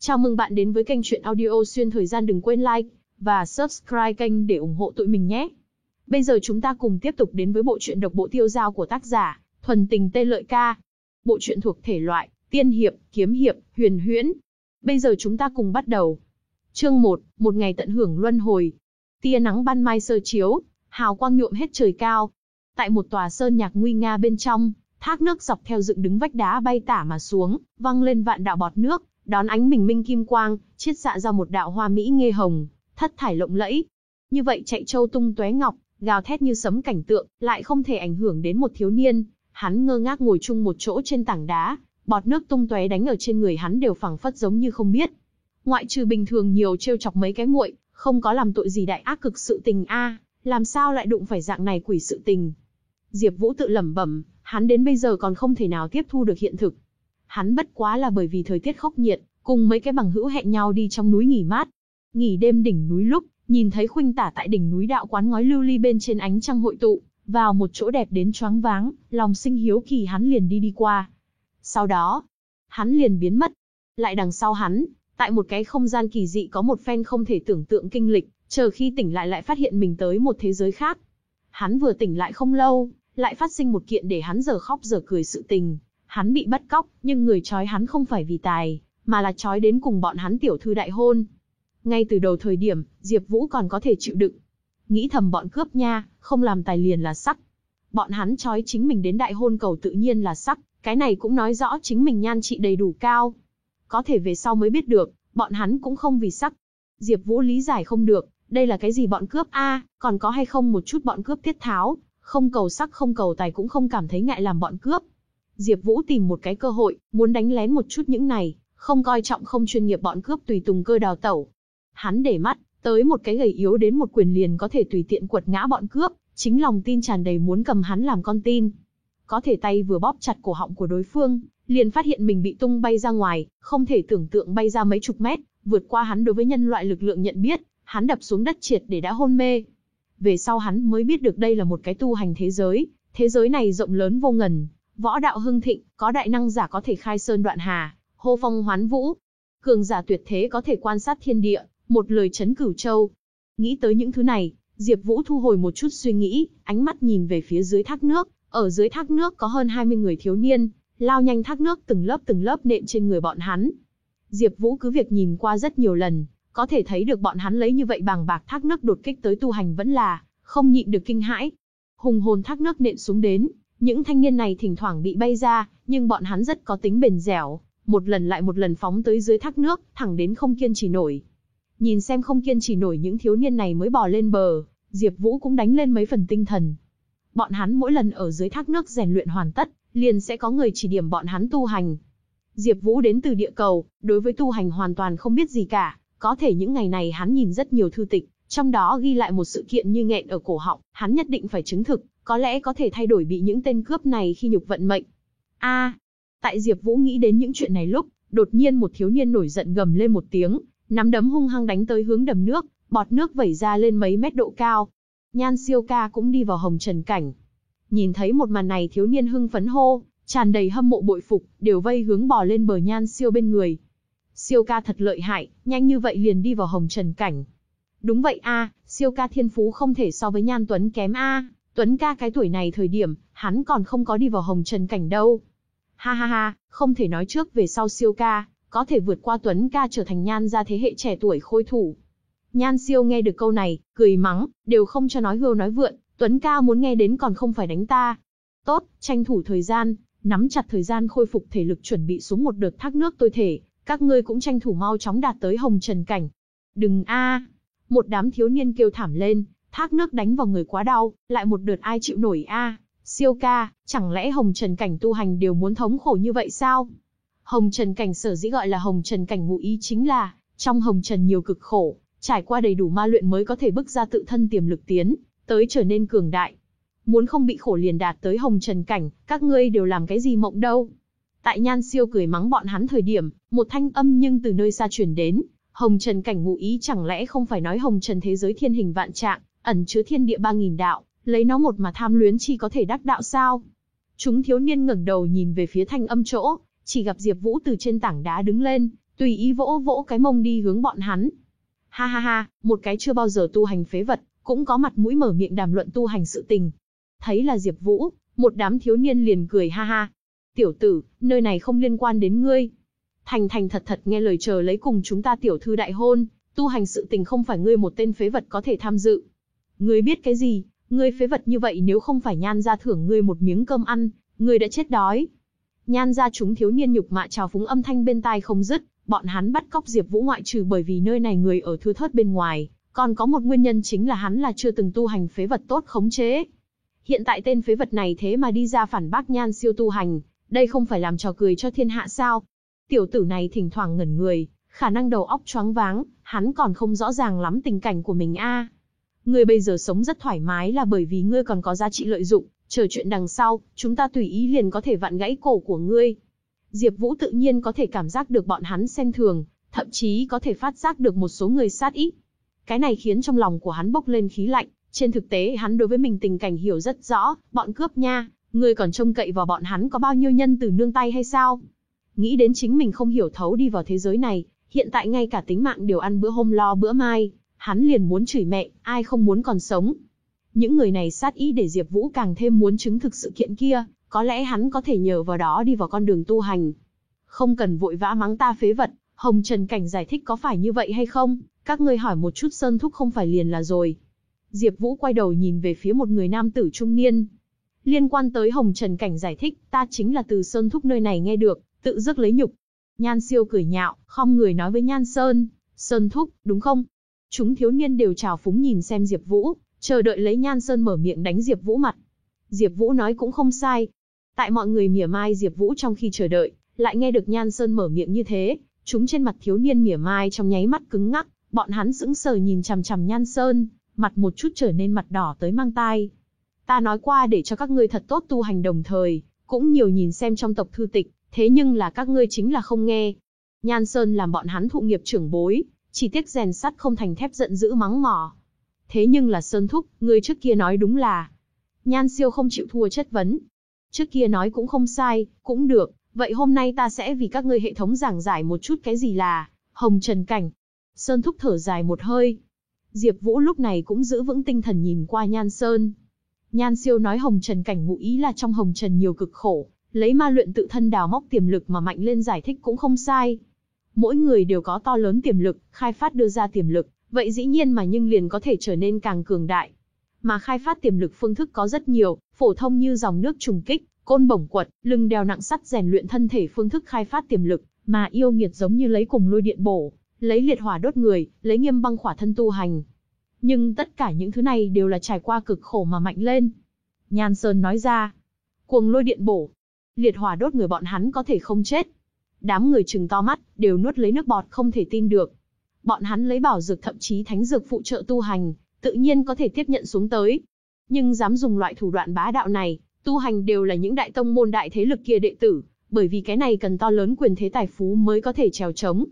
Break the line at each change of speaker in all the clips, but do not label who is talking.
Chào mừng bạn đến với kênh truyện audio xuyên thời gian đừng quên like và subscribe kênh để ủng hộ tụi mình nhé. Bây giờ chúng ta cùng tiếp tục đến với bộ truyện độc bộ tiêu giao của tác giả Thuần Tình Tê Lợi Ca. Bộ truyện thuộc thể loại tiên hiệp, kiếm hiệp, huyền huyễn. Bây giờ chúng ta cùng bắt đầu. Chương 1, một ngày tận hưởng luân hồi. Tia nắng ban mai sơ chiếu, hào quang nhuộm hết trời cao. Tại một tòa sơn nhạc nguy nga bên trong, thác nước dọc theo dựng đứng vách đá bay tả mà xuống, văng lên vạn đạo bọt nước, đón ánh bình minh kim quang, chiết xạ ra một đạo hoa mỹ nghê hồng, thất thải lộng lẫy. Như vậy chạy châu tung tóe ngọc, gào thét như sấm cảnh tượng, lại không thể ảnh hưởng đến một thiếu niên. Hắn ngơ ngác ngồi chung một chỗ trên tảng đá, bọt nước tung tóe đánh ở trên người hắn đều phẳng phất giống như không biết. Ngoại trừ bình thường nhiều trêu chọc mấy cái nguội, không có làm tội gì đại ác cực sự tình a, làm sao lại đụng phải dạng này quỷ sự tình. Diệp Vũ tự lẩm bẩm, hắn đến bây giờ còn không thể nào tiếp thu được hiện thực. Hắn bất quá là bởi vì thời tiết khốc nhiệt, cùng mấy cái bằng hữu hẹn nhau đi trong núi nghỉ mát. Nghỉ đêm đỉnh núi lúc, nhìn thấy khuynh tả tại đỉnh núi đạo quán ngói lưu ly bên trên ánh trăng hội tụ, vào một chỗ đẹp đến choáng váng, lòng sinh hiếu kỳ hắn liền đi đi qua. Sau đó, hắn liền biến mất. Lại đằng sau hắn, tại một cái không gian kỳ dị có một phen không thể tưởng tượng kinh lịch, chờ khi tỉnh lại lại phát hiện mình tới một thế giới khác. Hắn vừa tỉnh lại không lâu, lại phát sinh một kiện để hắn giờ khóc giờ cười sự tình. Hắn bị bắt cóc, nhưng người trói hắn không phải vì tài, mà là trói đến cùng bọn hắn tiểu thư đại hôn. Ngay từ đầu thời điểm, Diệp Vũ còn có thể chịu đựng. Nghĩ thầm bọn cướp nha, không làm tài liền là sắc. Bọn hắn trói chính mình đến đại hôn cầu tự nhiên là sắc, cái này cũng nói rõ chính mình nhan trị đầy đủ cao. Có thể về sau mới biết được, bọn hắn cũng không vì sắc. Diệp Vũ lý giải không được, đây là cái gì bọn cướp a, còn có hay không một chút bọn cướp tiết tháo, không cầu sắc không cầu tài cũng không cảm thấy ngại làm bọn cướp. Diệp Vũ tìm một cái cơ hội, muốn đánh lén một chút những này, không coi trọng không chuyên nghiệp bọn cướp tùy tùng cơ đào tẩu. Hắn để mắt, tới một cái gầy yếu đến một quyền liền có thể tùy tiện quật ngã bọn cướp, chính lòng tin tràn đầy muốn cầm hắn làm con tin. Có thể tay vừa bóp chặt cổ họng của đối phương, liền phát hiện mình bị tung bay ra ngoài, không thể tưởng tượng bay ra mấy chục mét, vượt qua hắn đối với nhân loại lực lượng nhận biết, hắn đập xuống đất triệt để đã hôn mê. Về sau hắn mới biết được đây là một cái tu hành thế giới, thế giới này rộng lớn vô ngần, võ đạo hưng thịnh, có đại năng giả có thể khai sơn đoạn hà, hô phong hoán vũ. Cường giả tuyệt thế có thể quan sát thiên địa, một lời chấn cửu châu. Nghĩ tới những thứ này, Diệp Vũ thu hồi một chút suy nghĩ, ánh mắt nhìn về phía dưới thác nước, ở dưới thác nước có hơn 20 người thiếu niên, lao nhanh thác nước từng lớp từng lớp nện trên người bọn hắn. Diệp Vũ cứ việc nhìn qua rất nhiều lần, có thể thấy được bọn hắn lấy như vậy bằng bạc thác nước đột kích tới tu hành vẫn là không nhịn được kinh hãi. Hùng hồn thác nước nện xuống đến, những thanh niên này thỉnh thoảng bị bay ra, nhưng bọn hắn rất có tính bền dẻo, một lần lại một lần phóng tới dưới thác nước, thẳng đến không kiên trì nổi. Nhìn xem không kiên trì nổi những thiếu niên này mới bò lên bờ, Diệp Vũ cũng đánh lên mấy phần tinh thần. Bọn hắn mỗi lần ở dưới thác nước rèn luyện hoàn tất, liền sẽ có người chỉ điểm bọn hắn tu hành. Diệp Vũ đến từ địa cầu, đối với tu hành hoàn toàn không biết gì cả, có thể những ngày này hắn nhìn rất nhiều thư tịch, trong đó ghi lại một sự kiện như nghẹn ở cổ họng, hắn nhất định phải chứng thực, có lẽ có thể thay đổi bị những tên cướp này khi nhục vận mệnh. A, tại Diệp Vũ nghĩ đến những chuyện này lúc, đột nhiên một thiếu niên nổi giận gầm lên một tiếng, nắm đấm hung hăng đánh tới hướng đầm nước, bọt nước vẩy ra lên mấy mét độ cao. Nhan Siêu Ca cũng đi vào hồng trần cảnh. Nhìn thấy một màn này thiếu niên hưng phấn hô, tràn đầy hâm mộ bội phục, đều vây hướng bò lên bờ Nhan Siêu bên người. Siêu ca thật lợi hại, nhanh như vậy liền đi vào hồng trần cảnh. Đúng vậy a, siêu ca thiên phú không thể so với Nhan Tuấn kém a. Tuấn ca cái tuổi này thời điểm, hắn còn không có đi vào hồng trần cảnh đâu. Ha ha ha, không thể nói trước về sau siêu ca, có thể vượt qua Tuấn ca trở thành nhan ra thế hệ trẻ tuổi khôi thủ. Nhan siêu nghe được câu này, cười mắng, đều không cho nói hưu nói vượn, Tuấn ca muốn nghe đến còn không phải đánh ta. Tốt, tranh thủ thời gian, nắm chặt thời gian khôi phục thể lực chuẩn bị xuống một đợt thác nước tôi thể, các ngươi cũng tranh thủ mau chóng đạt tới hồng trần cảnh. Đừng a! Một đám thiếu niên kêu thảm lên, thác nước đánh vào người quá đau, lại một đợt ai chịu nổi a? Siêu ca, chẳng lẽ hồng trần cảnh tu hành đều muốn thống khổ như vậy sao? Hồng trần cảnh sở dĩ gọi là hồng trần cảnh ngụ ý chính là, trong hồng trần nhiều cực khổ, trải qua đầy đủ ma luyện mới có thể bức ra tự thân tiềm lực tiến, tới trở nên cường đại. Muốn không bị khổ liền đạt tới hồng trần cảnh, các ngươi đều làm cái gì mộng đâu. Tại Nhan Siêu cười mắng bọn hắn thời điểm, một thanh âm nhưng từ nơi xa truyền đến, Hồng Trần cảnh ngụ ý chẳng lẽ không phải nói Hồng Trần thế giới thiên hình vạn trạng, ẩn chứa thiên địa ba nghìn đạo, lấy nó một mà tham luyến chi có thể đắc đạo sao? Chúng thiếu niên ngẩng đầu nhìn về phía thanh âm chỗ, chỉ gặp Diệp Vũ từ trên tảng đá đứng lên, tùy ý vỗ vỗ cái mông đi hướng bọn hắn. Ha ha ha, một cái chưa bao giờ tu hành phế vật, cũng có mặt mũi mở miệng đàm luận tu hành sự tình. Thấy là Diệp Vũ, một đám thiếu niên liền cười ha ha. Tiểu tử, nơi này không liên quan đến ngươi. Thành thành thật thật nghe lời chờ lấy cùng chúng ta tiểu thư đại hôn, tu hành sự tình không phải ngươi một tên phế vật có thể tham dự. Ngươi biết cái gì, ngươi phế vật như vậy nếu không phải nhan gia thưởng ngươi một miếng cơm ăn, ngươi đã chết đói. Nhan gia chúng thiếu niên nhục mạ trào phúng âm thanh bên tai không dứt, bọn hắn bắt cóc Diệp Vũ ngoại trừ bởi vì nơi này người ở thưa thớt bên ngoài, còn có một nguyên nhân chính là hắn là chưa từng tu hành phế vật tốt khống chế. Hiện tại tên phế vật này thế mà đi ra phản bác Nhan Siêu tu hành, đây không phải làm trò cười cho thiên hạ sao? Tiểu tử này thỉnh thoảng ngẩn người, khả năng đầu óc choáng váng, hắn còn không rõ ràng lắm tình cảnh của mình a. Ngươi bây giờ sống rất thoải mái là bởi vì ngươi còn có giá trị lợi dụng, chờ chuyện đằng sau, chúng ta tùy ý liền có thể vặn gãy cổ của ngươi. Diệp Vũ tự nhiên có thể cảm giác được bọn hắn xem thường, thậm chí có thể phát giác được một số người sát ý. Cái này khiến trong lòng của hắn bốc lên khí lạnh, trên thực tế hắn đối với mình tình cảnh hiểu rất rõ, bọn cướp nha, ngươi còn trông cậy vào bọn hắn có bao nhiêu nhân từ nương tay hay sao? Nghĩ đến chính mình không hiểu thấu đi vào thế giới này, hiện tại ngay cả tính mạng đều ăn bữa hôm lo bữa mai, hắn liền muốn chửi mẹ, ai không muốn còn sống. Những người này sát ý để Diệp Vũ càng thêm muốn chứng thực sự kiện kia, có lẽ hắn có thể nhờ vào đó đi vào con đường tu hành. Không cần vội vã mắng ta phế vật, Hồng Trần Cảnh giải thích có phải như vậy hay không, các ngươi hỏi một chút Sơn Thúc không phải liền là rồi. Diệp Vũ quay đầu nhìn về phía một người nam tử trung niên. Liên quan tới Hồng Trần Cảnh giải thích, ta chính là từ Sơn Thúc nơi này nghe được, tự dứt lấy nhục. Nhan Siêu cười nhạo, không người nói với Nhan Sơn, Sơn Thúc, đúng không? Chúng thiếu niên đều chào phúng nhìn xem Diệp Vũ, chờ đợi lấy Nhan Sơn mở miệng đánh Diệp Vũ mặt. Diệp Vũ nói cũng không sai. Tại mọi người mỉa mai Diệp Vũ trong khi chờ đợi, lại nghe được Nhan Sơn mở miệng như thế, chúng trên mặt thiếu niên mỉa mai trong nháy mắt cứng ngắc, bọn hắn sững sờ nhìn chằm chằm Nhan Sơn, mặt một chút trở nên mặt đỏ tới mang tai. Ta nói qua để cho các ngươi thật tốt tu hành đồng thời, cũng nhiều nhìn xem trong tộc thư tịch, thế nhưng là các ngươi chính là không nghe. Nhan Sơn làm bọn hắn thụ nghiệp trưởng bối, chỉ tiếc rèn sắt không thành thép giận dữ mắng mỏ. Thế nhưng là Sơn Thúc, người trước kia nói đúng là. Nhan siêu không chịu thua chất vấn. Trước kia nói cũng không sai, cũng được, vậy hôm nay ta sẽ vì các ngươi hệ thống giảng giải một chút cái gì là Hồng Trần Cảnh. Sơn Thúc thở dài một hơi. Diệp Vũ lúc này cũng giữ vững tinh thần nhìn qua Nhan Sơn. Nhan siêu nói Hồng Trần Cảnh ngụ ý là trong Hồng Trần nhiều cực khổ, lấy ma luyện tự thân đào móc tiềm lực mà mạnh lên giải thích cũng không sai. Mỗi người đều có to lớn tiềm lực, khai phát đưa ra tiềm lực, vậy dĩ nhiên mà nhưng liền có thể trở nên càng cường đại. Mà khai phát tiềm lực phương thức có rất nhiều, phổ thông như dòng nước trùng kích, côn bổng quật, lưng đeo nặng sắt rèn luyện thân thể phương thức khai phát tiềm lực, mà yêu nghiệt giống như lấy cùng lôi điện bổ, lấy liệt hỏa đốt người, lấy nghiêm băng khỏa thân tu hành. Nhưng tất cả những thứ này đều là trải qua cực khổ mà mạnh lên. Nhan Sơn nói ra, cuồng lôi điện bổ, liệt hỏa đốt người bọn hắn có thể không chết. Đám người trừng to mắt, đều nuốt lấy nước bọt không thể tin được. Bọn hắn lấy bảo dược thậm chí thánh dược phụ trợ tu hành, tự nhiên có thể tiếp nhận xuống tới. Nhưng dám dùng loại thủ đoạn bá đạo này, tu hành đều là những đại tông môn đại thế lực kia đệ tử, bởi vì cái này cần to lớn quyền thế tài phú mới có thể trèo trống.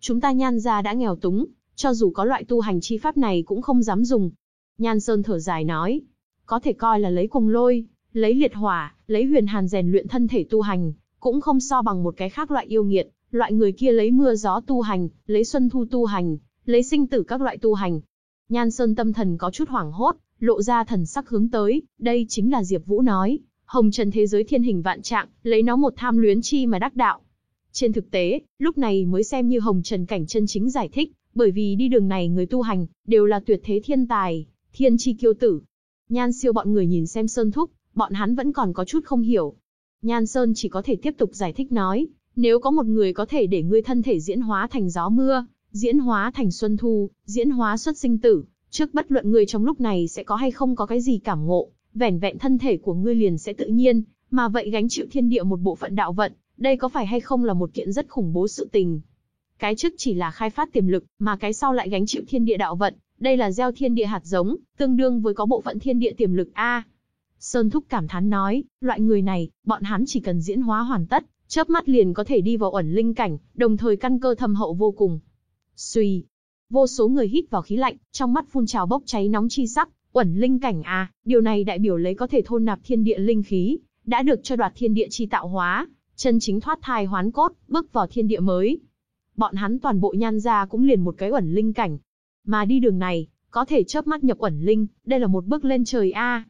Chúng ta nhan gia đã nghèo túng, cho dù có loại tu hành chi pháp này cũng không dám dùng. Nhan Sơn thở dài nói, có thể coi là lấy cùng lôi, lấy liệt hỏa, lấy huyền hàn rèn luyện thân thể tu hành, cũng không so bằng một cái khác loại yêu nghiệt, loại người kia lấy mưa gió tu hành, lấy xuân thu tu hành, lấy sinh tử các loại tu hành. Nhan Sơn tâm thần có chút hoảng hốt, lộ ra thần sắc hướng tới, đây chính là Diệp Vũ nói, hồng trần thế giới thiên hình vạn trạng, lấy nó một tham luyến chi mà đắc đạo. Trên thực tế, lúc này mới xem như hồng trần cảnh chân chính giải thích, bởi vì đi đường này người tu hành, đều là tuyệt thế thiên tài, thiên chi kiêu tử. Nhan siêu bọn người nhìn xem Sơn Thúc, bọn hắn vẫn còn có chút không hiểu. Nhan Sơn chỉ có thể tiếp tục giải thích nói, nếu có một người có thể để ngươi thân thể diễn hóa thành gió mưa, diễn hóa thành xuân thu, diễn hóa xuất sinh tử, trước bất luận ngươi trong lúc này sẽ có hay không có cái gì cảm ngộ, vẻn vẹn thân thể của ngươi liền sẽ tự nhiên, mà vậy gánh chịu thiên địa một bộ phận đạo vận, đây có phải hay không là một kiện rất khủng bố sự tình. Cái trước chỉ là khai phát tiềm lực, mà cái sau lại gánh chịu thiên địa đạo vận, đây là gieo thiên địa hạt giống, tương đương với có bộ phận thiên địa tiềm lực A. Sơn Thúc cảm thán nói, loại người này, bọn hắn chỉ cần diễn hóa hoàn tất, chớp mắt liền có thể đi vào ẩn linh cảnh, đồng thời căn cơ thâm hậu vô cùng. Suy, vô số người hít vào khí lạnh, trong mắt phun trào bốc cháy nóng chi sắc, ẩn linh cảnh à, điều này đại biểu lấy có thể thôn nạp thiên địa linh khí, đã được cho đoạt thiên địa chi tạo hóa, chân chính thoát thai hoán cốt, bước vào thiên địa mới. bọn hắn toàn bộ nhan gia cũng liền một cái ẩn linh cảnh. Mà đi đường này, có thể chớp mắt nhập ẩn linh, đây là một bước lên trời a.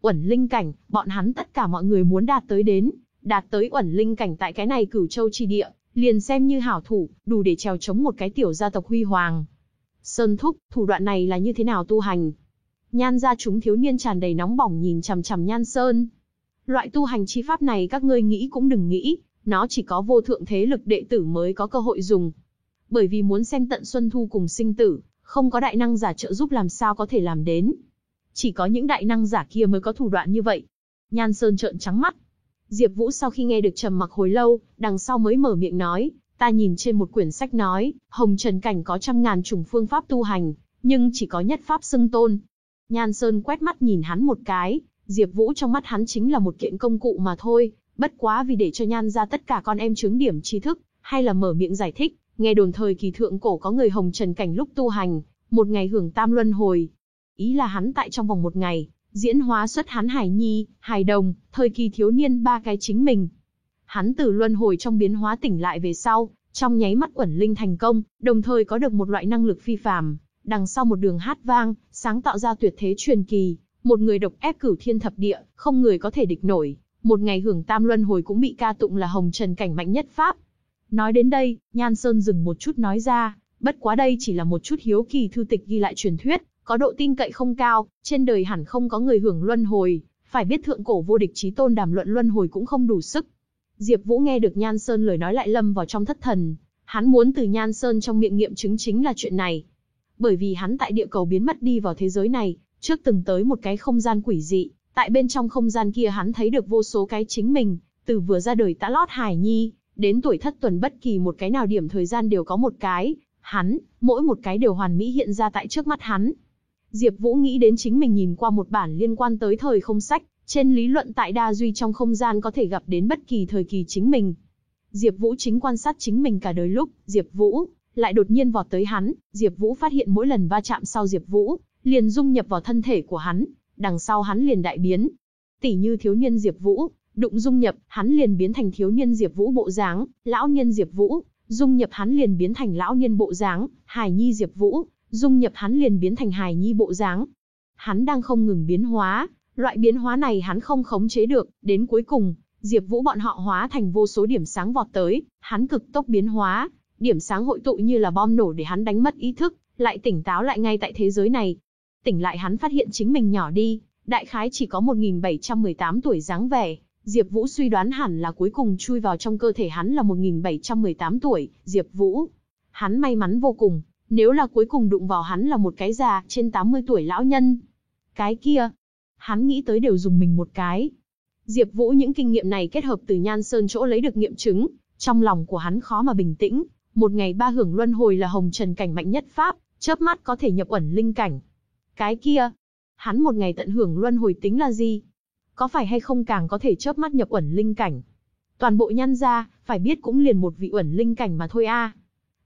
Uẩn linh cảnh, bọn hắn tất cả mọi người muốn đạt tới đến, đạt tới uẩn linh cảnh tại cái này cửu châu chi địa, liền xem như hảo thủ, đủ để trèo chống một cái tiểu gia tộc huy hoàng. Sơn thúc, thủ đoạn này là như thế nào tu hành? Nhan gia chúng thiếu niên tràn đầy nóng bỏng nhìn chằm chằm Nhan Sơn. Loại tu hành chi pháp này các ngươi nghĩ cũng đừng nghĩ, nó chỉ có vô thượng thế lực đệ tử mới có cơ hội dùng. Bởi vì muốn xem tận xuân thu cùng sinh tử, không có đại năng giả trợ giúp làm sao có thể làm đến. Chỉ có những đại năng giả kia mới có thủ đoạn như vậy. Nhan Sơn trợn trắng mắt. Diệp Vũ sau khi nghe được trầm mặc hồi lâu, đằng sau mới mở miệng nói, ta nhìn trên một quyển sách nói, Hồng Trần Cảnh có trăm ngàn chủng phương pháp tu hành, nhưng chỉ có nhất pháp xưng tôn. Nhan Sơn quét mắt nhìn hắn một cái, Diệp Vũ trong mắt hắn chính là một kiện công cụ mà thôi, bất quá vì để cho Nhan ra tất cả con em chứng điểm tri thức, hay là mở miệng giải thích, nghe đồn thời kỳ thượng cổ có người Hồng Trần Cảnh lúc tu hành, một ngày hưởng tam luân hồi. Ý là hắn tại trong vòng một ngày, diễn hóa xuất hắn Hải Nhi, Hải Đồng, thời kỳ thiếu niên ba cái chính mình. Hắn từ luân hồi trong biến hóa tỉnh lại về sau, trong nháy mắt uẩn linh thành công, đồng thời có được một loại năng lực phi phàm, đằng sau một đường hát vang, sáng tạo ra tuyệt thế truyền kỳ, một người độc ép cửu thiên thập địa, không người có thể địch nổi, một ngày hưởng tam luân hồi cũng bị ca tụng là hồng trần cảnh mạnh nhất pháp. Nói đến đây, Nhan Sơn dừng một chút nói ra, bất quá đây chỉ là một chút hiếu kỳ thư tịch ghi lại truyền thuyết, có độ tin cậy không cao, trên đời hẳn không có người hưởng luân hồi, phải biết thượng cổ vô địch chí tôn đàm luận luân hồi cũng không đủ sức. Diệp Vũ nghe được Nhan Sơn lời nói lại lâm vào trong thất thần, hắn muốn từ Nhan Sơn trong miệng nghiệm chứng chính là chuyện này. Bởi vì hắn tại địa cầu biến mất đi vào thế giới này, trước từng tới một cái không gian quỷ dị, tại bên trong không gian kia hắn thấy được vô số cái chính mình, từ vừa ra đời tạ lót hải nhi, đến tuổi thất tuần bất kỳ một cái nào điểm thời gian đều có một cái, hắn, mỗi một cái đều hoàn mỹ hiện ra tại trước mắt hắn, Diệp Vũ nghĩ đến chính mình nhìn qua một bản liên quan tới thời không sách, trên lý luận tại đa duy trong không gian có thể gặp đến bất kỳ thời kỳ chính mình. Diệp Vũ chính quan sát chính mình cả đời lúc, Diệp Vũ lại đột nhiên vọt tới hắn, Diệp Vũ phát hiện mỗi lần va chạm sau Diệp Vũ, liền dung nhập vào thân thể của hắn, đằng sau hắn liền đại biến. Tỷ như thiếu niên Diệp Vũ, đụng dung nhập, hắn liền biến thành thiếu niên Diệp Vũ bộ dáng, lão nhân Diệp Vũ, dung nhập hắn liền biến thành lão niên bộ dáng, hài nhi Diệp Vũ, dung nhập hắn liền biến thành hài nhi bộ dáng. Hắn đang không ngừng biến hóa, loại biến hóa này hắn không khống chế được, đến cuối cùng, Diệp Vũ bọn họ hóa thành vô số điểm sáng vọt tới, hắn cực tốc biến hóa, điểm sáng hội tụ như là bom nổ để hắn đánh mất ý thức, lại tỉnh táo lại ngay tại thế giới này. Tỉnh lại hắn phát hiện chính mình nhỏ đi, đại khái chỉ có 1718 tuổi dáng vẻ, Diệp Vũ suy đoán hẳn là cuối cùng chui vào trong cơ thể hắn là 1718 tuổi, Diệp Vũ. Hắn may mắn vô cùng, nếu là cuối cùng đụng vào hắn là một cái già, trên 80 tuổi lão nhân. Cái kia, hắn nghĩ tới đều dùng mình một cái. Diệp Vũ những kinh nghiệm này kết hợp từ Nhan Sơn chỗ lấy được nghiệm chứng, trong lòng của hắn khó mà bình tĩnh, một ngày ba hưởng luân hồi là hồng trần cảnh mạnh nhất pháp, chớp mắt có thể nhập ẩn linh cảnh. Cái kia, hắn một ngày tận hưởng luân hồi tính là gì? Có phải hay không càng có thể chớp mắt nhập ẩn linh cảnh? Toàn bộ nhân gia, phải biết cũng liền một vị ẩn linh cảnh mà thôi a.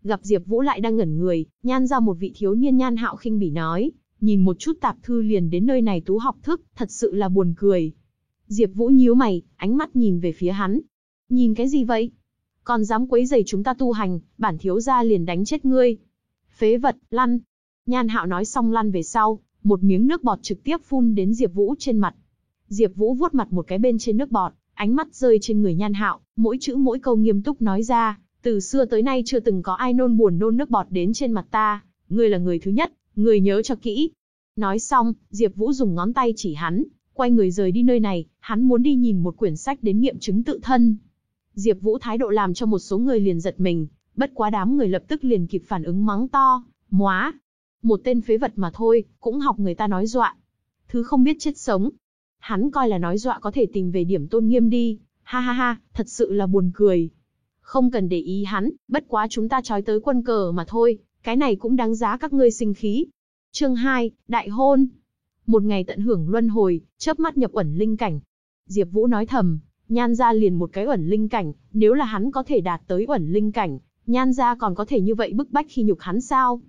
Gặp Diệp Vũ lại đang ngẩn người, nhan ra một vị thiếu niên nhan hạo khinh bỉ nói, nhìn một chút tạp thư liền đến nơi này tú học thức, thật sự là buồn cười. Diệp Vũ nhíu mày, ánh mắt nhìn về phía hắn. Nhìn cái gì vậy? Còn dám quấy rầy chúng ta tu hành, bản thiếu gia liền đánh chết ngươi. Phế vật, lăn. Nhan Hạo nói xong lăn về sau, một miếng nước bọt trực tiếp phun đến Diệp Vũ trên mặt. Diệp Vũ vuốt mặt một cái bên trên nước bọt, ánh mắt rơi trên người Nhan Hạo, mỗi chữ mỗi câu nghiêm túc nói ra, từ xưa tới nay chưa từng có ai nôn buồn nôn nước bọt đến trên mặt ta, ngươi là người thứ nhất, ngươi nhớ cho kỹ. Nói xong, Diệp Vũ dùng ngón tay chỉ hắn, quay người rời đi nơi này, hắn muốn đi nhìn một quyển sách đến nghiệm chứng tự thân. Diệp Vũ thái độ làm cho một số người liền giật mình, bất quá đám người lập tức liền kịp phản ứng mắng to, "Móa, một tên phế vật mà thôi, cũng học người ta nói dọa." Thứ không biết chết sống. Hắn coi là nói dọa có thể tìm về điểm tôn nghiêm đi, ha ha ha, thật sự là buồn cười. Không cần để ý hắn, bất quá chúng ta trói tới quân cờ mà thôi, cái này cũng đáng giá các ngươi sinh khí. Chương 2, Đại hôn. Một ngày tận hưởng luân hồi, chớp mắt nhập ẩn linh cảnh. Diệp Vũ nói thầm, Nhan gia liền một cái ẩn linh cảnh, nếu là hắn có thể đạt tới ẩn linh cảnh, Nhan gia còn có thể như vậy bức bách khi nhục hắn sao?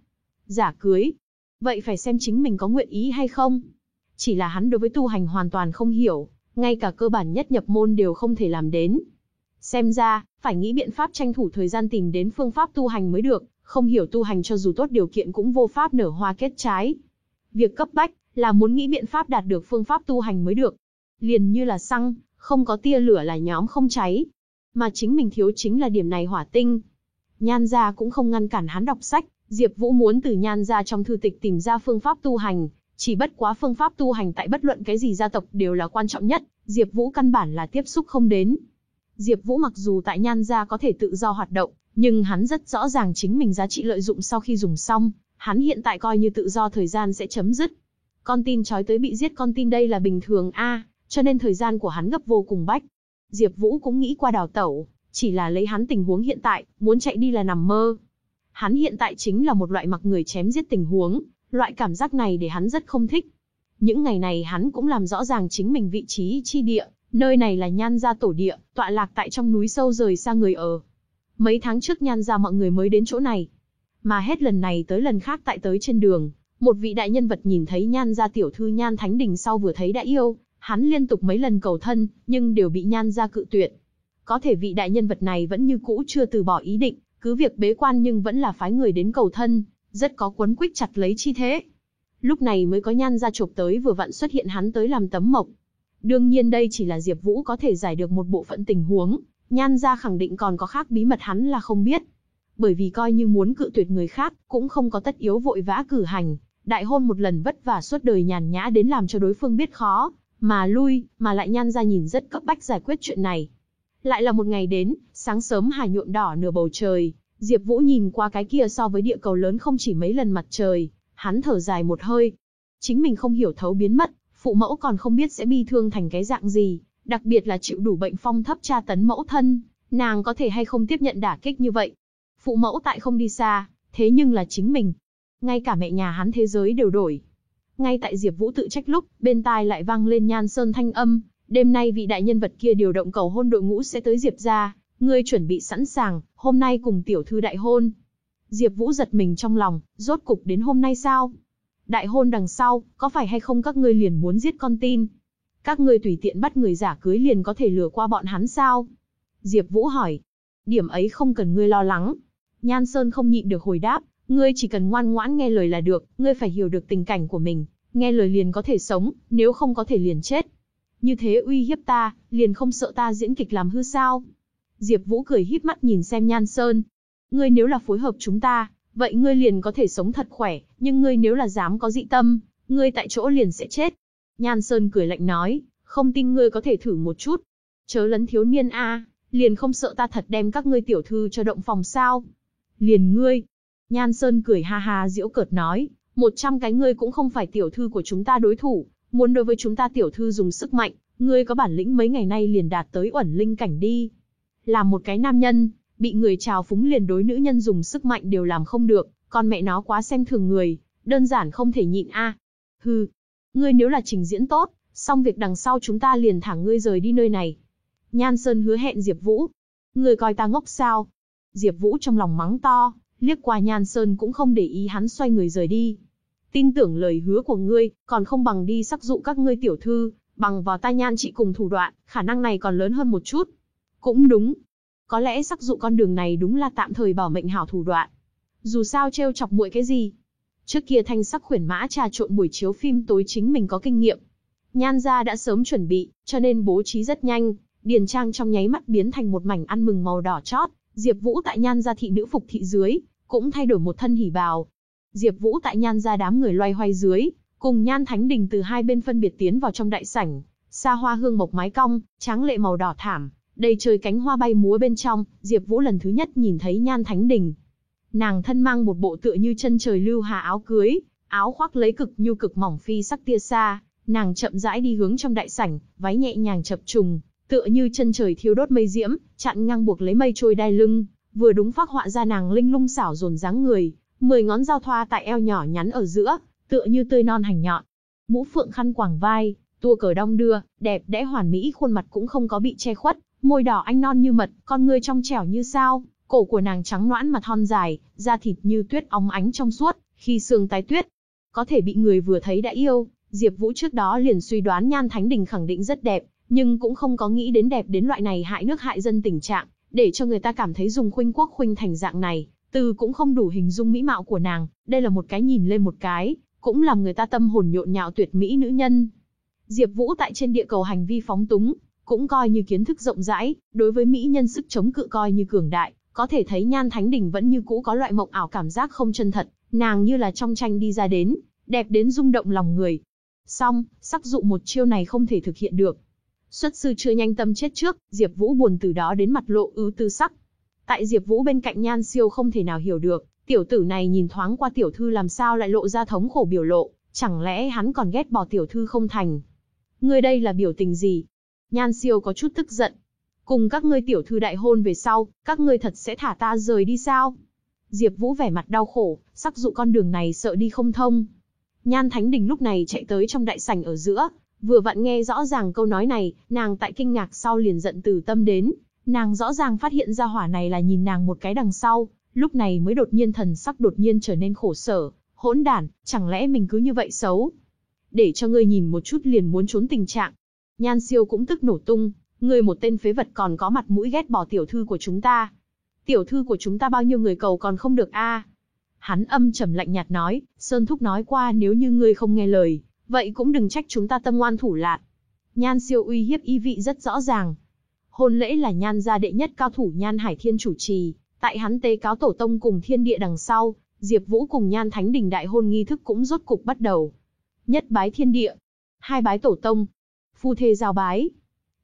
Giả cưới. Vậy phải xem chính mình có nguyện ý hay không. Chỉ là hắn đối với tu hành hoàn toàn không hiểu, ngay cả cơ bản nhất nhập môn đều không thể làm đến. Xem ra, phải nghĩ biện pháp tranh thủ thời gian tìm đến phương pháp tu hành mới được, không hiểu tu hành cho dù tốt điều kiện cũng vô pháp nở hoa kết trái. Việc cấp bách là muốn nghĩ biện pháp đạt được phương pháp tu hành mới được. Liền như là xăng, không có tia lửa là nhóm không cháy. Mà chính mình thiếu chính là điểm này hỏa tinh. Nhan gia cũng không ngăn cản hắn đọc sách, Diệp Vũ muốn từ nhan gia trong thư tịch tìm ra phương pháp tu hành, chỉ bất quá phương pháp tu hành tại bất luận cái gì gia tộc đều là quan trọng nhất, Diệp Vũ căn bản là tiếp xúc không đến. Diệp Vũ mặc dù tại nhan gia có thể tự do hoạt động, nhưng hắn rất rõ ràng chính mình giá trị lợi dụng sau khi dùng xong, hắn hiện tại coi như tự do thời gian sẽ chấm dứt. Con tin chói tới bị giết con tin đây là bình thường a, cho nên thời gian của hắn gấp vô cùng bách. Diệp Vũ cũng nghĩ qua đào tẩu, chỉ là lấy hắn tình huống hiện tại, muốn chạy đi là nằm mơ. Hắn hiện tại chính là một loại mặc người chém giết tình huống, loại cảm giác này để hắn rất không thích. Những ngày này hắn cũng làm rõ ràng chính mình vị trí chi địa, nơi này là nhan gia tổ địa, tọa lạc tại trong núi sâu rời xa người ở. Mấy tháng trước nhan gia mọi người mới đến chỗ này. Mà hết lần này tới lần khác tại tới trên đường, một vị đại nhân vật nhìn thấy nhan gia tiểu thư nhan thánh đình sau vừa thấy đã yêu, hắn liên tục mấy lần cầu thân, nhưng đều bị nhan gia cự tuyệt. Có thể vị đại nhân vật này vẫn như cũ chưa từ bỏ ý định, cứ việc bế quan nhưng vẫn là phái người đến cầu thân, rất có quấn quýt chặt lấy chi thế. Lúc này mới có nhan gia chụp tới vừa vặn xuất hiện hắn tới làm tấm mộc. Đương nhiên đây chỉ là Diệp Vũ có thể giải được một bộ phận tình huống, nhan gia khẳng định còn có khác bí mật hắn là không biết. Bởi vì coi như muốn cự tuyệt người khác, cũng không có tất yếu vội vã cử hành, đại hôn một lần vất vả suốt đời nhàn nhã đến làm cho đối phương biết khó, mà lui, mà lại nhan gia nhìn rất cấp bách giải quyết chuyện này. Lại là một ngày đến, sáng sớm hà nhuộm đỏ nửa bầu trời, Diệp Vũ nhìn qua cái kia so với địa cầu lớn không chỉ mấy lần mặt trời, hắn thở dài một hơi. Chính mình không hiểu thấu biến mất, phụ mẫu còn không biết sẽ bi thương thành cái dạng gì, đặc biệt là chịu đủ bệnh phong thấp tra tấn mẫu thân, nàng có thể hay không tiếp nhận đả kích như vậy. Phụ mẫu tại không đi xa, thế nhưng là chính mình. Ngay cả mẹ nhà hắn thế giới đều đổi. Ngay tại Diệp Vũ tự trách lúc, bên tai lại vang lên Nhan Sơn thanh âm, đêm nay vị đại nhân vật kia điều động cầu hôn đội ngũ sẽ tới Diệp gia, ngươi chuẩn bị sẵn sàng, hôm nay cùng tiểu thư đại hôn. Diệp Vũ giật mình trong lòng, rốt cục đến hôm nay sao? Đại hôn đằng sau, có phải hay không các ngươi liền muốn giết con tin? Các ngươi tùy tiện bắt người giả cưới liền có thể lừa qua bọn hắn sao? Diệp Vũ hỏi. Điểm ấy không cần ngươi lo lắng. Nhan Sơn không nhịn được hồi đáp, ngươi chỉ cần ngoan ngoãn nghe lời là được, ngươi phải hiểu được tình cảnh của mình, nghe lời liền có thể sống, nếu không có thể liền chết. Như thế uy hiếp ta, liền không sợ ta diễn kịch làm hư sao? Diệp Vũ cười híp mắt nhìn xem Nhan Sơn. Ngươi nếu là phối hợp chúng ta, vậy ngươi liền có thể sống thật khỏe, nhưng ngươi nếu là dám có dị tâm, ngươi tại chỗ liền sẽ chết. Nhan Sơn cười lạnh nói, không tin ngươi có thể thử một chút. Chớ lấn thiếu niên a, liền không sợ ta thật đem các ngươi tiểu thư cho động phòng sao? Liền ngươi. Nhan Sơn cười ha ha giễu cợt nói, một trăm cái ngươi cũng không phải tiểu thư của chúng ta đối thủ, muốn đối với chúng ta tiểu thư dùng sức mạnh, ngươi có bản lĩnh mấy ngày nay liền đạt tới uẩn linh cảnh đi. Làm một cái nam nhân, bị người trào phúng liền đối nữ nhân dùng sức mạnh đều làm không được, còn mẹ nó quá xem thường người, đơn giản không thể nhịn a. Hừ, ngươi nếu là trình diễn tốt, xong việc đằng sau chúng ta liền thả ngươi rời đi nơi này. Nhan Sơn hứa hẹn Diệp Vũ. Ngươi coi ta ngốc sao? Diệp Vũ trong lòng mắng to, liếc qua Nhan Sơn cũng không để ý hắn xoay người rời đi. Tin tưởng lời hứa của ngươi, còn không bằng đi sắc dụ các ngươi tiểu thư, bằng vào ta nhan chị cùng thủ đoạn, khả năng này còn lớn hơn một chút. Cũng đúng. Có lẽ sắc dụ con đường này đúng là tạm thời bảo mệnh hảo thủ đoạn. Dù sao trêu chọc muội cái gì. Trước kia thanh sắc khuyển mã trà trộn buổi chiếu phim tối chính mình có kinh nghiệm. Nhan gia đã sớm chuẩn bị, cho nên bố trí rất nhanh. Điền trang trong nháy mắt biến thành một mảnh ăn mừng màu đỏ chót. Diệp Vũ tại nhan gia thị nữ phục thị dưới, cũng thay đổi một thân hỉ bào. Diệp Vũ tại nhan gia đám người loay hoay dưới, cùng nhan thánh đình từ hai bên phân biệt tiến vào trong đại sảnh. Xa hoa hương mộc mái cong, tráng lệ màu đỏ thảm, Đầy trời cánh hoa bay múa bên trong, Diệp Vũ lần thứ nhất nhìn thấy Nhan Thánh Đình. Nàng thân mang một bộ tựa như chân trời lưu hà áo cưới, áo khoác lấy cực nhu cực mỏng phi sắc tia xa, nàng chậm rãi đi hướng trong đại sảnh, váy nhẹ nhàng chập trùng, tựa như chân trời thiêu đốt mây diễm, chặn ngang buộc lấy mây trôi đai lưng, vừa đúng phác họa ra nàng linh lung xảo dồn dáng người, mười ngón giao thoa tại eo nhỏ nhắn ở giữa, tựa như tươi non hành nhọn. Mũ phượng khăn quàng vai, tua cờ đong đưa, đẹp đẽ hoàn mỹ khuôn mặt cũng không có bị che khuất, Môi đỏ anh non như mật, con ngươi trong trẻo như sao, cổ của nàng trắng noãn mà thon dài, da thịt như tuyết óng ánh trong suốt, khi xương tái tuyết. Có thể bị người vừa thấy đã yêu, Diệp Vũ trước đó liền suy đoán Nhan Thánh Đình khẳng định rất đẹp, nhưng cũng không có nghĩ đến đẹp đến loại này hại nước hại dân tình trạng, để cho người ta cảm thấy dùng khuynh quốc khuynh thành dạng này, từ cũng không đủ hình dung mỹ mạo của nàng, đây là một cái nhìn lên một cái, cũng làm người ta tâm hồn nhộn nhạo tuyệt mỹ nữ nhân. Diệp Vũ tại trên địa cầu hành vi phóng túng, cũng coi như kiến thức rộng rãi, đối với mỹ nhân sức chống cự coi như cường đại, có thể thấy Nhan Thánh Đình vẫn như cũ có loại mộng ảo cảm giác không chân thật, nàng như là trong tranh đi ra đến, đẹp đến rung động lòng người. Song, sắc dụ một chiêu này không thể thực hiện được. Xuất sư chưa nhanh tâm chết trước, Diệp Vũ buồn từ đó đến mặt lộ ứ tư sắc. Tại Diệp Vũ bên cạnh Nhan Siêu không thể nào hiểu được, tiểu tử này nhìn thoáng qua tiểu thư làm sao lại lộ ra thống khổ biểu lộ, chẳng lẽ hắn còn ghét bỏ tiểu thư không thành. Ngươi đây là biểu tình gì? Nhan Siêu có chút tức giận. Cùng các ngươi tiểu thư đại hôn về sau, các ngươi thật sẽ thả ta rời đi sao? Diệp Vũ vẻ mặt đau khổ, sắc dụ con đường này sợ đi không thông. Nhan Thánh Đình lúc này chạy tới trong đại sảnh ở giữa, vừa vặn nghe rõ ràng câu nói này, nàng tại kinh ngạc sau liền giận từ tâm đến, nàng rõ ràng phát hiện ra hỏa này là nhìn nàng một cái đằng sau, lúc này mới đột nhiên thần sắc đột nhiên trở nên khổ sở, hỗn đản, chẳng lẽ mình cứ như vậy xấu? Để cho ngươi nhìn một chút liền muốn trốn tình trạng. Nhan Siêu cũng tức nổ tung, ngươi một tên phế vật còn có mặt mũi ghét bỏ tiểu thư của chúng ta. Tiểu thư của chúng ta bao nhiêu người cầu còn không được a? Hắn âm trầm lạnh nhạt nói, Sơn Thúc nói qua nếu như ngươi không nghe lời, vậy cũng đừng trách chúng ta tâm ngoan thủ lạn. Nhan siêu uy hiếp ý vị rất rõ ràng. Hôn lễ là nhan gia đệ nhất cao thủ nhan hải thiên chủ trì, tại hắn tế cáo tổ tông cùng thiên địa đằng sau, Diệp Vũ cùng nhan thánh đình đại hôn nghi thức cũng rốt cục bắt đầu. Nhất bái thiên địa, hai bái tổ tông, phu thê giao bái.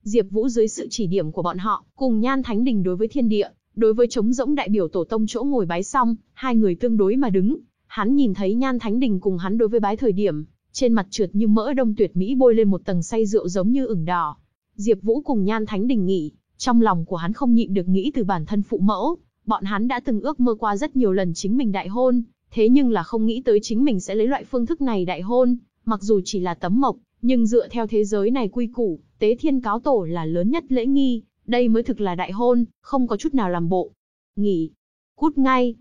Diệp Vũ dưới sự chỉ điểm của bọn họ, cùng nhan thánh đình đối với thiên địa, đối với trống rỗng đại biểu tổ tông chỗ ngồi bái xong, hai người tương đối mà đứng, hắn nhìn thấy nhan thánh đình cùng hắn đối với bái thời điểm, trên mặt trượt như mỡ đông tuyệt mỹ bôi lên một tầng say rượu giống như ửng đỏ. Diệp Vũ cùng Nhan Thánh Đình nghỉ, trong lòng của hắn không nhịn được nghĩ từ bản thân phụ mẫu, bọn hắn đã từng ước mơ qua rất nhiều lần chính mình đại hôn, thế nhưng là không nghĩ tới chính mình sẽ lấy loại phương thức này đại hôn, mặc dù chỉ là tấm mộc, nhưng dựa theo thế giới này quy củ, tế thiên cáo tổ là lớn nhất lễ nghi, đây mới thực là đại hôn, không có chút nào làm bộ. Nghỉ, cút ngay.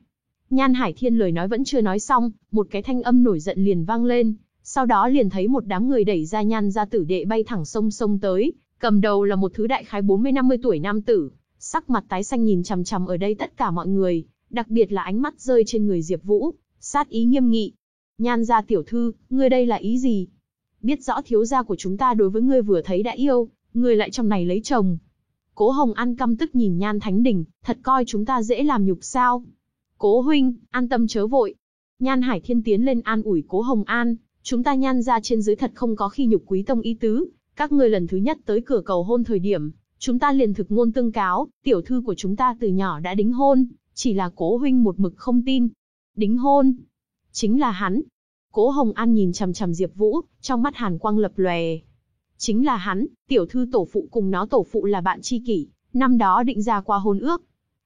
Nhan Hải Thiên lời nói vẫn chưa nói xong, một cái thanh âm nổi giận liền vang lên, sau đó liền thấy một đám người đẩy ra nhan ra tử đệ bay thẳng sông sông tới, cầm đầu là một thứ đại khái 40-50 tuổi nam tử, sắc mặt tái xanh nhìn chằm chằm ở đây tất cả mọi người, đặc biệt là ánh mắt rơi trên người Diệp Vũ, sát ý nghiêm nghị. Nhan gia tiểu thư, ngươi đây là ý gì? Biết rõ thiếu gia của chúng ta đối với ngươi vừa thấy đã yêu, ngươi lại trong này lấy chồng. Cố Hồng An căm tức nhìn Nhan Thánh Đình, thật coi chúng ta dễ làm nhục sao? Cố huynh, an tâm chớ vội. Nhan Hải Thiên tiến lên an ủi Cố Hồng An, Chúng ta nhan ra trên dưới thật không có khi nhục quý tông ý tứ, các ngươi lần thứ nhất tới cửa cầu hôn thời điểm, chúng ta liền thực ngôn tương cáo, tiểu thư của chúng ta từ nhỏ đã đính hôn, chỉ là cố huynh một mực không tin. Đính hôn? Chính là hắn. Cố Hồng An nhìn chằm chằm Diệp Vũ, trong mắt hàn quang lập lòe. Chính là hắn, tiểu thư tổ phụ cùng nó tổ phụ là bạn tri kỷ, năm đó định ra qua hôn ước.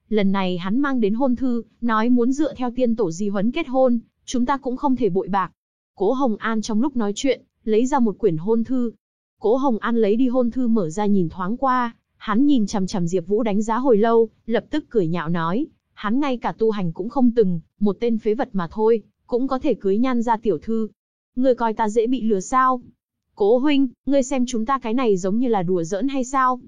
Lần này hắn mang đến hôn thư, nói muốn dựa theo tiên tổ di huấn kết hôn, chúng ta cũng không thể bội bạc. Cố Hồng An trong lúc nói chuyện, lấy ra một quyển hôn thư. Cố Hồng An lấy đi hôn thư mở ra nhìn thoáng qua, hắn nhìn chằm chằm Diệp Vũ đánh giá hồi lâu, lập tức cười nhạo nói, hắn ngay cả tu hành cũng không từng, một tên phế vật mà thôi, cũng có thể cưới nhan ra tiểu thư. Ngươi coi ta dễ bị lừa sao? Cố huynh, ngươi xem chúng ta cái này giống như là đùa giỡn hay sao?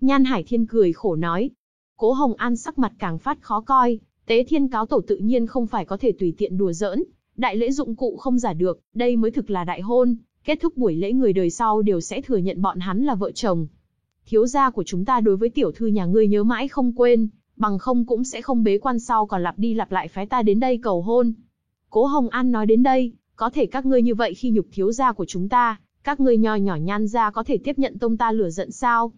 Nhan Hải Thiên cười khổ nói. Cố Hồng An sắc mặt càng phát khó coi, Tế Thiên cáo tổ tự nhiên không phải có thể tùy tiện đùa giỡn, Đại lễ dụng cụ không giả được, đây mới thực là đại hôn, kết thúc buổi lễ người đời sau đều sẽ thừa nhận bọn hắn là vợ chồng. Thiếu gia của chúng ta đối với tiểu thư nhà ngươi nhớ mãi không quên, bằng không cũng sẽ không bế quan sau còn lặp đi lặp lại phái ta đến đây cầu hôn. Cố Hồng An nói đến đây, có thể các ngươi như vậy khi nhục thiếu gia của chúng ta, các ngươi nho nhỏ nhan gia có thể tiếp nhận tông ta lửa giận sao?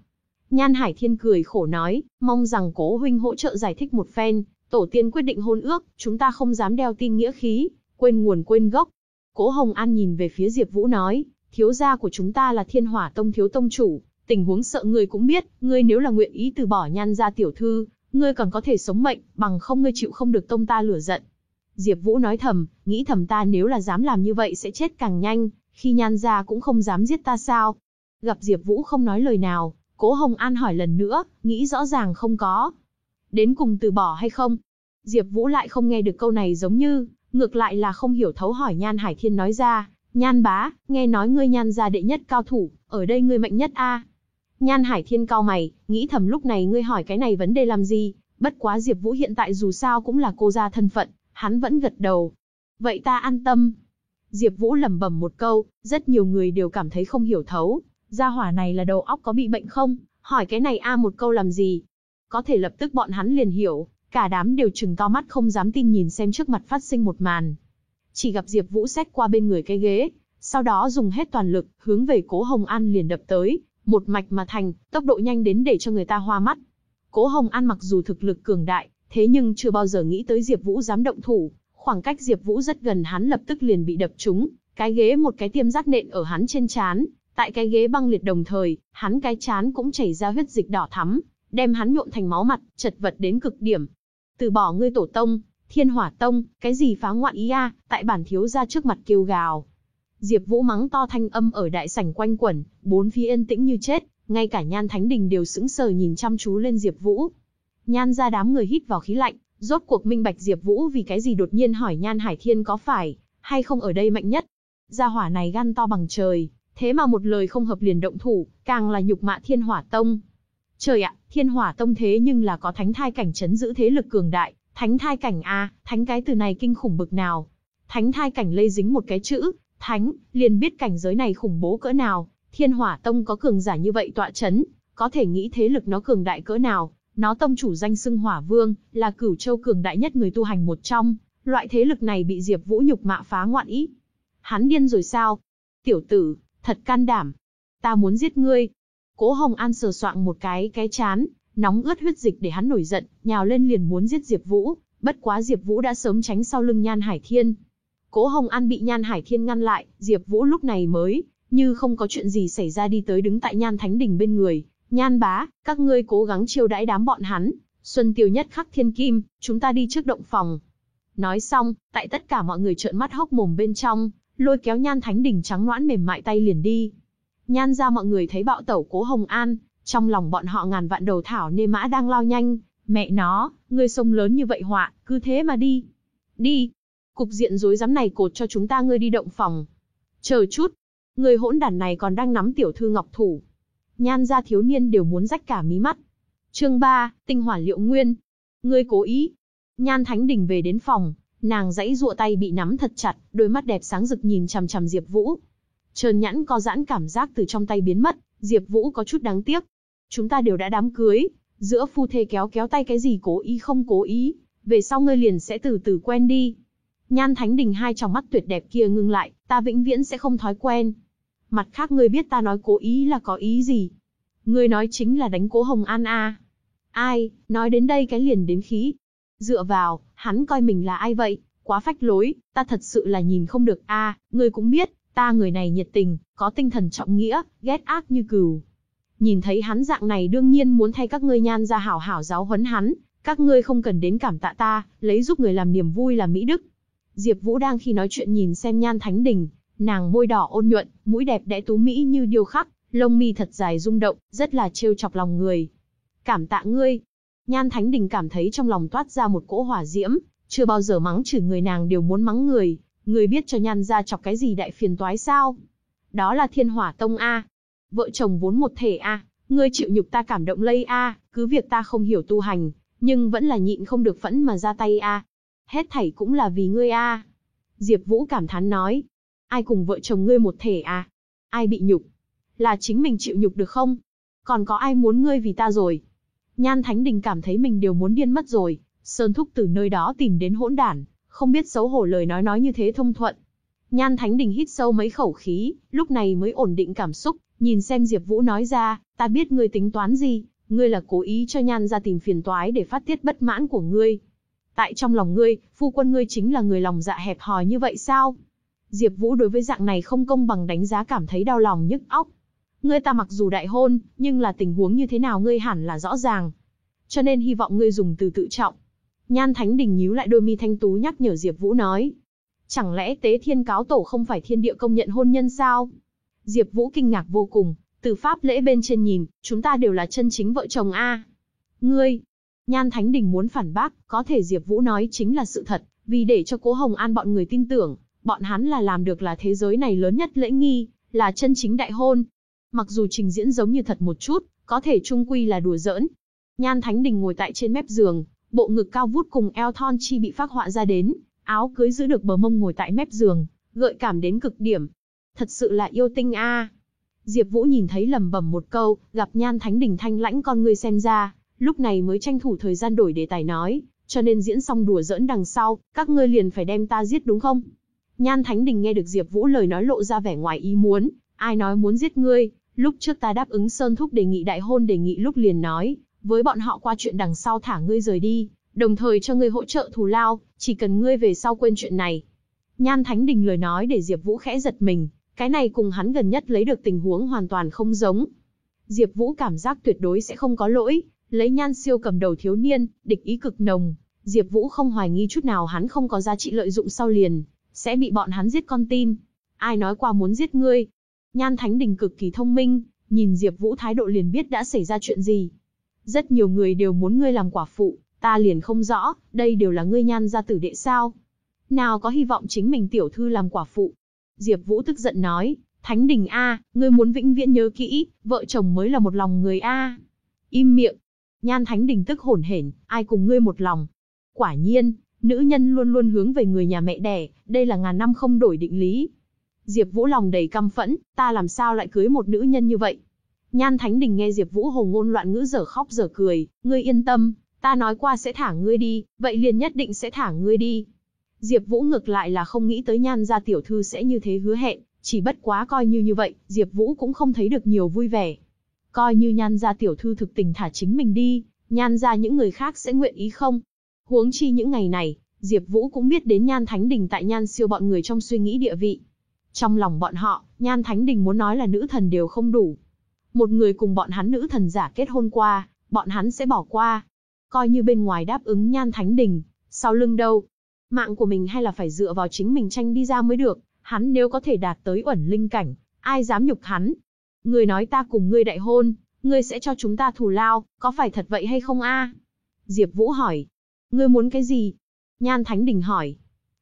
Nhan Hải Thiên cười khổ nói, mong rằng cố huynh hỗ trợ giải thích một phen, tổ tiên quyết định hôn ước, chúng ta không dám đeo tin nghĩa khí, quên nguồn quên gốc. Cố Hồng An nhìn về phía Diệp Vũ nói, thiếu gia của chúng ta là Thiên Hỏa Tông thiếu tông chủ, tình huống sợ ngươi cũng biết, ngươi nếu là nguyện ý từ bỏ nhan gia tiểu thư, ngươi còn có thể sống mệnh, bằng không ngươi chịu không được tông ta lửa giận. Diệp Vũ nói thầm, nghĩ thầm ta nếu là dám làm như vậy sẽ chết càng nhanh, khi nhan gia cũng không dám giết ta sao? Gặp Diệp Vũ không nói lời nào, Cố Hồng An hỏi lần nữa, nghĩ rõ ràng không có. Đến cùng từ bỏ hay không? Diệp Vũ lại không nghe được câu này giống như ngược lại là không hiểu thấu hỏi Nhan Hải Thiên nói ra, Nhan bá, nghe nói ngươi nhan gia đệ nhất cao thủ, ở đây ngươi mạnh nhất a. Nhan Hải Thiên cao mày, nghĩ thầm lúc này ngươi hỏi cái này vấn đề làm gì, bất quá Diệp Vũ hiện tại dù sao cũng là cô gia thân phận, hắn vẫn gật đầu. Vậy ta an tâm. Diệp Vũ lẩm bẩm một câu, rất nhiều người đều cảm thấy không hiểu thấu, gia hỏa này là đầu óc có bị bệnh không, hỏi cái này a một câu làm gì? Có thể lập tức bọn hắn liền hiểu, cả đám đều trừng to mắt không dám tin nhìn xem trước mặt phát sinh một màn. Chỉ gặp Diệp Vũ xét qua bên người cái ghế, sau đó dùng hết toàn lực, hướng về Cố Hồng An liền đập tới, một mạch mà thành, tốc độ nhanh đến để cho người ta hoa mắt. Cố Hồng An mặc dù thực lực cường đại, thế nhưng chưa bao giờ nghĩ tới Diệp Vũ dám động thủ, khoảng cách Diệp Vũ rất gần hắn lập tức liền bị đập trúng, cái ghế một cái tiêm giác nện ở hắn trên trán, tại cái ghế băng liệt đồng thời, hắn cái trán cũng chảy ra huyết dịch đỏ thắm, đem hắn nhuộm thành máu mặt, chật vật đến cực điểm. Từ bỏ ngươi tổ tông, Thiên Hỏa Tông, cái gì phá ngoạn ý a, tại bản thiếu gia trước mặt kêu gào. Diệp Vũ mắng to thanh âm ở đại sảnh quanh quẩn, bốn phía yên tĩnh như chết, ngay cả Nhan Thánh Đình đều sững sờ nhìn chăm chú lên Diệp Vũ. Nhan gia đám người hít vào khí lạnh, rốt cuộc minh bạch Diệp Vũ vì cái gì đột nhiên hỏi Nhan Hải Thiên có phải hay không ở đây mạnh nhất. Gia hỏa này gan to bằng trời, thế mà một lời không hợp liền động thủ, càng là nhục mạ Thiên Hỏa Tông. Trời ạ, Thiên Hỏa Tông thế nhưng là có thánh thai cảnh trấn giữ thế lực cường đại, thánh thai cảnh a, thánh cái từ này kinh khủng bực nào. Thánh thai cảnh lây dính một cái chữ, thánh, liền biết cảnh giới này khủng bố cỡ nào, Thiên Hỏa Tông có cường giả như vậy tọa chấn, có thể nghĩ thế lực nó cường đại cỡ nào, nó tông chủ danh xưng Hỏa Vương, là cửu châu cường đại nhất người tu hành một trong, loại thế lực này bị Diệp Vũ nhục mạ phá ngoạn ý. Hắn điên rồi sao? Tiểu tử, thật can đảm. Ta muốn giết ngươi. Cố Hồng An sờ soạng một cái cái chán, nóng ướt huyết dịch để hắn nổi giận, nhào lên liền muốn giết Diệp Vũ, bất quá Diệp Vũ đã sớm tránh sau lưng Nhan Hải Thiên. Cố Hồng An bị Nhan Hải Thiên ngăn lại, Diệp Vũ lúc này mới như không có chuyện gì xảy ra đi tới đứng tại Nhan Thánh Đình bên người, "Nhan bá, các ngươi cố gắng chiêu đãi đám bọn hắn, Xuân Tiêu nhất khắc thiên kim, chúng ta đi trước động phòng." Nói xong, tại tất cả mọi người trợn mắt hốc mồm bên trong, lôi kéo Nhan Thánh Đỉnh trắng ngoãn mềm mại tay liền đi. Nhan ra mọi người thấy bạo tẩu Cố Hồng An, trong lòng bọn họ ngàn vạn đầu thảo nê mã đang lao nhanh, mẹ nó, ngươi sông lớn như vậy họa, cứ thế mà đi. Đi. Cục diện rối rắm này cột cho chúng ta ngươi đi động phòng. Chờ chút. Người hỗn đản này còn đang nắm tiểu thư ngọc thủ. Nhan gia thiếu niên đều muốn rách cả mí mắt. Chương 3, tinh hỏa liệu nguyên. Ngươi cố ý. Nhan Thánh Đình về đến phòng, nàng dãy dụa tay bị nắm thật chặt, đôi mắt đẹp sáng rực nhìn chằm chằm Diệp Vũ. Trơn nhãn có giãn cảm giác từ trong tay biến mất, Diệp Vũ có chút đáng tiếc, Chúng ta đều đã đám cưới, giữa phu thê kéo kéo tay cái gì cố ý không cố ý, về sau ngươi liền sẽ từ từ quen đi. Nhan Thánh Đình hai tròng mắt tuyệt đẹp kia ngưng lại, ta vĩnh viễn sẽ không thói quen. Mặt khác ngươi biết ta nói cố ý là có ý gì? Ngươi nói chính là đánh cố Hồng An a. Ai, nói đến đây cái liền đến khí. Dựa vào, hắn coi mình là ai vậy? Quá phách lối, ta thật sự là nhìn không được a, ngươi cũng biết, ta người này nhiệt tình, có tinh thần trọng nghĩa, ghét ác như cừu. Nhìn thấy hắn dạng này đương nhiên muốn thay các ngươi nhan ra hảo hảo giáo huấn hắn, các ngươi không cần đến cảm tạ ta, lấy giúp người làm niềm vui là mỹ đức. Diệp Vũ đang khi nói chuyện nhìn xem Nhan Thánh Đình, nàng môi đỏ ôn nhuận, mũi đẹp đẽ tú mỹ như điêu khắc, lông mi thật dài rung động, rất là trêu chọc lòng người. Cảm tạ ngươi. Nhan Thánh Đình cảm thấy trong lòng toát ra một cỗ hỏa diễm, chưa bao giờ mắng chửi người nàng đều muốn mắng người, người biết cho Nhan gia chọc cái gì đại phiền toái sao? Đó là Thiên Hỏa Tông a, vợ chồng vốn một thể a, ngươi chịu nhục ta cảm động lây a, cứ việc ta không hiểu tu hành, nhưng vẫn là nhịn không được phẫn mà ra tay a. Hết thảy cũng là vì ngươi a. Diệp Vũ cảm thán nói, ai cùng vợ chồng ngươi một thể à? Ai bị nhục? Là chính mình chịu nhục được không? Còn có ai muốn ngươi vì ta rồi? Nhan Thánh Đình cảm thấy mình đều muốn điên mất rồi, Sơn Thúc từ nơi đó tìm đến hỗn đản, không biết xấu hổ lời nói nói như thế thông thuận. Nhan Thánh Đình hít sâu mấy khẩu khí, lúc này mới ổn định cảm xúc, Nhìn xem Diệp Vũ nói ra, ta biết ngươi tính toán gì, ngươi là cố ý cho nhan ra tìm phiền toái để phát tiết bất mãn của ngươi. Tại trong lòng ngươi, phu quân ngươi chính là người lòng dạ hẹp hòi như vậy sao? Diệp Vũ đối với dạng này không công bằng đánh giá cảm thấy đau lòng nhức óc. Ngươi ta mặc dù đại hôn, nhưng là tình huống như thế nào ngươi hẳn là rõ ràng. Cho nên hy vọng ngươi dùng từ tự trọng. Nhan Thánh Đình nhíu lại đôi mi thanh tú nhắc nhở Diệp Vũ nói. Chẳng lẽ Tế Thiên Cáo Tổ không phải thiên địa công nhận hôn nhân sao? Diệp Vũ kinh ngạc vô cùng, từ pháp lễ bên trên nhìn, chúng ta đều là chân chính vợ chồng a. Ngươi, Nhan Thánh Đình muốn phản bác, có thể Diệp Vũ nói chính là sự thật, vì để cho Cố Hồng An bọn người tin tưởng, bọn hắn là làm được là thế giới này lớn nhất lễ nghi, là chân chính đại hôn. mặc dù trình diễn giống như thật một chút, có thể trung quy là đùa giỡn. Nhan Thánh Đình ngồi tại trên mép giường, bộ ngực cao vút cùng eo thon chi bị phác họa ra đến, áo cưới giữ được bờ mông ngồi tại mép giường, gợi cảm đến cực điểm. Thật sự là yêu tinh a. Diệp Vũ nhìn thấy lẩm bẩm một câu, gặp Nhan Thánh Đình thanh lãnh con ngươi xem ra, lúc này mới tranh thủ thời gian đổi đề tài nói, cho nên diễn xong đùa giỡn đằng sau, các ngươi liền phải đem ta giết đúng không? Nhan Thánh Đình nghe được Diệp Vũ lời nói lộ ra vẻ ngoài ý muốn, ai nói muốn giết ngươi, lúc trước ta đáp ứng Sơn Thúc đề nghị đại hôn đề nghị lúc liền nói, với bọn họ qua chuyện đằng sau thả ngươi rời đi, đồng thời cho ngươi hỗ trợ thù lao, chỉ cần ngươi về sau quên chuyện này. Nhan Thánh Đình lời nói để Diệp Vũ khẽ giật mình, cái này cùng hắn gần nhất lấy được tình huống hoàn toàn không giống. Diệp Vũ cảm giác tuyệt đối sẽ không có lỗi, lấy Nhan Siêu cầm đầu thiếu niên, địch ý cực nồng, Diệp Vũ không hoài nghi chút nào hắn không có giá trị lợi dụng sau liền, sẽ bị bọn hắn giết con tim. Ai nói qua muốn giết ngươi? Nhan Thánh Đình cực kỳ thông minh, nhìn Diệp Vũ thái độ liền biết đã xảy ra chuyện gì. Rất nhiều người đều muốn ngươi làm quả phụ, ta liền không rõ, đây đều là ngươi nhan gia tử đệ sao? Nào có hy vọng chính mình tiểu thư làm quả phụ? Diệp Vũ tức giận nói, Thánh Đình a, ngươi muốn vĩnh viễn nhớ kỹ, vợ chồng mới là một lòng người a. Im miệng. Nhan Thánh Đình tức hổn hển, ai cùng ngươi một lòng? Quả nhiên, nữ nhân luôn luôn hướng về người nhà mẹ đẻ, đây là ngàn năm không đổi định lý. Diệp Vũ lòng đầy căm phẫn, ta làm sao lại cưới một nữ nhân như vậy? Nhan Thánh Đình nghe Diệp Vũ hồ ngôn loạn ngữ dở khóc dở cười, ngươi yên tâm, ta nói qua sẽ thả ngươi đi, vậy liền nhất định sẽ thả ngươi đi. Diệp Vũ ngược lại là không nghĩ tới Nhan gia tiểu thư sẽ như thế hứa hẹn, chỉ bất quá coi như như vậy, Diệp Vũ cũng không thấy được nhiều vui vẻ. Coi như Nhan gia tiểu thư thực tình thả chính mình đi, Nhan gia những người khác sẽ nguyện ý không? Huống chi những ngày này, Diệp Vũ cũng biết đến Nhan Thánh Đình tại Nhan Siêu bọn người trong suy nghĩ địa vị. Trong lòng bọn họ, Nhan Thánh Đình muốn nói là nữ thần đều không đủ. Một người cùng bọn hắn nữ thần giả kết hôn qua, bọn hắn sẽ bỏ qua. Coi như bên ngoài đáp ứng Nhan Thánh Đình, sau lưng đâu? Mạng của mình hay là phải dựa vào chính mình tranh đi ra mới được, hắn nếu có thể đạt tới uẩn linh cảnh, ai dám nhục hắn? Người nói ta cùng ngươi đại hôn, ngươi sẽ cho chúng ta thù lao, có phải thật vậy hay không a? Diệp Vũ hỏi. Ngươi muốn cái gì? Nhan Thánh Đình hỏi.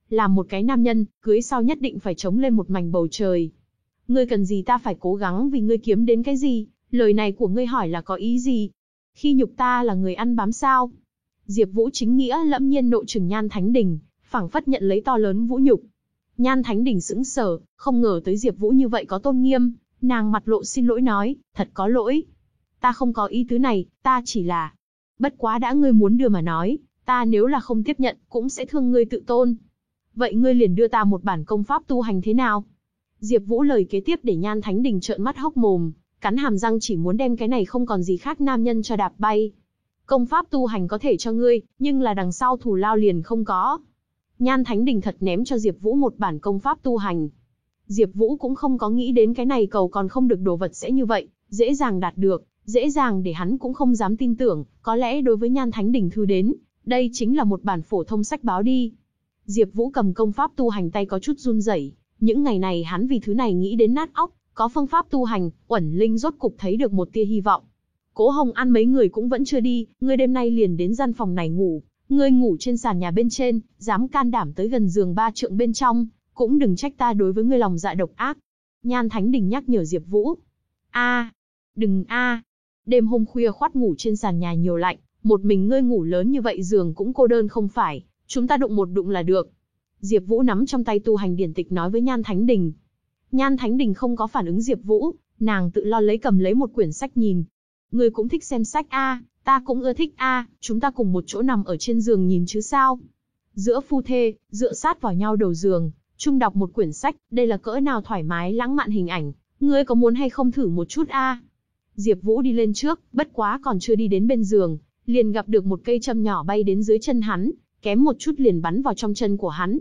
Làm một cái nam nhân, cưới sau nhất định phải chống lên một mảnh bầu trời. Ngươi cần gì ta phải cố gắng vì ngươi kiếm đến cái gì? Lời này của ngươi hỏi là có ý gì? Khi nhục ta là người ăn bám sao? Diệp Vũ chính nghĩa lẫm nhiên nội trừng Nhan Thánh Đình, phảng phất nhận lấy to lớn vũ nhục. Nhan Thánh Đình sững sờ, không ngờ tới Diệp Vũ như vậy có tôn nghiêm, nàng mặt lộ xin lỗi nói, thật có lỗi. Ta không có ý tứ này, ta chỉ là... Bất quá đã ngươi muốn đưa mà nói, ta nếu là không tiếp nhận, cũng sẽ thương ngươi tự tôn. Vậy ngươi liền đưa ta một bản công pháp tu hành thế nào? Diệp Vũ lời kế tiếp để Nhan Thánh Đình trợn mắt hốc mồm, cắn hàm răng chỉ muốn đem cái này không còn gì khác nam nhân cho đạp bay. Công pháp tu hành có thể cho ngươi, nhưng là đằng sau thù lao liền không có. Nhan Thánh Đình thật ném cho Diệp Vũ một bản công pháp tu hành. Diệp Vũ cũng không có nghĩ đến cái này cầu còn không được đồ vật sẽ như vậy, dễ dàng đạt được, dễ dàng để hắn cũng không dám tin tưởng, có lẽ đối với Nhan Thánh Đình thư đến, đây chính là một bản phổ thông sách báo đi. Diệp Vũ cầm công pháp tu hành tay có chút run rẩy, những ngày này hắn vì thứ này nghĩ đến nát óc, có phương pháp tu hành, Uẩn Linh rốt cục thấy được một tia hy vọng. Cố Hồng An mấy người cũng vẫn chưa đi, ngươi đêm nay liền đến gian phòng này ngủ, ngươi ngủ trên sàn nhà bên trên, dám can đảm tới gần giường ba trượng bên trong, cũng đừng trách ta đối với ngươi lòng dạ độc ác. Nhan Thánh Đình nhắc nhở Diệp Vũ. A, đừng a. Đêm hôm khuya khoát ngủ trên sàn nhà nhiều lạnh, một mình ngươi ngủ lớn như vậy giường cũng cô đơn không phải, chúng ta đụng một đụng là được. Diệp Vũ nắm trong tay tu hành điển tịch nói với Nhan Thánh Đình. Nhan Thánh Đình không có phản ứng Diệp Vũ, nàng tự lo lấy cầm lấy một quyển sách nhìn. Ngươi cũng thích xem sách a, ta cũng ưa thích a, chúng ta cùng một chỗ nằm ở trên giường nhìn chứ sao? Giữa phu thê, dựa sát vào nhau đầu giường, chung đọc một quyển sách, đây là cỡ nào thoải mái lãng mạn hình ảnh, ngươi có muốn hay không thử một chút a? Diệp Vũ đi lên trước, bất quá còn chưa đi đến bên giường, liền gặp được một cây châm nhỏ bay đến dưới chân hắn, kém một chút liền bắn vào trong chân của hắn.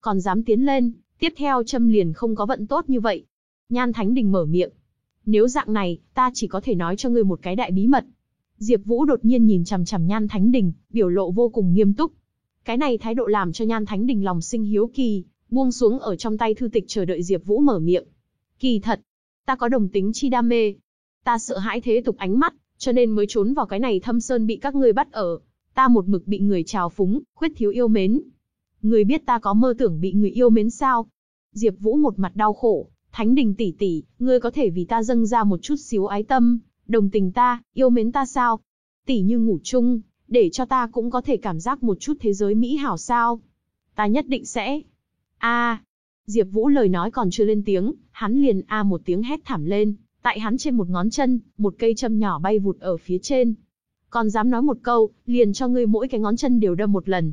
Còn dám tiến lên, tiếp theo châm liền không có vận tốt như vậy. Nhan Thánh Đình mở miệng. Nếu dạng này, ta chỉ có thể nói cho ngươi một cái đại bí mật. Diệp Vũ đột nhiên nhìn chằm chằm Nhan Thánh Đình, biểu lộ vô cùng nghiêm túc. Cái này thái độ làm cho Nhan Thánh Đình lòng sinh hiếu kỳ, buông xuống ở trong tay thư tịch chờ đợi Diệp Vũ mở miệng. Kỳ thật, ta có đồng tính chi đam mê. Ta sợ hãi thế tục ánh mắt, cho nên mới trốn vào cái này thâm sơn bị các ngươi bắt ở. Ta một mực bị người trào phúng, khuyết thiếu yêu mến. Người biết ta có mơ tưởng bị người yêu mến sao? Diệp Vũ một mặt đau khổ, Thánh đình tỷ tỷ, ngươi có thể vì ta dâng ra một chút xíu ái tâm, đồng tình ta, yêu mến ta sao? Tỷ như ngủ chung, để cho ta cũng có thể cảm giác một chút thế giới mỹ hảo sao? Ta nhất định sẽ. A. Diệp Vũ lời nói còn chưa lên tiếng, hắn liền a một tiếng hét thảm lên, tại hắn trên một ngón chân, một cây châm nhỏ bay vụt ở phía trên. Còn dám nói một câu, liền cho ngươi mỗi cái ngón chân đều đâm một lần.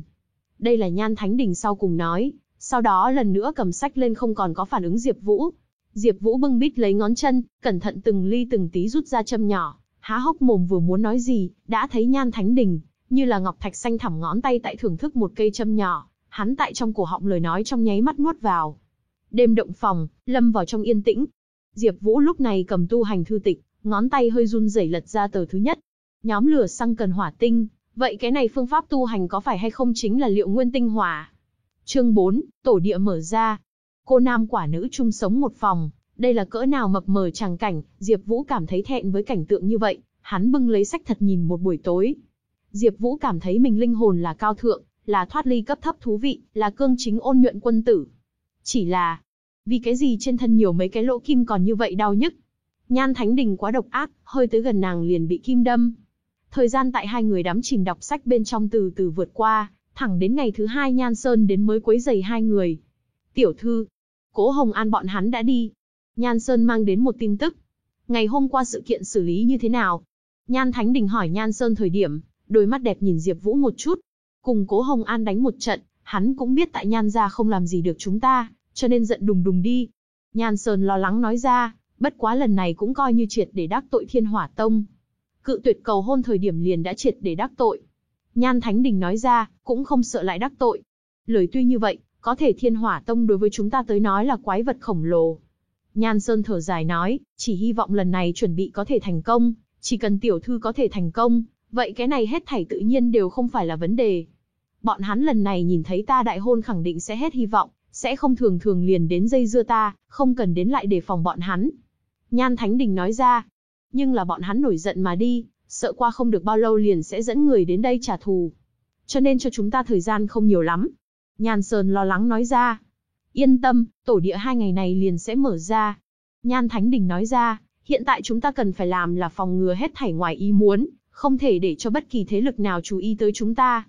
Đây là Nhan Thánh Đình sau cùng nói, sau đó lần nữa cầm sách lên không còn có phản ứng Diệp Vũ. Diệp Vũ bưng bít lấy ngón chân, cẩn thận từng ly từng tí rút ra châm nhỏ, há hốc mồm vừa muốn nói gì, đã thấy Nhan Thánh Đình, như là ngọc thạch xanh thẳm ngón tay tại thưởng thức một cây châm nhỏ, hắn tại trong cổ họng lời nói trong nháy mắt nuốt vào. Đêm động phòng, lâm vào trong yên tĩnh. Diệp Vũ lúc này cầm tu hành thư tịch, ngón tay hơi run rẩy lật ra tờ thứ nhất. Nhóm lửa xăng cần hỏa tinh, vậy cái này phương pháp tu hành có phải hay không chính là liệu nguyên tinh hỏa? Chương 4, tổ địa mở ra. Cô nam quả nữ chung sống một phòng, đây là cỡ nào mập mờ chẳng cảnh, Diệp Vũ cảm thấy thẹn với cảnh tượng như vậy, hắn bưng lấy sách thật nhìn một buổi tối. Diệp Vũ cảm thấy mình linh hồn là cao thượng, là thoát ly cấp thấp thú vị, là cương chính ôn nhuận quân tử. Chỉ là, vì cái gì trên thân nhiều mấy cái lỗ kim còn như vậy đau nhức? Nhan Thánh Đình quá độc ác, hơi tới gần nàng liền bị kim đâm. Thời gian tại hai người đắm chìm đọc sách bên trong từ từ vượt qua, thẳng đến ngày thứ hai Nhan Sơn đến mới quấy giày hai người. Tiểu thư, Cố Hồng An bọn hắn đã đi. Nhan Sơn mang đến một tin tức. Ngày hôm qua sự kiện xử lý như thế nào? Nhan Thánh Đình hỏi Nhan Sơn thời điểm, đôi mắt đẹp nhìn Diệp Vũ một chút. Cùng Cố Hồng An đánh một trận, hắn cũng biết tại Nhan gia không làm gì được chúng ta, cho nên giận đùng đùng đi. Nhan Sơn lo lắng nói ra, bất quá lần này cũng coi như triệt để đắc tội Thiên Hỏa Tông. Cự tuyệt cầu hôn thời điểm liền đã triệt để đắc tội. Nhan Thánh Đình nói ra, cũng không sợ lại đắc tội. Lời tuy như vậy, có thể Thiên Hỏa Tông đối với chúng ta tới nói là quái vật khổng lồ. Nhan Sơn thở dài nói, chỉ hy vọng lần này chuẩn bị có thể thành công, chỉ cần tiểu thư có thể thành công, vậy cái này hết thảy tự nhiên đều không phải là vấn đề. Bọn hắn lần này nhìn thấy ta đại hôn khẳng định sẽ hết hy vọng, sẽ không thường thường liền đến dây dưa ta, không cần đến lại để phòng bọn hắn. Nhan Thánh Đình nói ra, nhưng là bọn hắn nổi giận mà đi, sợ qua không được bao lâu liền sẽ dẫn người đến đây trả thù. Cho nên cho chúng ta thời gian không nhiều lắm. Nhan Sơn lo lắng nói ra. Yên tâm, tổ địa hai ngày này liền sẽ mở ra. Nhan Thánh Đình nói ra, hiện tại chúng ta cần phải làm là phòng ngừa hết thảy ngoài ý muốn, không thể để cho bất kỳ thế lực nào chú ý tới chúng ta.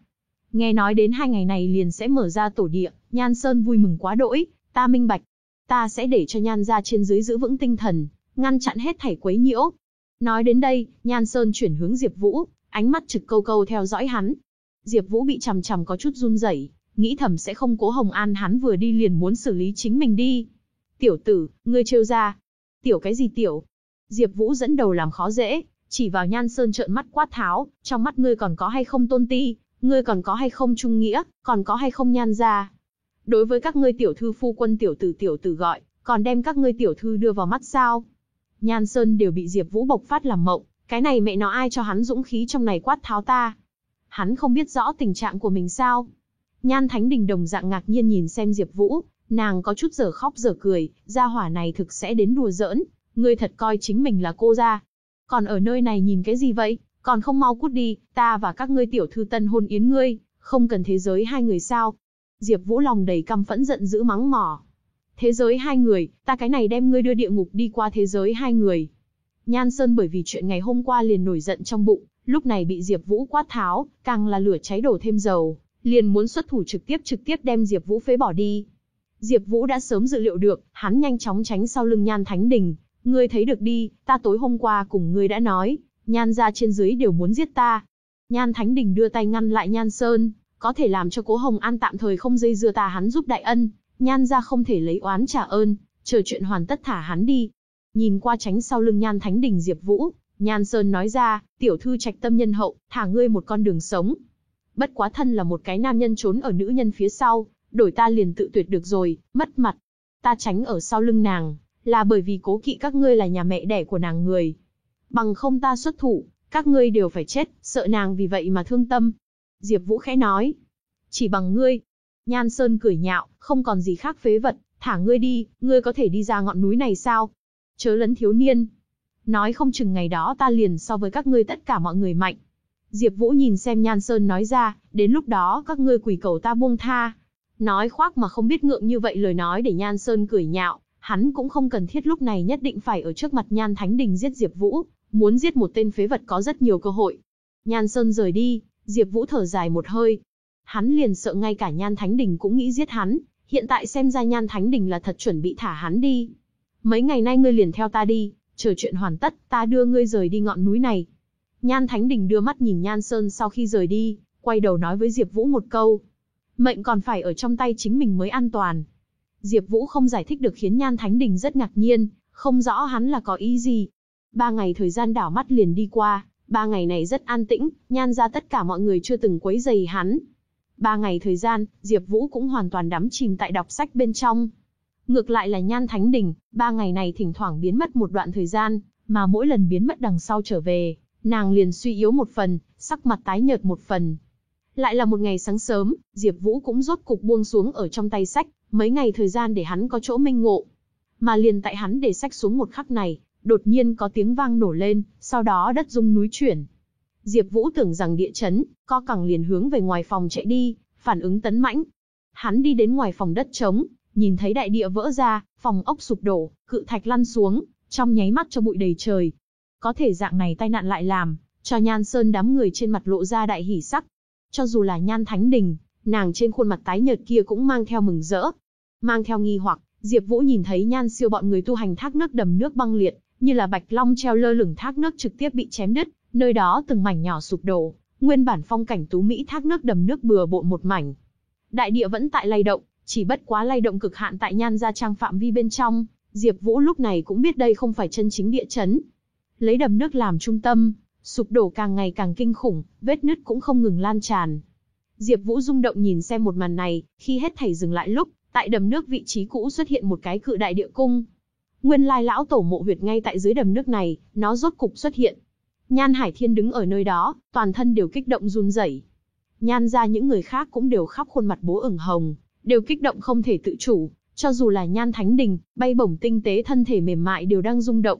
Nghe nói đến hai ngày này liền sẽ mở ra tổ địa, Nhan Sơn vui mừng quá đỗi, ta minh bạch. Ta sẽ để cho Nhan ra trên dưới giữ vững tinh thần, ngăn chặn hết thảy quấy nhiễu. Nói đến đây, Nhan Sơn chuyển hướng Diệp Vũ, ánh mắt trực câu câu theo dõi hắn. Diệp Vũ bị chằm chằm có chút run rẩy, nghĩ thầm sẽ không cố Hồng An hắn vừa đi liền muốn xử lý chính mình đi. Tiểu tử, ngươi trêu ra. Tiểu cái gì tiểu? Diệp Vũ dẫn đầu làm khó dễ, chỉ vào Nhan Sơn trợn mắt quát tháo, trong mắt ngươi còn có hay không tôn ti, ngươi còn có hay không trung nghĩa, còn có hay không nhan gia. Đối với các ngươi tiểu thư phu quân tiểu tử tiểu tử gọi, còn đem các ngươi tiểu thư đưa vào mắt sao? Nhan Sơn đều bị Diệp Vũ bộc phát làm mộng, cái này mẹ nó ai cho hắn dũng khí trong này quát tháo ta? Hắn không biết rõ tình trạng của mình sao? Nhan Thánh Đình đồng dạng ngạc nhiên nhìn xem Diệp Vũ, nàng có chút giờ khóc giờ cười, gia hỏa này thực sẽ đến đùa giỡn, ngươi thật coi chính mình là cô gia. Còn ở nơi này nhìn cái gì vậy, còn không mau cút đi, ta và các ngươi tiểu thư tân hôn yến ngươi, không cần thế giới hai người sao? Diệp Vũ lòng đầy căm phẫn giận dữ mắng mỏ. Thế giới hai người, ta cái này đem ngươi đưa địa ngục đi qua thế giới hai người. Nhan Sơn bởi vì chuyện ngày hôm qua liền nổi giận trong bụng, lúc này bị Diệp Vũ quát tháo, càng là lửa cháy đổ thêm dầu, liền muốn xuất thủ trực tiếp trực tiếp đem Diệp Vũ phế bỏ đi. Diệp Vũ đã sớm dự liệu được, hắn nhanh chóng tránh sau lưng Nhan Thánh Đình, ngươi thấy được đi, ta tối hôm qua cùng ngươi đã nói, Nhan gia trên dưới đều muốn giết ta. Nhan Thánh Đình đưa tay ngăn lại Nhan Sơn, có thể làm cho Cố Hồng An tạm thời không dây dưa ta hắn giúp đại ân, Nhan gia không thể lấy oán trả ơn, chờ chuyện hoàn tất thả hắn đi. Nhìn qua tránh sau lưng Nhan Thánh Đình Diệp Vũ, Nhan Sơn nói ra, tiểu thư trạch tâm nhân hậu, thả ngươi một con đường sống. Bất quá thân là một cái nam nhân trốn ở nữ nhân phía sau, đổi ta liền tự tuyệt được rồi, mất mặt. Ta tránh ở sau lưng nàng, là bởi vì cố kỵ các ngươi là nhà mẹ đẻ của nàng người. Bằng không ta xuất thủ, các ngươi đều phải chết, sợ nàng vì vậy mà thương tâm. Diệp Vũ khẽ nói, chỉ bằng ngươi. Nhan Sơn cười nhạo, không còn gì khác phế vật, thả ngươi đi, ngươi có thể đi ra ngọn núi này sao? Chớ lấn thiếu niên. Nói không chừng ngày đó ta liền so với các ngươi tất cả mọi người mạnh. Diệp Vũ nhìn xem Nhan Sơn nói ra, đến lúc đó các ngươi quỷ cầu ta buông tha. Nói khoác mà không biết ngượng như vậy lời nói để Nhan Sơn cười nhạo, Hắn cũng không cần thiết lúc này nhất định phải ở trước mặt Nhan Thánh Đình giết Diệp Vũ, muốn giết một tên phế vật có rất nhiều cơ hội. Nhan Sơn rời đi, Diệp Vũ thở dài một hơi. Hắn liền sợ ngay cả Nhan Thánh Đình cũng nghĩ giết hắn, hiện tại xem ra Nhan Thánh Đình là thật chuẩn bị thả hắn đi. Mấy ngày nay ngươi liền theo ta đi, chờ chuyện hoàn tất, ta đưa ngươi rời đi ngọn núi này. Nhan Thánh Đình đưa mắt nhìn Nhan Sơn sau khi rời đi, quay đầu nói với Diệp Vũ một câu. Mệnh còn phải ở trong tay chính mình mới an toàn. Diệp Vũ không giải thích được khiến Nhan Thánh Đình rất ngạc nhiên, không rõ hắn là có ý gì. Ba ngày thời gian đảo mắt liền đi qua, ba ngày này rất an tĩnh, Nhan ra tất cả mọi người chưa từng quấy rầy hắn. Ba ngày thời gian, Diệp Vũ cũng hoàn toàn đắm chìm tại đọc sách bên trong. Ngược lại là Nhan Thánh Đình, ba ngày này thỉnh thoảng biến mất một đoạn thời gian, mà mỗi lần biến mất đằng sau trở về, nàng liền suy yếu một phần, sắc mặt tái nhợt một phần. Lại là một ngày sáng sớm, Diệp Vũ cũng rốt cục buông xuống ở trong tay sách, mấy ngày thời gian để hắn có chỗ minh ngộ. Mà liền tại hắn để sách xuống một khắc này, đột nhiên có tiếng vang nổ lên, sau đó đất rung núi chuyển. Diệp Vũ tưởng rằng địa chấn, co cẳng liền hướng về ngoài phòng chạy đi, phản ứng tấn mãnh. Hắn đi đến ngoài phòng đất trống, nhìn thấy đại địa vỡ ra, phòng ốc sụp đổ, cự thạch lăn xuống, trong nháy mắt cho bụi đầy trời. Có thể dạng này tai nạn lại làm, cho Nhan Sơn đám người trên mặt lộ ra đại hỉ sắc. Cho dù là Nhan Thánh Đình, nàng trên khuôn mặt tái nhợt kia cũng mang theo mừng rỡ. Mang theo nghi hoặc, Diệp Vũ nhìn thấy Nhan Siêu bọn người tu hành thác nước đầm nước băng liệt, như là bạch long treo lơ lửng thác nước trực tiếp bị chém đứt, nơi đó từng mảnh nhỏ sụp đổ, nguyên bản phong cảnh tú mỹ thác nước đầm nước bừa bộn một mảnh. Đại địa vẫn tại lay động, chỉ bất quá lay động cực hạn tại Nhan gia trang phạm vi bên trong, Diệp Vũ lúc này cũng biết đây không phải chân chính địa chấn. Lấy đầm nước làm trung tâm, sụp đổ càng ngày càng kinh khủng, vết nứt cũng không ngừng lan tràn. Diệp Vũ rung động nhìn xem một màn này, khi hết thảy dừng lại lúc, tại đầm nước vị trí cũ xuất hiện một cái cự đại địa cung. Nguyên lai lão tổ mộ huyệt ngay tại dưới đầm nước này, nó rốt cục xuất hiện. Nhan Hải Thiên đứng ở nơi đó, toàn thân đều kích động run rẩy. Nhan ra những người khác cũng đều khắp khuôn mặt bố ửng hồng, đều kích động không thể tự chủ, cho dù là Nhan Thánh Đình, bay bổng tinh tế thân thể mềm mại đều đang rung động.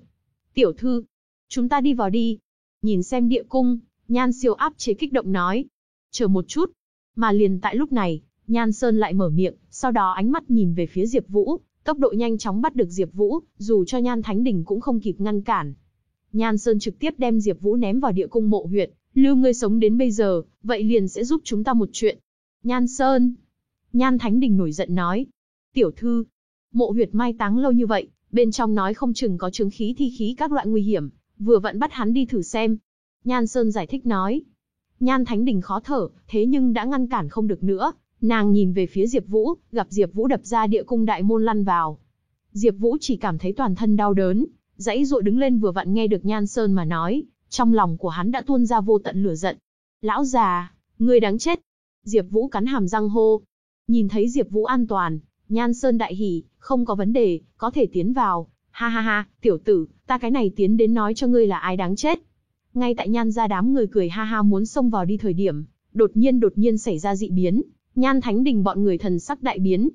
"Tiểu thư, chúng ta đi vào đi." Nhìn xem địa cung, Nhan Siêu áp chế kích động nói. "Chờ một chút." Mà liền tại lúc này, Nhan Sơn lại mở miệng, sau đó ánh mắt nhìn về phía Diệp Vũ, tốc độ nhanh chóng bắt được Diệp Vũ, dù cho Nhan Thánh Đình cũng không kịp ngăn cản. Nhan Sơn trực tiếp đem Diệp Vũ ném vào địa cung mộ huyệt, lưu ngươi sống đến bây giờ, vậy liền sẽ giúp chúng ta một chuyện. Nhan Sơn. Nhan Thánh Đình nổi giận nói. Tiểu thư, mộ huyệt mai táng lâu như vậy, bên trong nói không chừng có chứng khí thi khí các loại nguy hiểm, vừa vặn bắt hắn đi thử xem. Nhan Sơn giải thích nói. Nhan Thánh Đình khó thở, thế nhưng đã ngăn cản không được nữa, Nàng nhìn về phía Diệp Vũ, gặp Diệp Vũ đập ra địa cung đại môn lăn vào. Diệp Vũ chỉ cảm thấy toàn thân đau đớn, dãy dụa đứng lên vừa vặn nghe được Nhan Sơn mà nói, trong lòng của hắn đã tuôn ra vô tận lửa giận. "Lão già, ngươi đáng chết." Diệp Vũ cắn hàm răng hô. Nhìn thấy Diệp Vũ an toàn, Nhan Sơn đại hỉ, không có vấn đề, có thể tiến vào. Ha ha ha, tiểu tử, ta cái này tiến đến nói cho ngươi là ai đáng chết. Ngay tại Nhan gia đám người cười ha ha muốn xông vào đi thời điểm, đột nhiên đột nhiên xảy ra dị biến, Nhan Thánh Đình bọn người thần sắc đại biến.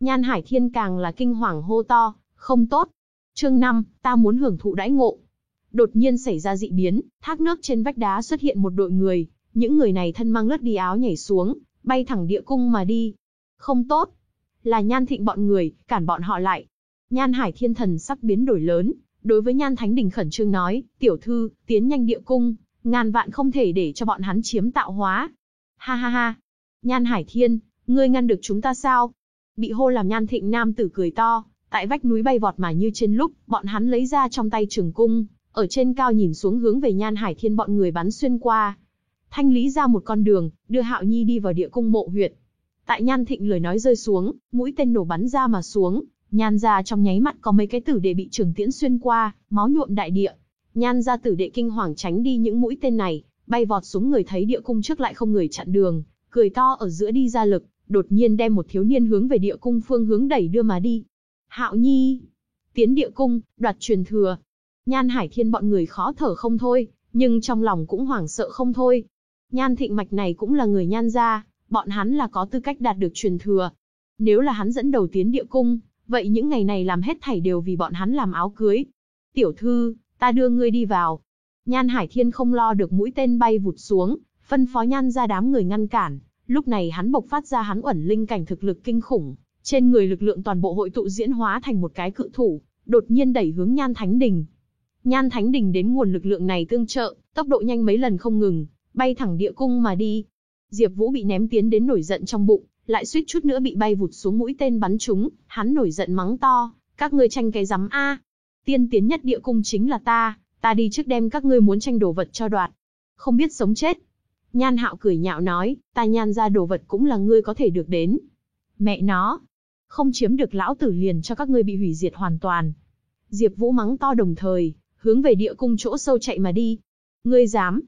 Nhan Hải Thiên càng là kinh hoàng hô to, không tốt. Chương 5, ta muốn hưởng thụ đãi ngộ. Đột nhiên xảy ra dị biến, thác nước trên vách đá xuất hiện một đội người, những người này thân mang lướt đi áo nhảy xuống, bay thẳng địa cung mà đi. Không tốt. Là Nhan Thịnh bọn người, cản bọn họ lại. Nhan Hải Thiên thần sắc biến đổi lớn, đối với Nhan Thánh Đình khẩn trương nói, tiểu thư, tiến nhanh địa cung, ngàn vạn không thể để cho bọn hắn chiếm tạo hóa. Ha ha ha, Nhan Hải Thiên, ngươi ngăn được chúng ta sao? Bị hô làm Nhan Thịnh Nam tử cười to, tại vách núi bay vọt mà như trên lúc, bọn hắn lấy ra trong tay trường cung, ở trên cao nhìn xuống hướng về Nhan Hải Thiên bọn người bắn xuyên qua. Thanh lý ra một con đường, đưa Hạo Nhi đi vào địa cung mộ huyệt. Tại Nhan Thịnh lời nói rơi xuống, mũi tên nổ bắn ra mà xuống, Nhan gia trong nháy mắt có mấy cái tử đệ bị trường tiễn xuyên qua, máu nhuộm đại địa. Nhan gia tử đệ kinh hoàng tránh đi những mũi tên này, bay vọt xuống người thấy địa cung trước lại không người chặn đường, cười to ở giữa đi ra lực, đột nhiên đem một thiếu niên hướng về địa cung phương hướng đẩy đưa mà đi. Hạo Nhi, tiến địa cung, đoạt truyền thừa. Nhan Hải Thiên bọn người khó thở không thôi, nhưng trong lòng cũng hoảng sợ không thôi. Nhan Thịnh Mạch này cũng là người nhan gia, bọn hắn là có tư cách đạt được truyền thừa. Nếu là hắn dẫn đầu tiến địa cung, vậy những ngày này làm hết thảy đều vì bọn hắn làm áo cưới. Tiểu thư, ta đưa ngươi đi vào. Nhan Hải Thiên không lo được mũi tên bay vụt xuống, phân phó nhan ra đám người ngăn cản, lúc này hắn bộc phát ra hắn uẩn linh cảnh thực lực kinh khủng, Trên người lực lượng toàn bộ hội tụ diễn hóa thành một cái cự thủ, đột nhiên đẩy hướng Nhan Thánh Đình. Nhan Thánh Đình đến nguồn lực lượng này tương trợ, tốc độ nhanh mấy lần không ngừng, bay thẳng địa cung mà đi. Diệp Vũ bị ném tiến đến nổi giận trong bụng, lại suýt chút nữa bị bay vụt xuống mũi tên bắn trúng, hắn nổi giận mắng to, các ngươi tranh cái rắm a. Tiên tiến nhất địa cung chính là ta, ta đi trước đem các ngươi muốn tranh đồ vật cho đoạt. Không biết sống chết. Nhan Hạo cười nhạo nói, ta nhan ra đồ vật cũng là ngươi có thể được đến. Mẹ nó, không chiếm được lão tử liền cho các ngươi bị hủy diệt hoàn toàn. Diệp Vũ mắng to đồng thời, hướng về địa cung chỗ sâu chạy mà đi. Ngươi dám?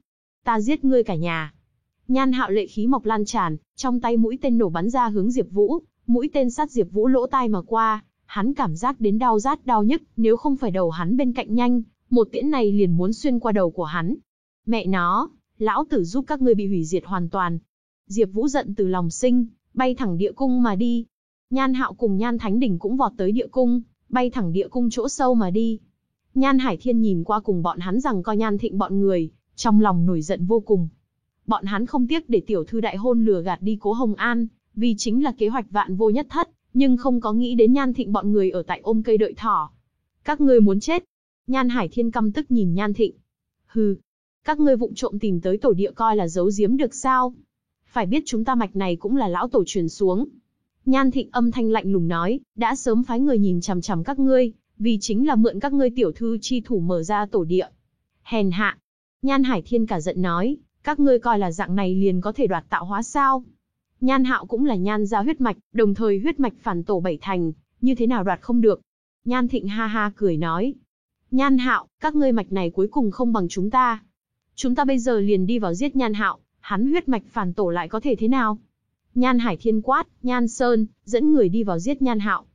Ta giết ngươi cả nhà. Nhan Hạo lệ khí mọc lan tràn, trong tay mũi tên nổ bắn ra hướng Diệp Vũ, mũi tên sát Diệp Vũ lỗ tai mà qua, hắn cảm giác đến đau rát đau nhức, nếu không phải đầu hắn bên cạnh nhanh, một tiễn này liền muốn xuyên qua đầu của hắn. Mẹ nó, lão tử giúp các ngươi bị hủy diệt hoàn toàn. Diệp Vũ giận từ lòng sinh, bay thẳng địa cung mà đi. Nhan Hạo cùng Nhan Thánh Đỉnh cũng vọt tới địa cung, bay thẳng địa cung chỗ sâu mà đi. Nhan Hải Thiên nhìn qua cùng bọn hắn rằng coi Nhan Thịnh bọn người, trong lòng nổi giận vô cùng. Bọn hắn không tiếc để tiểu thư đại hôn lừa gạt đi Cố Hồng An, vì chính là kế hoạch vạn vô nhất thất, nhưng không có nghĩ đến Nhan Thịnh bọn người ở tại ôm cây đợi thỏ. Các ngươi muốn chết. Nhan Hải Thiên căm tức nhìn Nhan Thịnh. Hừ, các ngươi vụng trộm tìm tới tổ địa coi là giấu giếm được sao? Phải biết chúng ta mạch này cũng là lão tổ truyền xuống. Nhan Thịnh âm thanh lạnh lùng nói, đã sớm phái người nhìn chằm chằm các ngươi, vì chính là mượn các ngươi tiểu thư chi thủ mở ra tổ địa. Hèn hạ. Nhan Hải Thiên cả giận nói, các ngươi coi là dạng này liền có thể đoạt tạo hóa sao? Nhan Hạo cũng là nhan gia huyết mạch, đồng thời huyết mạch phản tổ bảy thành, như thế nào đoạt không được? Nhan Thịnh ha ha cười nói, Nhan Hạo, các ngươi mạch này cuối cùng không bằng chúng ta. Chúng ta bây giờ liền đi vào giết Nhan Hạo, hắn huyết mạch phản tổ lại có thể thế nào? Nhan Hải Thiên quát, Nhan Sơn, dẫn người đi vào giết Nhan Hạo.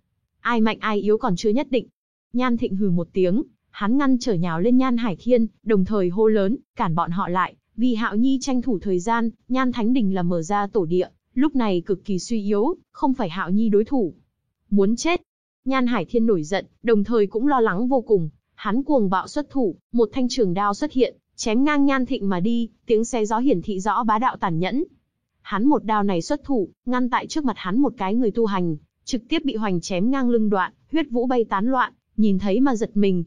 Ai mạnh ai yếu còn chưa nhất định. Nhan Thịnh hừ một tiếng, hắn ngăn trở nhào lên Nhan Hải Thiên, đồng thời hô lớn, cản bọn họ lại, vì Hạo Nhi tranh thủ thời gian, Nhan Thánh Đình là mở ra tổ địa, lúc này cực kỳ suy yếu, không phải Hạo Nhi đối thủ. Muốn chết. Nhan Hải Thiên nổi giận, đồng thời cũng lo lắng vô cùng, hắn cuồng bạo xuất thủ, một thanh trường đao xuất hiện, chém ngang Nhan Thịnh mà đi, tiếng xe gió hiển thị rõ bá đạo tàn nhẫn. Hắn một đao này xuất thủ, ngăn tại trước mặt hắn một cái người tu hành, trực tiếp bị hoành chém ngang lưng đoạn, huyết vũ bay tán loạn, nhìn thấy mà giật mình.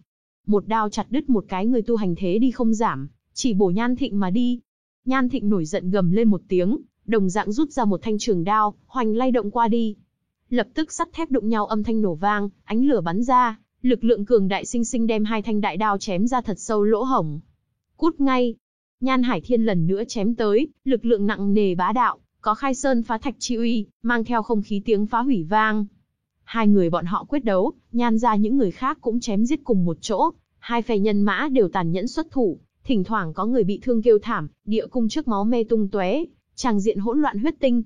Một đao chặt đứt một cái người tu hành thế đi không giảm, chỉ bổ Nhan Thịnh mà đi. Nhan Thịnh nổi giận gầm lên một tiếng, đồng dạng rút ra một thanh trường đao, hoành lay động qua đi. Lập tức sắt thép đụng nhau âm thanh nổ vang, ánh lửa bắn ra, lực lượng cường đại sinh sinh đem hai thanh đại đao chém ra thật sâu lỗ hổng. Cút ngay. Nhan Hải Thiên lần nữa chém tới, lực lượng nặng nề bá đạo, có khai sơn phá thạch chi uy, mang theo không khí tiếng phá hủy vang. Hai người bọn họ quyết đấu, nhan ra những người khác cũng chém giết cùng một chỗ, hai phe nhân mã đều tàn nhẫn xuất thủ, thỉnh thoảng có người bị thương kêu thảm, địa cung trước máu me tung tóe, tràng diện hỗn loạn huyết tinh.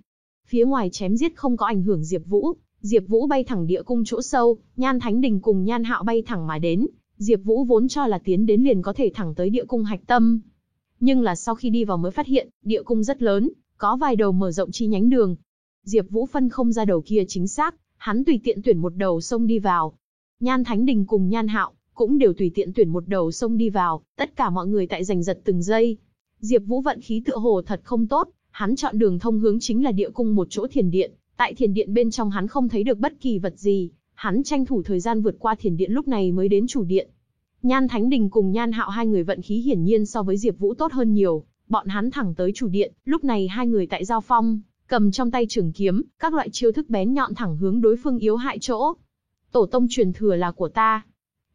Phía ngoài chém giết không có ảnh hưởng Diệp Vũ, Diệp Vũ bay thẳng địa cung chỗ sâu, Nhan Thánh Đình cùng Nhan Hạo bay thẳng mà đến, Diệp Vũ vốn cho là tiến đến liền có thể thẳng tới địa cung hạch tâm. Nhưng là sau khi đi vào mới phát hiện, địa cung rất lớn, có vài đầu mở rộng chi nhánh đường. Diệp Vũ phân không ra đầu kia chính xác, hắn tùy tiện tuyển một đầu sông đi vào. Nhan Thánh Đình cùng Nhan Hạo cũng đều tùy tiện tuyển một đầu sông đi vào, tất cả mọi người tại giành giật từng giây. Diệp Vũ vận khí tựa hồ thật không tốt, hắn chọn đường thông hướng chính là địa cung một chỗ thiền điện, tại thiền điện bên trong hắn không thấy được bất kỳ vật gì, hắn tranh thủ thời gian vượt qua thiền điện lúc này mới đến chủ điện. Nhan Thánh Đình cùng Nhan Hạo hai người vận khí hiển nhiên so với Diệp Vũ tốt hơn nhiều, bọn hắn thẳng tới chủ điện, lúc này hai người tại giao phong, cầm trong tay trường kiếm, các loại chiêu thức bén nhọn thẳng hướng đối phương yếu hại chỗ. Tổ tông truyền thừa là của ta.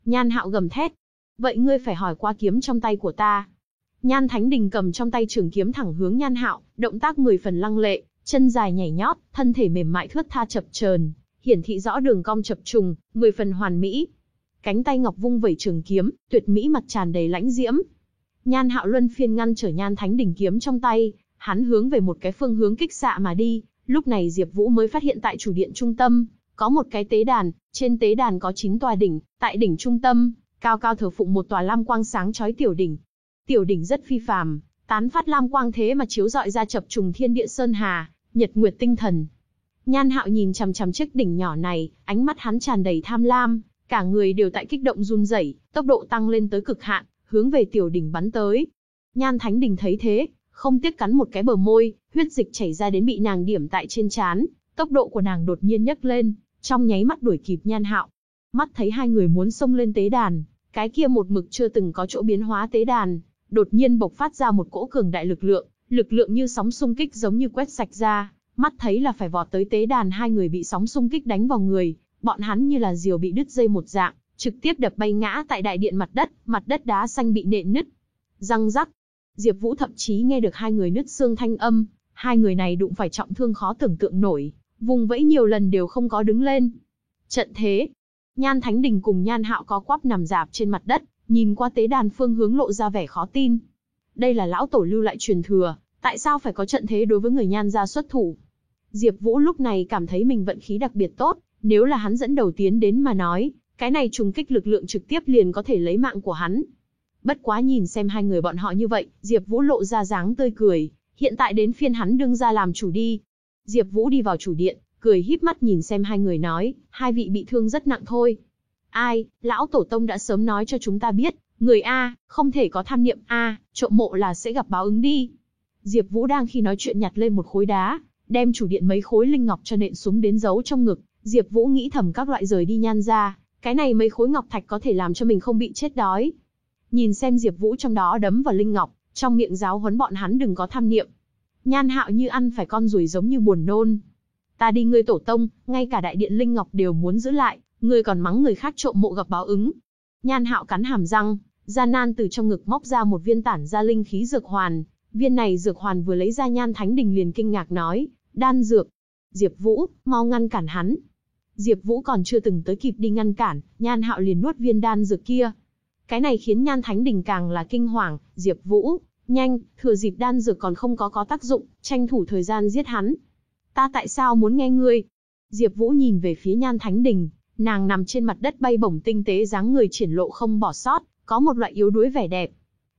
Nhan Hạo gầm thét. Vậy ngươi phải hỏi qua kiếm trong tay của ta. Nhan Thánh Đình cầm trong tay trường kiếm thẳng hướng Nhan Hạo, động tác mười phần lăng lệ, chân dài nhảy nhót, thân thể mềm mại thướt tha chập chờn, hiển thị rõ đường cong chập trùng, mười phần hoàn mỹ. Cánh tay ngọc vung vẩy trường kiếm, tuyệt mỹ mặt tràn đầy lãnh diễm. Nhan Hạo luân phiên ngăn trở Nhan Thánh đỉnh kiếm trong tay, hắn hướng về một cái phương hướng kích xạ mà đi, lúc này Diệp Vũ mới phát hiện tại chủ điện trung tâm, có một cái tế đàn, trên tế đàn có 9 tòa đỉnh, tại đỉnh trung tâm, cao cao thờ phụng một tòa lam quang sáng chói tiểu đỉnh. Tiểu đỉnh rất phi phàm, tán phát lam quang thế mà chiếu rọi ra chập trùng thiên địa sơn hà, nhật nguyệt tinh thần. Nhan Hạo nhìn chằm chằm chiếc đỉnh nhỏ này, ánh mắt hắn tràn đầy tham lam, cả người đều tại kích động run rẩy, tốc độ tăng lên tới cực hạn, hướng về tiểu đỉnh bắn tới. Nhan Thánh Đình thấy thế, không tiếc cắn một cái bờ môi, huyết dịch chảy ra đến bị nàng điểm tại trên trán, tốc độ của nàng đột nhiên nhấc lên, trong nháy mắt đuổi kịp Nhan Hạo. Mắt thấy hai người muốn xông lên tế đàn, cái kia một mực chưa từng có chỗ biến hóa tế đàn, đột nhiên bộc phát ra một cỗ cường đại lực lượng, lực lượng như sóng xung kích giống như quét sạch ra, mắt thấy là phải vọt tới tế đàn hai người bị sóng xung kích đánh vào người, bọn hắn như là diều bị đứt dây một dạng, trực tiếp đập bay ngã tại đại điện mặt đất, mặt đất đá xanh bị nện nứt. Răng rắc. Diệp Vũ thậm chí nghe được hai người nứt xương thanh âm, hai người này đụng phải trọng thương khó tưởng tượng nổi, vùng vẫy nhiều lần đều không có đứng lên. Trận thế, Nhan Thánh Đình cùng Nhan Hạo có quắp nằm dạp trên mặt đất, nhìn qua tế đàn phương hướng lộ ra vẻ khó tin. Đây là lão tổ lưu lại truyền thừa, tại sao phải có trận thế đối với người Nhan gia xuất thủ? Diệp Vũ lúc này cảm thấy mình vận khí đặc biệt tốt, nếu là hắn dẫn đầu tiến đến mà nói, cái này trùng kích lực lượng trực tiếp liền có thể lấy mạng của hắn. Bất quá nhìn xem hai người bọn họ như vậy, Diệp Vũ lộ ra dáng tươi cười, hiện tại đến phiên hắn đương ra làm chủ đi. Diệp Vũ đi vào chủ điện, cười híp mắt nhìn xem hai người nói, hai vị bị thương rất nặng thôi. Ai, lão tổ tông đã sớm nói cho chúng ta biết, người A, không thể có tham niệm A, trộm mộ là sẽ gặp báo ứng đi. Diệp Vũ đang khi nói chuyện nhặt lên một khối đá, đem chủ điện mấy khối linh ngọc cho nện xuống đến giấu trong ngực, Diệp Vũ nghĩ thầm các loại rời đi nhan ra, cái này mấy khối ngọc thạch có thể làm cho mình không bị chết đói. Nhìn xem Diệp Vũ trong đó đấm vào linh ngọc, trong miệng giáo huấn bọn hắn đừng có tham niệm. Nhan Hạo như ăn phải con ruồi giống như buồn nôn. Ta đi ngươi tổ tông, ngay cả đại điện linh ngọc đều muốn giữ lại, ngươi còn mắng người khác trộm mộ gặp báo ứng. Nhan Hạo cắn hàm răng, gian nan từ trong ngực móc ra một viên tản ra linh khí dược hoàn, viên này dược hoàn vừa lấy ra Nhan Thánh Đình liền kinh ngạc nói, đan dược. Diệp Vũ, mau ngăn cản hắn. Diệp Vũ còn chưa từng tới kịp đi ngăn cản, Nhan Hạo liền nuốt viên đan dược kia. Cái này khiến Nhan Thánh Đình càng là kinh hoàng, Diệp Vũ, nhanh, thừa dịp đan dược còn không có có tác dụng, tranh thủ thời gian giết hắn. Ta tại sao muốn nghe ngươi? Diệp Vũ nhìn về phía Nhan Thánh Đình, nàng nằm trên mặt đất bay bổng tinh tế dáng người triển lộ không bỏ sót, có một loại yếu đuối vẻ đẹp.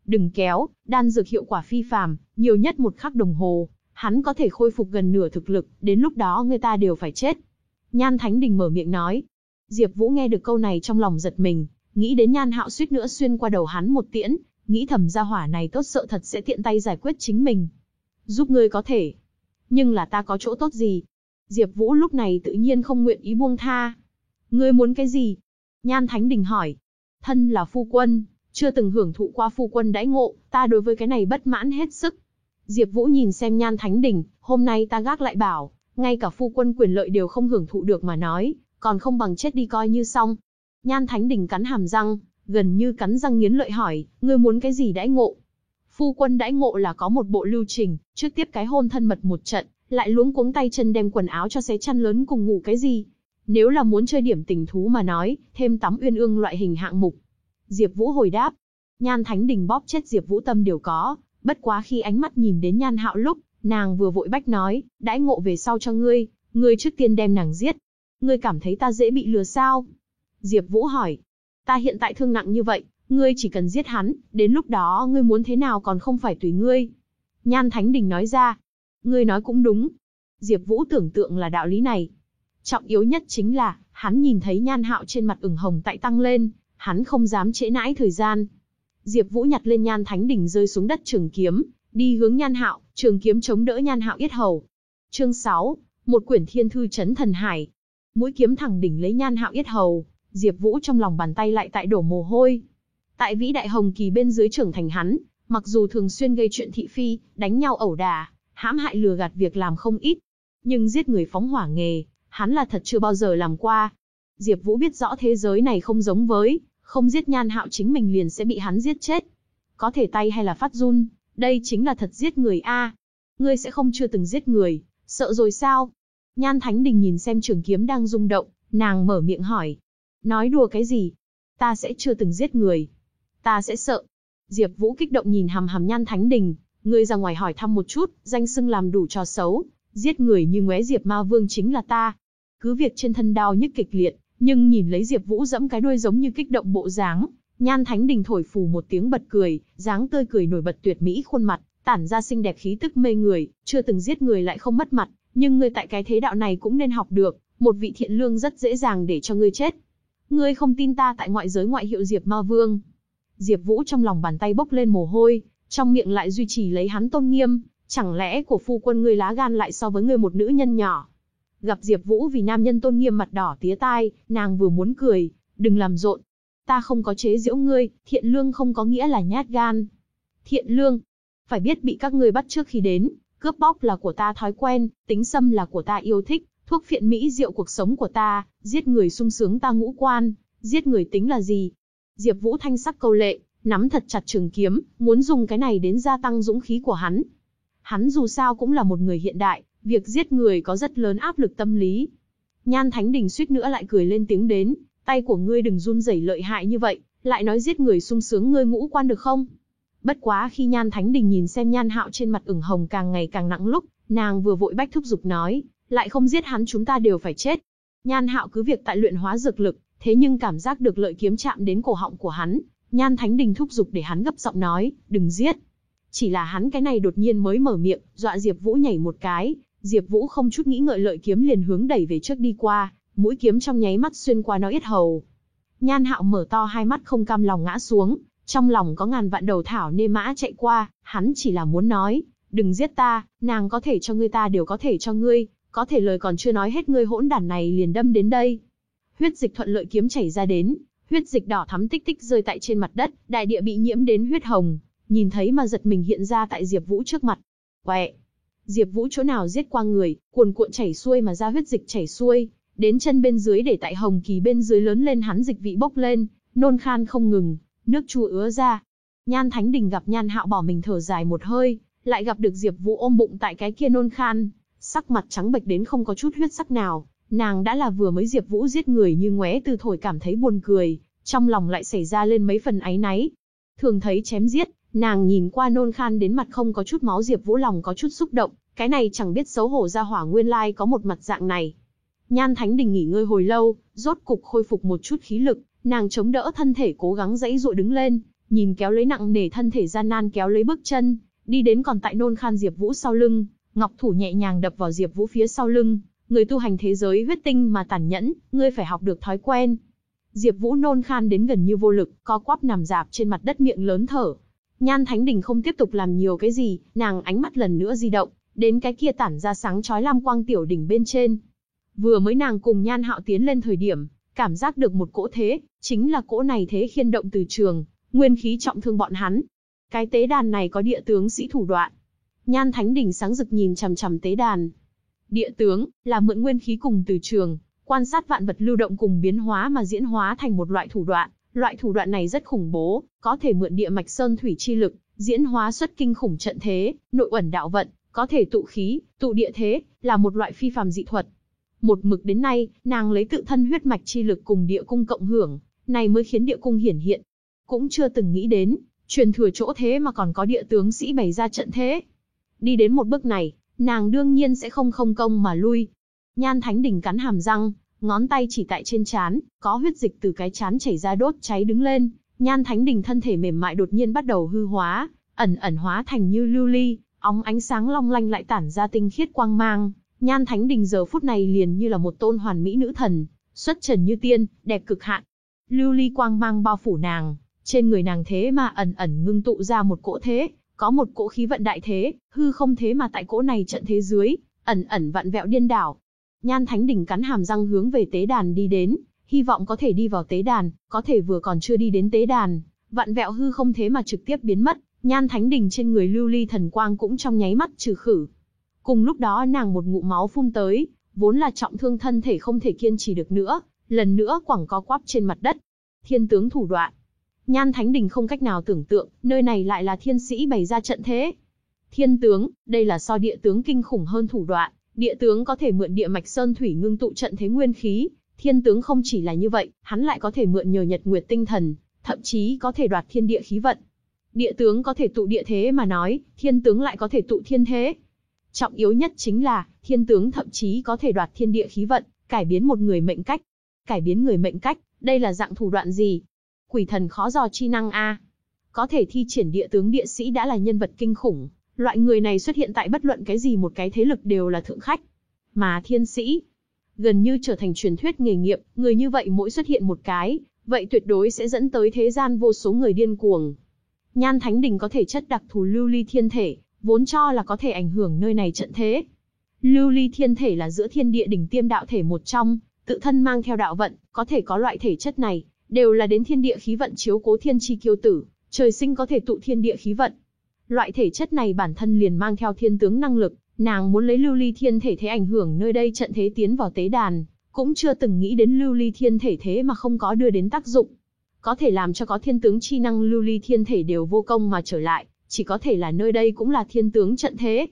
Đừng kéo, đan dược hiệu quả phi phàm, nhiều nhất một khắc đồng hồ, hắn có thể khôi phục gần nửa thực lực, đến lúc đó người ta đều phải chết. Nhan Thánh Đình mở miệng nói. Diệp Vũ nghe được câu này trong lòng giật mình, nghĩ đến Nhan Hạo suýt nữa xuyên qua đầu hắn một tiễn, nghĩ thầm gia hỏa này tốt sợ thật sẽ tiện tay giải quyết chính mình. Giúp ngươi có thể, nhưng là ta có chỗ tốt gì? Diệp Vũ lúc này tự nhiên không nguyện ý buông tha. Ngươi muốn cái gì? Nhan Thánh Đình hỏi. Thân là phu quân, chưa từng hưởng thụ qua phu quân đãi ngộ, ta đối với cái này bất mãn hết sức. Diệp Vũ nhìn xem Nhan Thánh Đình, hôm nay ta gác lại bảo, ngay cả phu quân quyền lợi đều không hưởng thụ được mà nói, còn không bằng chết đi coi như xong. Nhan Thánh Đình cắn hàm răng, gần như cắn răng nghiến lợi hỏi, ngươi muốn cái gì đãi ngộ? Phu quân đãi ngộ là có một bộ lưu trình, trước tiếp cái hôn thân mật một trận, lại luống cuống tay chân đem quần áo cho xé chăn lớn cùng ngủ cái gì. Nếu là muốn chơi điểm tình thú mà nói, thêm tắm uyên ương loại hình hạng mục. Diệp Vũ hồi đáp. Nhan Thánh Đình bóp chết Diệp Vũ tâm đều có, bất quá khi ánh mắt nhìn đến Nhan Hạo lúc, nàng vừa vội bách nói, đãi ngộ về sau cho ngươi, ngươi trước tiên đem nàng giết. Ngươi cảm thấy ta dễ bị lừa sao? Diệp Vũ hỏi. Ta hiện tại thương nặng như vậy, ngươi chỉ cần giết hắn, đến lúc đó ngươi muốn thế nào còn không phải tùy ngươi. Nhan Thánh Đình nói ra. Ngươi nói cũng đúng. Diệp Vũ tưởng tượng là đạo lý này. Trọng yếu nhất chính là, hắn nhìn thấy nhan hạo trên mặt ửng hồng tại tăng lên, hắn không dám trễ nãi thời gian. Diệp Vũ nhặt lên nhan thánh đỉnh rơi xuống đất trường kiếm, đi hướng nhan hạo, trường kiếm chống đỡ nhan hạo yết hầu. Chương 6, một quyển thiên thư trấn thần hải. Mũi kiếm thẳng đỉnh lấy nhan hạo yết hầu, Diệp Vũ trong lòng bàn tay lại tại đổ mồ hôi. Tại vĩ đại hồng kỳ bên dưới trưởng thành hắn, mặc dù thường xuyên gây chuyện thị phi, đánh nhau ẩu đả, hãm hại lừa gạt việc làm không ít, nhưng giết người phóng hỏa nghề, hắn là thật chưa bao giờ làm qua. Diệp Vũ biết rõ thế giới này không giống với, không giết Nhan Hạo chính mình liền sẽ bị hắn giết chết. Có thể tay hay là phát run, đây chính là thật giết người a. Ngươi sẽ không chưa từng giết người, sợ rồi sao? Nhan Thánh Đình nhìn xem trường kiếm đang rung động, nàng mở miệng hỏi. Nói đùa cái gì? Ta sẽ chưa từng giết người. Ta sẽ sợ. Diệp Vũ kích động nhìn hằm hằm Nhan Thánh Đình, ngươi ra ngoài hỏi thăm một chút, danh xưng làm đủ trò xấu, giết người như ngoé Diệp Ma Vương chính là ta. Cứ việc trên thân đau nhức kịch liệt, nhưng nhìn lấy Diệp Vũ dẫm cái đuôi giống như kích động bộ dáng, Nhan Thánh Đình thổi phù một tiếng bật cười, dáng tươi cười nổi bật tuyệt mỹ khuôn mặt, tản ra xinh đẹp khí tức mê người, chưa từng giết người lại không mất mặt, nhưng ngươi tại cái thế đạo này cũng nên học được, một vị thiện lương rất dễ dàng để cho ngươi chết. Ngươi không tin ta tại ngoại giới ngoại hiệu Diệp Ma Vương. Diệp Vũ trong lòng bàn tay bốc lên mồ hôi, trong miệng lại duy trì lấy hắn tôn nghiêm, chẳng lẽ của phu quân ngươi lá gan lại so với ngươi một nữ nhân nhỏ gặp Diệp Vũ vì nam nhân tôn nghiêm mặt đỏ tía tai, nàng vừa muốn cười, đừng làm rộn. Ta không có chế giễu ngươi, thiện lương không có nghĩa là nhát gan. Thiện lương, phải biết bị các ngươi bắt trước khi đến, cướp bóc là của ta thói quen, tính xâm là của ta yêu thích, thuốc phiện mỹ rượu cuộc sống của ta, giết người sung sướng ta ngũ quan, giết người tính là gì? Diệp Vũ thanh sắc câu lệ, nắm thật chặt trường kiếm, muốn dùng cái này đến gia tăng dũng khí của hắn. Hắn dù sao cũng là một người hiện đại, việc giết người có rất lớn áp lực tâm lý. Nhan Thánh Đình suýt nữa lại cười lên tiếng đến, tay của ngươi đừng run rẩy lợi hại như vậy, lại nói giết người sung sướng ngươi ngũ quan được không? Bất quá khi Nhan Thánh Đình nhìn xem Nhan Hạo trên mặt ửng hồng càng ngày càng nặng lúc, nàng vừa vội bách thúc giục nói, lại không giết hắn chúng ta đều phải chết. Nhan Hạo cứ việc tại luyện hóa dược lực, thế nhưng cảm giác được lợi kiếm chạm đến cổ họng của hắn, Nhan Thánh Đình thúc giục để hắn gấp giọng nói, đừng giết. Chỉ là hắn cái này đột nhiên mới mở miệng, dọa Diệp Vũ nhảy một cái, Diệp Vũ không chút nghĩ ngợi lợi kiếm liền hướng đẩy về trước đi qua, mũi kiếm trong nháy mắt xuyên qua nó yết hầu. Nhan Hạo mở to hai mắt không cam lòng ngã xuống, trong lòng có ngàn vạn đầu thảo nê mã chạy qua, hắn chỉ là muốn nói, đừng giết ta, nàng có thể cho ngươi ta đều có thể cho ngươi, có thể lời còn chưa nói hết ngươi hỗn đản này liền đâm đến đây. Huyết dịch thuận lợi kiếm chảy ra đến, huyết dịch đỏ thắm tích tích rơi tại trên mặt đất, đại địa bị nhiễm đến huyết hồng, nhìn thấy mà giật mình hiện ra tại Diệp Vũ trước mặt. Quẹ. Diệp Vũ chỗ nào giết qua người, cuồn cuộn chảy xuôi mà ra huyết dịch chảy xuôi, đến chân bên dưới để tại hồng kỳ bên dưới lớn lên hắn dịch vị bốc lên, nôn khan không ngừng, nước chua ứa ra. Nhan Thánh Đình gặp Nhan Hạo bỏ mình thở dài một hơi, lại gặp được Diệp Vũ ôm bụng tại cái kia nôn khan, sắc mặt trắng bệch đến không có chút huyết sắc nào, nàng đã là vừa mới Diệp Vũ giết người như ngoé từ thổi cảm thấy buồn cười, trong lòng lại xảy ra lên mấy phần áy náy. Thường thấy chém giết, nàng nhìn qua nôn khan đến mặt không có chút máu Diệp Vũ lòng có chút xúc động, cái này chẳng biết xấu hổ ra hỏa nguyên lai có một mặt dạng này. Nhan Thánh Đình nghỉ ngơi hồi lâu, rốt cục khôi phục một chút khí lực, nàng chống đỡ thân thể cố gắng dãy dụa đứng lên, nhìn kéo lấy nặng nề thân thể gian nan kéo lấy bước chân, đi đến còn tại nôn khan Diệp Vũ sau lưng, ngọc thủ nhẹ nhàng đập vào Diệp Vũ phía sau lưng, người tu hành thế giới huyết tinh mà tàn nhẫn, ngươi phải học được thói quen. Diệp Vũ nôn khan đến gần như vô lực, co quắp nằm rạp trên mặt đất miệng lớn thở. Nhan Thánh Đình không tiếp tục làm nhiều cái gì, nàng ánh mắt lần nữa di động, đến cái kia tản ra sáng chói lam quang tiểu đỉnh bên trên. Vừa mới nàng cùng Nhan Hạo tiến lên thời điểm, cảm giác được một cỗ thế, chính là cỗ này thế khiên động từ trường, nguyên khí trọng thương bọn hắn. Cái tế đàn này có địa tướng sĩ thủ đoạn. Nhan Thánh Đình sáng rực nhìn chằm chằm tế đàn. Địa tướng là mượn nguyên khí cùng từ trường, quan sát vạn vật lưu động cùng biến hóa mà diễn hóa thành một loại thủ đoạn. Loại thủ đoạn này rất khủng bố, có thể mượn địa mạch sơn thủy chi lực, diễn hóa xuất kinh khủng trận thế, nội ẩn đạo vận, có thể tụ khí, tụ địa thế, là một loại phi phàm dị thuật. Một mực đến nay, nàng lấy tự thân huyết mạch chi lực cùng địa cung cộng hưởng, này mới khiến địa cung hiển hiện. Cũng chưa từng nghĩ đến, truyền thừa chỗ thế mà còn có địa tướng sĩ bày ra trận thế. Đi đến một bước này, nàng đương nhiên sẽ không không công mà lui. Nhan Thánh Đình cắn hàm răng, ngón tay chỉ tại trên chán, có huyết dịch từ cái chán chảy ra đốt cháy đứng lên. Nhan Thánh Đình thân thể mềm mại đột nhiên bắt đầu hư hóa, ẩn ẩn hóa thành như lưu ly, óng ánh sáng long lanh lại tản ra tinh khiết quang mang. Nhan Thánh Đình giờ phút này liền như là một tôn hoàn mỹ nữ thần, xuất trần như tiên, đẹp cực hạn. Lưu ly quang mang bao phủ nàng, trên người nàng thế mà ẩn ẩn ngưng tụ ra một cỗ thế, có một cỗ khí vận đại thế, hư không thế mà tại cỗ này trận thế dưới, ẩn ẩn vặn vẹo điên đảo. Nhan Thánh Đỉnh cắn hàm răng hướng về tế đàn đi đến, hy vọng có thể đi vào tế đàn, có thể vừa còn chưa đi đến tế đàn, vặn vẹo hư không thế mà trực tiếp biến mất, Nhan Thánh Đỉnh trên người lưu ly thần quang cũng trong nháy mắt trừ khử. Cùng lúc đó nàng một ngụm máu phun tới, vốn là trọng thương thân thể không thể kiên trì được nữa, lần nữa quẳng co quắp trên mặt đất. Thiên tướng thủ đoạn. Nhan Thánh Đình không cách nào tưởng tượng, nơi này lại là thiên sĩ bày ra trận thế. Thiên tướng, đây là so địa tướng kinh khủng hơn thủ đoạn, địa tướng có thể mượn địa mạch sơn thủy ngưng tụ trận thế nguyên khí, thiên tướng không chỉ là như vậy, hắn lại có thể mượn nhờ nhật nguyệt tinh thần, thậm chí có thể đoạt thiên địa khí vận. Địa tướng có thể tụ địa thế mà nói, thiên tướng lại có thể tụ thiên thế. Trọng yếu nhất chính là, thiên tướng thậm chí có thể đoạt thiên địa khí vận, cải biến một người mệnh cách. Cải biến người mệnh cách, đây là dạng thủ đoạn gì? Quỷ thần khó dò chi năng a. Có thể thi triển địa tướng địa sĩ đã là nhân vật kinh khủng, loại người này xuất hiện tại bất luận cái gì một cái thế lực đều là thượng khách. Mà thiên sĩ, gần như trở thành truyền thuyết nghề nghiệp, người như vậy mỗi xuất hiện một cái, vậy tuyệt đối sẽ dẫn tới thế gian vô số người điên cuồng. Nhan Thánh Đình có thể chất đặc thù lưu ly thiên thể, vốn cho là có thể ảnh hưởng nơi này trận thế. Lưu ly thiên thể là giữa thiên địa đỉnh tiêm đạo thể một trong, tự thân mang theo đạo vận, có thể có loại thể chất này, đều là đến thiên địa khí vận chiếu cố thiên chi kiêu tử, trời sinh có thể tụ thiên địa khí vận. Loại thể chất này bản thân liền mang theo thiên tướng năng lực, nàng muốn lấy lưu ly thiên thể thế ảnh hưởng nơi đây trận thế tiến vào tế đàn, cũng chưa từng nghĩ đến lưu ly thiên thể thế mà không có đưa đến tác dụng. Có thể làm cho có thiên tướng chi năng lưu ly thiên thể đều vô công mà trở lại, chỉ có thể là nơi đây cũng là thiên tướng trận thế.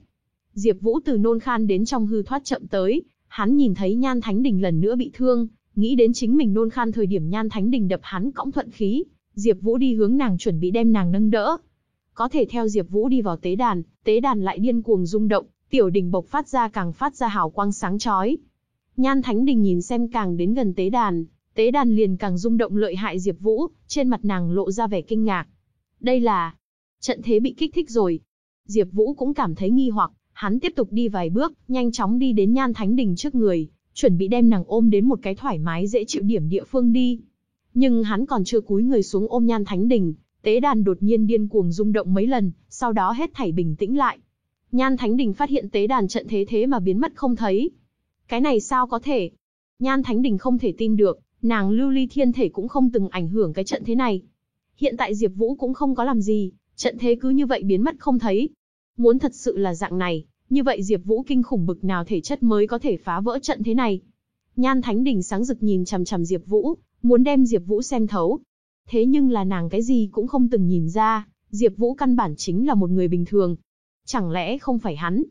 Diệp Vũ từ nôn khan đến trong hư thoát chậm tới, hắn nhìn thấy Nhan Thánh Đình lần nữa bị thương, nghĩ đến chính mình nôn khan thời điểm Nhan Thánh Đình đập hắn cõng thuận khí, Diệp Vũ đi hướng nàng chuẩn bị đem nàng nâng đỡ. Có thể theo Diệp Vũ đi vào tế đàn, tế đàn lại điên cuồng rung động, tiểu đỉnh bộc phát ra càng phát ra hào quang sáng chói. Nhan Thánh Đình nhìn xem càng đến gần tế đàn, tế đàn liền càng rung động lợi hại Diệp Vũ, trên mặt nàng lộ ra vẻ kinh ngạc. Đây là trận thế bị kích thích rồi. Diệp Vũ cũng cảm thấy nghi hoặc, hắn tiếp tục đi vài bước, nhanh chóng đi đến Nhan Thánh Đình trước người, chuẩn bị đem nàng ôm đến một cái thoải mái dễ chịu điểm địa phương đi. Nhưng hắn còn chưa cúi người xuống ôm Nhan Thánh Đình, tế đàn đột nhiên điên cuồng rung động mấy lần, sau đó hết thảy bình tĩnh lại. Nhan Thánh Đình phát hiện tế đàn trận thế thế mà biến mất không thấy. Cái này sao có thể? Nhan Thánh Đình không thể tin được, nàng lưu ly thiên thể cũng không từng ảnh hưởng cái trận thế này. Hiện tại Diệp Vũ cũng không có làm gì, trận thế cứ như vậy biến mất không thấy. Muốn thật sự là dạng này, như vậy Diệp Vũ kinh khủng bực nào thể chất mới có thể phá vỡ trận thế này. Nhan Thánh Đình sáng rực nhìn chằm chằm Diệp Vũ, muốn đem Diệp Vũ xem thấu. Thế nhưng là nàng cái gì cũng không từng nhìn ra, Diệp Vũ căn bản chính là một người bình thường. Chẳng lẽ không phải hắn?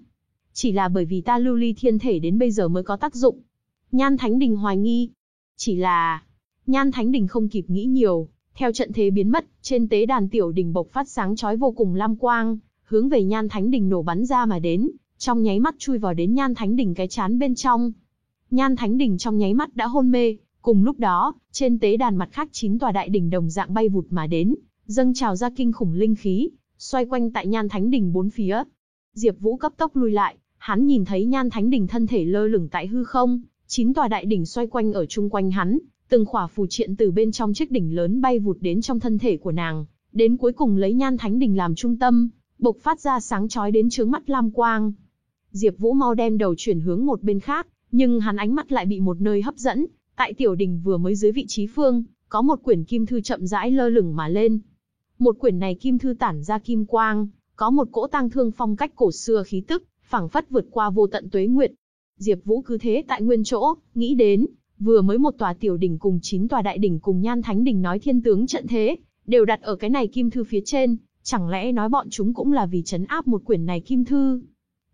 Chỉ là bởi vì ta lưu ly thiên thể đến bây giờ mới có tác dụng. Nhan Thánh Đình hoài nghi. Chỉ là... Nhan Thánh Đình không kịp nghĩ nhiều, theo trận thế biến mất, trên tế đàn tiểu đỉnh bộc phát sáng chói vô cùng lam quang, hướng về Nhan Thánh Đình nổ bắn ra mà đến, trong nháy mắt chui vào đến Nhan Thánh Đình cái chán bên trong. Nhan Thánh Đình trong nháy mắt đã hôn mê, cùng lúc đó, trên tế đàn mặt khác chín tòa đại đỉnh đồng dạng bay vụt mà đến, dâng trào ra kinh khủng linh khí, xoay quanh tại Nhan Thánh Đình bốn phía. Diệp Vũ cấp tốc lui lại, hắn nhìn thấy Nhan Thánh Đình thân thể lơ lửng tại hư không, chín tòa đại đỉnh xoay quanh ở chung quanh hắn, từng khỏa phù triện từ bên trong chiếc đỉnh lớn bay vụt đến trong thân thể của nàng, đến cuối cùng lấy Nhan Thánh Đình làm trung tâm, bộc phát ra sáng chói đến chướng mắt lam quang. Diệp Vũ mau đem đầu chuyển hướng một bên khác, nhưng hắn ánh mắt lại bị một nơi hấp dẫn, tại tiểu đình vừa mới dưới vị trí phương, có một quyển kim thư chậm rãi lơ lửng mà lên. Một quyển này kim thư tản ra kim quang, có một cỗ tang thương phong cách cổ xưa khí tức, phảng phất vượt qua vô tận tuế nguyệt. Diệp Vũ cứ thế tại nguyên chỗ, nghĩ đến, vừa mới một tòa tiểu đỉnh cùng chín tòa đại đỉnh cùng Nhan Thánh đỉnh nói thiên tướng trận thế, đều đặt ở cái này kim thư phía trên, chẳng lẽ nói bọn chúng cũng là vì chấn áp một quyển này kim thư?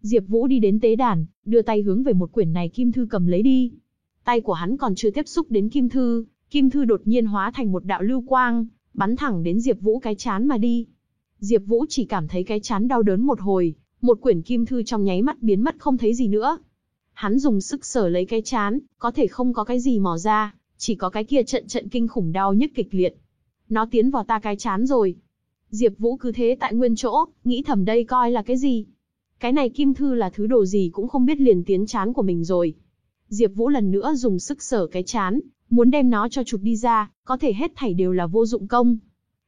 Diệp Vũ đi đến tế đàn, đưa tay hướng về một quyển này kim thư cầm lấy đi. Tay của hắn còn chưa tiếp xúc đến kim thư, kim thư đột nhiên hóa thành một đạo lưu quang, bắn thẳng đến Diệp Vũ cái chán mà đi. Diệp Vũ chỉ cảm thấy cái chán đau đớn một hồi, một quyển kim thư trong nháy mắt biến mất không thấy gì nữa. Hắn dùng sức sờ lấy cái chán, có thể không có cái gì mò ra, chỉ có cái kia trận trận kinh khủng đau nhức kịch liệt. Nó tiến vào ta cái chán rồi. Diệp Vũ cứ thế tại nguyên chỗ, nghĩ thầm đây coi là cái gì? Cái này kim thư là thứ đồ gì cũng không biết liền tiến chán của mình rồi. Diệp Vũ lần nữa dùng sức sở cái chán, muốn đem nó cho chụp đi ra, có thể hết thảy đều là vô dụng công.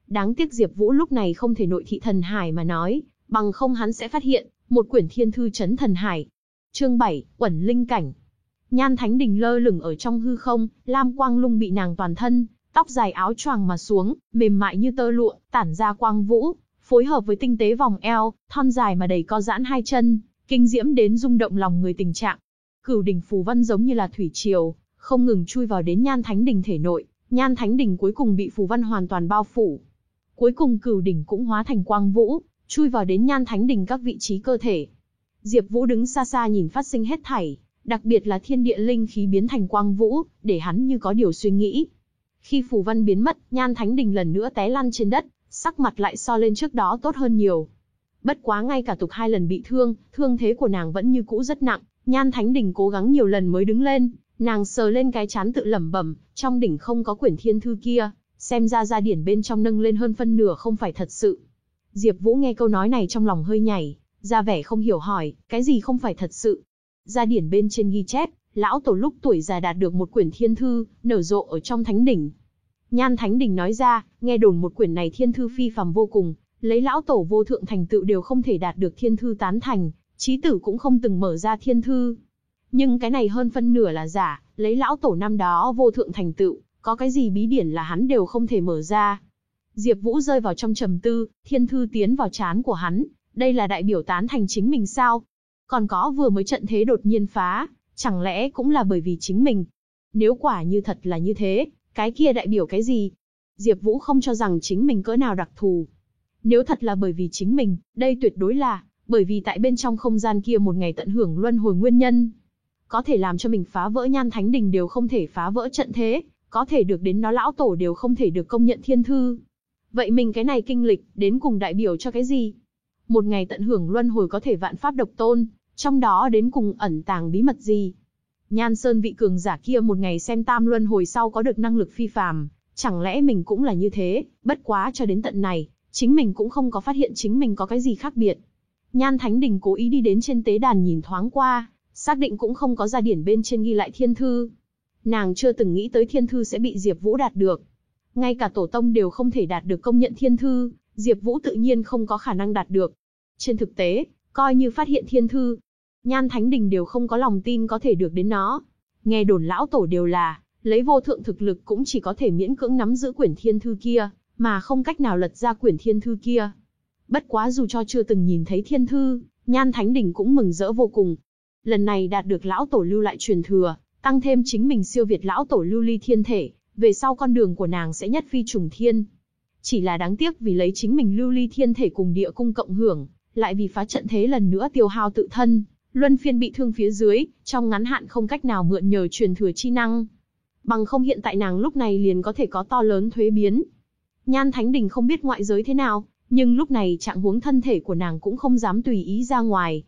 Đáng tiếc Diệp Vũ lúc này không thể nội thị thần hải mà nói, bằng không hắn sẽ phát hiện, một quyển thiên thư chấn thần hải. Chương 7, Uẩn linh cảnh. Nhan Thánh Đình lơ lửng ở trong hư không, lam quang lung bị nàng toàn thân, tóc dài áo choàng mà xuống, mềm mại như tơ lụa, tản ra quang vũ, phối hợp với tinh tế vòng eo, thon dài mà đầy co giãn hai chân, kinh diễm đến rung động lòng người tình trạng. Cửu đỉnh phù văn giống như là thủy triều, không ngừng chui vào đến Nhan Thánh Đình thể nội, Nhan Thánh Đình cuối cùng bị phù văn hoàn toàn bao phủ. Cuối cùng cửu đỉnh cũng hóa thành quang vũ, chui vào đến Nhan Thánh Đình các vị trí cơ thể. Diệp Vũ đứng xa xa nhìn phát sinh hết thảy, đặc biệt là thiên địa linh khí biến thành quang vũ, để hắn như có điều suy nghĩ. Khi phù văn biến mất, Nhan Thánh Đình lần nữa té lăn trên đất, sắc mặt lại so lên trước đó tốt hơn nhiều. Bất quá ngay cả tục hai lần bị thương, thương thế của nàng vẫn như cũ rất nặng, Nhan Thánh Đình cố gắng nhiều lần mới đứng lên, nàng sờ lên cái chán tự lẩm bẩm, trong đỉnh không có quyển thiên thư kia, xem ra gia điển bên trong nâng lên hơn phân nửa không phải thật sự. Diệp Vũ nghe câu nói này trong lòng hơi nhảy, ra vẻ không hiểu hỏi, cái gì không phải thật sự? Gia điển bên trên ghi chép, lão tổ lúc tuổi già đạt được một quyển thiên thư, nở rộ ở trong thánh đỉnh. Nhan Thánh Đình nói ra, nghe đồn một quyển này thiên thư phi phàm vô cùng, lấy lão tổ vô thượng thành tựu đều không thể đạt được thiên thư tán thành, Chí tử cũng không từng mở ra thiên thư. Nhưng cái này hơn phân nửa là giả, lấy lão tổ năm đó vô thượng thành tựu, có cái gì bí điển là hắn đều không thể mở ra. Diệp Vũ rơi vào trong trầm tư, thiên thư tiến vào chán của hắn, đây là đại biểu tán thành chính mình sao? Còn có vừa mới trận thế đột nhiên phá, chẳng lẽ cũng là bởi vì chính mình? Nếu quả như thật là như thế, cái kia đại biểu cái gì? Diệp Vũ không cho rằng chính mình cỡ nào đặc thù. Nếu thật là bởi vì chính mình, đây tuyệt đối là bởi vì tại bên trong không gian kia một ngày tận hưởng luân hồi nguyên nhân. Có thể làm cho mình phá vỡ nhan thánh đình đều không thể phá vỡ trận thế, có thể được đến nó lão tổ đều không thể được công nhận thiên thư. Vậy mình cái này kinh lịch, đến cùng đại biểu cho cái gì? Một ngày tận hưởng luân hồi có thể vạn pháp độc tôn, trong đó đến cùng ẩn tàng bí mật gì? Nhan Sơn vị cường giả kia một ngày xem tam luân hồi sau có được năng lực phi phàm, chẳng lẽ mình cũng là như thế, bất quá cho đến tận này, chính mình cũng không có phát hiện chính mình có cái gì khác biệt. Nhan Thánh Đình cố ý đi đến trên tế đàn nhìn thoáng qua, xác định cũng không có ra điển bên trên ghi lại thiên thư. Nàng chưa từng nghĩ tới thiên thư sẽ bị Diệp Vũ đạt được. Ngay cả tổ tông đều không thể đạt được công nhận thiên thư, Diệp Vũ tự nhiên không có khả năng đạt được. Trên thực tế, coi như phát hiện thiên thư, Nhan Thánh Đình đều không có lòng tin có thể được đến nó. Nghe đồn lão tổ đều là, lấy vô thượng thực lực cũng chỉ có thể miễn cưỡng nắm giữ quyển thiên thư kia, mà không cách nào lật ra quyển thiên thư kia. Bất quá dù cho chưa từng nhìn thấy thiên thư, Nhan Thánh đỉnh cũng mừng rỡ vô cùng. Lần này đạt được lão tổ lưu lại truyền thừa, tăng thêm chính mình siêu việt lão tổ lưu ly thiên thể, về sau con đường của nàng sẽ nhất phi trùng thiên. Chỉ là đáng tiếc vì lấy chính mình lưu ly thiên thể cùng địa cung cộng hưởng, lại vì phá trận thế lần nữa tiêu hao tự thân, luân phiên bị thương phía dưới, trong ngắn hạn không cách nào mượn nhờ truyền thừa chi năng. Bằng không hiện tại nàng lúc này liền có thể có to lớn thuế biến. Nhan Thánh Đình không biết ngoại giới thế nào, nhưng lúc này trạng huống thân thể của nàng cũng không dám tùy ý ra ngoài.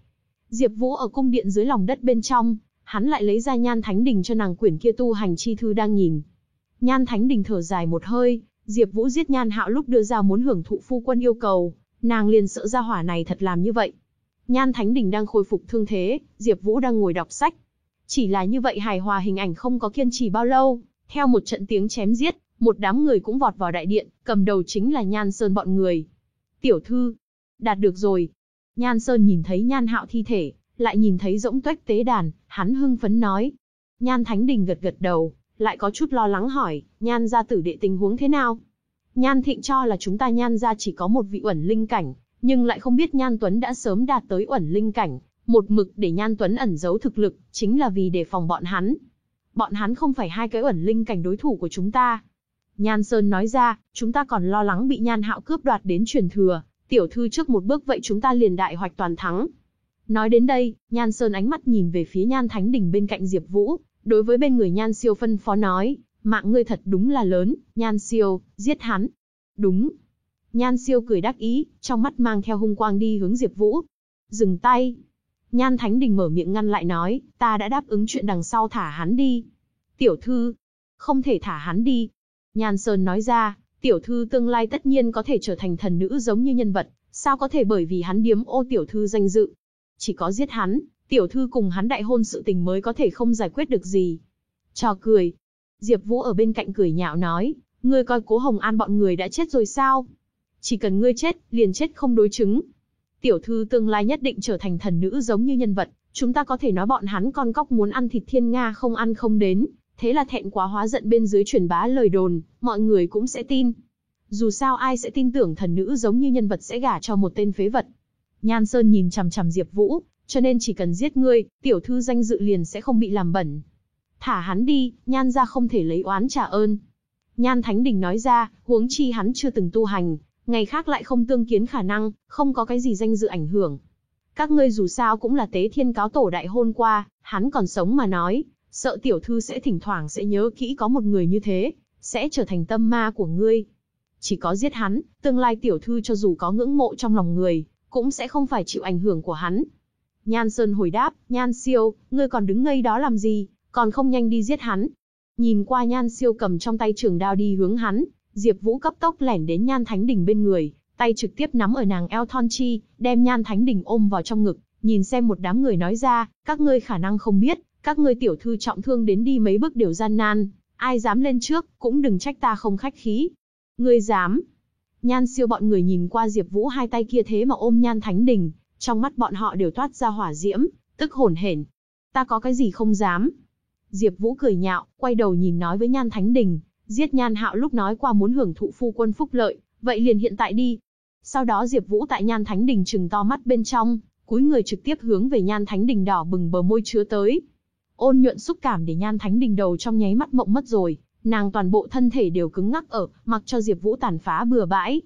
Diệp Vũ ở cung điện dưới lòng đất bên trong, hắn lại lấy ra Nhan Thánh Đình cho nàng quyển kia tu hành chi thư đang nhìn. Nhan Thánh Đình thở dài một hơi, Diệp Vũ giết Nhan Hạo lúc đưa ra muốn hưởng thụ phu quân yêu cầu, nàng liền sợ ra hỏa này thật làm như vậy. Nhan Thánh Đình đang khôi phục thương thế, Diệp Vũ đang ngồi đọc sách. Chỉ là như vậy hài hòa hình ảnh không có kiên trì bao lâu, theo một trận tiếng chém giết, một đám người cũng vọt vào đại điện, cầm đầu chính là Nhan Sơn bọn người. Tiểu thư, đạt được rồi. Nhan Sơn nhìn thấy Nhan Hạo thi thể, lại nhìn thấy rỗng tuếch tế đàn, hắn hưng phấn nói. Nhan Thánh Đình gật gật đầu, lại có chút lo lắng hỏi, Nhan gia tử đệ tình huống thế nào? Nhan Thịnh cho là chúng ta Nhan gia chỉ có một vị ẩn linh cảnh, nhưng lại không biết Nhan Tuấn đã sớm đạt tới ẩn linh cảnh, một mực để Nhan Tuấn ẩn giấu thực lực, chính là vì đề phòng bọn hắn. Bọn hắn không phải hai cái ẩn linh cảnh đối thủ của chúng ta. Nhan Sơn nói ra, chúng ta còn lo lắng bị Nhan Hạo cướp đoạt đến truyền thừa, tiểu thư trước một bước vậy chúng ta liền đại hoạch toàn thắng. Nói đến đây, Nhan Sơn ánh mắt nhìn về phía Nhan Thánh Đình bên cạnh Diệp Vũ, đối với bên người Nhan Siêu phân phó nói, mạng ngươi thật đúng là lớn, Nhan Siêu, giết hắn. Đúng. Nhan Siêu cười đắc ý, trong mắt mang theo hung quang đi hướng Diệp Vũ. Dừng tay. Nhan Thánh Đình mở miệng ngăn lại nói, ta đã đáp ứng chuyện đằng sau thả hắn đi. Tiểu thư, không thể thả hắn đi. Nhan Sơn nói ra, tiểu thư tương lai tất nhiên có thể trở thành thần nữ giống như nhân vật, sao có thể bởi vì hắn điếm ô tiểu thư danh dự. Chỉ có giết hắn, tiểu thư cùng hắn đại hôn sự tình mới có thể không giải quyết được gì. Chờ cười. Diệp Vũ ở bên cạnh cười nhạo nói, ngươi coi Cố Hồng An bọn người đã chết rồi sao? Chỉ cần ngươi chết, liền chết không đối chứng. Tiểu thư tương lai nhất định trở thành thần nữ giống như nhân vật, chúng ta có thể nói bọn hắn con cóc muốn ăn thịt thiên nga không ăn không đến, thế là thẹn quá hóa giận bên dưới truyền bá lời đồn, mọi người cũng sẽ tin. Dù sao ai sẽ tin tưởng thần nữ giống như nhân vật sẽ gả cho một tên phế vật. Nhan Sơn nhìn chằm chằm Diệp Vũ, cho nên chỉ cần giết ngươi, tiểu thư danh dự liền sẽ không bị làm bẩn. Thả hắn đi, Nhan gia không thể lấy oán trả ơn. Nhan Thánh Đình nói ra, huống chi hắn chưa từng tu hành, ngày khác lại không tương kiến khả năng, không có cái gì danh dự ảnh hưởng. Các ngươi dù sao cũng là tế thiên cáo tổ đại hôn qua, hắn còn sống mà nói, sợ tiểu thư sẽ thỉnh thoảng sẽ nhớ kỹ có một người như thế, sẽ trở thành tâm ma của ngươi. Chỉ có giết hắn, tương lai tiểu thư cho dù có ngưỡng mộ trong lòng người, cũng sẽ không phải chịu ảnh hưởng của hắn. Nhan Sơn hồi đáp, Nhan Siêu, ngươi còn đứng ngây đó làm gì, còn không nhanh đi giết hắn. Nhìn qua Nhan Siêu cầm trong tay trường đao đi hướng hắn, Diệp Vũ cấp tốc lẻn đến Nhan Thánh Đình bên người, tay trực tiếp nắm ở nàng eo thon chi, đem Nhan Thánh Đình ôm vào trong ngực, nhìn xem một đám người nói ra, các ngươi khả năng không biết, các ngươi tiểu thư trọng thương đến đi mấy bước đều gian nan, ai dám lên trước, cũng đừng trách ta không khách khí. Ngươi dám? Nhan Siêu bọn người nhìn qua Diệp Vũ hai tay kia thế mà ôm Nhan Thánh Đình, Trong mắt bọn họ đều toát ra hỏa diễm, tức hổn hển. Ta có cái gì không dám? Diệp Vũ cười nhạo, quay đầu nhìn nói với Nhan Thánh Đình, giết Nhan Hạo lúc nói qua muốn hưởng thụ phu quân phúc lợi, vậy liền hiện tại đi. Sau đó Diệp Vũ tại Nhan Thánh Đình trừng to mắt bên trong, cúi người trực tiếp hướng về Nhan Thánh Đình đỏ bừng bờ môi chứa tới. Ôn nhuận xúc cảm để Nhan Thánh Đình đầu trong nháy mắt mộng mất rồi, nàng toàn bộ thân thể đều cứng ngắc ở, mặc cho Diệp Vũ tàn phá bừa bãi.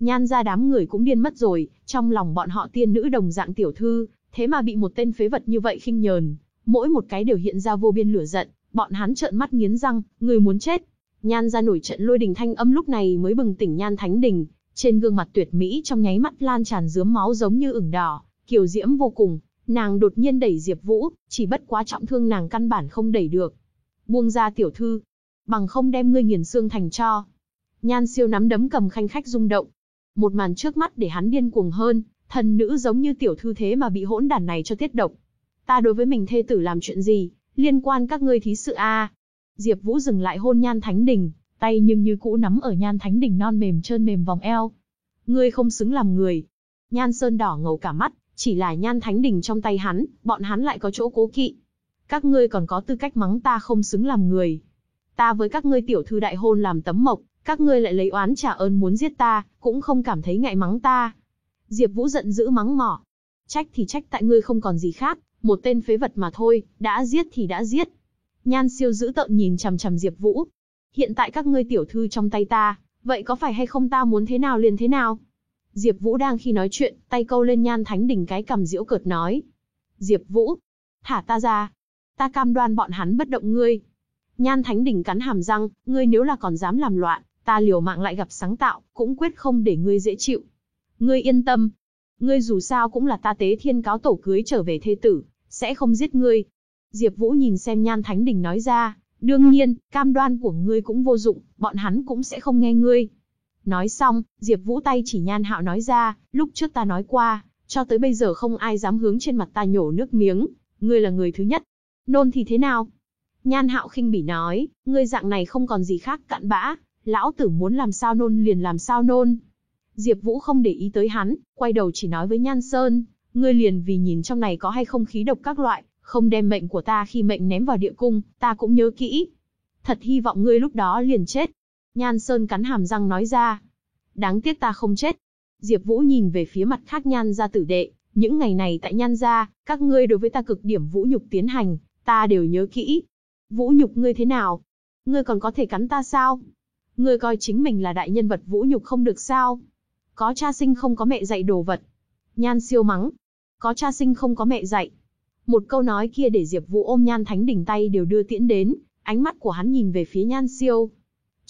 Nhan gia đám người cũng điên mất rồi, trong lòng bọn họ tiên nữ đồng dạng tiểu thư, thế mà bị một tên phế vật như vậy khinh nhờn, mỗi một cái đều hiện ra vô biên lửa giận, bọn hắn trợn mắt nghiến răng, người muốn chết. Nhan gia nổi trận lôi đình thanh âm lúc này mới bừng tỉnh Nhan Thánh Đình, trên gương mặt tuyệt mỹ trong nháy mắt lan tràn rướm máu giống như ửng đỏ, kiều diễm vô cùng, nàng đột nhiên đẩy Diệp Vũ, chỉ bất quá trọng thương nàng căn bản không đẩy được. Buông ra tiểu thư, bằng không đem ngươi nghiền xương thành cho. Nhan Siêu nắm đấm cầm khanh khách rung động. Một màn trước mắt để hắn điên cuồng hơn, thần nữ giống như tiểu thư thế mà bị hỗn đản này cho tiết độc. Ta đối với mình thê tử làm chuyện gì, liên quan các ngươi thí sự a. Diệp Vũ dừng lại hôn Nhan Thánh Đình, tay nhưng như cũ nắm ở Nhan Thánh Đình non mềm trơn mềm vòng eo. Ngươi không xứng làm người. Nhan Sơn đỏ ngầu cả mắt, chỉ là Nhan Thánh Đình trong tay hắn, bọn hắn lại có chỗ cố kỵ. Các ngươi còn có tư cách mắng ta không xứng làm người. Ta với các ngươi tiểu thư đại hôn làm tấm mộc, các ngươi lại lấy oán trả ơn muốn giết ta, cũng không cảm thấy ngại mắng ta. Diệp Vũ giận dữ mắng mỏ. Trách thì trách tại ngươi không còn gì khác, một tên phế vật mà thôi, đã giết thì đã giết. Nhan siêu giữ tợn nhìn chằm chằm Diệp Vũ. Hiện tại các ngươi tiểu thư trong tay ta, vậy có phải hay không ta muốn thế nào liền thế nào? Diệp Vũ đang khi nói chuyện, tay câu lên Nhan Thánh đỉnh cái cầm diễu cợt nói. Diệp Vũ, thả ta ra. Ta cam đoan bọn hắn bất động ngươi. Nhan Thánh đỉnh cắn hàm răng, ngươi nếu là còn dám làm loạn, ta liều mạng lại gặp sáng tạo, cũng quyết không để ngươi dễ chịu. Ngươi yên tâm, ngươi dù sao cũng là ta tế thiên cáo tổ cưới trở về thê tử, sẽ không giết ngươi. Diệp Vũ nhìn xem Nhan Thánh Đình nói ra, đương nhiên, cam đoan của ngươi cũng vô dụng, bọn hắn cũng sẽ không nghe ngươi. Nói xong, Diệp Vũ tay chỉ Nhan Hạo nói ra, lúc trước ta nói qua, cho tới bây giờ không ai dám hướng trên mặt ta nhổ nước miếng, ngươi là người thứ nhất. Nôn thì thế nào? Nhan Hạo khinh bỉ nói, ngươi dạng này không còn gì khác cặn bã, lão tử muốn làm sao nôn liền làm sao nôn. Diệp Vũ không để ý tới hắn, quay đầu chỉ nói với Nhan Sơn, ngươi liền vì nhìn trong này có hay không khí độc các loại, không đem mệnh của ta khi mệnh ném vào địa cung, ta cũng nhớ kỹ. Thật hy vọng ngươi lúc đó liền chết. Nhan Sơn cắn hàm răng nói ra. Đáng tiếc ta không chết. Diệp Vũ nhìn về phía mặt khác Nhan gia tử đệ, những ngày này tại Nhan gia, các ngươi đối với ta cực điểm vũ nhục tiến hành, ta đều nhớ kỹ. Vũ nhục ngươi thế nào? Ngươi còn có thể cắn ta sao? Ngươi coi chính mình là đại nhân vật vũ nhục không được sao? Có cha sinh không có mẹ dạy đồ vật. Nhan siêu mắng. Có cha sinh không có mẹ dạy. Một câu nói kia để Diệp Vũ ôm Nhan Thánh đỉnh tay đều đưa tiễn đến, ánh mắt của hắn nhìn về phía Nhan Siêu.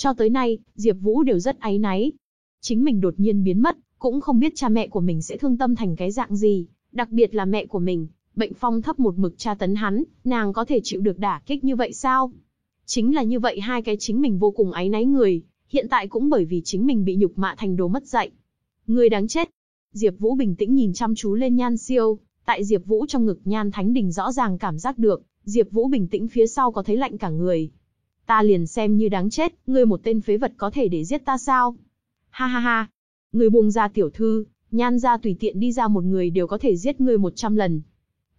Cho tới nay, Diệp Vũ đều rất áy náy. Chính mình đột nhiên biến mất, cũng không biết cha mẹ của mình sẽ thương tâm thành cái dạng gì, đặc biệt là mẹ của mình, bệnh phong thấp một mực tra tấn hắn, nàng có thể chịu được đả kích như vậy sao? Chính là như vậy hai cái chính mình vô cùng áy náy người, hiện tại cũng bởi vì chính mình bị nhục mạ thành đồ mất dạy. Người đáng chết. Diệp Vũ bình tĩnh nhìn chăm chú lên Nhan Siêu, tại Diệp Vũ trong ngực Nhan Thánh Đình rõ ràng cảm giác được, Diệp Vũ bình tĩnh phía sau có thấy lạnh cả người. Ta liền xem như đáng chết, ngươi một tên phế vật có thể để giết ta sao? Ha ha ha. Ngươi buông ra tiểu thư, Nhan gia tùy tiện đi ra một người đều có thể giết ngươi 100 lần.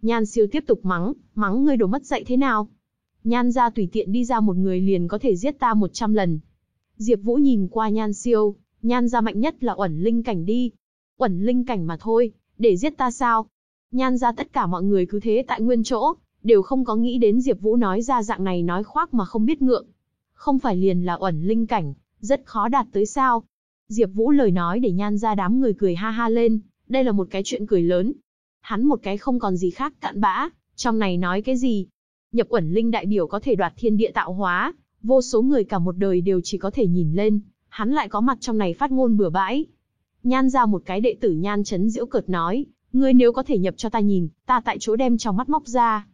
Nhan Siêu tiếp tục mắng, mắng ngươi đồ mất dạy thế nào? Nhan gia tùy tiện đi ra một người liền có thể giết ta 100 lần. Diệp Vũ nhìn qua Nhan Siêu, Nhan gia mạnh nhất là Uẩn Linh cảnh đi. Uẩn Linh cảnh mà thôi, để giết ta sao? Nhan gia tất cả mọi người cứ thế tại nguyên chỗ, đều không có nghĩ đến Diệp Vũ nói ra dạng này nói khoác mà không biết ngượng. Không phải liền là Uẩn Linh cảnh, rất khó đạt tới sao? Diệp Vũ lời nói để Nhan ra đám người cười ha ha lên, đây là một cái chuyện cười lớn. Hắn một cái không còn gì khác cặn bã, trong này nói cái gì? Nhập Uẩn Linh đại biểu có thể đoạt thiên địa tạo hóa, vô số người cả một đời đều chỉ có thể nhìn lên, hắn lại có mặt trong này phát ngôn bừa bãi. Nhan ra một cái đệ tử nhan chấn diễu cợt nói, ngươi nếu có thể nhập cho ta nhìn, ta tại chỗ đem trong mắt móc ra.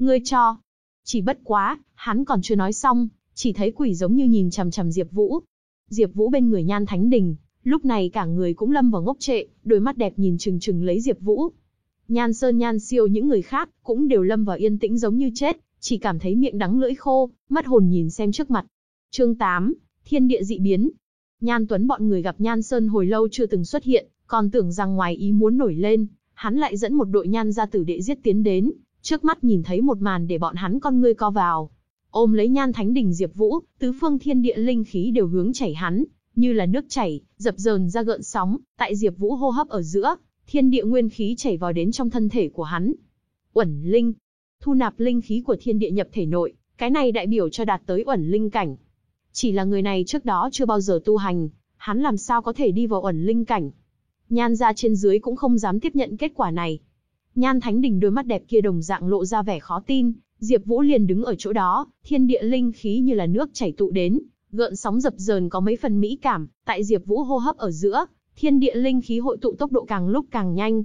Ngươi cho. Chỉ bất quá, hắn còn chưa nói xong, chỉ thấy quỷ giống như nhìn chằm chằm Diệp Vũ. Diệp Vũ bên người nhan thánh đình, lúc này cả người cũng lâm vào ngốc trệ, đôi mắt đẹp nhìn chừng chừng lấy Diệp Vũ. Nhan Sơn Nhan Siêu những người khác cũng đều lâm vào yên tĩnh giống như chết, chỉ cảm thấy miệng đắng lưỡi khô, mất hồn nhìn xem trước mặt. Chương 8, Thiên địa dị biến. Nhan Tuấn bọn người gặp Nhan Sơn hồi lâu chưa từng xuất hiện, còn tưởng rằng ngoài ý muốn nổi lên, hắn lại dẫn một đội nhan gia tử đệ giết tiến đến, trước mắt nhìn thấy một màn để bọn hắn con ngươi co vào. Ôm lấy nhan thánh đình Diệp Vũ, tứ phương thiên địa linh khí đều hướng chảy hắn, như là nước chảy, dập dờn ra gợn sóng, tại Diệp Vũ hô hấp ở giữa, thiên địa nguyên khí chảy vào đến trong thân thể của hắn. Uẩn linh, thu nạp linh khí của thiên địa nhập thể nội, cái này đại biểu cho đạt tới uẩn linh cảnh. Chỉ là người này trước đó chưa bao giờ tu hành, hắn làm sao có thể đi vào uẩn linh cảnh. Nhan gia trên dưới cũng không dám tiếp nhận kết quả này. Nhan Thánh Đình đôi mắt đẹp kia đồng dạng lộ ra vẻ khó tin, Diệp Vũ liền đứng ở chỗ đó, thiên địa linh khí như là nước chảy tụ đến, gợn sóng dập dờn có mấy phần mỹ cảm, tại Diệp Vũ hô hấp ở giữa, thiên địa linh khí hội tụ tốc độ càng lúc càng nhanh.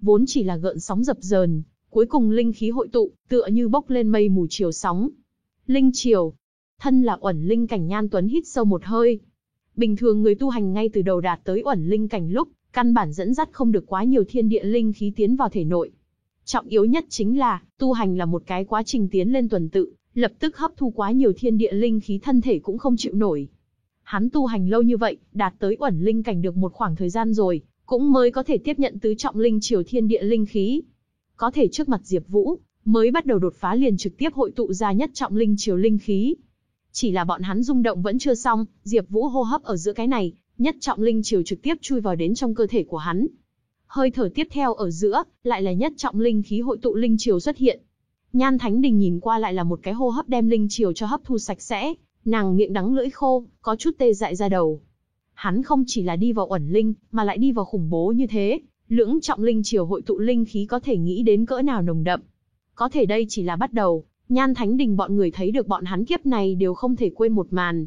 Vốn chỉ là gợn sóng dập dờn, cuối cùng linh khí hội tụ, tựa như bốc lên mây mù chiều sóng. Linh chiều, thân là uẩn linh cảnh Nhan Tuấn hít sâu một hơi. Bình thường người tu hành ngay từ đầu đạt tới uẩn linh cảnh lúc, căn bản dẫn dắt không được quá nhiều thiên địa linh khí tiến vào thể nội. Trọng yếu nhất chính là, tu hành là một cái quá trình tiến lên tuần tự, lập tức hấp thu quá nhiều thiên địa linh khí thân thể cũng không chịu nổi. Hắn tu hành lâu như vậy, đạt tới uẩn linh cảnh được một khoảng thời gian rồi, cũng mới có thể tiếp nhận tứ trọng linh triều thiên địa linh khí. Có thể trước mặt Diệp Vũ, mới bắt đầu đột phá liền trực tiếp hội tụ ra nhất trọng linh triều linh khí. Chỉ là bọn hắn rung động vẫn chưa xong, Diệp Vũ hô hấp ở giữa cái này, nhất trọng linh triều trực tiếp chui vào đến trong cơ thể của hắn. Hơi thở tiếp theo ở giữa, lại là nhất trọng linh khí hội tụ linh triều xuất hiện. Nhan Thánh Đình nhìn qua lại là một cái hô hấp đem linh triều cho hấp thu sạch sẽ, nàng miệng đắng lưỡi khô, có chút tê dại ra đầu. Hắn không chỉ là đi vào ẩn linh, mà lại đi vào khủng bố như thế, lưỡng trọng linh triều hội tụ linh khí có thể nghĩ đến cỡ nào nồng đậm. Có thể đây chỉ là bắt đầu, Nhan Thánh Đình bọn người thấy được bọn hắn kiếp này đều không thể quên một màn.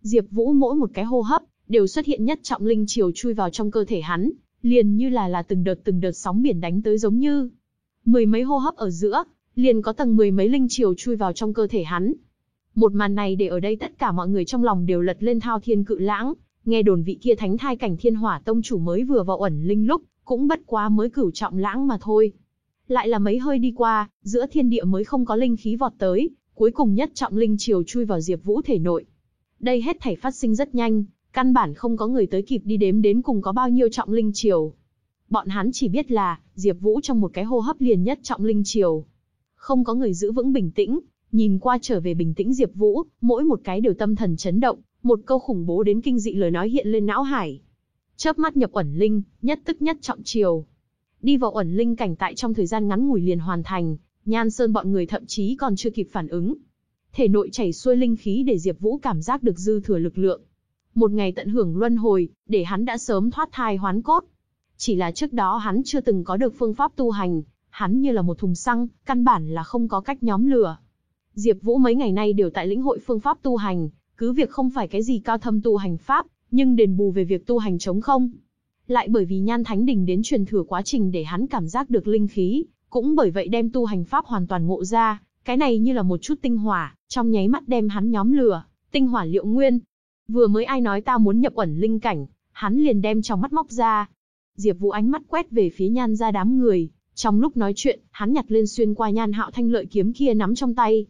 Diệp Vũ mỗi một cái hô hấp, đều xuất hiện nhất trọng linh triều chui vào trong cơ thể hắn, liền như là là từng đợt từng đợt sóng biển đánh tới giống như. Mười mấy hô hấp ở giữa, liền có tầng mười mấy linh triều chui vào trong cơ thể hắn. Một màn này để ở đây tất cả mọi người trong lòng đều lật lên thao thiên cự lãng, nghe đồn vị kia thánh thai cảnh thiên hỏa tông chủ mới vừa vào ẩn linh lúc, cũng bất quá mới cửu trọng lãng mà thôi. Lại là mấy hơi đi qua, giữa thiên địa mới không có linh khí vọt tới, cuối cùng nhất trọng linh triều chui vào Diệp Vũ thể nội. Đây hết thảy phát sinh rất nhanh, Căn bản không có người tới kịp đi đếm đến cùng có bao nhiêu trọng linh triều. Bọn hắn chỉ biết là, Diệp Vũ trong một cái hô hấp liền nhất trọng linh triều. Không có người giữ vững bình tĩnh, nhìn qua trở về bình tĩnh Diệp Vũ, mỗi một cái đều tâm thần chấn động, một câu khủng bố đến kinh dị lời nói hiện lên não hải. Chớp mắt nhập ẩn linh, nhất tức nhất trọng triều. Đi vào ẩn linh cảnh tại trong thời gian ngắn ngủi liền hoàn thành, Nhan Sơn bọn người thậm chí còn chưa kịp phản ứng. Thể nội chảy xuôi linh khí để Diệp Vũ cảm giác được dư thừa lực lượng một ngày tận hưởng luân hồi, để hắn đã sớm thoát thai hoán cốt. Chỉ là trước đó hắn chưa từng có được phương pháp tu hành, hắn như là một thùng xăng, căn bản là không có cách nhóm lửa. Diệp Vũ mấy ngày nay đều tại lĩnh hội phương pháp tu hành, cứ việc không phải cái gì cao thâm tu hành pháp, nhưng đền bù về việc tu hành chống không. Lại bởi vì Nhan Thánh Đình đến truyền thừa quá trình để hắn cảm giác được linh khí, cũng bởi vậy đem tu hành pháp hoàn toàn ngộ ra, cái này như là một chút tinh hỏa, trong nháy mắt đem hắn nhóm lửa, tinh hỏa liệu nguyên, Vừa mới ai nói ta muốn nhập ẩn linh cảnh, hắn liền đem trong mắt móc ra. Diệp Vũ ánh mắt quét về phía nhan ra đám người, trong lúc nói chuyện, hắn nhặt lên xuyên qua nhan hạo thanh lợi kiếm kia nắm trong tay.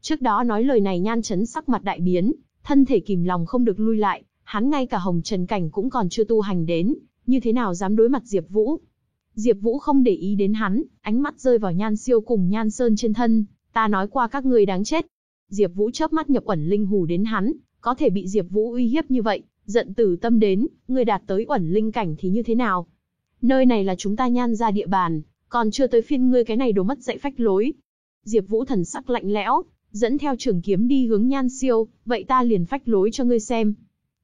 Trước đó nói lời này nhan chấn sắc mặt đại biến, thân thể kìm lòng không được lui lại, hắn ngay cả hồng trần cảnh cũng còn chưa tu hành đến, như thế nào dám đối mặt Diệp Vũ. Diệp Vũ không để ý đến hắn, ánh mắt rơi vào nhan siêu cùng nhan sơn trên thân, ta nói qua các ngươi đáng chết. Diệp Vũ chớp mắt nhập ẩn linh hù đến hắn, có thể bị Diệp Vũ uy hiếp như vậy, giận từ tâm đến, người đạt tới ẩn linh cảnh thì như thế nào? Nơi này là chúng ta nhan ra địa bàn, còn chưa tới phiên ngươi cái này đồ mất dạy phách lối. Diệp Vũ thần sắc lạnh lẽo, dẫn theo trường kiếm đi hướng Nhan Siêu, vậy ta liền phách lối cho ngươi xem.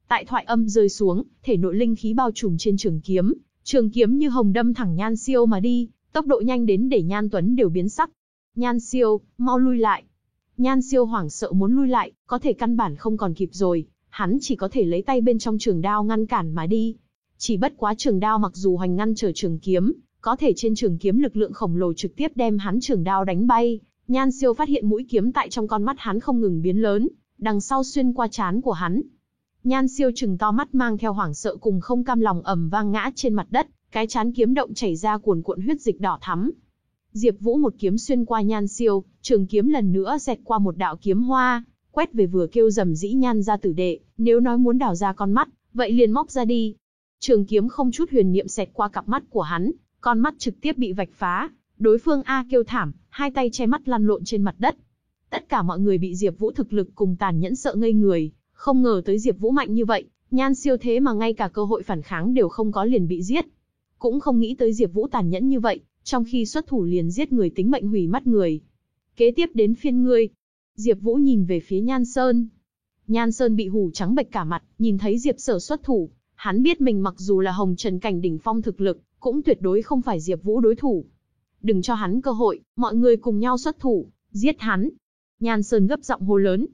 Tại thoại âm rơi xuống, thể nội linh khí bao trùm trên trường kiếm, trường kiếm như hồng đâm thẳng Nhan Siêu mà đi, tốc độ nhanh đến để Nhan Tuấn đều biến sắc. Nhan Siêu, mau lui lại. Nhan siêu hoảng sợ muốn lui lại, có thể căn bản không còn kịp rồi, hắn chỉ có thể lấy tay bên trong trường đao ngăn cản mà đi. Chỉ bất quá trường đao mặc dù hoành ngăn trở trường kiếm, có thể trên trường kiếm lực lượng khổng lồ trực tiếp đem hắn trường đao đánh bay. Nhan siêu phát hiện mũi kiếm tại trong con mắt hắn không ngừng biến lớn, đằng sau xuyên qua trán của hắn. Nhan siêu trừng to mắt mang theo hoảng sợ cùng không cam lòng ầm vang ngã trên mặt đất, cái chán kiếm động chảy ra cuồn cuộn huyết dịch đỏ thắm, Diệp Vũ một kiếm xuyên qua Nhan Siêu, trường kiếm lần nữa xẹt qua một đạo kiếm hoa, quét về vừa kêu rầm rĩ Nhan gia tử đệ, nếu nói muốn đào ra con mắt, vậy liền móc ra đi. Trường kiếm không chút huyền niệm xẹt qua cặp mắt của hắn, con mắt trực tiếp bị vạch phá, đối phương A kêu thảm, hai tay che mắt lăn lộn trên mặt đất. Tất cả mọi người bị Diệp Vũ thực lực cùng tàn nhẫn sợ ngây người, không ngờ tới Diệp Vũ mạnh như vậy, nhan siêu thế mà ngay cả cơ hội phản kháng đều không có liền bị giết. Cũng không nghĩ tới Diệp Vũ tàn nhẫn như vậy, trong khi xuất thủ liền giết người tính mệnh hủy mắt người. Kế tiếp đến phiên ngươi. Diệp Vũ nhìn về phía Nhan Sơn. Nhan Sơn bị hù trắng bệch cả mặt, nhìn thấy Diệp Sở xuất thủ, hắn biết mình mặc dù là Hồng Trần cảnh đỉnh phong thực lực, cũng tuyệt đối không phải Diệp Vũ đối thủ. Đừng cho hắn cơ hội, mọi người cùng nhau xuất thủ, giết hắn. Nhan Sơn gấp giọng hô lớn.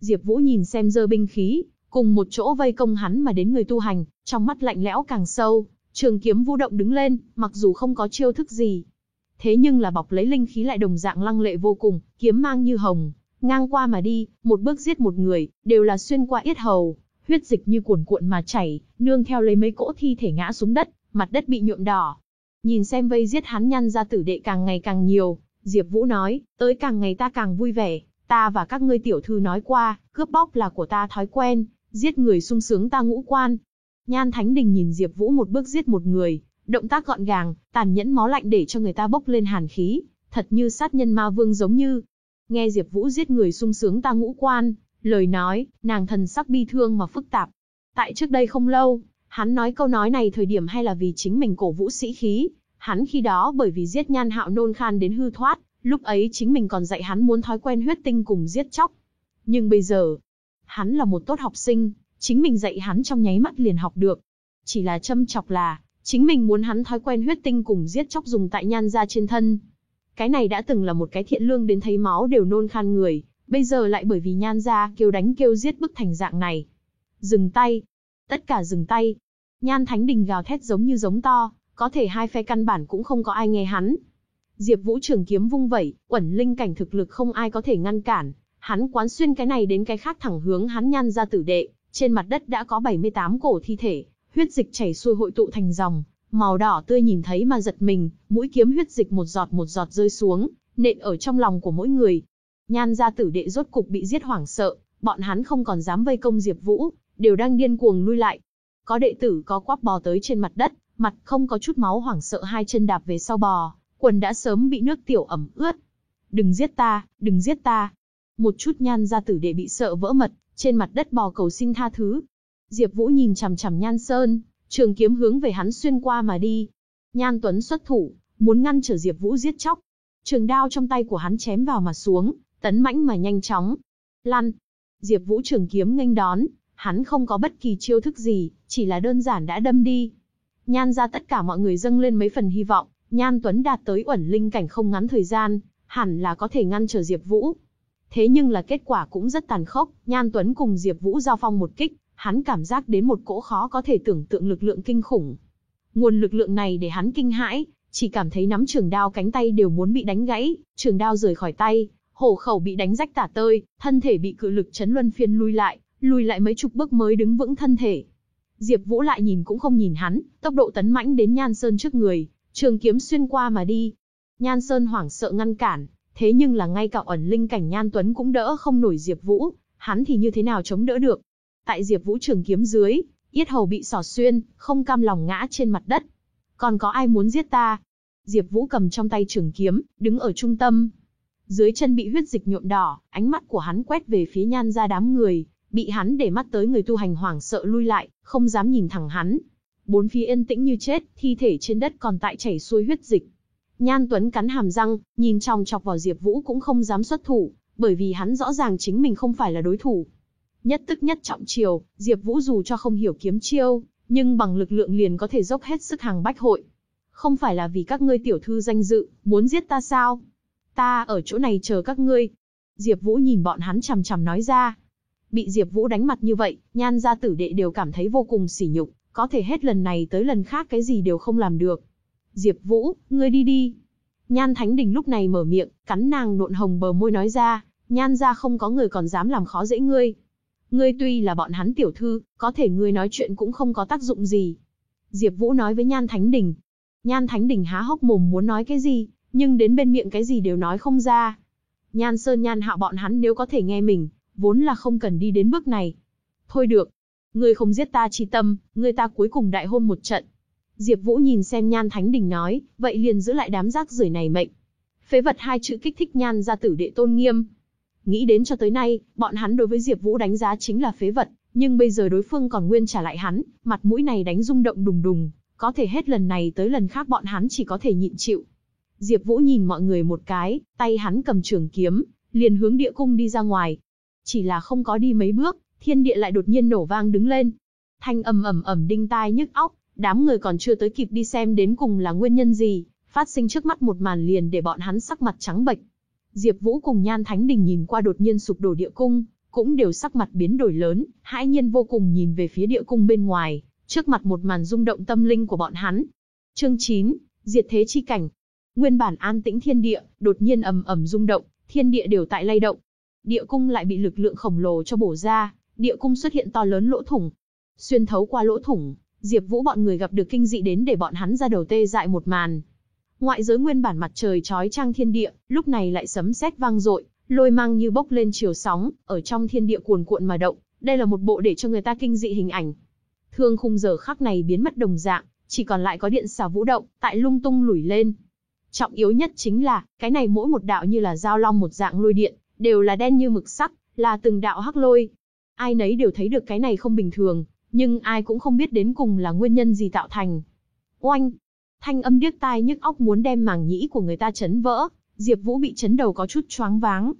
Diệp Vũ nhìn xem giơ binh khí, cùng một chỗ vây công hắn mà đến người tu hành, trong mắt lạnh lẽo càng sâu, trường kiếm vũ động đứng lên, mặc dù không có chiêu thức gì, thế nhưng là bọc lấy linh khí lại đồng dạng lăng lệ vô cùng, kiếm mang như hồng, ngang qua mà đi, một bước giết một người, đều là xuyên qua yết hầu, huyết dịch như cuồn cuộn mà chảy, nương theo lấy mấy cỗ thi thể ngã xuống đất, mặt đất bị nhuộm đỏ. Nhìn xem vây giết hắn nhăn ra tử đệ càng ngày càng nhiều, Diệp Vũ nói, tới càng ngày ta càng vui vẻ, ta và các ngươi tiểu thư nói qua, cướp bóc là của ta thói quen, giết người sung sướng ta ngũ quan. Nhan Thánh Đình nhìn Diệp Vũ một bước giết một người, động tác gọn gàng, tàn nhẫn máu lạnh để cho người ta bốc lên hàn khí, thật như sát nhân ma vương giống như. Nghe Diệp Vũ giết người sung sướng ta ngũ quan, lời nói, nàng thần sắc bi thương mà phức tạp. Tại trước đây không lâu, hắn nói câu nói này thời điểm hay là vì chính mình cổ vũ sĩ khí, hắn khi đó bởi vì giết Nhan Hạo nôn khan đến hư thoát, lúc ấy chính mình còn dạy hắn muốn thói quen huyết tinh cùng giết chóc. Nhưng bây giờ, hắn là một tốt học sinh, chính mình dạy hắn trong nháy mắt liền học được. Chỉ là châm chọc là, chính mình muốn hắn thói quen huyết tinh cùng giết chóc dùng tại nhan da trên thân. Cái này đã từng là một cái thiện lương đến thấy máu đều nôn khan người, bây giờ lại bởi vì nhan da kêu đánh kêu giết bức thành dạng này. Dừng tay. Tất cả dừng tay. Nhan Thánh Đình gào thét giống như giống to, có thể hai phe căn bản cũng không có ai nghe hắn. Diệp Vũ trường kiếm vung vẩy, quẩn linh cảnh thực lực không ai có thể ngăn cản, hắn quán xuyên cái này đến cái khác thẳng hướng hắn nhan ra tử đệ, trên mặt đất đã có 78 cổ thi thể, huyết dịch chảy xuôi hội tụ thành dòng, màu đỏ tươi nhìn thấy mà giật mình, mũi kiếm huyết dịch một giọt một giọt rơi xuống, nện ở trong lòng của mỗi người. Nhan gia tử đệ rốt cục bị giết hoảng sợ, bọn hắn không còn dám vây công Diệp Vũ, đều đang điên cuồng lui lại. Có đệ tử có quắp bò tới trên mặt đất, mặt không có chút máu hoảng sợ hai chân đạp về sau bò, quần đã sớm bị nước tiểu ẩm ướt. Đừng giết ta, đừng giết ta. Một chút nhan gia tử đệ bị sợ vỡ mật, trên mặt đất bò cầu xin tha thứ. Diệp Vũ nhìn chằm chằm Nhan Sơn, trường kiếm hướng về hắn xuyên qua mà đi. Nhan Tuấn xuất thủ, muốn ngăn trở Diệp Vũ giết chóc. Trường đao trong tay của hắn chém vào mà xuống, tấn mãnh mà nhanh chóng. Lăn. Diệp Vũ trường kiếm nghênh đón, hắn không có bất kỳ chiêu thức gì, chỉ là đơn giản đã đâm đi. Nhan ra tất cả mọi người dâng lên mấy phần hy vọng, Nhan Tuấn đạt tới uẩn linh cảnh không ngắn thời gian, hẳn là có thể ngăn trở Diệp Vũ. Thế nhưng là kết quả cũng rất tàn khốc, Nhan Tuấn cùng Diệp Vũ giao phong một kích, hắn cảm giác đến một cỗ khó có thể tưởng tượng lực lượng kinh khủng. Nguồn lực lượng này để hắn kinh hãi, chỉ cảm thấy nắm trường đao cánh tay đều muốn bị đánh gãy, trường đao rời khỏi tay, hổ khẩu bị đánh rách tả tơi, thân thể bị cự lực chấn luân phiên lui lại, lùi lại mấy chục bước mới đứng vững thân thể. Diệp Vũ lại nhìn cũng không nhìn hắn, tốc độ tấn mãnh đến Nhan Sơn trước người, trường kiếm xuyên qua mà đi. Nhan Sơn hoảng sợ ngăn cản, thế nhưng là ngay cả ẩn linh cảnh Nhan Tuấn cũng đỡ không nổi Diệp Vũ, hắn thì như thế nào chống đỡ được. Tại Diệp Vũ trường kiếm dưới, yết hầu bị xỏ xuyên, không cam lòng ngã trên mặt đất. Còn có ai muốn giết ta? Diệp Vũ cầm trong tay trường kiếm, đứng ở trung tâm. Dưới chân bị huyết dịch nhuộm đỏ, ánh mắt của hắn quét về phía nhan gia đám người, bị hắn để mắt tới người tu hành hoảng sợ lui lại, không dám nhìn thẳng hắn. Bốn phía yên tĩnh như chết, thi thể trên đất còn tại chảy xuôi huyết dịch. Nhan Tuấn cắn hàm răng, nhìn chòng chọc vào Diệp Vũ cũng không dám xuất thủ, bởi vì hắn rõ ràng chính mình không phải là đối thủ. Nhất tức nhất trọng chiều, Diệp Vũ dù cho không hiểu kiếm chiêu, nhưng bằng lực lượng liền có thể dốc hết sức hàng bách hội. Không phải là vì các ngươi tiểu thư danh dự, muốn giết ta sao? Ta ở chỗ này chờ các ngươi. Diệp Vũ nhìn bọn hắn chằm chằm nói ra. Bị Diệp Vũ đánh mặt như vậy, nhan gia tử đệ đều cảm thấy vô cùng sỉ nhục, có thể hết lần này tới lần khác cái gì đều không làm được. Diệp Vũ, ngươi đi đi. Nhan Thánh Đình lúc này mở miệng, cắn nàng nộn hồng bờ môi nói ra, nhan gia không có người còn dám làm khó dễ ngươi. Ngươi tuy là bọn hắn tiểu thư, có thể ngươi nói chuyện cũng không có tác dụng gì. Diệp Vũ nói với Nhan Thánh Đình. Nhan Thánh Đình há hốc mồm muốn nói cái gì, nhưng đến bên miệng cái gì đều nói không ra. Nhan Sơn Nhan Hạo bọn hắn nếu có thể nghe mình, vốn là không cần đi đến bước này. Thôi được, ngươi không giết ta chi tâm, ngươi ta cuối cùng đại hôn một trận. Diệp Vũ nhìn xem Nhan Thánh Đình nói, vậy liền giữ lại đám rác rưởi này mệnh. Phế vật hai chữ kích thích Nhan gia tử đệ tôn nghiêm. Nghĩ đến cho tới nay, bọn hắn đối với Diệp Vũ đánh giá chính là phế vật, nhưng bây giờ đối phương còn nguyên trả lại hắn, mặt mũi này đánh rung động đùng đùng, có thể hết lần này tới lần khác bọn hắn chỉ có thể nhịn chịu. Diệp Vũ nhìn mọi người một cái, tay hắn cầm trường kiếm, liền hướng địa cung đi ra ngoài. Chỉ là không có đi mấy bước, thiên địa lại đột nhiên nổ vang đứng lên. Thanh ầm ầm ầm đinh tai nhức óc, đám người còn chưa tới kịp đi xem đến cùng là nguyên nhân gì, phát sinh trước mắt một màn liền để bọn hắn sắc mặt trắng bệch. Diệp Vũ cùng Nhan Thánh Đình nhìn qua đột nhiên sụp đổ địa cung, cũng đều sắc mặt biến đổi lớn, hãi nhiên vô cùng nhìn về phía địa cung bên ngoài, trước mặt một màn rung động tâm linh của bọn hắn. Chương 9, Diệt thế chi cảnh. Nguyên bản an tĩnh thiên địa, đột nhiên ầm ầm rung động, thiên địa đều tại lay động. Địa cung lại bị lực lượng khổng lồ cho bổ ra, địa cung xuất hiện to lớn lỗ thủng. Xuyên thấu qua lỗ thủng, Diệp Vũ bọn người gặp được kinh dị đến để bọn hắn ra đầu tê dại một màn. Ngoại giới nguyên bản mặt trời chói chang thiên địa, lúc này lại sấm sét vang dội, lôi mang như bốc lên chiều sóng, ở trong thiên địa cuồn cuộn mà động, đây là một bộ để cho người ta kinh dị hình ảnh. Thương khung giờ khắc này biến mất đồng dạng, chỉ còn lại có điện xà vũ động, tại lung tung lủi lên. Trọng yếu nhất chính là, cái này mỗi một đạo như là dao long một dạng lôi điện, đều là đen như mực sắc, là từng đạo hắc lôi. Ai nấy đều thấy được cái này không bình thường, nhưng ai cũng không biết đến cùng là nguyên nhân gì tạo thành. Oanh! Thanh âm điếc tai nhức óc muốn đem màng nhĩ của người ta chấn vỡ, Diệp Vũ bị chấn đầu có chút choáng váng.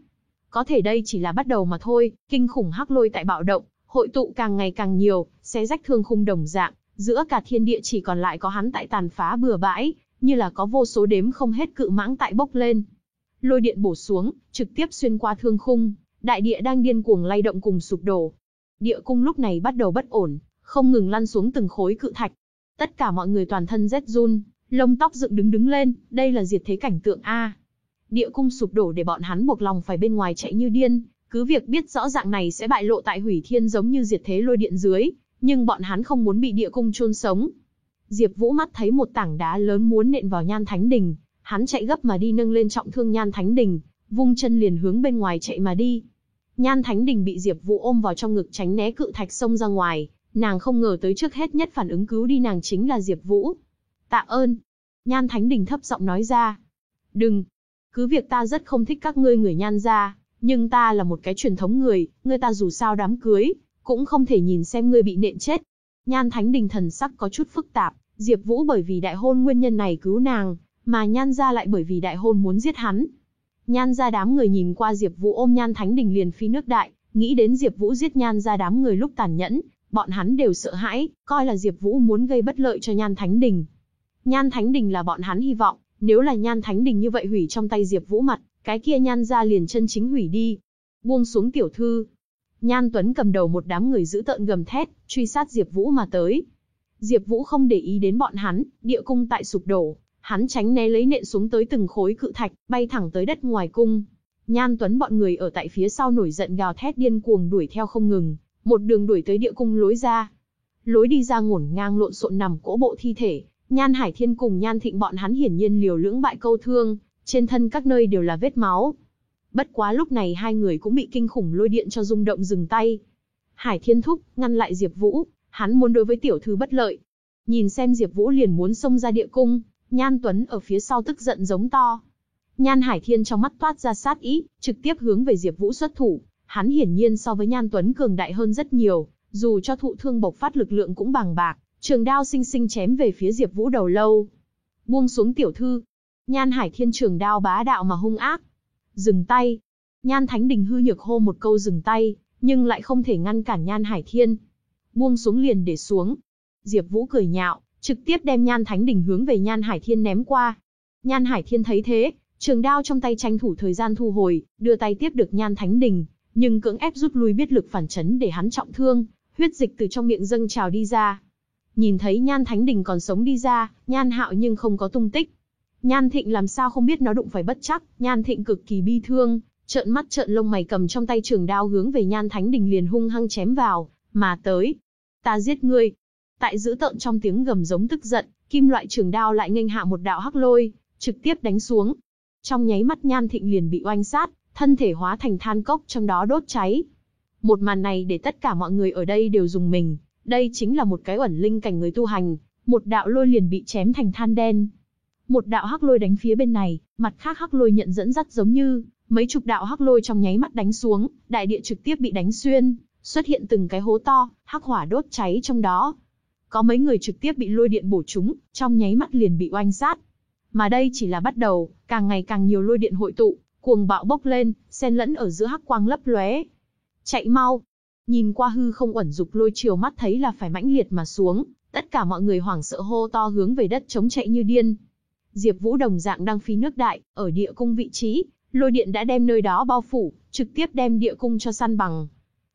Có thể đây chỉ là bắt đầu mà thôi, kinh khủng hắc lôi tại bạo động, hội tụ càng ngày càng nhiều, xé rách thương khung đồng dạng, giữa cả thiên địa chỉ còn lại có hắn tại tàn phá bừa bãi, như là có vô số đếm không hết cự mãng tại bốc lên. Lôi điện bổ xuống, trực tiếp xuyên qua thương khung, đại địa đang điên cuồng lay động cùng sụp đổ. Địa cung lúc này bắt đầu bất ổn, không ngừng lăn xuống từng khối cự thạch. Tất cả mọi người toàn thân rét run, lông tóc dựng đứng đứng lên, đây là diệt thế cảnh tượng a. Địa cung sụp đổ để bọn hắn buộc lòng phải bên ngoài chạy như điên, cứ việc biết rõ dạng này sẽ bại lộ tại hủy thiên giống như diệt thế lôi điện dưới, nhưng bọn hắn không muốn bị địa cung chôn sống. Diệp Vũ mắt thấy một tảng đá lớn muốn nện vào Nhan Thánh Đình, hắn chạy gấp mà đi nâng lên trọng thương Nhan Thánh Đình, vung chân liền hướng bên ngoài chạy mà đi. Nhan Thánh Đình bị Diệp Vũ ôm vào trong ngực tránh né cự thạch xông ra ngoài, nàng không ngờ tới trước hết nhất phản ứng cứu đi nàng chính là Diệp Vũ. "Tạ ơn." Nhan Thánh Đình thấp giọng nói ra. "Đừng, cứ việc ta rất không thích các ngươi người Nhan gia, nhưng ta là một cái truyền thống người, ngươi ta dù sao đám cưới, cũng không thể nhìn xem ngươi bị nện chết." Nhan Thánh Đình thần sắc có chút phức tạp, Diệp Vũ bởi vì đại hôn nguyên nhân này cứu nàng, mà Nhan gia lại bởi vì đại hôn muốn giết hắn. Nhan gia đám người nhìn qua Diệp Vũ ôm Nhan Thánh Đình liền phi nước đại, nghĩ đến Diệp Vũ giết Nhan gia đám người lúc tàn nhẫn, bọn hắn đều sợ hãi, coi là Diệp Vũ muốn gây bất lợi cho Nhan Thánh Đình. Nhan Thánh Đình là bọn hắn hy vọng, nếu là Nhan Thánh Đình như vậy hủy trong tay Diệp Vũ mặt, cái kia Nhan gia liền chân chính hủy đi. Buông xuống tiểu thư. Nhan Tuấn cầm đầu một đám người giữ tợn gầm thét, truy sát Diệp Vũ mà tới. Diệp Vũ không để ý đến bọn hắn, địa cung tại sụp đổ, hắn tránh né lấy nện xuống tới từng khối cự thạch, bay thẳng tới đất ngoài cung. Nhan Tuấn bọn người ở tại phía sau nổi giận gào thét điên cuồng đuổi theo không ngừng, một đường đuổi tới địa cung lối ra. Lối đi ra ngổn ngang lộn xộn nằm cỗ bộ thi thể, Nhan Hải Thiên cùng Nhan Thịnh bọn hắn hiển nhiên liều lưỡng bại câu thương, trên thân các nơi đều là vết máu. Bất quá lúc này hai người cũng bị kinh khủng lôi điện cho rung động dừng tay. Hải Thiên thúc ngăn lại Diệp Vũ, hắn muốn đối với tiểu thư bất lợi. Nhìn xem Diệp Vũ liền muốn xông ra địa cung, Nhan Tuấn ở phía sau tức giận giống to. Nhan Hải Thiên trong mắt toát ra sát ý, trực tiếp hướng về Diệp Vũ xuất thủ, hắn hiển nhiên so với Nhan Tuấn cường đại hơn rất nhiều, dù cho thụ thương bộc phát lực lượng cũng bằng bạc, trường đao sinh sinh chém về phía Diệp Vũ đầu lâu. Buông xuống tiểu thư. Nhan Hải Thiên trường đao bá đạo mà hung ác. Dừng tay. Nhan Thánh Đình hư nhược hô một câu dừng tay, nhưng lại không thể ngăn cản Nhan Hải Thiên. Buông xuống liền để xuống. Diệp Vũ cười nhạo, trực tiếp đem Nhan Thánh Đình hướng về Nhan Hải Thiên ném qua. Nhan Hải Thiên thấy thế, trường đao trong tay tranh thủ thời gian thu hồi, đưa tay tiếp được Nhan Thánh Đình, nhưng cưỡng ép rút lui biết lực phản chấn để hắn trọng thương, huyết dịch từ trong miệng dâng trào đi ra. Nhìn thấy Nhan Thánh Đình còn sống đi ra, Nhan Hạo nhưng không có tung tích. Nhan Thịnh làm sao không biết nó đụng phải bất chắc, Nhan Thịnh cực kỳ bi thương, trợn mắt trợn lông mày cầm trong tay trường đao hướng về Nhan Thánh Đình liền hung hăng chém vào, mà tới. Ta giết ngươi. Tại giữ tợn trong tiếng gầm giống tức giận, kim loại trường đao lại nghênh hạ một đạo hắc lôi, trực tiếp đánh xuống. Trong nháy mắt Nhan Thịnh liền bị oanh sát, thân thể hóa thành than cốc trong đó đốt cháy. Một màn này để tất cả mọi người ở đây đều dùng mình, đây chính là một cái ẩn linh cảnh người tu hành, một đạo lôi liền bị chém thành than đen. Một đạo hắc lôi đánh phía bên này, mặt khác hắc lôi nhận dẫn dắt giống như mấy chục đạo hắc lôi trong nháy mắt đánh xuống, đại địa trực tiếp bị đánh xuyên, xuất hiện từng cái hố to, hắc hỏa đốt cháy trong đó. Có mấy người trực tiếp bị lôi điện bổ trúng, trong nháy mắt liền bị oanh sát. Mà đây chỉ là bắt đầu, càng ngày càng nhiều lôi điện hội tụ, cuồng bạo bốc lên, xen lẫn ở giữa hắc quang lấp lóe. Chạy mau! Nhìn qua hư không ẩn dục lôi chiều mắt thấy là phải mãnh liệt mà xuống, tất cả mọi người hoảng sợ hô to hướng về đất chống chạy như điên. Diệp Vũ đồng dạng đang phi nước đại, ở địa cung vị trí, lôi điện đã đem nơi đó bao phủ, trực tiếp đem địa cung cho săn bằng.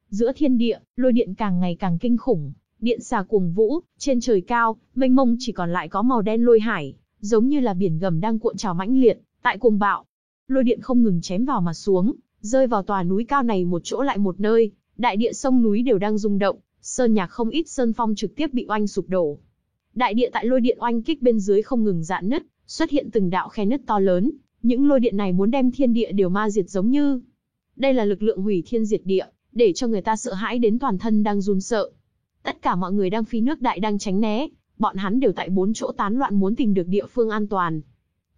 Giữa thiên địa, lôi điện càng ngày càng kinh khủng, điện xà cuồng vũ, trên trời cao, mênh mông chỉ còn lại có màu đen lôi hải, giống như là biển gầm đang cuộn trào mãnh liệt, tại cuồng bạo. Lôi điện không ngừng chém vào mà xuống, rơi vào tòa núi cao này một chỗ lại một nơi, đại địa sông núi đều đang rung động, sơn nhạc không ít sơn phong trực tiếp bị oanh sụp đổ. Đại địa tại lôi điện oanh kích bên dưới không ngừng dạn nứt, xuất hiện từng đạo khe nứt to lớn, những lôi điện này muốn đem thiên địa đều ma diệt giống như. Đây là lực lượng hủy thiên diệt địa, để cho người ta sợ hãi đến toàn thân đang run sợ. Tất cả mọi người đang phi nước đại đang tránh né, bọn hắn đều tại bốn chỗ tán loạn muốn tìm được địa phương an toàn.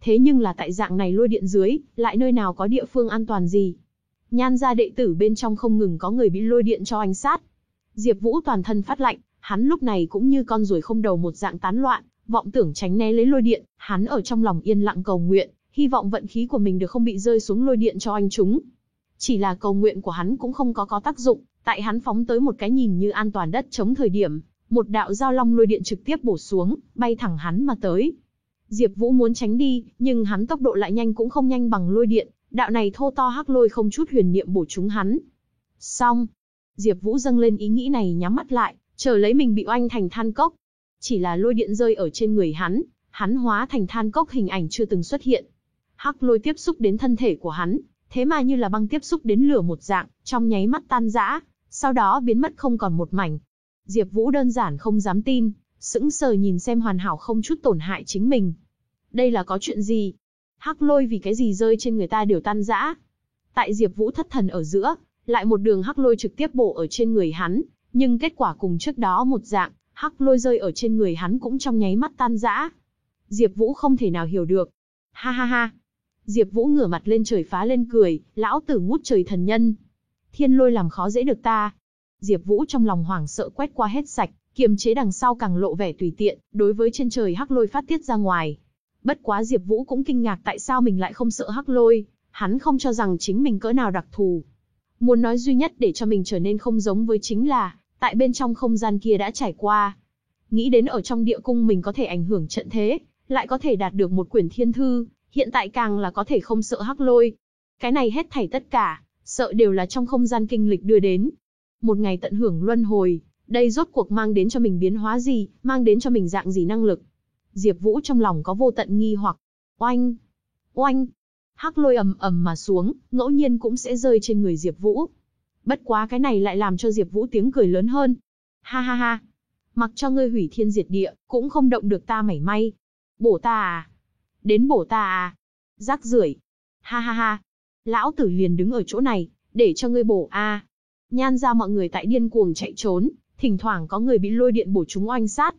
Thế nhưng là tại dạng này lôi điện dưới, lại nơi nào có địa phương an toàn gì? Nhan gia đệ tử bên trong không ngừng có người bị lôi điện cho anh sát. Diệp Vũ toàn thân phát lạnh, hắn lúc này cũng như con ruồi không đầu một dạng tán loạn, vọng tưởng tránh né lấy lôi điện, hắn ở trong lòng yên lặng cầu nguyện, hy vọng vận khí của mình được không bị rơi xuống lôi điện cho anh chúng. Chỉ là cầu nguyện của hắn cũng không có có tác dụng, tại hắn phóng tới một cái nhìn như an toàn đất chống thời điểm, một đạo giao long lôi điện trực tiếp bổ xuống, bay thẳng hắn mà tới. Diệp Vũ muốn tránh đi, nhưng hắn tốc độ lại nhanh cũng không nhanh bằng lôi điện, đạo này thô to hắc lôi không chút huyền niệm bổ trúng hắn. Xong, Diệp Vũ dâng lên ý nghĩ này nhắm mắt lại, chờ lấy mình bị oanh thành than cốc. Chỉ là lôi điện rơi ở trên người hắn, hắn hóa thành than cốc hình ảnh chưa từng xuất hiện. Hắc lôi tiếp xúc đến thân thể của hắn, thế mà như là băng tiếp xúc đến lửa một dạng, trong nháy mắt tan rã, sau đó biến mất không còn một mảnh. Diệp Vũ đơn giản không dám tin, sững sờ nhìn xem hoàn hảo không chút tổn hại chính mình. Đây là có chuyện gì? Hắc lôi vì cái gì rơi trên người ta đều tan rã. Tại Diệp Vũ thất thần ở giữa, lại một đường hắc lôi trực tiếp bổ ở trên người hắn, nhưng kết quả cùng trước đó một dạng, hắc lôi rơi ở trên người hắn cũng trong nháy mắt tan rã. Diệp Vũ không thể nào hiểu được. Ha ha ha. Diệp Vũ ngửa mặt lên trời phá lên cười, lão tử ngút trời thần nhân. Thiên lôi làm khó dễ được ta. Diệp Vũ trong lòng hoảng sợ quét qua hết sạch, kiềm chế đằng sau càng lộ vẻ tùy tiện, đối với trên trời hắc lôi phát tiết ra ngoài. Bất quá Diệp Vũ cũng kinh ngạc tại sao mình lại không sợ hắc lôi, hắn không cho rằng chính mình cỡ nào đặc thù. Muốn nói duy nhất để cho mình trở nên không giống với chính là, tại bên trong không gian kia đã trải qua. Nghĩ đến ở trong địa cung mình có thể ảnh hưởng trận thế, lại có thể đạt được một quyển thiên thư, hiện tại càng là có thể không sợ hắc lôi. Cái này hết thảy tất cả, sợ đều là trong không gian kinh lịch đưa đến. Một ngày tận hưởng luân hồi, đây rốt cuộc mang đến cho mình biến hóa gì, mang đến cho mình dạng gì năng lực. Diệp Vũ trong lòng có vô tận nghi hoặc. Oanh! Oanh! Hắc lôi ầm ầm mà xuống, ngẫu nhiên cũng sẽ rơi trên người Diệp Vũ. Bất quá cái này lại làm cho Diệp Vũ tiếng cười lớn hơn. Ha ha ha! Mặc cho ngươi hủy thiên diệt địa, cũng không động được ta mảy may. Bổ ta à? Đến bổ ta à? Rác rưởi. Ha ha ha! Lão tử liền đứng ở chỗ này, để cho ngươi bổ a. Nhan ra mọi người tại điên cuồng chạy trốn, thỉnh thoảng có người bị lôi điện bổ trúng oanh sát.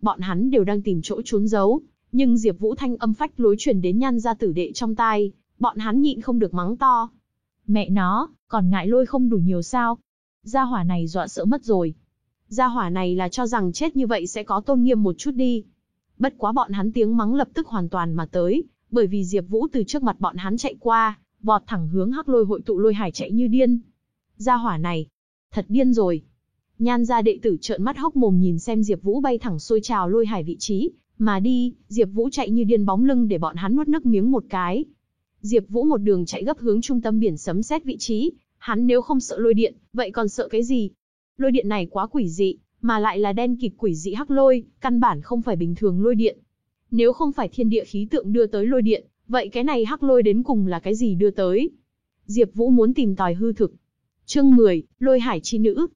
Bọn hắn đều đang tìm chỗ trốn giấu, nhưng Diệp Vũ thanh âm phách lối truyền đến nhan gia tử đệ trong tai, bọn hắn nhịn không được mắng to. Mẹ nó, còn ngại lôi không đủ nhiều sao? Gia hỏa này dọa sợ mất rồi. Gia hỏa này là cho rằng chết như vậy sẽ có tôn nghiêm một chút đi. Bất quá bọn hắn tiếng mắng lập tức hoàn toàn mà tới, bởi vì Diệp Vũ từ trước mặt bọn hắn chạy qua, vọt thẳng hướng Hắc Lôi hội tụ lôi hải chạy như điên. Gia hỏa này, thật điên rồi. Nhan gia đệ tử trợn mắt hốc mồm nhìn xem Diệp Vũ bay thẳng xuôi trào lôi hải vị trí, mà đi, Diệp Vũ chạy như điên bóng lưng để bọn hắn nuốt nước miếng một cái. Diệp Vũ một đường chạy gấp hướng trung tâm biển sấm sét vị trí, hắn nếu không sợ lôi điện, vậy còn sợ cái gì? Lôi điện này quá quỷ dị, mà lại là đen kịt quỷ dị hắc lôi, căn bản không phải bình thường lôi điện. Nếu không phải thiên địa khí tượng đưa tới lôi điện, vậy cái này hắc lôi đến cùng là cái gì đưa tới? Diệp Vũ muốn tìm tòi hư thực. Chương 10, Lôi Hải chi nữ.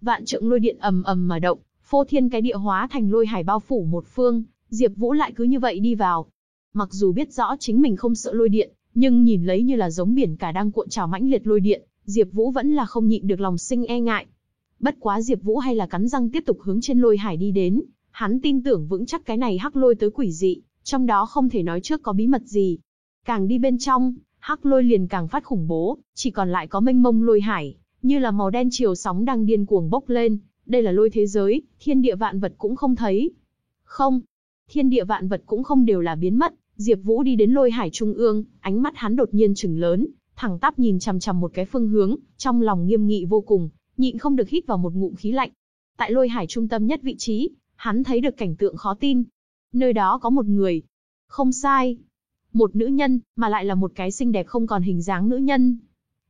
Vạn trượng lôi điện ầm ầm mà động, phô thiên cái địa hóa thành lôi hải bao phủ một phương, Diệp Vũ lại cứ như vậy đi vào. Mặc dù biết rõ chính mình không sợ lôi điện, nhưng nhìn lấy như là giống biển cả đang cuộn trào mãnh liệt lôi điện, Diệp Vũ vẫn là không nhịn được lòng sinh e ngại. Bất quá Diệp Vũ hay là cắn răng tiếp tục hướng trên lôi hải đi đến, Hắn tin tưởng vững chắc cái này hắc lôi tới quỷ dị, trong đó không thể nói trước có bí mật gì. Càng đi bên trong, hắc lôi liền càng phát khủng bố, chỉ còn lại có mênh mông lôi hải, như là màu đen chiều sóng đang điên cuồng bốc lên, đây là lôi thế giới, thiên địa vạn vật cũng không thấy. Không, thiên địa vạn vật cũng không đều là biến mất, Diệp Vũ đi đến lôi hải trung ương, ánh mắt hắn đột nhiên trừng lớn, thẳng tắp nhìn chằm chằm một cái phương hướng, trong lòng nghiêm nghị vô cùng, nhịn không được hít vào một ngụm khí lạnh. Tại lôi hải trung tâm nhất vị trí, hắn thấy được cảnh tượng khó tin. Nơi đó có một người. Không sai. Một nữ nhân, mà lại là một cái xinh đẹp không còn hình dáng nữ nhân.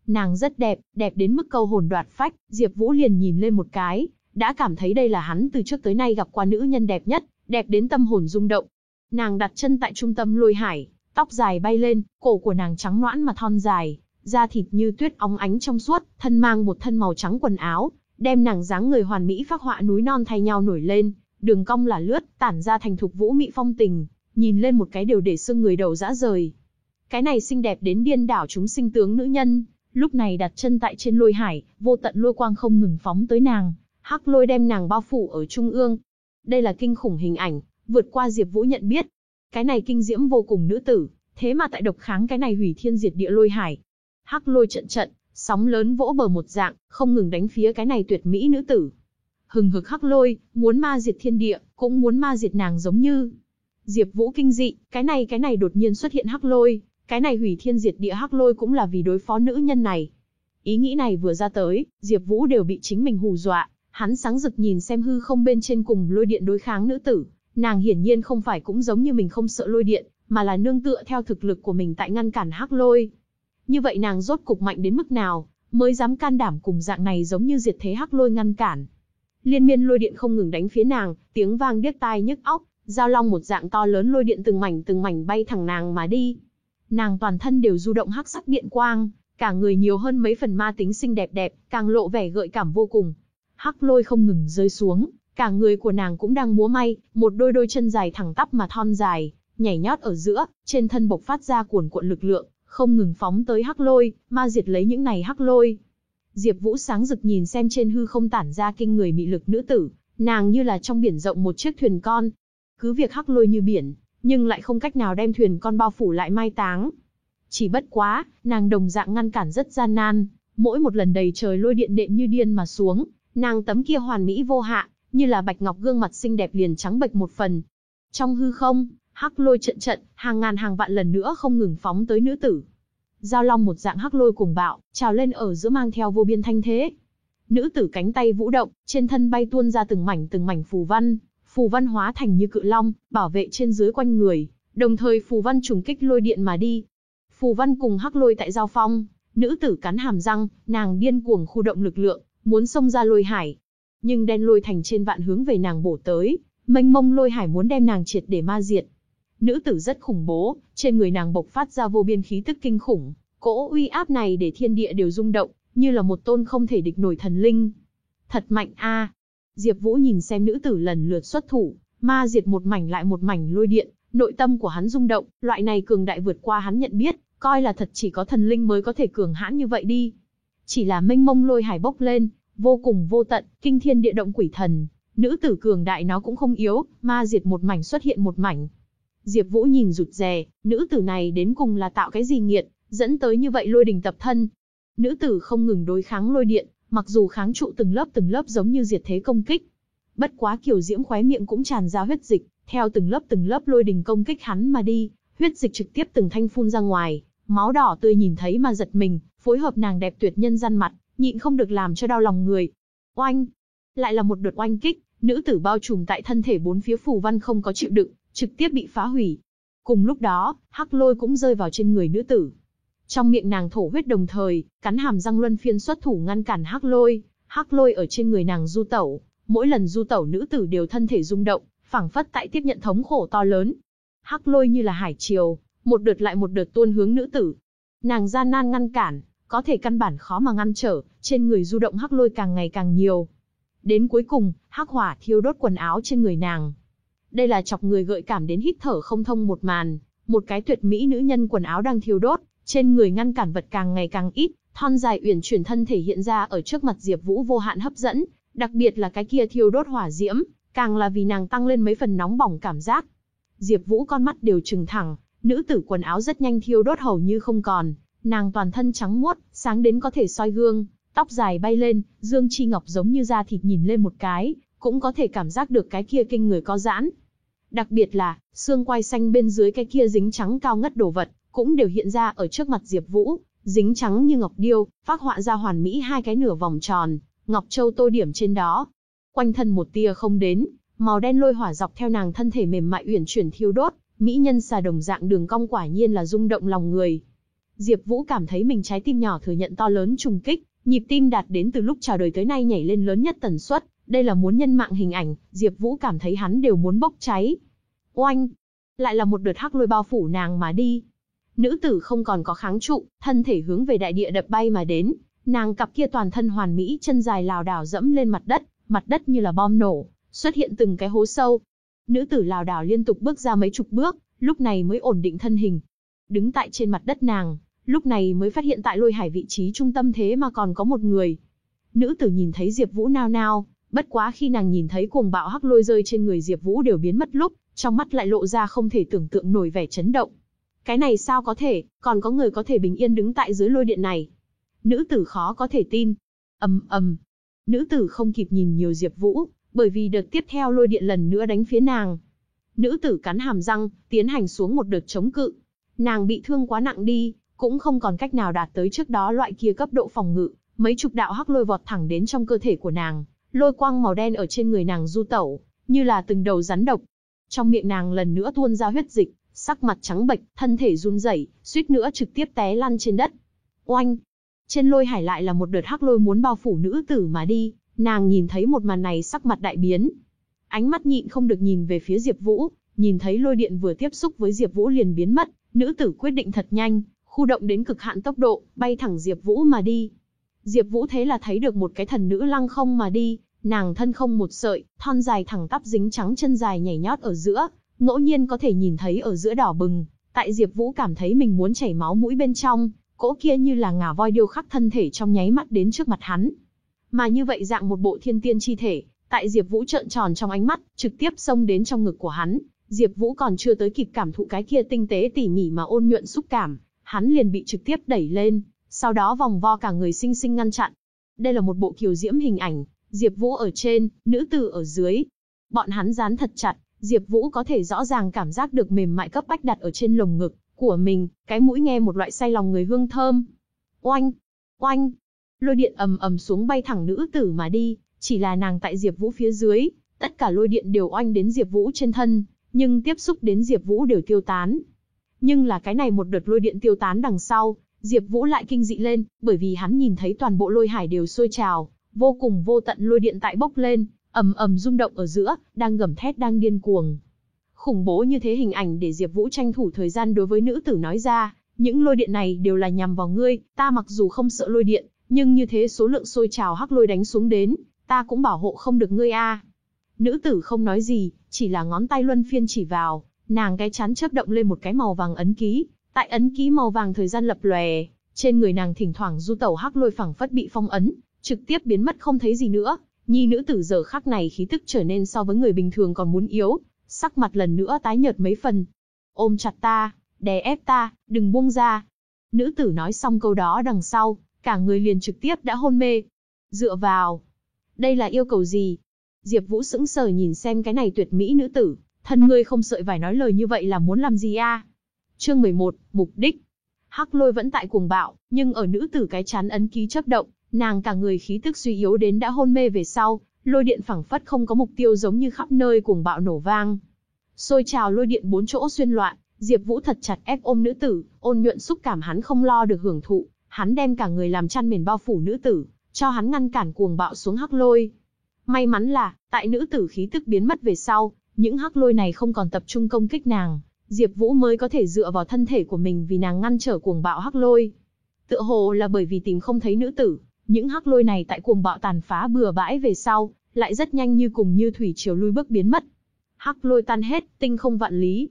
Nàng rất đẹp, đẹp đến mức câu hồn đoạt phách, Diệp Vũ liền nhìn lên một cái, đã cảm thấy đây là hắn từ trước tới nay gặp qua nữ nhân đẹp nhất, đẹp đến tâm hồn rung động. Nàng đặt chân tại trung tâm lôi hải, tóc dài bay lên, cổ của nàng trắng nõn mà thon dài, da thịt như tuyết óng ánh trong suốt, thân mang một thân màu trắng quần áo, đem nàng dáng người hoàn mỹ phác họa núi non thay nhau nổi lên, đường cong là lướt, tản ra thành thục vũ mỹ phong tình, nhìn lên một cái đều để xương người đầu dã rời. Cái này xinh đẹp đến điên đảo chúng sinh tướng nữ nhân, lúc này đặt chân tại trên lôi hải, vô tận lôi quang không ngừng phóng tới nàng, hắc lôi đem nàng bao phủ ở trung ương. Đây là kinh khủng hình ảnh, vượt qua Diệp Vũ nhận biết. Cái này kinh diễm vô cùng nữ tử, thế mà tại độc kháng cái này hủy thiên diệt địa lôi hải. Hắc lôi trận trận, sóng lớn vỗ bờ một dạng, không ngừng đánh phía cái này tuyệt mỹ nữ tử. Hừng hực hắc lôi, muốn ma diệt thiên địa, cũng muốn ma diệt nàng giống như. Diệp Vũ kinh dị, cái này cái này đột nhiên xuất hiện hắc lôi, cái này hủy thiên diệt địa hắc lôi cũng là vì đối phó nữ nhân này. Ý nghĩ này vừa ra tới, Diệp Vũ đều bị chính mình hù dọa, hắn sáng rực nhìn xem hư không bên trên cùng lôi điện đối kháng nữ tử, nàng hiển nhiên không phải cũng giống như mình không sợ lôi điện, mà là nương tựa theo thực lực của mình tại ngăn cản hắc lôi. Như vậy nàng rốt cục mạnh đến mức nào, mới dám can đảm cùng dạng này giống như diệt thế hắc lôi ngăn cản. Liên miên lôi điện không ngừng đánh phía nàng, tiếng vang điếc tai nhức óc, giao long một dạng to lớn lôi điện từng mảnh từng mảnh bay thẳng nàng mà đi. Nàng toàn thân đều du động hắc sắc điện quang, cả người nhiều hơn mấy phần ma tính xinh đẹp đẹp, càng lộ vẻ gợi cảm vô cùng. Hắc lôi không ngừng rơi xuống, cả người của nàng cũng đang múa may, một đôi đôi chân dài thẳng tắp mà thon dài, nhảy nhót ở giữa, trên thân bộc phát ra cuồn cuộn lực lượng, không ngừng phóng tới hắc lôi, ma diệt lấy những này hắc lôi. Diệp Vũ sáng rực nhìn xem trên hư không tản ra kinh người mị lực nữ tử, nàng như là trong biển rộng một chiếc thuyền con. Cứ việc hắc lôi như biển, nhưng lại không cách nào đem thuyền con bao phủ lại mai táng. Chỉ bất quá, nàng đồng dạng ngăn cản rất gian nan, mỗi một lần đầy trời lôi điện đệm như điên mà xuống, nàng tấm kia hoàn mỹ vô hạ, như là bạch ngọc gương mặt xinh đẹp liền trắng bệch một phần. Trong hư không, hắc lôi trận trận, hàng ngàn hàng vạn lần nữa không ngừng phóng tới nữ tử. Giao long một dạng hắc lôi cùng bạo, trào lên ở giữa mang theo vô biên thanh thế. Nữ tử cánh tay vũ động, trên thân bay tuôn ra từng mảnh từng mảnh phù văn, phù văn hóa thành như cự long, bảo vệ trên dưới quanh người, đồng thời phù văn trùng kích lôi điện mà đi. Phù văn cùng hắc lôi tại giao phong, nữ tử cắn hàm răng, nàng điên cuồng khu động lực lượng, muốn xông ra lôi hải. Nhưng đen lôi thành trên vạn hướng về nàng bổ tới, mênh mông lôi hải muốn đem nàng triệt để ma diệt. Nữ tử rất khủng bố, trên người nàng bộc phát ra vô biên khí tức kinh khủng, cỗ uy áp này để thiên địa đều rung động, như là một tôn không thể địch nổi thần linh. Thật mạnh a, Diệp Vũ nhìn xem nữ tử lần lượt xuất thủ, ma diệt một mảnh lại một mảnh lôi điện, nội tâm của hắn rung động, loại này cường đại vượt qua hắn nhận biết, coi là thật chỉ có thần linh mới có thể cường hãn như vậy đi. Chỉ là mênh mông lôi hải bốc lên, vô cùng vô tận, kinh thiên địa động quỷ thần, nữ tử cường đại nó cũng không yếu, ma diệt một mảnh xuất hiện một mảnh. Diệp Vũ nhìn rụt rè, nữ tử này đến cùng là tạo cái gì nghiệt, dẫn tới như vậy lôi đình tập thân. Nữ tử không ngừng đối kháng lôi điện, mặc dù kháng trụ từng lớp từng lớp giống như diệt thế công kích. Bất quá Kiều Diễm khóe miệng cũng tràn ra huyết dịch, theo từng lớp từng lớp lôi đình công kích hắn mà đi, huyết dịch trực tiếp từng thanh phun ra ngoài, máu đỏ tươi nhìn thấy mà giật mình, phối hợp nàng đẹp tuyệt nhân gian mặt, nhịn không được làm cho đau lòng người. Oanh! Lại là một đợt oanh kích, nữ tử bao trùm tại thân thể bốn phía phù văn không có chịu đựng, trực tiếp bị phá hủy. Cùng lúc đó, hắc lôi cũng rơi vào trên người nữ tử. Trong miệng nàng thổ huyết đồng thời, cắn hàm răng luân phiên xuất thủ ngăn cản hắc lôi, hắc lôi ở trên người nàng du tẩu, mỗi lần du tẩu nữ tử đều thân thể rung động, phảng phất tại tiếp nhận thống khổ to lớn. Hắc lôi như là hải triều, một đợt lại một đợt tuôn hướng nữ tử. Nàng gian nan ngăn cản, có thể căn bản khó mà ngăn trở, trên người du động hắc lôi càng ngày càng nhiều. Đến cuối cùng, hắc hỏa thiêu đốt quần áo trên người nàng. Đây là chọc người gợi cảm đến hít thở không thông một màn, một cái tuyệt mỹ nữ nhân quần áo đang thiêu đốt, trên người ngăn cản vật càng ngày càng ít, thon dài uyển chuyển thân thể hiện ra ở trước mặt Diệp Vũ vô hạn hấp dẫn, đặc biệt là cái kia thiêu đốt hỏa diễm, càng là vì nàng tăng lên mấy phần nóng bỏng cảm giác. Diệp Vũ con mắt đều trừng thẳng, nữ tử quần áo rất nhanh thiêu đốt hầu như không còn, nàng toàn thân trắng muốt, sáng đến có thể soi gương, tóc dài bay lên, dương chi ngọc giống như da thịt nhìn lên một cái, cũng có thể cảm giác được cái kia kinh người có giãn. Đặc biệt là, xương quai xanh bên dưới cái kia dính trắng cao ngất đồ vật, cũng đều hiện ra ở trước mặt Diệp Vũ, dính trắng như ngọc điêu, phác họa ra hoàn mỹ hai cái nửa vòng tròn, ngọc châu tô điểm trên đó. Quanh thân một tia không đến, màu đen lôi hỏa dọc theo nàng thân thể mềm mại uyển chuyển thiêu đốt, mỹ nhân xà đồng dạng đường cong quả nhiên là rung động lòng người. Diệp Vũ cảm thấy mình trái tim nhỏ thừa nhận to lớn trùng kích, nhịp tim đạt đến từ lúc chào đời tới nay nhảy lên lớn nhất tần suất, đây là muốn nhân mạng hình ảnh, Diệp Vũ cảm thấy hắn đều muốn bốc cháy. Oanh! Lại là một đợt hắc lôi bao phủ nàng mà đi. Nữ tử không còn có kháng trụ, thân thể hướng về đại địa đập bay mà đến, nàng cặp kia toàn thân hoàn mỹ chân dài lảo đảo dẫm lên mặt đất, mặt đất như là bom nổ, xuất hiện từng cái hố sâu. Nữ tử lảo đảo liên tục bước ra mấy chục bước, lúc này mới ổn định thân hình. Đứng tại trên mặt đất nàng, lúc này mới phát hiện tại lôi hải vị trí trung tâm thế mà còn có một người. Nữ tử nhìn thấy Diệp Vũ nao nao, bất quá khi nàng nhìn thấy cuồng bạo hắc lôi rơi trên người Diệp Vũ đều biến mất lúc, trong mắt lại lộ ra không thể tưởng tượng nổi vẻ chấn động. Cái này sao có thể, còn có người có thể bình yên đứng tại dưới lôi điện này. Nữ tử khó có thể tin. ầm ầm, nữ tử không kịp nhìn nhiều Diệp Vũ, bởi vì đợt tiếp theo lôi điện lần nữa đánh phía nàng. Nữ tử cắn hàm răng, tiến hành xuống một đợt chống cự. Nàng bị thương quá nặng đi, cũng không còn cách nào đạt tới trước đó loại kia cấp độ phòng ngự, mấy chục đạo hắc lôi vọt thẳng đến trong cơ thể của nàng, lôi quang màu đen ở trên người nàng du tẩu, như là từng đầu rắn độc. Trong miệng nàng lần nữa tuôn ra huyết dịch, sắc mặt trắng bệch, thân thể run rẩy, suýt nữa trực tiếp té lăn trên đất. Oanh! Trên lôi hải lại là một đợt hắc lôi muốn bao phủ nữ tử mà đi, nàng nhìn thấy một màn này sắc mặt đại biến. Ánh mắt nhịn không được nhìn về phía Diệp Vũ, nhìn thấy lôi điện vừa tiếp xúc với Diệp Vũ liền biến mất, nữ tử quyết định thật nhanh, khu động đến cực hạn tốc độ, bay thẳng Diệp Vũ mà đi. Diệp Vũ thế là thấy được một cái thần nữ lăng không mà đi, nàng thân không một sợi, thon dài thẳng tắp dính trắng chân dài nhảy nhót ở giữa, ngẫu nhiên có thể nhìn thấy ở giữa đỏ bừng, tại Diệp Vũ cảm thấy mình muốn chảy máu mũi bên trong, cỗ kia như là ngà voi điêu khắc thân thể trong nháy mắt đến trước mặt hắn. Mà như vậy dạng một bộ thiên tiên chi thể, tại Diệp Vũ trợn tròn trong ánh mắt, trực tiếp xông đến trong ngực của hắn, Diệp Vũ còn chưa tới kịp cảm thụ cái kia tinh tế tỉ mỉ mà ôn nhuận xúc cảm, hắn liền bị trực tiếp đẩy lên, sau đó vòng vo cả người sinh sinh ngăn chặn. Đây là một bộ kiều diễm hình ảnh, Diệp Vũ ở trên, nữ tử ở dưới. Bọn hắn dán thật chặt, Diệp Vũ có thể rõ ràng cảm giác được mềm mại cấp bách đặt ở trên lồng ngực của mình, cái mũi nghe một loại say lòng người hương thơm. Oanh, oanh, lôi điện ầm ầm xuống bay thẳng nữ tử mà đi, chỉ là nàng tại Diệp Vũ phía dưới, tất cả lôi điện đều oanh đến Diệp Vũ trên thân, nhưng tiếp xúc đến Diệp Vũ đều tiêu tán. Nhưng là cái này một đợt lôi điện tiêu tán đằng sau, Diệp Vũ lại kinh dị lên, bởi vì hắn nhìn thấy toàn bộ lôi hải đều sôi trào, vô cùng vô tận lôi điện tại bốc lên, ầm ầm rung động ở giữa, đang gầm thét đang điên cuồng. Khủng bố như thế hình ảnh để Diệp Vũ tranh thủ thời gian đối với nữ tử nói ra, những lôi điện này đều là nhằm vào ngươi, ta mặc dù không sợ lôi điện, nhưng như thế số lượng sôi trào hắc lôi đánh xuống đến, ta cũng bảo hộ không được ngươi a. Nữ tử không nói gì, chỉ là ngón tay luân phiên chỉ vào, nàng cái chán chớp động lên một cái màu vàng ấn ký, tại ấn ký màu vàng thời gian lập lòe, trên người nàng thỉnh thoảng du tẩu hắc lôi phẳng phất bị phong ấn, trực tiếp biến mất không thấy gì nữa. Nhi nữ tử giờ khắc này khí tức trở nên so với người bình thường còn muốn yếu, sắc mặt lần nữa tái nhợt mấy phần. Ôm chặt ta, đè ép ta, đừng buông ra. Nữ tử nói xong câu đó đằng sau, cả người liền trực tiếp đã hôn mê. Dựa vào. Đây là yêu cầu gì? Diệp Vũ sững sờ nhìn xem cái này tuyệt mỹ nữ tử, thân ngươi không sợi vải nói lời như vậy là muốn làm gì a? Chương 11, mục đích. Hắc Lôi vẫn tại cuồng bạo, nhưng ở nữ tử cái chán ấn ký chớp động, nàng cả người khí tức suy yếu đến đã hôn mê về sau, lôi điện phẳng phất không có mục tiêu giống như khắp nơi cuồng bạo nổ vang. Xôi trào lôi điện bốn chỗ xuyên loạn, Diệp Vũ thật chặt ép ôm nữ tử, ôn nhuận xúc cảm hắn không lo được hưởng thụ, hắn đem cả người làm chăn mền bao phủ nữ tử, cho hắn ngăn cản cuồng bạo xuống hắc lôi. May mắn là, tại nữ tử khí tức biến mất về sau, những hắc lôi này không còn tập trung công kích nàng, Diệp Vũ mới có thể dựa vào thân thể của mình vì nàng ngăn trở cuồng bạo hắc lôi. Tựa hồ là bởi vì tìm không thấy nữ tử, những hắc lôi này tại cuồng bạo tàn phá bừa bãi về sau, lại rất nhanh như cùng như thủy triều lui bước biến mất. Hắc lôi tan hết, tinh không vạn lý.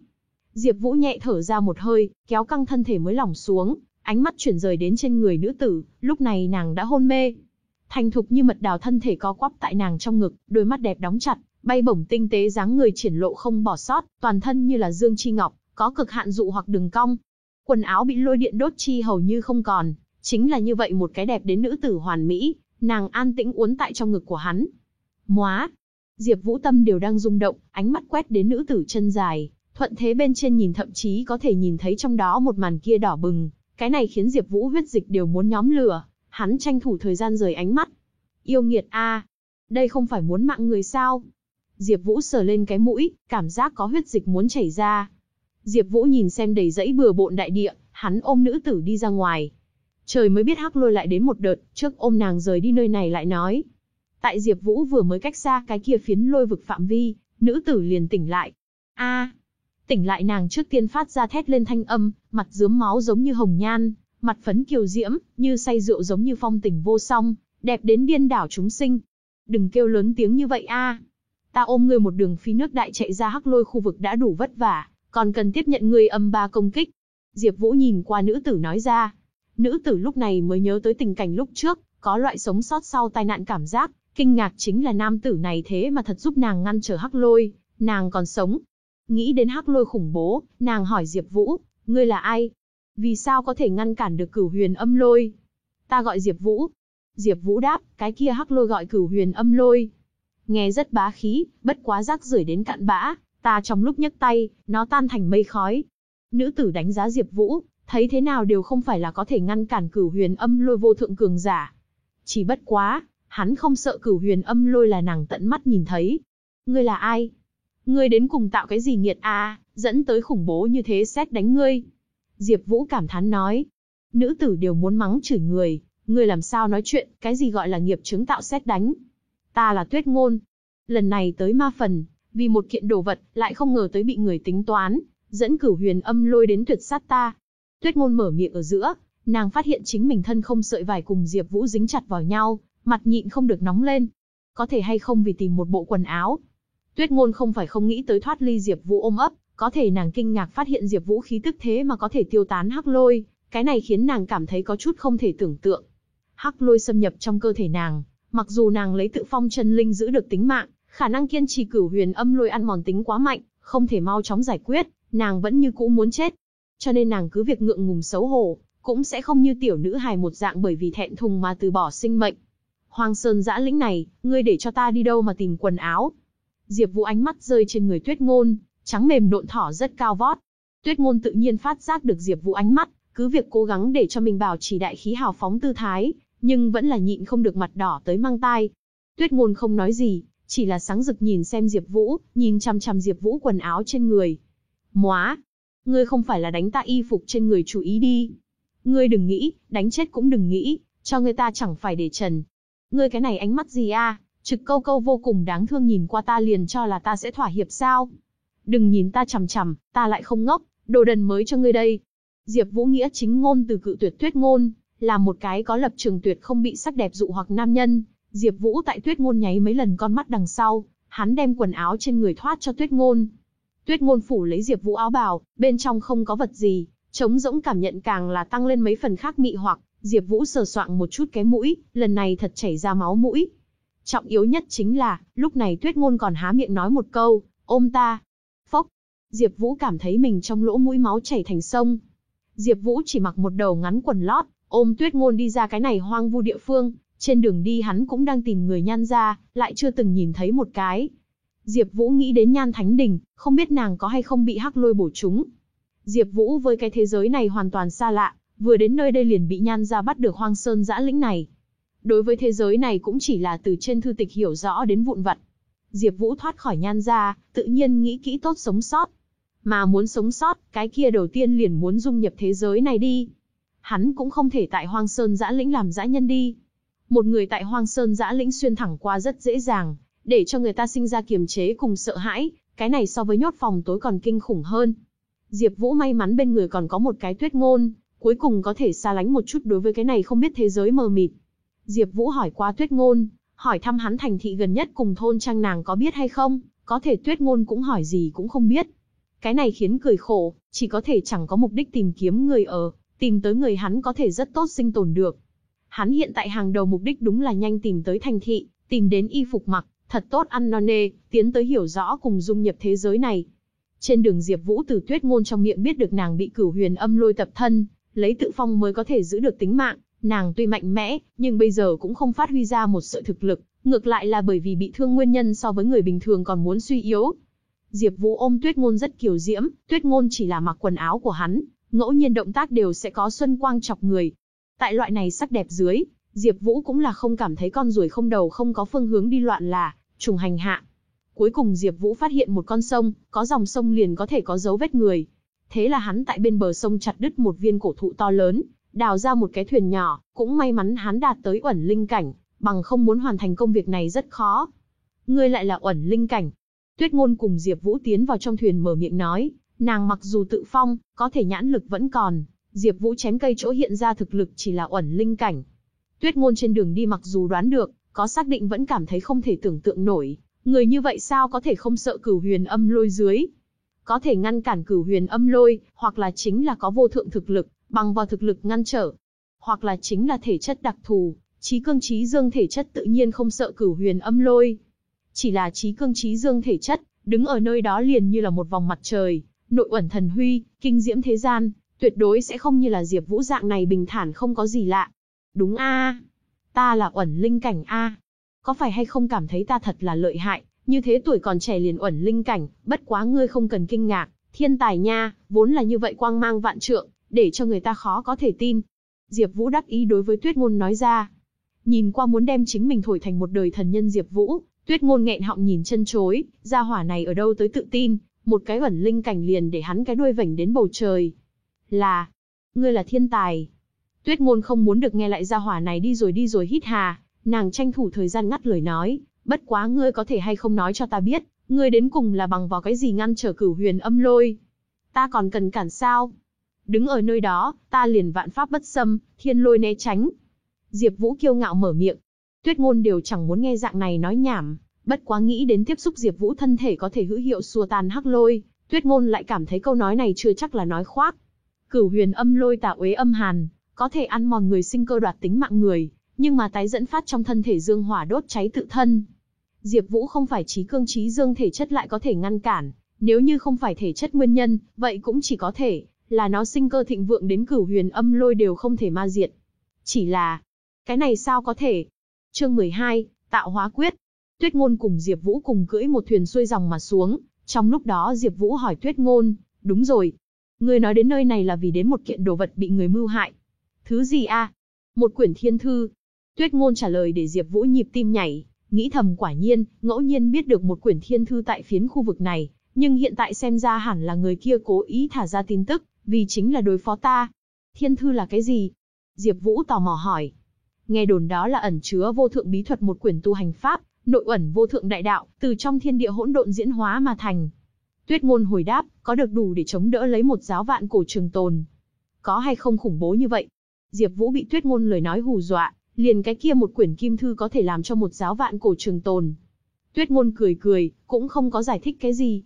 Diệp Vũ nhẹ thở ra một hơi, kéo căng thân thể mới lỏng xuống, ánh mắt chuyển rời đến trên người nữ tử, lúc này nàng đã hôn mê. Thành thục như mật đào thân thể có quắp tại nàng trong ngực, đôi mắt đẹp đóng chặt, bay bổng tinh tế dáng người triển lộ không bỏ sót, toàn thân như là dương chi ngọc, có cực hạn dụ hoặc đường cong. Quần áo bị lôi điện đốt chi hầu như không còn, chính là như vậy một cái đẹp đến nữ tử hoàn mỹ, nàng an tĩnh uốn tại trong ngực của hắn. Móa! Diệp Vũ Tâm đều đang rung động, ánh mắt quét đến nữ tử chân dài, thuận thế bên trên nhìn thậm chí có thể nhìn thấy trong đó một màn kia đỏ bừng, cái này khiến Diệp Vũ huyết dịch đều muốn nhóm lửa, hắn tranh thủ thời gian rời ánh mắt. Yêu nghiệt a, đây không phải muốn mạng người sao? Diệp Vũ sờ lên cái mũi, cảm giác có huyết dịch muốn chảy ra. Diệp Vũ nhìn xem đầy dãy bừa bộn đại địa, hắn ôm nữ tử đi ra ngoài. Trời mới biết Hắc Lôi lại đến một đợt, trước ôm nàng rời đi nơi này lại nói. Tại Diệp Vũ vừa mới cách xa cái kia phiến lôi vực phạm vi, nữ tử liền tỉnh lại. A! tỉnh lại nàng trước tiên phát ra thét lên thanh âm, mặt dướm máu giống như hồng nhan, mặt phấn kiều diễm, như say rượu giống như phong tình vô song, đẹp đến điên đảo chúng sinh. Đừng kêu lớn tiếng như vậy a. Ta ôm ngươi một đường phi nước đại chạy ra hắc lôi khu vực đã đủ vất vả, còn cần tiếp nhận ngươi âm ba công kích. Diệp Vũ nhìn qua nữ tử nói ra. Nữ tử lúc này mới nhớ tới tình cảnh lúc trước, có loại sống sót sau tai nạn cảm giác, kinh ngạc chính là nam tử này thế mà thật giúp nàng ngăn trở hắc lôi, nàng còn sống. Nghĩ đến hắc lôi khủng bố, nàng hỏi Diệp Vũ, ngươi là ai? Vì sao có thể ngăn cản được cửu huyền âm lôi? Ta gọi Diệp Vũ. Diệp Vũ đáp, cái kia hắc lôi gọi cửu huyền âm lôi. Nghe rất bá khí, bất quá rác rưởi đến cạn bã, ta trong lúc nhấc tay, nó tan thành mây khói. Nữ tử đánh giá Diệp Vũ, thấy thế nào đều không phải là có thể ngăn cản cửu huyền âm lôi vô thượng cường giả. Chỉ bất quá, hắn không sợ cửu huyền âm lôi là nàng tận mắt nhìn thấy. Ngươi là ai? Ngươi đến cùng tạo cái gì nghiệt a, dẫn tới khủng bố như thế xét đánh ngươi. Diệp Vũ cảm thán nói. Nữ tử đều muốn mắng chửi người, ngươi làm sao nói chuyện, cái gì gọi là nghiệp chứng tạo xét đánh. Ta là tuyết ngôn. Lần này tới ma phần, vì một kiện đồ vật, lại không ngờ tới bị người tính toán, dẫn cửu huyền âm lôi đến tuyệt sát ta. Tuyết ngôn mở miệng ở giữa, nàng phát hiện chính mình thân không sợi vải cùng Diệp Vũ dính chặt vào nhau, mặt nhịn không được nóng lên. Có thể hay không vì tìm một bộ quần áo. Tuyết ngôn không phải không nghĩ tới thoát ly Diệp Vũ ôm ấp, có thể nàng kinh ngạc phát hiện Diệp Vũ khí tức thế mà có thể tiêu tán hắc lôi, cái này khiến nàng cảm thấy có chút không thể tưởng tượng. Hắc lôi xâm nhập trong cơ thể nàng, mặc dù nàng lấy tự phong chân linh giữ được tính mạng, khả năng kiên trì cửu huyền âm lôi ăn mòn tính quá mạnh, không thể mau chóng giải quyết, nàng vẫn như cũ muốn chết. Cho nên nàng cứ việc ngượng ngùng xấu hổ, cũng sẽ không như tiểu nữ hài một dạng bởi vì thẹn thùng mà từ bỏ sinh mệnh. Hoàng Sơn dã lĩnh này, ngươi để cho ta đi đâu mà tìm quần áo? Diệp Vũ ánh mắt rơi trên người Tuyết Ngôn, trắng mềm độn thỏ rất cao vót. Tuyết Ngôn tự nhiên phát giác được Diệp Vũ ánh mắt, cứ việc cố gắng để cho mình bảo trì đại khí hào phóng tư thái, nhưng vẫn là nhịn không được mặt đỏ tới mang tai. Tuyết Ngôn không nói gì, chỉ là sáng rực nhìn xem Diệp Vũ, nhìn chằm chằm Diệp Vũ quần áo trên người. "Móa, ngươi không phải là đánh ta y phục trên người chủ ý đi. Ngươi đừng nghĩ, đánh chết cũng đừng nghĩ, cho người ta chẳng phải để trần. Ngươi cái này ánh mắt gì a? Trực câu câu vô cùng đáng thương nhìn qua ta liền cho là ta sẽ thỏa hiệp sao? Đừng nhìn ta chằm chằm, ta lại không ngốc, đồ đần mới cho ngươi đây. Diệp Vũ Nghĩa chính ngôn từ cự tuyệt tuyết ngôn, là một cái có lập trường tuyệt không bị sắc đẹp dụ hoặc nam nhân. Diệp Vũ tại tuyết ngôn nháy mấy lần con mắt đằng sau, hắn đem quần áo trên người thoát cho tuyết ngôn. Tuyết ngôn phủ lấy Diệp Vũ áo bào, bên trong không có vật gì, trống rỗng cảm nhận càng là tăng lên mấy phần khác mị hoặc, Diệp Vũ sờ soạng một chút cái mũi, lần này thật chảy ra máu mũi. Trọng yếu nhất chính là, lúc này Tuyết Ngôn còn há miệng nói một câu, ôm ta. Phốc. Diệp Vũ cảm thấy mình trong lỗ mũi máu chảy thành sông. Diệp Vũ chỉ mặc một đầu ngắn quần lót, ôm Tuyết Ngôn đi ra cái này hoang vu địa phương, trên đường đi hắn cũng đang tìm người nhan ra, lại chưa từng nhìn thấy một cái. Diệp Vũ nghĩ đến Nhan Thánh Đình, không biết nàng có hay không bị hắc lôi bổ trúng. Diệp Vũ với cái thế giới này hoàn toàn xa lạ, vừa đến nơi đây liền bị Nhan gia bắt được Hoang Sơn Dã lĩnh này. Đối với thế giới này cũng chỉ là từ trên thư tịch hiểu rõ đến vụn vặt. Diệp Vũ thoát khỏi Nhan gia, tự nhiên nghĩ kỹ tốt sống sót. Mà muốn sống sót, cái kia đầu tiên liền muốn dung nhập thế giới này đi. Hắn cũng không thể tại Hoang Sơn Dã lĩnh làm dã nhân đi. Một người tại Hoang Sơn Dã lĩnh xuyên thẳng qua rất dễ dàng, để cho người ta sinh ra kiềm chế cùng sợ hãi, cái này so với nhốt phòng tối còn kinh khủng hơn. Diệp Vũ may mắn bên người còn có một cái tuyết ngôn, cuối cùng có thể xa lánh một chút đối với cái này không biết thế giới mờ mịt. Diệp Vũ hỏi qua tuyết ngôn, hỏi thăm hắn thành thị gần nhất cùng thôn trang nàng có biết hay không, có thể tuyết ngôn cũng hỏi gì cũng không biết. Cái này khiến cười khổ, chỉ có thể chẳng có mục đích tìm kiếm người ở, tìm tới người hắn có thể rất tốt sinh tồn được. Hắn hiện tại hàng đầu mục đích đúng là nhanh tìm tới thành thị, tìm đến y phục mặc, thật tốt ăn non nê, tiến tới hiểu rõ cùng dung nhập thế giới này. Trên đường Diệp Vũ từ Tuyết Ngôn trong miệng biết được nàng bị Cửu Huyền Âm Lôi tập thân, lấy tự phong mới có thể giữ được tính mạng, nàng tuy mạnh mẽ, nhưng bây giờ cũng không phát huy ra một sự thực lực, ngược lại là bởi vì bị thương nguyên nhân so với người bình thường còn muốn suy yếu. Diệp Vũ ôm Tuyết Ngôn rất kiều diễm, Tuyết Ngôn chỉ là mặc quần áo của hắn, ngẫu nhiên động tác đều sẽ có xuân quang chọc người. Tại loại này sắc đẹp dưới, Diệp Vũ cũng là không cảm thấy con ruồi không đầu không có phương hướng đi loạn là trùng hành hạ. Cuối cùng Diệp Vũ phát hiện một con sông, có dòng sông liền có thể có dấu vết người. Thế là hắn tại bên bờ sông chặt đứt một viên cổ thụ to lớn, đào ra một cái thuyền nhỏ, cũng may mắn hắn đạt tới ẩn linh cảnh, bằng không muốn hoàn thành công việc này rất khó. Ngươi lại là ẩn linh cảnh. Tuyết Ngôn cùng Diệp Vũ tiến vào trong thuyền mở miệng nói, nàng mặc dù tự phong, có thể nhãn lực vẫn còn, Diệp Vũ chém cây chỗ hiện ra thực lực chỉ là ẩn linh cảnh. Tuyết Ngôn trên đường đi mặc dù đoán được, có xác định vẫn cảm thấy không thể tưởng tượng nổi, người như vậy sao có thể không sợ Cửu Huyền Âm Lôi dưới? Có thể ngăn cản Cửu Huyền Âm Lôi, hoặc là chính là có vô thượng thực lực, bằng vào thực lực ngăn trở, hoặc là chính là thể chất đặc thù, trí cương trí dương thể chất tự nhiên không sợ Cửu Huyền Âm Lôi. Chỉ là trí cương trí dương thể chất, đứng ở nơi đó liền như là một vòng mặt trời, nội uẩn thần huy, kinh diễm thế gian, tuyệt đối sẽ không như là Diệp Vũ dạng này bình thản không có gì lạ. Đúng a, ta là uẩn linh cảnh a. Có phải hay không cảm thấy ta thật là lợi hại, như thế tuổi còn trẻ liền uẩn linh cảnh, bất quá ngươi không cần kinh ngạc, thiên tài nha, vốn là như vậy quang mang vạn trượng, để cho người ta khó có thể tin. Diệp Vũ đắc ý đối với Tuyết Ngôn nói ra. Nhìn qua muốn đem chính mình thổi thành một đời thần nhân Diệp Vũ, Tuyết Ngôn nghẹn họng nhìn chân chối, gia hỏa này ở đâu tới tự tin, một cái ẩn linh cảnh liền để hắn cái đuôi vểnh đến bầu trời. Là, ngươi là thiên tài. Tuyết Ngôn không muốn được nghe lại gia hỏa này đi rồi đi rồi hít hà, nàng tranh thủ thời gian ngắt lời nói, bất quá ngươi có thể hay không nói cho ta biết, ngươi đến cùng là bằng vào cái gì ngăn trở Cửu Huyền Âm Lôi? Ta còn cần cản sao? Đứng ở nơi đó, ta liền vạn pháp bất xâm, thiên lôi né tránh. Diệp Vũ kiêu ngạo mở miệng. Tuyết Ngôn đều chẳng muốn nghe dạng này nói nhảm, bất quá nghĩ đến tiếp xúc Diệp Vũ thân thể có thể hữu hiệu xua tan hắc lôi, Tuyết Ngôn lại cảm thấy câu nói này chưa chắc là nói khoác. Cửu Huyền Âm Lôi tà uế âm hàn, có thể ăn mòn người sinh cơ đoạt tính mạng người, nhưng mà tái dẫn phát trong thân thể dương hỏa đốt cháy tự thân. Diệp Vũ không phải trí cương trí dương thể chất lại có thể ngăn cản, nếu như không phải thể chất nguyên nhân, vậy cũng chỉ có thể là nó sinh cơ thịnh vượng đến cửu huyền âm lôi đều không thể ma diệt. Chỉ là, cái này sao có thể? Chương 12, Tạo hóa quyết. Tuyết Ngôn cùng Diệp Vũ cùng cưỡi một thuyền xuôi dòng mà xuống, trong lúc đó Diệp Vũ hỏi Tuyết Ngôn, "Đúng rồi, ngươi nói đến nơi này là vì đến một kiện đồ vật bị người mưu hại. Thứ gì a?" "Một quyển thiên thư." Tuyết Ngôn trả lời để Diệp Vũ nhịp tim nhảy, nghĩ thầm quả nhiên, ngẫu nhiên biết được một quyển thiên thư tại phiến khu vực này, nhưng hiện tại xem ra hẳn là người kia cố ý thả ra tin tức, vì chính là đối phó ta. Thiên thư là cái gì? Diệp Vũ tò mò hỏi. Nghe đồn đó là ẩn chứa vô thượng bí thuật một quyển tu hành pháp, nội ẩn vô thượng đại đạo, từ trong thiên địa hỗn độn diễn hóa mà thành. Tuyết ngôn hồi đáp, có được đủ để chống đỡ lấy một giáo vạn cổ trường tồn. Có hay không khủng bố như vậy? Diệp Vũ bị Tuyết ngôn lời nói hù dọa, liền cái kia một quyển kim thư có thể làm cho một giáo vạn cổ trường tồn. Tuyết ngôn cười cười, cũng không có giải thích cái gì.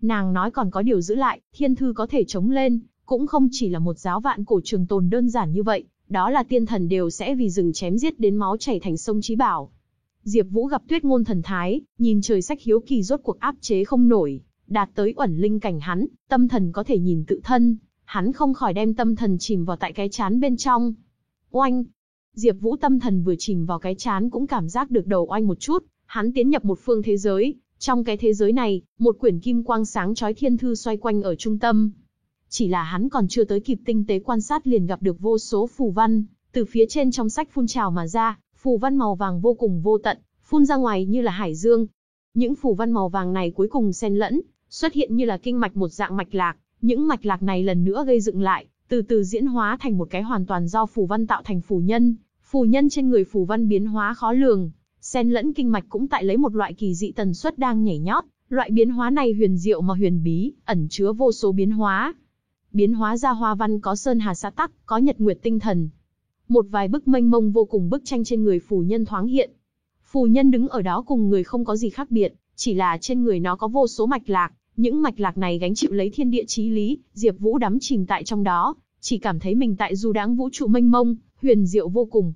Nàng nói còn có điều giữ lại, thiên thư có thể chống lên, cũng không chỉ là một giáo vạn cổ trường tồn đơn giản như vậy, đó là tiên thần đều sẽ vì rừng chém giết đến máu chảy thành sông trí bảo. Diệp Vũ gặp Tuyết Ngôn thần thái, nhìn trời sách hiếu kỳ rốt cuộc áp chế không nổi, đạt tới ẩn linh cảnh hắn, tâm thần có thể nhìn tự thân, hắn không khỏi đem tâm thần chìm vào tại cái chán bên trong. Oanh! Diệp Vũ tâm thần vừa chìm vào cái chán cũng cảm giác được đầu oanh một chút, hắn tiến nhập một phương thế giới, trong cái thế giới này, một quyển kim quang sáng chói thiên thư xoay quanh ở trung tâm. Chỉ là hắn còn chưa tới kịp tinh tế quan sát liền gặp được vô số phù văn, từ phía trên trong sách phun trào mà ra, phù văn màu vàng vô cùng vô tận, phun ra ngoài như là hải dương. Những phù văn màu vàng này cuối cùng xen lẫn, xuất hiện như là kinh mạch một dạng mạch lạc, những mạch lạc này lần nữa gây dựng lại, từ từ diễn hóa thành một cái hoàn toàn do phù văn tạo thành phù nhân. Phù nhân trên người phù văn biến hóa khó lường, xen lẫn kinh mạch cũng tại lấy một loại kỳ dị tần suất đang nhảy nhót, loại biến hóa này huyền diệu mà huyền bí, ẩn chứa vô số biến hóa biến hóa ra hoa văn có sơn hà xã tắc, có nhật nguyệt tinh thần. Một vài bức mênh mông vô cùng bức tranh trên người phù nhân thoáng hiện. Phù nhân đứng ở đó cùng người không có gì khác biệt, chỉ là trên người nó có vô số mạch lạc, những mạch lạc này gánh chịu lấy thiên địa chí lý, Diệp Vũ đắm chìm tại trong đó, chỉ cảm thấy mình tại du đãng vũ trụ mênh mông, huyền diệu vô cùng.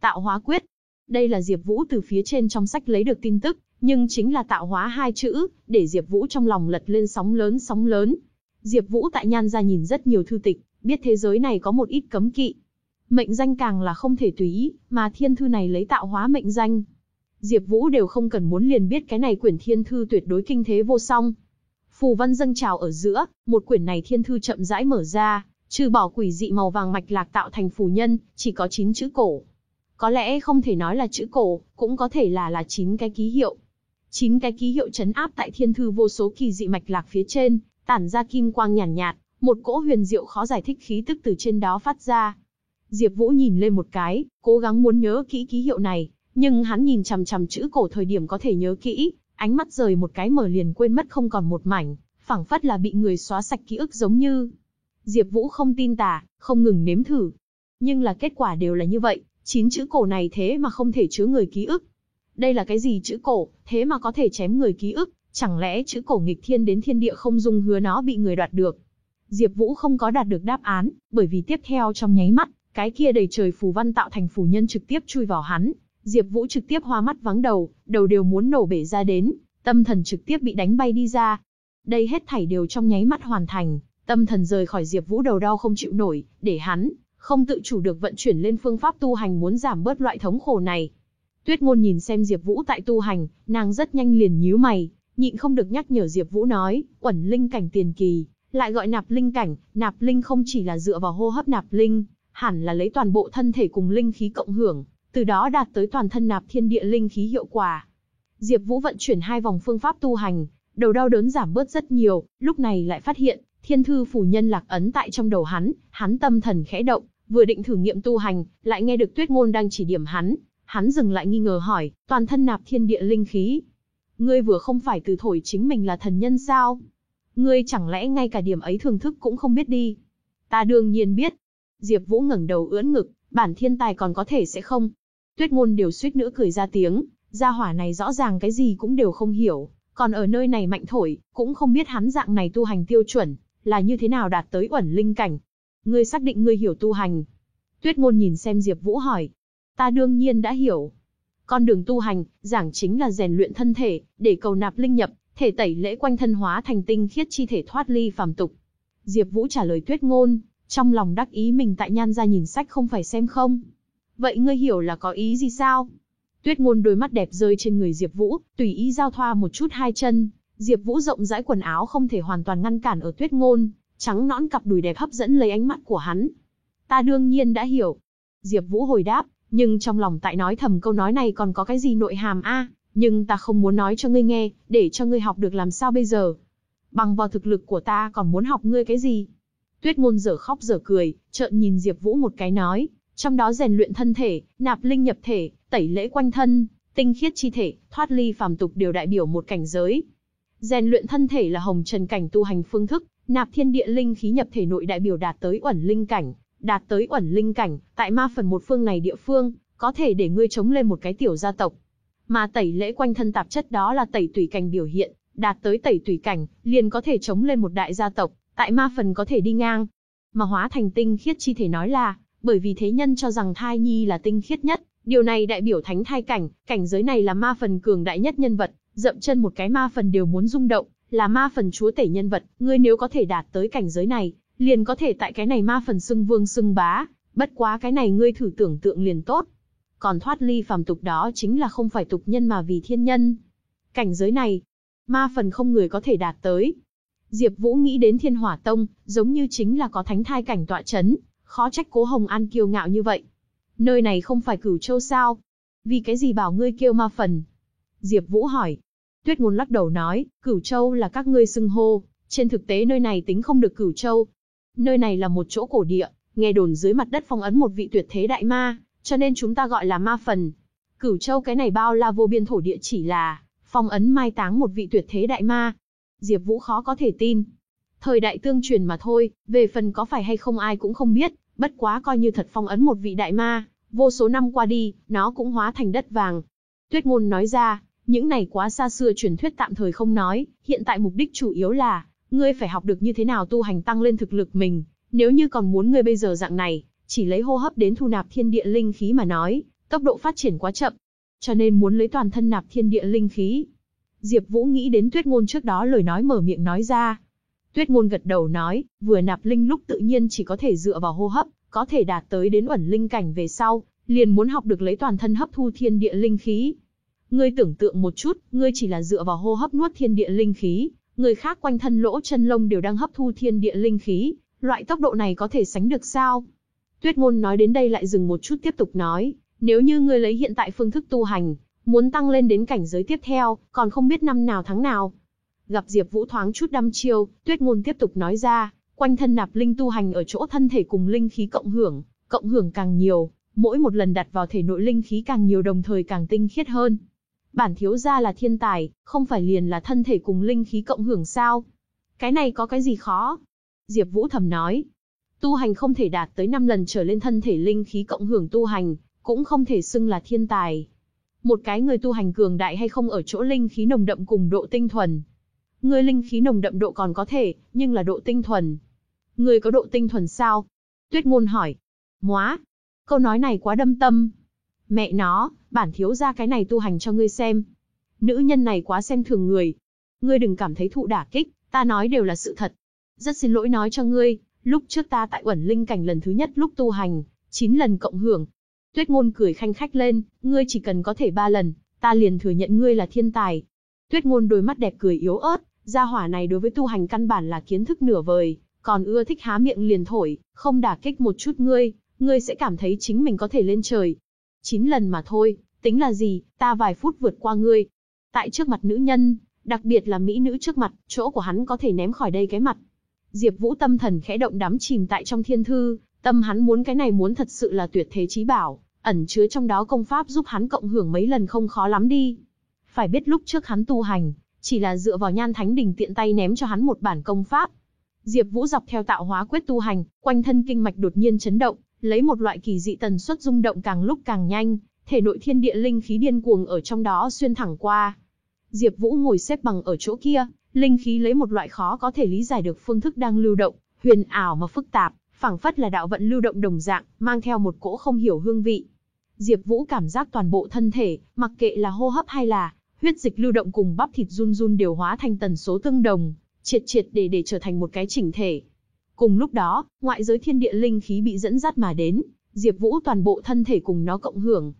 Tạo hóa quyết. Đây là Diệp Vũ từ phía trên trong sách lấy được tin tức, nhưng chính là tạo hóa hai chữ, để Diệp Vũ trong lòng lật lên sóng lớn sóng lớn. Diệp Vũ tại nhan gia nhìn rất nhiều thư tịch, biết thế giới này có một ít cấm kỵ. Mệnh danh càng là không thể tùy ý, mà thiên thư này lấy tạo hóa mệnh danh. Diệp Vũ đều không cần muốn liền biết cái này quyển thiên thư tuyệt đối kinh thế vô song. Phù văn dâng trào ở giữa, một quyển này thiên thư chậm rãi mở ra, trừ bỏ quỷ dị màu vàng mạch lạc tạo thành phù nhân, chỉ có 9 chữ cổ. Có lẽ không thể nói là chữ cổ, cũng có thể là là 9 cái ký hiệu. 9 cái ký hiệu chấn áp tại thiên thư vô số kỳ dị mạch lạc phía trên, tản ra kim quang nhàn nhạt, nhạt, một cỗ huyền diệu khó giải thích khí tức từ trên đó phát ra. Diệp Vũ nhìn lên một cái, cố gắng muốn nhớ kỹ ký hiệu này, nhưng hắn nhìn chằm chằm chữ cổ thời điểm có thể nhớ kỹ, ánh mắt rời một cái mở liền quên mất không còn một mảnh, phảng phất là bị người xóa sạch ký ức giống như. Diệp Vũ không tin tà, không ngừng nếm thử. Nhưng là kết quả đều là như vậy, chín chữ cổ này thế mà không thể chứa người ký ức. Đây là cái gì chữ cổ, thế mà có thể chém người ký ức, chẳng lẽ chữ cổ nghịch thiên đến thiên địa không dung hứa nó bị người đoạt được. Diệp Vũ không có đạt được đáp án, bởi vì tiếp theo trong nháy mắt, cái kia đầy trời phù văn tạo thành phù nhân trực tiếp chui vào hắn, Diệp Vũ trực tiếp hoa mắt vắng đầu, đầu đều muốn nổ bể ra đến, tâm thần trực tiếp bị đánh bay đi ra. Đây hết thảy đều trong nháy mắt hoàn thành, tâm thần rời khỏi Diệp Vũ đầu đau không chịu nổi, để hắn không tự chủ được vận chuyển lên phương pháp tu hành muốn giảm bớt loại thống khổ này. Tuyết Ngôn nhìn xem Diệp Vũ tại tu hành, nàng rất nhanh liền nhíu mày, nhịn không được nhắc nhở Diệp Vũ nói, "Quẩn linh cảnh tiền kỳ, lại gọi nạp linh cảnh, nạp linh không chỉ là dựa vào hô hấp nạp linh, hẳn là lấy toàn bộ thân thể cùng linh khí cộng hưởng, từ đó đạt tới toàn thân nạp thiên địa linh khí hiệu quả." Diệp Vũ vận chuyển hai vòng phương pháp tu hành, đầu đau đớn giảm bớt rất nhiều, lúc này lại phát hiện, thiên thư phủ nhân lạc ấn tại trong đầu hắn, hắn tâm thần khẽ động, vừa định thử nghiệm tu hành, lại nghe được Tuyết Ngôn đang chỉ điểm hắn, hắn dừng lại nghi ngờ hỏi, toàn thân nạp thiên địa linh khí. Ngươi vừa không phải từ thổi chính mình là thần nhân sao? Ngươi chẳng lẽ ngay cả điểm ấy thường thức cũng không biết đi? Ta đương nhiên biết. Diệp Vũ ngẩng đầu ưỡn ngực, bản thiên tài còn có thể sẽ không. Tuyết ngôn điều suýt nữa cười ra tiếng, gia hỏa này rõ ràng cái gì cũng đều không hiểu, còn ở nơi này mạnh thổi, cũng không biết hắn dạng này tu hành tiêu chuẩn, là như thế nào đạt tới uẩn linh cảnh. Ngươi xác định ngươi hiểu tu hành. Tuyết ngôn nhìn xem Diệp Vũ hỏi. Ta đương nhiên đã hiểu. Con đường tu hành, giảng chính là rèn luyện thân thể, để cầu nạp linh nhập, thể tẩy lễ quanh thân hóa thành tinh khiết chi thể thoát ly phàm tục. Diệp Vũ trả lời Tuyết ngôn, trong lòng đắc ý mình tại nhan gia nhìn sách không phải xem không. Vậy ngươi hiểu là có ý gì sao? Tuyết ngôn đôi mắt đẹp rơi trên người Diệp Vũ, tùy ý giao thoa một chút hai chân. Diệp Vũ rộng rãi quần áo không thể hoàn toàn ngăn cản ở Tuyết ngôn, trắng nõn cặp đùi đẹp hấp dẫn lấy ánh mắt của hắn. Ta đương nhiên đã hiểu. Diệp Vũ hồi đáp, nhưng trong lòng tại nói thầm câu nói này còn có cái gì nội hàm a, nhưng ta không muốn nói cho ngươi nghe, để cho ngươi học được làm sao bây giờ. Bằng vào thực lực của ta còn muốn học ngươi cái gì? Tuyết ngôn dở khóc dở cười, trợn nhìn Diệp Vũ một cái nói, trong đó rèn luyện thân thể, nạp linh nhập thể, tẩy lễ quanh thân, tinh khiết chi thể, thoát ly phàm tục đều đại biểu một cảnh giới. Rèn luyện thân thể là hồng trần cảnh tu hành phương thức, nạp thiên địa linh khí nhập thể nội đại biểu đạt tới uẩn linh cảnh, đạt tới uẩn linh cảnh, tại ma phần một phương này địa phương, có thể để ngươi chống lên một cái tiểu gia tộc. Mà tẩy lễ quanh thân tạp chất đó là tẩy tùy cảnh biểu hiện, đạt tới tẩy tùy cảnh, liền có thể chống lên một đại gia tộc, tại ma phần có thể đi ngang. Mà hóa thành tinh khiết chi thể nói là, bởi vì thế nhân cho rằng thai nhi là tinh khiết nhất, điều này đại biểu thánh thai cảnh, cảnh giới này là ma phần cường đại nhất nhân vật, dậm chân một cái ma phần đều muốn rung động, là ma phần chúa tể nhân vật, ngươi nếu có thể đạt tới cảnh giới này, liền có thể tại cái này ma phần xưng vương xưng bá, bất quá cái này ngươi thử tưởng tượng liền tốt. Còn thoát ly phàm tục đó chính là không phải tục nhân mà vì thiên nhân. Cảnh giới này, ma phần không người có thể đạt tới. Diệp Vũ nghĩ đến Thiên Hỏa Tông, giống như chính là có thánh thai cảnh tọa chấn, khó trách Cố Hồng An kiêu ngạo như vậy. Nơi này không phải Cửu Châu sao? Vì cái gì bảo ngươi kêu ma phần? Diệp Vũ hỏi. Tuyết Ngôn lắc đầu nói, Cửu Châu là các ngươi xưng hô, trên thực tế nơi này tính không được Cửu Châu. Nơi này là một chỗ cổ địa, nghe đồn dưới mặt đất phong ấn một vị tuyệt thế đại ma, cho nên chúng ta gọi là ma phần. Cửu Châu cái này bao la vô biên thổ địa chỉ là phong ấn mai táng một vị tuyệt thế đại ma. Diệp Vũ khó có thể tin. Thời đại tương truyền mà thôi, về phần có phải hay không ai cũng không biết, bất quá coi như thật phong ấn một vị đại ma, vô số năm qua đi, nó cũng hóa thành đất vàng. Tuyết Ngôn nói ra, những này quá xa xưa truyền thuyết tạm thời không nói, hiện tại mục đích chủ yếu là, ngươi phải học được như thế nào tu hành tăng lên thực lực mình, nếu như còn muốn ngươi bây giờ dạng này, chỉ lấy hô hấp đến thu nạp thiên địa linh khí mà nói, tốc độ phát triển quá chậm. cho nên muốn lấy toàn thân nạp thiên địa linh khí. Diệp Vũ nghĩ đến Tuyết Ngôn trước đó lời nói mở miệng nói ra. Tuyết Ngôn gật đầu nói, vừa nạp linh lúc tự nhiên chỉ có thể dựa vào hô hấp, có thể đạt tới đến ẩn linh cảnh về sau, liền muốn học được lấy toàn thân hấp thu thiên địa linh khí. Ngươi tưởng tượng một chút, ngươi chỉ là dựa vào hô hấp nuốt thiên địa linh khí, người khác quanh thân lỗ chân lông đều đang hấp thu thiên địa linh khí, loại tốc độ này có thể sánh được sao? Tuyết Ngôn nói đến đây lại dừng một chút tiếp tục nói, nếu như ngươi lấy hiện tại phương thức tu hành, muốn tăng lên đến cảnh giới tiếp theo, còn không biết năm nào tháng nào. Gặp Diệp Vũ thoáng chút đăm chiêu, Tuyết Ngôn tiếp tục nói ra, quanh thân nạp linh tu hành ở chỗ thân thể cùng linh khí cộng hưởng, cộng hưởng càng nhiều, mỗi một lần đặt vào thể nội linh khí càng nhiều đồng thời càng tinh khiết hơn. Bản thiếu gia là thiên tài, không phải liền là thân thể cùng linh khí cộng hưởng sao? Cái này có cái gì khó? Diệp Vũ thầm nói. Tu hành không thể đạt tới 5 lần trở lên thân thể linh khí cộng hưởng tu hành, cũng không thể xưng là thiên tài. Một cái người tu hành cường đại hay không ở chỗ linh khí nồng đậm cùng độ tinh thuần. Người linh khí nồng đậm độ còn có thể, nhưng là độ tinh thuần. Người có độ tinh thuần sao? Tuyết ngôn hỏi. Móa. Câu nói này quá đâm tâm. Mẹ nó, bản thiếu gia cái này tu hành cho ngươi xem. Nữ nhân này quá xem thường người. Ngươi đừng cảm thấy thụ đả kích, ta nói đều là sự thật. Rất xin lỗi nói cho ngươi, lúc trước ta tại uẩn linh cảnh lần thứ nhất lúc tu hành, 9 lần cộng hưởng. Tuyết ngôn cười khanh khách lên, ngươi chỉ cần có thể 3 lần, ta liền thừa nhận ngươi là thiên tài. Tuyết ngôn đôi mắt đẹp cười yếu ớt, gia hỏa này đối với tu hành căn bản là kiến thức nửa vời, còn ưa thích há miệng liền thổi, không đả kích một chút ngươi, ngươi sẽ cảm thấy chính mình có thể lên trời. 9 lần mà thôi, tính là gì, ta vài phút vượt qua ngươi. Tại trước mặt nữ nhân, đặc biệt là mỹ nữ trước mặt, chỗ của hắn có thể ném khỏi đây cái mặt. Diệp Vũ tâm thần khẽ động đắm chìm tại trong thiên thư, tâm hắn muốn cái này muốn thật sự là tuyệt thế chí bảo, ẩn chứa trong đó công pháp giúp hắn cộng hưởng mấy lần không khó lắm đi. Phải biết lúc trước hắn tu hành, chỉ là dựa vào nhan thánh đỉnh tiện tay ném cho hắn một bản công pháp. Diệp Vũ dọc theo tạo hóa quyết tu hành, quanh thân kinh mạch đột nhiên chấn động, lấy một loại kỳ dị tần suất rung động càng lúc càng nhanh, thể nội thiên địa linh khí điên cuồng ở trong đó xuyên thẳng qua. Diệp Vũ ngồi xếp bằng ở chỗ kia, linh khí lấy một loại khó có thể lý giải được phương thức đang lưu động, huyền ảo mà phức tạp, phảng phất là đạo vận lưu động đồng dạng, mang theo một cỗ không hiểu hương vị. Diệp Vũ cảm giác toàn bộ thân thể, mặc kệ là hô hấp hay là huyết dịch lưu động cùng bắp thịt run run đều hóa thành tần số tương đồng, triệt triệt để để trở thành một cái chỉnh thể. Cùng lúc đó, ngoại giới thiên địa linh khí bị dẫn dắt mà đến, Diệp Vũ toàn bộ thân thể cùng nó cộng hưởng.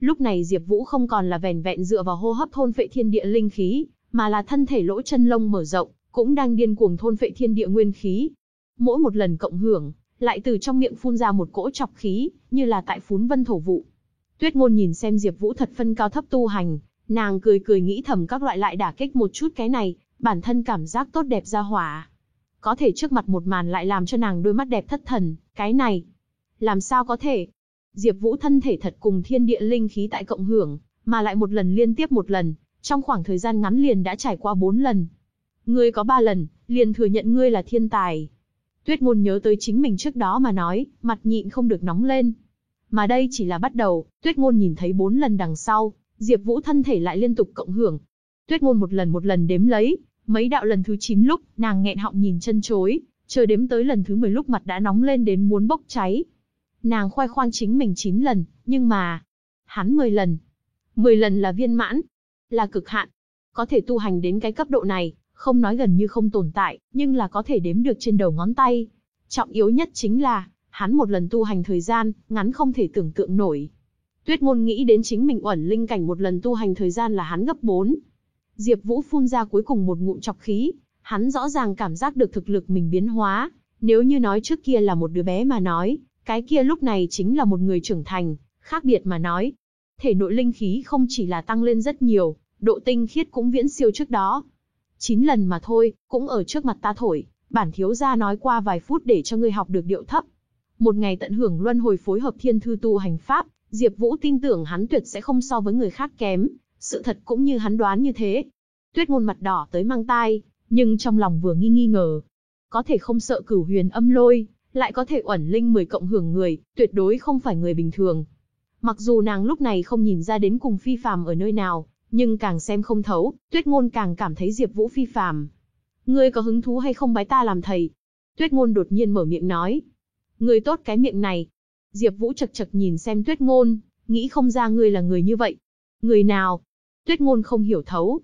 Lúc này Diệp Vũ không còn là vẻn vẹn dựa vào hô hấp thôn phệ thiên địa linh khí, mà là thân thể lỗ chân lông mở rộng, cũng đang điên cuồng thôn phệ thiên địa nguyên khí. Mỗi một lần cộng hưởng, lại từ trong miệng phun ra một cỗ chọc khí, như là tại phún vân thổ vụ. Tuyết Ngôn nhìn xem Diệp Vũ thật phân cao thấp tu hành, nàng cười cười nghĩ thầm các loại lại đả kích một chút cái này, bản thân cảm giác tốt đẹp ra hỏa. Có thể trước mặt một màn lại làm cho nàng đôi mắt đẹp thất thần, cái này, làm sao có thể? Diệp Vũ thân thể thật cùng thiên địa linh khí tại cộng hưởng, mà lại một lần liên tiếp một lần, trong khoảng thời gian ngắn liền đã trải qua 4 lần. Ngươi có 3 lần, liền thừa nhận ngươi là thiên tài. Tuyết ngôn nhớ tới chính mình trước đó mà nói, mặt nhịn không được nóng lên. Mà đây chỉ là bắt đầu, tuyết ngôn nhìn thấy 4 lần đằng sau, Diệp Vũ thân thể lại liên tục cộng hưởng. Tuyết ngôn một lần một lần đếm lấy, mấy đạo lần thứ 9 lúc, nàng nghẹn họng nhìn chân chối, chờ đếm tới lần thứ 10 lúc mặt đã nóng lên đến muốn bốc cháy. Nàng khoe khoang chính mình 9 lần, nhưng mà, hắn 10 lần. 10 lần là viên mãn, là cực hạn. Có thể tu hành đến cái cấp độ này, không nói gần như không tồn tại, nhưng là có thể đếm được trên đầu ngón tay. Trọng yếu nhất chính là, hắn một lần tu hành thời gian, ngắn không thể tưởng tượng nổi. Tuyết ngôn nghĩ đến chính mình uẩn linh cảnh một lần tu hành thời gian là hắn gấp 4. Diệp Vũ phun ra cuối cùng một ngụm chọc khí, hắn rõ ràng cảm giác được thực lực mình biến hóa, nếu như nói trước kia là một đứa bé mà nói, cái kia lúc này chính là một người trưởng thành, khác biệt mà nói, thể nội linh khí không chỉ là tăng lên rất nhiều, độ tinh khiết cũng viễn siêu trước đó. 9 lần mà thôi, cũng ở trước mặt ta thổi, bản thiếu gia nói qua vài phút để cho ngươi học được điệu thấp. Một ngày tận hưởng luân hồi phối hợp thiên thư tu hành pháp, Diệp Vũ tin tưởng hắn tuyệt sẽ không so với người khác kém, sự thật cũng như hắn đoán như thế. Tuyết ngôn mặt đỏ tới mang tai, nhưng trong lòng vừa nghi nghi ngờ. Có thể không sợ cửu huyền âm lôi, lại có thể uẩn linh 10 cộng hưởng người, tuyệt đối không phải người bình thường. Mặc dù nàng lúc này không nhìn ra đến cùng phi phàm ở nơi nào, nhưng càng xem không thấu, Tuyết Ngôn càng cảm thấy Diệp Vũ phi phàm. Ngươi có hứng thú hay không bái ta làm thầy? Tuyết Ngôn đột nhiên mở miệng nói. Ngươi tốt cái miệng này. Diệp Vũ chậc chậc nhìn xem Tuyết Ngôn, nghĩ không ra ngươi là người như vậy. Người nào? Tuyết ngôn không hiểu thấu.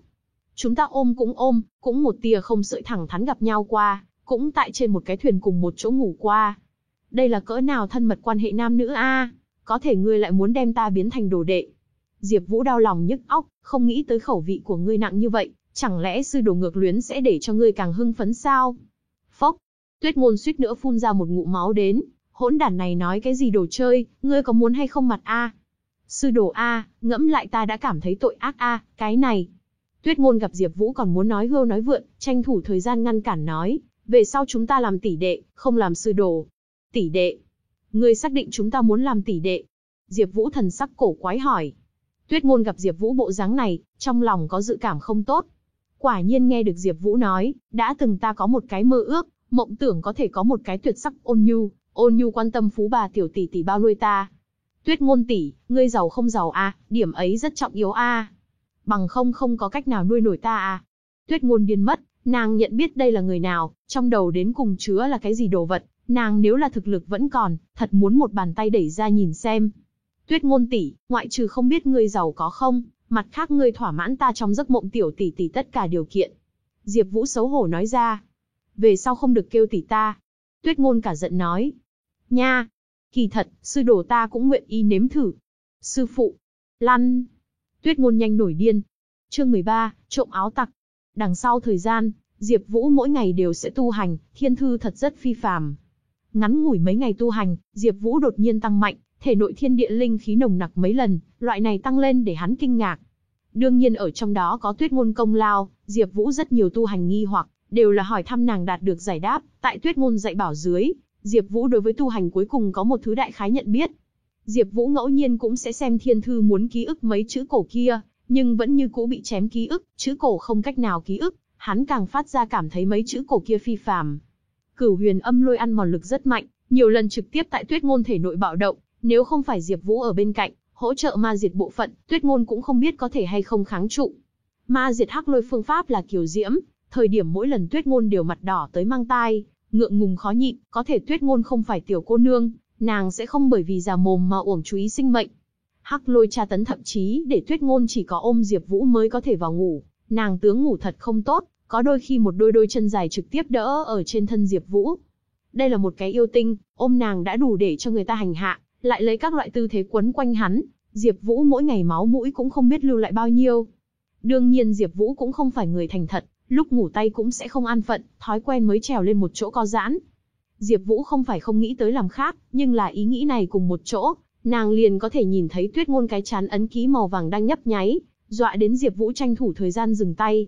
Chúng ta ôm cũng ôm, cũng một tia không sợi thẳng thắn gặp nhau qua, cũng tại trên một cái thuyền cùng một chỗ ngủ qua. Đây là cỡ nào thân mật quan hệ nam nữ a? Có thể ngươi lại muốn đem ta biến thành đồ đệ. Diệp Vũ đau lòng nhức óc, không nghĩ tới khẩu vị của ngươi nặng như vậy, chẳng lẽ sư đồ ngược luyến sẽ để cho ngươi càng hưng phấn sao? Phốc, Tuyết Ngôn suýt nữa phun ra một ngụm máu đến, hỗn đản này nói cái gì đồ chơi, ngươi có muốn hay không mặt a? Sư đồ a, ngẫm lại ta đã cảm thấy tội ác a, cái này. Tuyết Ngôn gặp Diệp Vũ còn muốn nói hưu nói vượn, tranh thủ thời gian ngăn cản nói, về sau chúng ta làm tỷ đệ, không làm sư đồ. Tỷ đệ? Ngươi xác định chúng ta muốn làm tỷ đệ? Diệp Vũ thần sắc cổ quái hỏi. Tuyết Ngôn gặp Diệp Vũ bộ dáng này, trong lòng có dự cảm không tốt. Quả nhiên nghe được Diệp Vũ nói, đã từng ta có một cái mơ ước, mộng tưởng có thể có một cái tuyệt sắc ôn nhu, ôn nhu quan tâm phú bà tiểu tỷ tỷ bao nuôi ta. Tuyết Ngôn tỷ, ngươi giàu không giàu a, à, điểm ấy rất trọng yếu a. À. Bằng không không có cách nào nuôi nổi ta à. Tuyết Ngôn điên mất, nàng nhận biết đây là người nào, trong đầu đến cùng chứa là cái gì đồ vật, nàng nếu là thực lực vẫn còn, thật muốn một bàn tay đẩy ra nhìn xem. Tuyết Ngôn tỷ, ngoại trừ không biết ngươi giàu có không, mặt khác ngươi thỏa mãn ta trong giấc mộng tiểu tỷ tỷ tất cả điều kiện. Diệp Vũ xấu hổ nói ra. Về sau không được kêu tỷ ta. Tuyết Ngôn cả giận nói. Nha, kỳ thật, sư đồ ta cũng nguyện ý nếm thử. Sư phụ, lăn. Tuyết Ngôn nhanh nổi điên. Chương 13, trộm áo tặc. Đằng sau thời gian, Diệp Vũ mỗi ngày đều sẽ tu hành, thiên thư thật rất phi phàm. Ngắn ngủi mấy ngày tu hành, Diệp Vũ đột nhiên tăng mạnh, thể nội thiên địa linh khí nồng nặc mấy lần, loại này tăng lên để hắn kinh ngạc. Đương nhiên ở trong đó có Tuyết ngôn công lao, Diệp Vũ rất nhiều tu hành nghi hoặc, đều là hỏi thăm nàng đạt được giải đáp, tại Tuyết ngôn dạy bảo dưới, Diệp Vũ đối với tu hành cuối cùng có một thứ đại khái nhận biết. Diệp Vũ ngẫu nhiên cũng sẽ xem thiên thư muốn ký ức mấy chữ cổ kia, nhưng vẫn như cũ bị chém ký ức, chữ cổ không cách nào ký ức, hắn càng phát ra cảm thấy mấy chữ cổ kia phi phàm. Cửu Huyền Âm Lôi ăn mòn lực rất mạnh, nhiều lần trực tiếp tại Tuyết ngôn thể nội bạo động, nếu không phải Diệp Vũ ở bên cạnh, hỗ trợ ma diệt bộ phận, Tuyết Ngôn cũng không biết có thể hay không kháng trụ. Ma diệt hắc lôi phương pháp là kiều diễm, thời điểm mỗi lần Tuyết Ngôn đều mặt đỏ tới mang tai, ngượng ngùng khó nhịn, có thể Tuyết Ngôn không phải tiểu cô nương, nàng sẽ không bởi vì già mồm mà uổng chú ý sinh mệnh. Hắc lôi tra tấn thậm chí để Tuyết Ngôn chỉ có ôm Diệp Vũ mới có thể vào ngủ, nàng tướng ngủ thật không tốt, có đôi khi một đôi đôi chân dài trực tiếp đỡ ở trên thân Diệp Vũ. Đây là một cái yêu tinh, ôm nàng đã đủ để cho người ta hành hạ, lại lấy các loại tư thế quấn quanh hắn, Diệp Vũ mỗi ngày máu mũi cũng không biết lưu lại bao nhiêu. Đương nhiên Diệp Vũ cũng không phải người thành thật, lúc ngủ tay cũng sẽ không an phận, thói quen mới trèo lên một chỗ co giãn. Diệp Vũ không phải không nghĩ tới làm khác, nhưng là ý nghĩ này cùng một chỗ, nàng liền có thể nhìn thấy Tuyết Ngôn cái chán ấn ký màu vàng đang nhấp nháy, dọa đến Diệp Vũ tranh thủ thời gian dừng tay.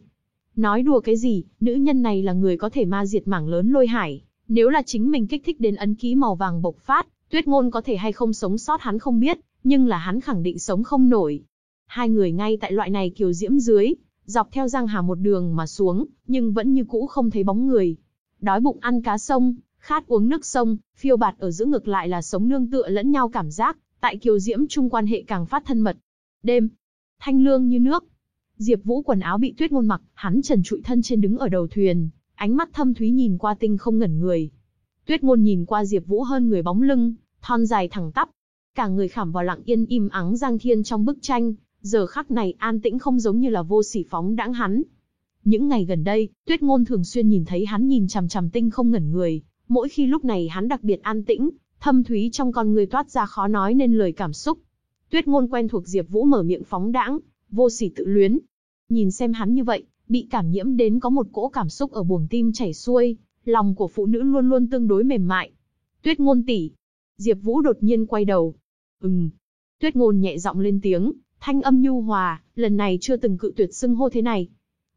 Nói đùa cái gì, nữ nhân này là người có thể ma diệt mảng lớn lôi hải, nếu là chính mình kích thích đến ấn ký màu vàng bộc phát, Tuyết ngôn có thể hay không sống sót hắn không biết, nhưng là hắn khẳng định sống không nổi. Hai người ngay tại loại này kiều diễm dưới, dọc theo giang hà một đường mà xuống, nhưng vẫn như cũ không thấy bóng người. Đói bụng ăn cá sông, khát uống nước sông, phiêu bạt ở giữa ngược lại là sống nương tựa lẫn nhau cảm giác, tại kiều diễm chung quan hệ càng phát thân mật. Đêm, thanh lương như nước. Diệp Vũ quần áo bị tuyết ngôn mặc, hắn trần trụi thân trên đứng ở đầu thuyền, ánh mắt thâm thúy nhìn qua tinh không ngẩn người, Tuyết ngôn nhìn qua Diệp Vũ hơn người bóng lưng, thon dài thẳng tắp. Cả người khảm vào lặng yên im ắng Giang Thiên trong bức tranh, giờ khắc này an tĩnh không giống như là vô sỉ phóng đãng hắn. Những ngày gần đây, Tuyết ngôn thường xuyên nhìn thấy hắn nhìn chằm chằm tinh không ngẩn người, mỗi khi lúc này hắn đặc biệt an tĩnh, thâm thúy trong con người toát ra khó nói nên lời cảm xúc. Tuyết ngôn quen thuộc Diệp Vũ mở miệng phóng đãng, vô sỉ tự luyến. Nhìn xem hắn như vậy, bị cảm nhiễm đến có một cỗ cảm xúc ở buồng tim chảy xuôi, lòng của phụ nữ luôn luôn tương đối mềm mại. Tuyết ngôn tỷ. Diệp Vũ đột nhiên quay đầu. Ừm. Tuyết ngôn nhẹ giọng lên tiếng, thanh âm nhu hòa, lần này chưa từng cự tuyệt xưng hô thế này.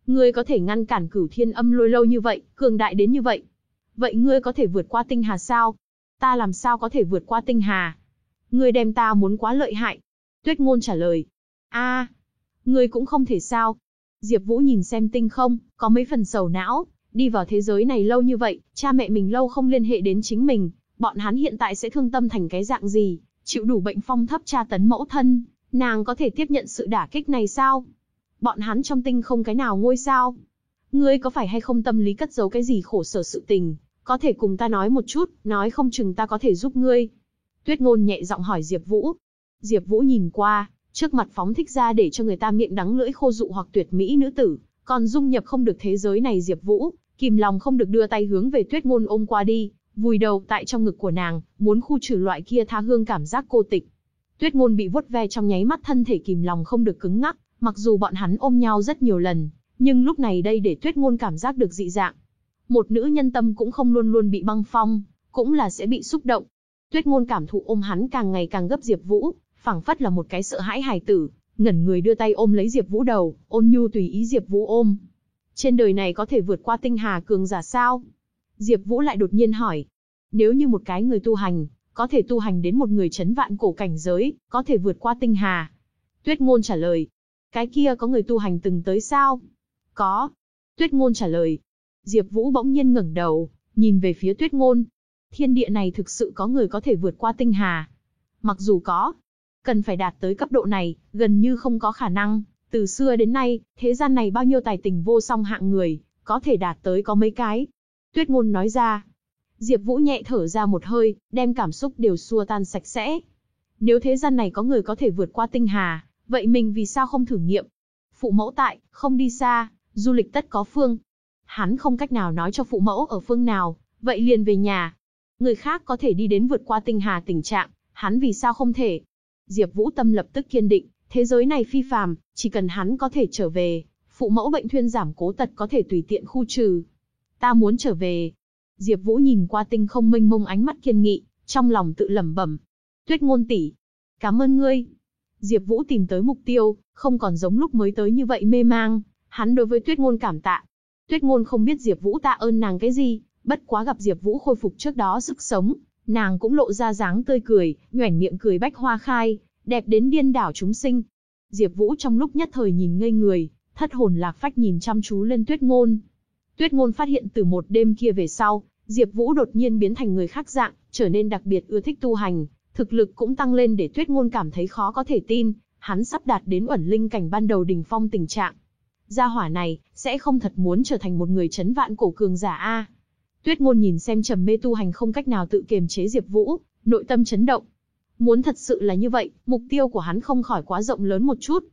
Ngươi có thể ngăn cản cửu thiên âm lôi lâu như vậy, cường đại đến như vậy. Vậy ngươi có thể vượt qua tinh hà sao? Ta làm sao có thể vượt qua tinh hà? Ngươi đem ta muốn quá lợi hại. Tuyết ngôn trả lời. a, ngươi cũng không thể sao. Diệp Vũ nhìn xem tinh không, có mấy phần sầu não, Đi vào thế giới này lâu như vậy, cha mẹ mình lâu không liên hệ đến chính mình, bọn hắn hiện tại sẽ thương tâm thành cái dạng gì, chịu đủ bệnh phong thấp tra tấn mẫu thân, nàng có thể tiếp nhận sự đả kích này sao? Bọn hắn trong tinh không cái nào ngôi sao? Ngươi có phải hay không tâm lý cất giấu cái gì khổ sở sự tình, có thể cùng ta nói một chút, nói không chừng ta có thể giúp ngươi. Tuyết ngôn nhẹ giọng hỏi Diệp Vũ. Diệp Vũ nhìn qua, Trước mặt phóng thích ra để cho người ta miệng đắng lưỡi khô dụ hoặc tuyệt mỹ nữ tử, còn dung nhập không được thế giới này Diệp Vũ, kìm lòng không được đưa tay hướng về Tuyết Ngôn ôm qua đi, vùi đầu tại trong ngực của nàng, muốn khu trừ loại kia tha hương cảm giác cô tịch. Tuyết Ngôn bị vuốt ve trong nháy mắt thân thể kìm lòng không được cứng ngắc, mặc dù bọn hắn ôm nhau rất nhiều lần, nhưng lúc này đây để Tuyết Ngôn cảm giác được dị dạng. Một nữ nhân tâm cũng không luôn luôn bị băng phong, cũng là sẽ bị xúc động. Tuyết Ngôn cảm thụ ôm hắn càng ngày càng gấp Diệp Vũ, phảng phất là một cái sợ hãi hài tử, ngẩn người đưa tay ôm lấy Diệp Vũ đầu, ôn nhu tùy ý Diệp Vũ ôm. Trên đời này có thể vượt qua tinh hà cường giả sao? Diệp Vũ lại đột nhiên hỏi. Nếu như một cái người tu hành, có thể tu hành đến một người chấn vạn cổ cảnh giới, có thể vượt qua tinh hà. Tuyết Ngôn trả lời. Cái kia có người tu hành từng tới sao? Có. Tuyết Ngôn trả lời. Diệp Vũ bỗng nhiên ngẩng đầu, nhìn về phía Tuyết Ngôn. Thiên địa này thực sự có người có thể vượt qua tinh hà. Mặc dù có, cần phải đạt tới cấp độ này, gần như không có khả năng. Từ xưa đến nay, thế gian này bao nhiêu tài tình vô song hạng người, có thể đạt tới có mấy cái. Tuyết ngôn nói ra. Diệp Vũ nhẹ thở ra một hơi, đem cảm xúc đều xua tan sạch sẽ. Nếu thế gian này có người có thể vượt qua tinh hà, vậy mình vì sao không thử nghiệm? Phụ mẫu tại, không đi xa, du lịch tất có phương. Hắn không cách nào nói cho phụ mẫu ở phương nào, vậy liền về nhà. Người khác có thể đi đến vượt qua tinh hà tình trạng, hắn vì sao không thể? Diệp Vũ Tâm lập tức kiên định, thế giới này phi phàm, chỉ cần hắn có thể trở về, phụ mẫu bệnh thuyên giảm cố tật có thể tùy tiện khu trừ. Ta muốn trở về. Diệp Vũ nhìn qua tinh không mênh mông ánh mắt kiên nghị, trong lòng tự lẩm bẩm. Tuyết Ngôn tỷ, cảm ơn ngươi. Diệp Vũ tìm tới mục tiêu, không còn giống lúc mới tới như vậy mê mang, hắn đối với Tuyết Ngôn cảm tạ. Tuyết Ngôn không biết Diệp Vũ tạ ơn nàng cái gì, bất quá gặp Diệp Vũ khôi phục trước đó sức sống, nàng cũng lộ ra dáng tươi cười, nhoẻn miệng cười bách hoa khai, đẹp đến điên đảo chúng sinh. Diệp Vũ trong lúc nhất thời nhìn ngây người, thất hồn lạc phách nhìn chăm chú lên Tuyết Ngôn. Tuyết Ngôn phát hiện từ một đêm kia về sau, Diệp Vũ đột nhiên biến thành người khác dạng, trở nên đặc biệt ưa thích tu hành, thực lực cũng tăng lên để Tuyết Ngôn cảm thấy khó có thể tin, hắn sắp đạt đến ẩn linh cảnh ban đầu đỉnh phong tình trạng. Gia hỏa này sẽ không thật muốn trở thành một người chấn vạn cổ cường giả a. Tuyết Ngôn nhìn xem trầm mê tu hành không cách nào tự kiềm chế Diệp Vũ, nội tâm chấn động. Muốn thật sự là như vậy, mục tiêu của hắn không khỏi quá rộng lớn một chút.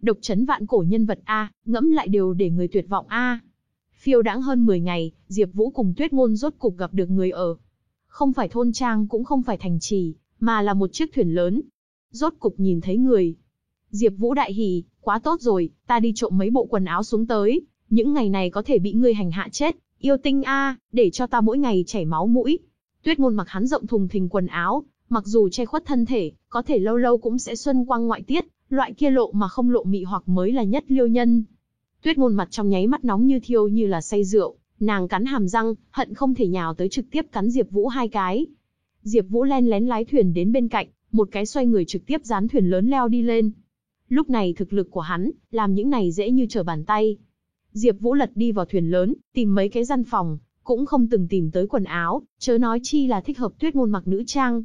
Độc chấn vạn cổ nhân vật a, ngẫm lại đều để người tuyệt vọng a. Phiêu đãng hơn 10 ngày, Diệp Vũ cùng Tuyết Ngôn rốt cục gặp được người ở. Không phải thôn trang cũng không phải thành trì, mà là một chiếc thuyền lớn. Rốt cục nhìn thấy người. Diệp Vũ đại hỉ, quá tốt rồi, ta đi trộm mấy bộ quần áo xuống tới, những ngày này có thể bị ngươi hành hạ chết, Yêu tinh a, để cho ta mỗi ngày chảy máu mũi. Tuyết ngôn mặc hắn rộng thùng thình quần áo, mặc dù che khuất thân thể, có thể lâu lâu cũng sẽ xuân quang ngoại tiết, loại kia lộ mà không lộ mị hoặc mới là nhất liêu nhân. Tuyết ngôn mặt trong nháy mắt nóng như thiêu như là say rượu, nàng cắn hàm răng, hận không thể nhào tới trực tiếp cắn Diệp Vũ hai cái. Diệp Vũ len lén lái thuyền đến bên cạnh, một cái xoay người trực tiếp dán thuyền lớn leo đi lên. Lúc này thực lực của hắn, làm những này dễ như trở bàn tay. Diệp Vũ lật đi vào thuyền lớn, tìm mấy cái gian phòng, cũng không từng tìm tới quần áo, chớ nói chi là thích hợp Tuyết Ngôn mặc nữ trang.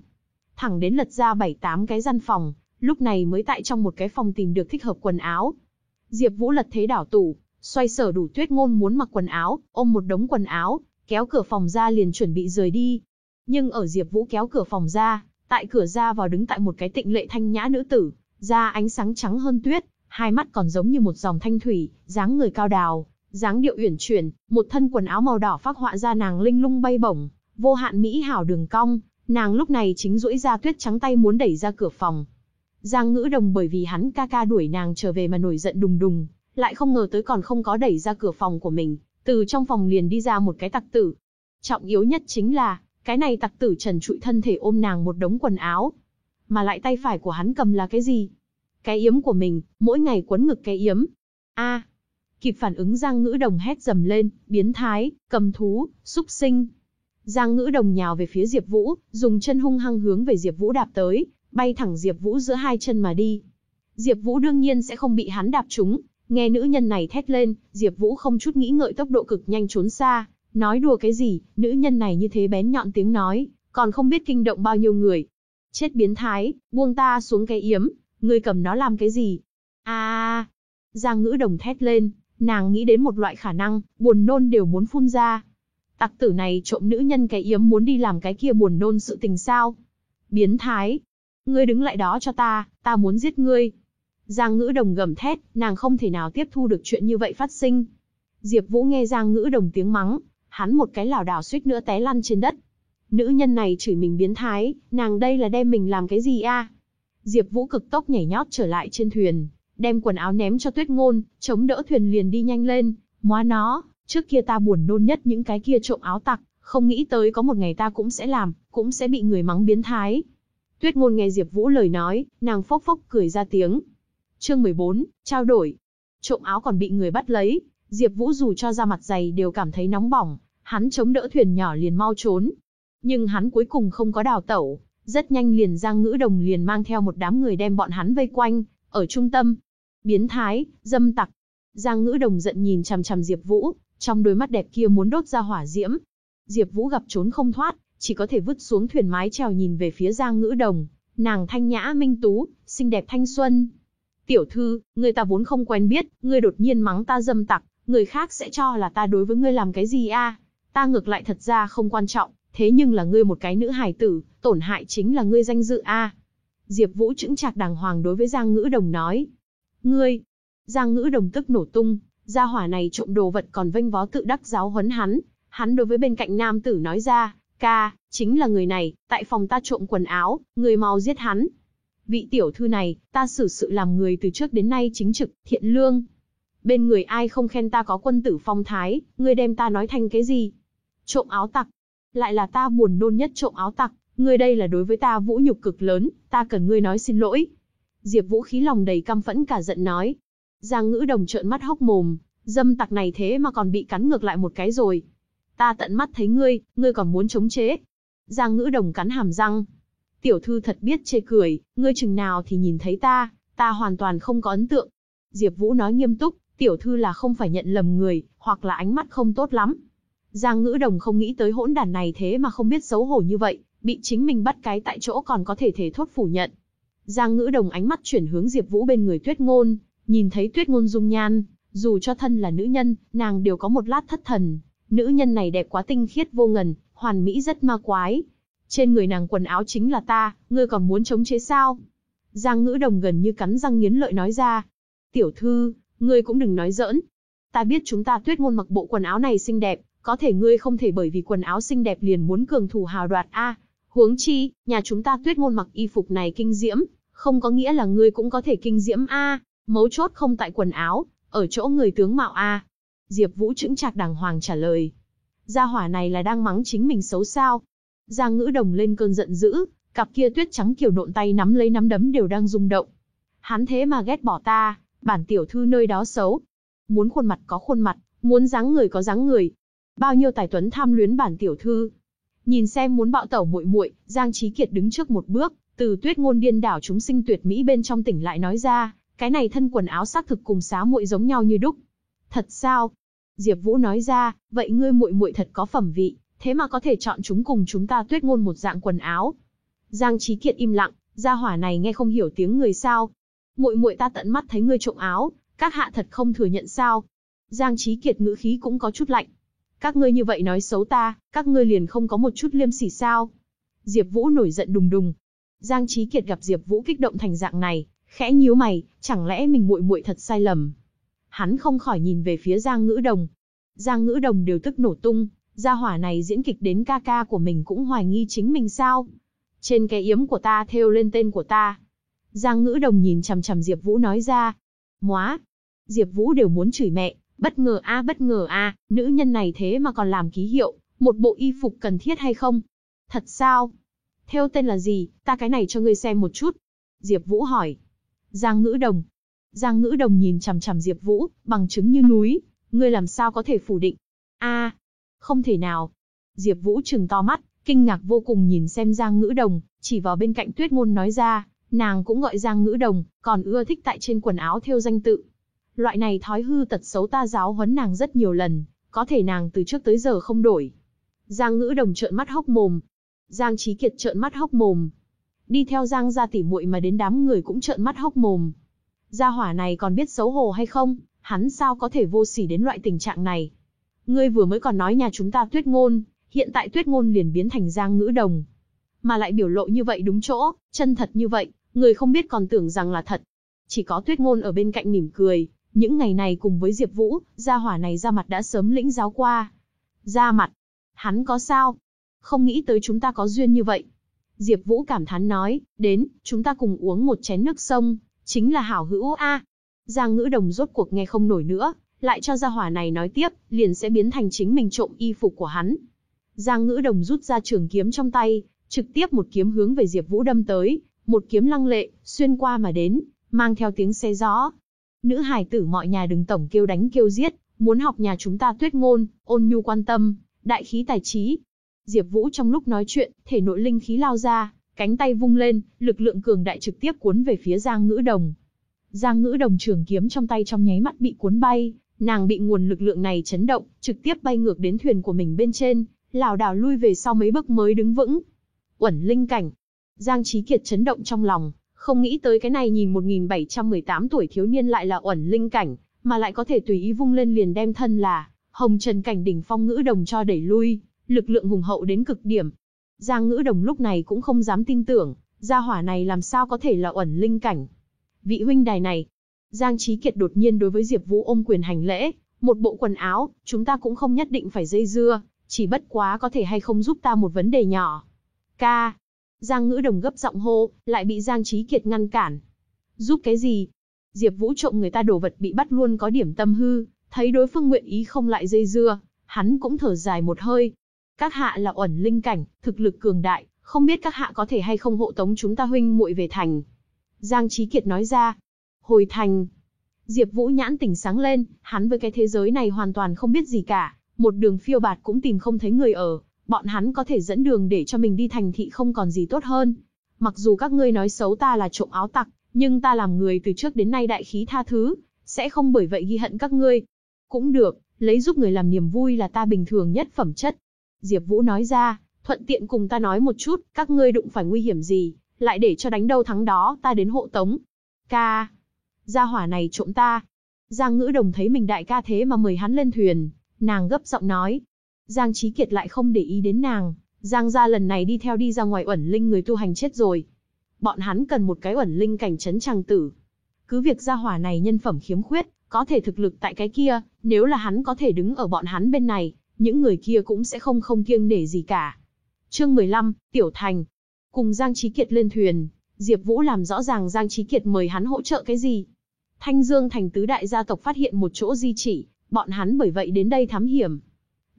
Thẳng đến lật ra 7-8 cái gian phòng, lúc này mới tại trong một cái phòng tìm được thích hợp quần áo. Diệp Vũ lật thế đảo tủ, xoay sở đủ Tuyết Ngôn muốn mặc quần áo, ôm một đống quần áo, kéo cửa phòng ra liền chuẩn bị rời đi. Nhưng ở Diệp Vũ kéo cửa phòng ra, tại cửa ra vào đứng tại một cái tịnh lệ thanh nhã nữ tử, da ánh sáng trắng hơn tuyết, hai mắt còn giống như một dòng thanh thủy, dáng người cao đào, dáng điệu uyển chuyển, một thân quần áo màu đỏ phác họa ra nàng linh lung bay bổng, vô hạn mỹ hảo đường cong, nàng lúc này chính duỗi ra tuyết trắng tay muốn đẩy ra cửa phòng. Giang Ngữ Đồng bởi vì hắn ca ca đuổi nàng trở về mà nổi giận đùng đùng, lại không ngờ tới còn không có đẩy ra cửa phòng của mình, từ trong phòng liền đi ra một cái tặc tử. Trọng yếu nhất chính là, cái này tặc tử trần trụi thân thể ôm nàng một đống quần áo, mà lại tay phải của hắn cầm là cái gì? Cái yếm của mình, mỗi ngày quấn ngực cái yếm. A. Kịp phản ứng Giang Ngữ Đồng hét dầm lên, biến thái, cầm thú, xúc sinh. Giang Ngữ Đồng nhào về phía Diệp Vũ, dùng chân hung hăng hướng về Diệp Vũ đạp tới, bay thẳng Diệp Vũ giữa hai chân mà đi. Diệp Vũ đương nhiên sẽ không bị hắn đạp trúng, nghe nữ nhân này thét lên, Diệp Vũ không chút nghĩ ngợi tốc độ cực nhanh trốn xa, nói đùa cái gì, nữ nhân này như thế bén nhọn tiếng nói, còn không biết kinh động bao nhiêu người. Chết biến thái, buông ta xuống cái yếm, Ngươi cầm nó làm cái gì? À! Giang ngữ đồng thét lên, nàng nghĩ đến một loại khả năng, buồn nôn đều muốn phun ra. Tặc tử này trộm nữ nhân cái yếm muốn đi làm cái kia buồn nôn sự tình sao? Biến thái! Ngươi đứng lại đó cho ta, ta muốn giết ngươi. Giang Ngữ Đồng gầm thét, nàng không thể nào tiếp thu được chuyện như vậy phát sinh. Diệp Vũ nghe Giang Ngữ Đồng tiếng mắng, hắn một cái lảo đảo suýt nữa té lăn trên đất. Nữ nhân này chửi mình biến thái, nàng đây là đem mình làm cái gì a? Diệp Vũ cực tốc nhảy nhót trở lại trên thuyền, đem quần áo ném cho Tuyết Ngôn, chống đỡ thuyền liền đi nhanh lên, "Móa nó, trước kia ta buồn nôn nhất những cái kia trộm áo tặc, không nghĩ tới có một ngày ta cũng sẽ làm, cũng sẽ bị người mắng biến thái." Tuyết Ngôn nghe Diệp Vũ lời nói, nàng phốc phốc cười ra tiếng. Chương 14, trao đổi. Trộm áo còn bị người bắt lấy, Diệp Vũ dù cho ra mặt dày đều cảm thấy nóng bỏng, hắn chống đỡ thuyền nhỏ liền mau trốn. Nhưng hắn cuối cùng không có đào tẩu, rất nhanh liền Giang Ngữ Đồng liền mang theo một đám người đem bọn hắn vây quanh, ở trung tâm. Biến thái, dâm tặc. Giang Ngữ Đồng giận nhìn chằm chằm Diệp Vũ, trong đôi mắt đẹp kia muốn đốt ra hỏa diễm. Diệp Vũ gặp trốn không thoát, chỉ có thể vứt xuống thuyền mái chèo nhìn về phía Giang Ngữ Đồng, nàng thanh nhã minh tú, xinh đẹp thanh xuân. "Tiểu thư, người ta vốn không quen biết, ngươi đột nhiên mắng ta dâm tặc, người khác sẽ cho là ta đối với ngươi làm cái gì a? Ta ngược lại thật ra không quan trọng, thế nhưng là ngươi một cái nữ hài tử, tổn hại chính là ngươi danh dự a." Diệp Vũ chững chạc đàng hoàng đối với Giang Ngữ Đồng nói. "Ngươi?" Giang Ngữ Đồng tức nổ tung, gia hỏa này trộm đồ vật còn vênh vó tự đắc giáo huấn hắn, hắn đối với bên cạnh nam tử nói ra, "Ca, chính là người này, tại phòng ta trộm quần áo, người mau giết hắn." Vị tiểu thư này, ta xử sự làm người từ trước đến nay chính trực, thiện lương, bên người ai không khen ta có quân tử phong thái, ngươi đem ta nói thành cái gì? Trộm áo tặc. Lại là ta buồn nôn nhất trộm áo tặc, ngươi đây là đối với ta vũ nhục cực lớn, ta cần ngươi nói xin lỗi. Diệp Vũ khí lòng đầy căm phẫn cả giận nói. Giang ngữ đồng trợn mắt hốc mồm, dâm tặc này thế mà còn bị cắn ngược lại một cái rồi. Ta tận mắt thấy ngươi, ngươi còn muốn chống chế. Giang ngữ đồng cắn hàm răng. Tiểu thư thật biết chê cười, ngươi chừng nào thì nhìn thấy ta, ta hoàn toàn không có ấn tượng. Diệp Vũ nói nghiêm túc, tiểu thư là không phải nhận lầm người, hoặc là ánh mắt không tốt lắm. Giang ngữ đồng không nghĩ tới hỗn đàn này thế mà không biết xấu hổ như vậy, bị chính mình bắt cái tại chỗ còn có thể thể thốt phủ nhận. Giang ngữ đồng ánh mắt chuyển hướng Diệp Vũ bên người tuyết ngôn, nhìn thấy tuyết ngôn dung nhan, dù cho thân là nữ nhân, nàng đều có một lát thất thần. Nữ nhân này đẹp quá tinh khiết vô ngần, hoàn mỹ rất ma quái. Trên người nàng quần áo chính là ta, ngươi còn muốn chống chế sao? Giang ngữ đồng gần như cắn răng nghiến lợi nói ra. Tiểu thư, Ngươi cũng đừng nói giỡn. Ta biết chúng ta tuyết ngôn mặc bộ quần áo này xinh đẹp, có thể ngươi không thể bởi vì quần áo xinh đẹp liền muốn cường thủ hào đoạt a. Huống chi, nhà chúng ta tuyết ngôn mặc y phục này kinh diễm, không có nghĩa là ngươi cũng có thể kinh diễm a. Mấu chốt không tại quần áo, ở chỗ người tướng mạo a. Diệp Vũ chững chạc đàng hoàng trả lời. Gia hỏa này là đang mắng chính mình xấu sao? Giang Ngữ Đồng lên cơn giận dữ, cặp kia tuyết trắng kiều nộn tay nắm lấy nắm đấm đều đang rung động. Hắn thế mà ghét bỏ ta, bản tiểu thư nơi đó xấu. Muốn khuôn mặt có khuôn mặt, muốn dáng người có dáng người. Bao nhiêu tài tuấn tham luyến bản tiểu thư. Nhìn xem muốn bạo tẩu muội muội, Giang Chí Kiệt đứng trước một bước, từ tuyết ngôn điên đảo chúng sinh tuyệt mỹ bên trong tỉnh lại nói ra, cái này thân quần áo xác thực cùng xá muội giống nhau như đúc. Thật sao? Diệp Vũ nói ra, vậy ngươi muội muội thật có phẩm vị, thế mà có thể chọn chúng cùng chúng ta tuyết ngôn một dạng quần áo. Giang Chí Kiệt im lặng, gia hỏa này nghe không hiểu tiếng người sao, muội muội ta tận mắt thấy ngươi trộm áo, các hạ thật không thừa nhận sao? Giang Chí Kiệt ngữ khí cũng có chút lạnh. Các ngươi như vậy nói xấu ta, các ngươi liền không có một chút liêm sỉ sao? Diệp Vũ nổi giận đùng đùng. Giang Chí Kiệt gặp Diệp Vũ kích động thành dạng này, khẽ nhíu mày, chẳng lẽ mình muội muội thật sai lầm? Hắn không khỏi nhìn về phía Giang Ngữ Đồng. Giang Ngữ Đồng đều tức nổ tung, gia hỏa này diễn kịch đến ca ca của mình cũng hoài nghi chính mình sao? Trên cái yếm của ta thêu lên tên của ta, Giang Ngữ Đồng nhìn chằm chằm Diệp Vũ nói ra. Móa! Diệp Vũ đều muốn chửi mẹ, bất ngờ a bất ngờ a, nữ nhân này thế mà còn làm ký hiệu, một bộ y phục cần thiết hay không? Thật sao? Theo tên là gì, ta cái này cho ngươi xem một chút. Diệp Vũ hỏi. Giang Ngữ Đồng. Giang Ngữ Đồng nhìn chằm chằm Diệp Vũ, bằng chứng như núi, ngươi làm sao có thể phủ định? A, không thể nào. Diệp Vũ trừng to mắt, kinh ngạc vô cùng nhìn xem Giang Ngữ Đồng, chỉ vào bên cạnh Tuyết Ngôn nói ra, Nàng cũng gọi Giang Ngữ Đồng, còn ưa thích tại trên quần áo thêu danh tự. Loại này thói hư tật xấu ta giáo huấn nàng rất nhiều lần, có thể nàng từ trước tới giờ không đổi. Giang Ngữ Đồng trợn mắt hốc mồm. Giang Chí Kiệt trợn mắt hốc mồm. Đi theo Giang gia tỉ muội mà đến đám người cũng trợn mắt hốc mồm. Gia hỏa này còn biết xấu hổ hay không, hắn sao có thể vô sỉ đến loại tình trạng này. Ngươi vừa mới còn nói nhà chúng ta tuyết ngôn, hiện tại tuyết ngôn liền biến thành Giang Ngữ Đồng. Mà lại biểu lộ như vậy đúng chỗ, chân thật như vậy, Người không biết còn tưởng rằng là thật. Chỉ có tuyết ngôn ở bên cạnh mỉm cười, những ngày này cùng với Diệp Vũ, gia hỏa này ra mặt đã sớm lĩnh giáo qua. Ra mặt? Hắn có sao? Không nghĩ tới chúng ta có duyên như vậy. Diệp Vũ cảm thán nói, đến, chúng ta cùng uống một chén nước sông, chính là hảo hữu a. Giang Ngữ Đồng rốt cuộc nghe không nổi nữa, lại cho gia hỏa này nói tiếp, liền sẽ biến thành chính mình trộm y phục của hắn. Giang Ngữ Đồng rút ra trường kiếm trong tay, trực tiếp một kiếm hướng về Diệp Vũ đâm tới, một kiếm lăng lệ, xuyên qua mà đến, mang theo tiếng xé gió. Nữ hài tử mọi nhà đừng tổng kêu đánh kêu giết, muốn học nhà chúng ta tuyết ngôn, ôn nhu quan tâm, đại khí tài trí. Diệp Vũ trong lúc nói chuyện, thể nội linh khí lao ra, cánh tay vung lên, lực lượng cường đại trực tiếp cuốn về phía Giang Ngữ Đồng. Giang Ngữ Đồng trường kiếm trong tay trong nháy mắt bị cuốn bay, nàng bị nguồn lực lượng này chấn động, trực tiếp bay ngược đến thuyền của mình bên trên, lảo đảo lui về sau mấy bước mới đứng vững. Uẩn linh cảnh. Giang Chí Kiệt chấn động trong lòng, không nghĩ tới cái này nhìn 1718 tuổi thiếu niên lại là uẩn linh cảnh, mà lại có thể tùy ý vung lên liền đem thân là Hồng Trần cảnh đỉnh phong ngữ đồng cho đẩy lui, lực lượng hùng hậu đến cực điểm. Giang Ngữ Đồng lúc này cũng không dám tin tưởng, gia hỏa này làm sao có thể là uẩn linh cảnh. Vị huynh đài này, Giang Chí Kiệt đột nhiên đối với Diệp Vũ ôm quyền hành lễ, một bộ quần áo, chúng ta cũng không nhất định phải dây dưa, chỉ bất quá có thể hay không giúp ta một vấn đề nhỏ. Ca. Giang Ngữ Đồng gấp giọng hô, lại bị Giang Chí Kiệt ngăn cản. Giúp cái gì? Diệp Vũ trộm người ta đồ vật bị bắt luôn có điểm tâm hư, thấy đối phương nguyện ý không lại dây dưa, hắn cũng thở dài một hơi. Các hạ là ẩn linh cảnh, thực lực cường đại, không biết các hạ có thể hay không hộ tống chúng ta huynh muội về thành. Giang Chí Kiệt nói ra. Hồi thành. Diệp Vũ nhãn tỉnh sáng lên, hắn với cái thế giới này hoàn toàn không biết gì cả, một đường phiêu bạt cũng tìm không thấy người ở, bọn hắn có thể dẫn đường để cho mình đi thành thị không còn gì tốt hơn. Mặc dù các ngươi nói xấu ta là trộm áo tặc, nhưng ta làm người từ trước đến nay đại khí tha thứ, sẽ không bởi vậy ghi hận các ngươi. Cũng được, lấy giúp người làm niềm vui là ta bình thường nhất phẩm chất. Diệp Vũ nói ra, thuận tiện cùng ta nói một chút, các ngươi đụng phải nguy hiểm gì, lại để cho đánh đâu thắng đó, ta đến hộ tống. Ca, gia hỏa này trộm ta. Giang Ngữ Đồng thấy mình đại ca thế mà mời hắn lên thuyền, nàng gấp giọng nói. Giang Chí Kiệt lại không để ý đến nàng, Giang gia lần này đi theo đi ra ngoài ẩn linh người tu hành chết rồi. Bọn hắn cần một cái ẩn linh cảnh trấn tràng tử. Cứ việc gia hỏa này nhân phẩm khiếm khuyết, có thể thực lực tại cái kia, nếu là hắn có thể đứng ở bọn hắn bên này, những người kia cũng sẽ không không kiêng nể gì cả. Chương 15, Tiểu Thành. Cùng Giang Chí Kiệt lên thuyền, Diệp Vũ làm rõ ràng Giang Chí Kiệt mời hắn hỗ trợ cái gì. Thanh Dương thành tứ đại gia tộc phát hiện một chỗ di chỉ, bọn hắn bởi vậy đến đây thám hiểm.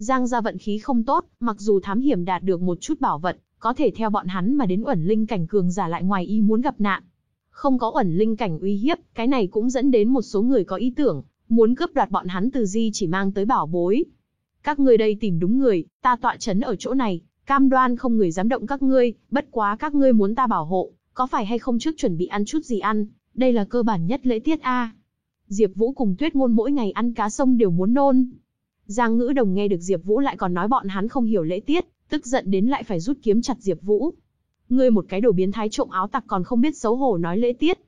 Giang gia vận khí không tốt, mặc dù thám hiểm đạt được một chút bảo vật, có thể theo bọn hắn mà đến ẩn linh cảnh cường giả lại ngoài ý muốn gặp nạn. Không có ẩn linh cảnh uy hiếp, cái này cũng dẫn đến một số người có ý tưởng, muốn cướp đoạt bọn hắn từ di chỉ mang tới bảo bối. Các ngươi đây tìm đúng người, ta tọa chấn ở chỗ này, cam đoan không người dám động các ngươi, bất quá các ngươi muốn ta bảo hộ, có phải hay không trước chuẩn bị ăn chút gì ăn, đây là cơ bản nhất lễ tiết a. Diệp Vũ cùng Tuyết Ngôn mỗi ngày ăn cá sông đều muốn nôn. Giang Ngữ Đồng nghe được Diệp Vũ lại còn nói bọn hắn không hiểu lễ tiết, tức giận đến lại phải rút kiếm chặt Diệp Vũ. Ngươi một cái đồ biến thái trộm áo tặc còn không biết xấu hổ nói lễ tiết.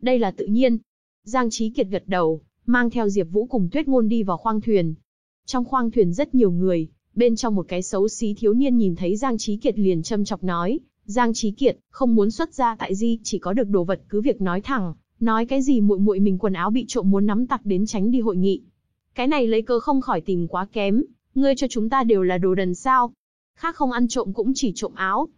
Đây là tự nhiên. Giang Chí Kiệt gật đầu, mang theo Diệp Vũ cùng Tuyết Ngôn đi vào khoang thuyền. Trong khoang thuyền rất nhiều người, bên trong một cái xấu xí thiếu niên nhìn thấy Giang Chí Kiệt liền châm chọc nói, Giang Chí Kiệt, không muốn xuất ra tại gì, chỉ có được đồ vật cứ việc nói thẳng, nói cái gì muội muội mình quần áo bị trộm muốn nắm tặc đến tránh đi hội nghị. Cái này lấy cơ không khỏi tìm quá kém, ngươi cho chúng ta đều là đồ đần sao? Khác không ăn trộm cũng chỉ trộm áo.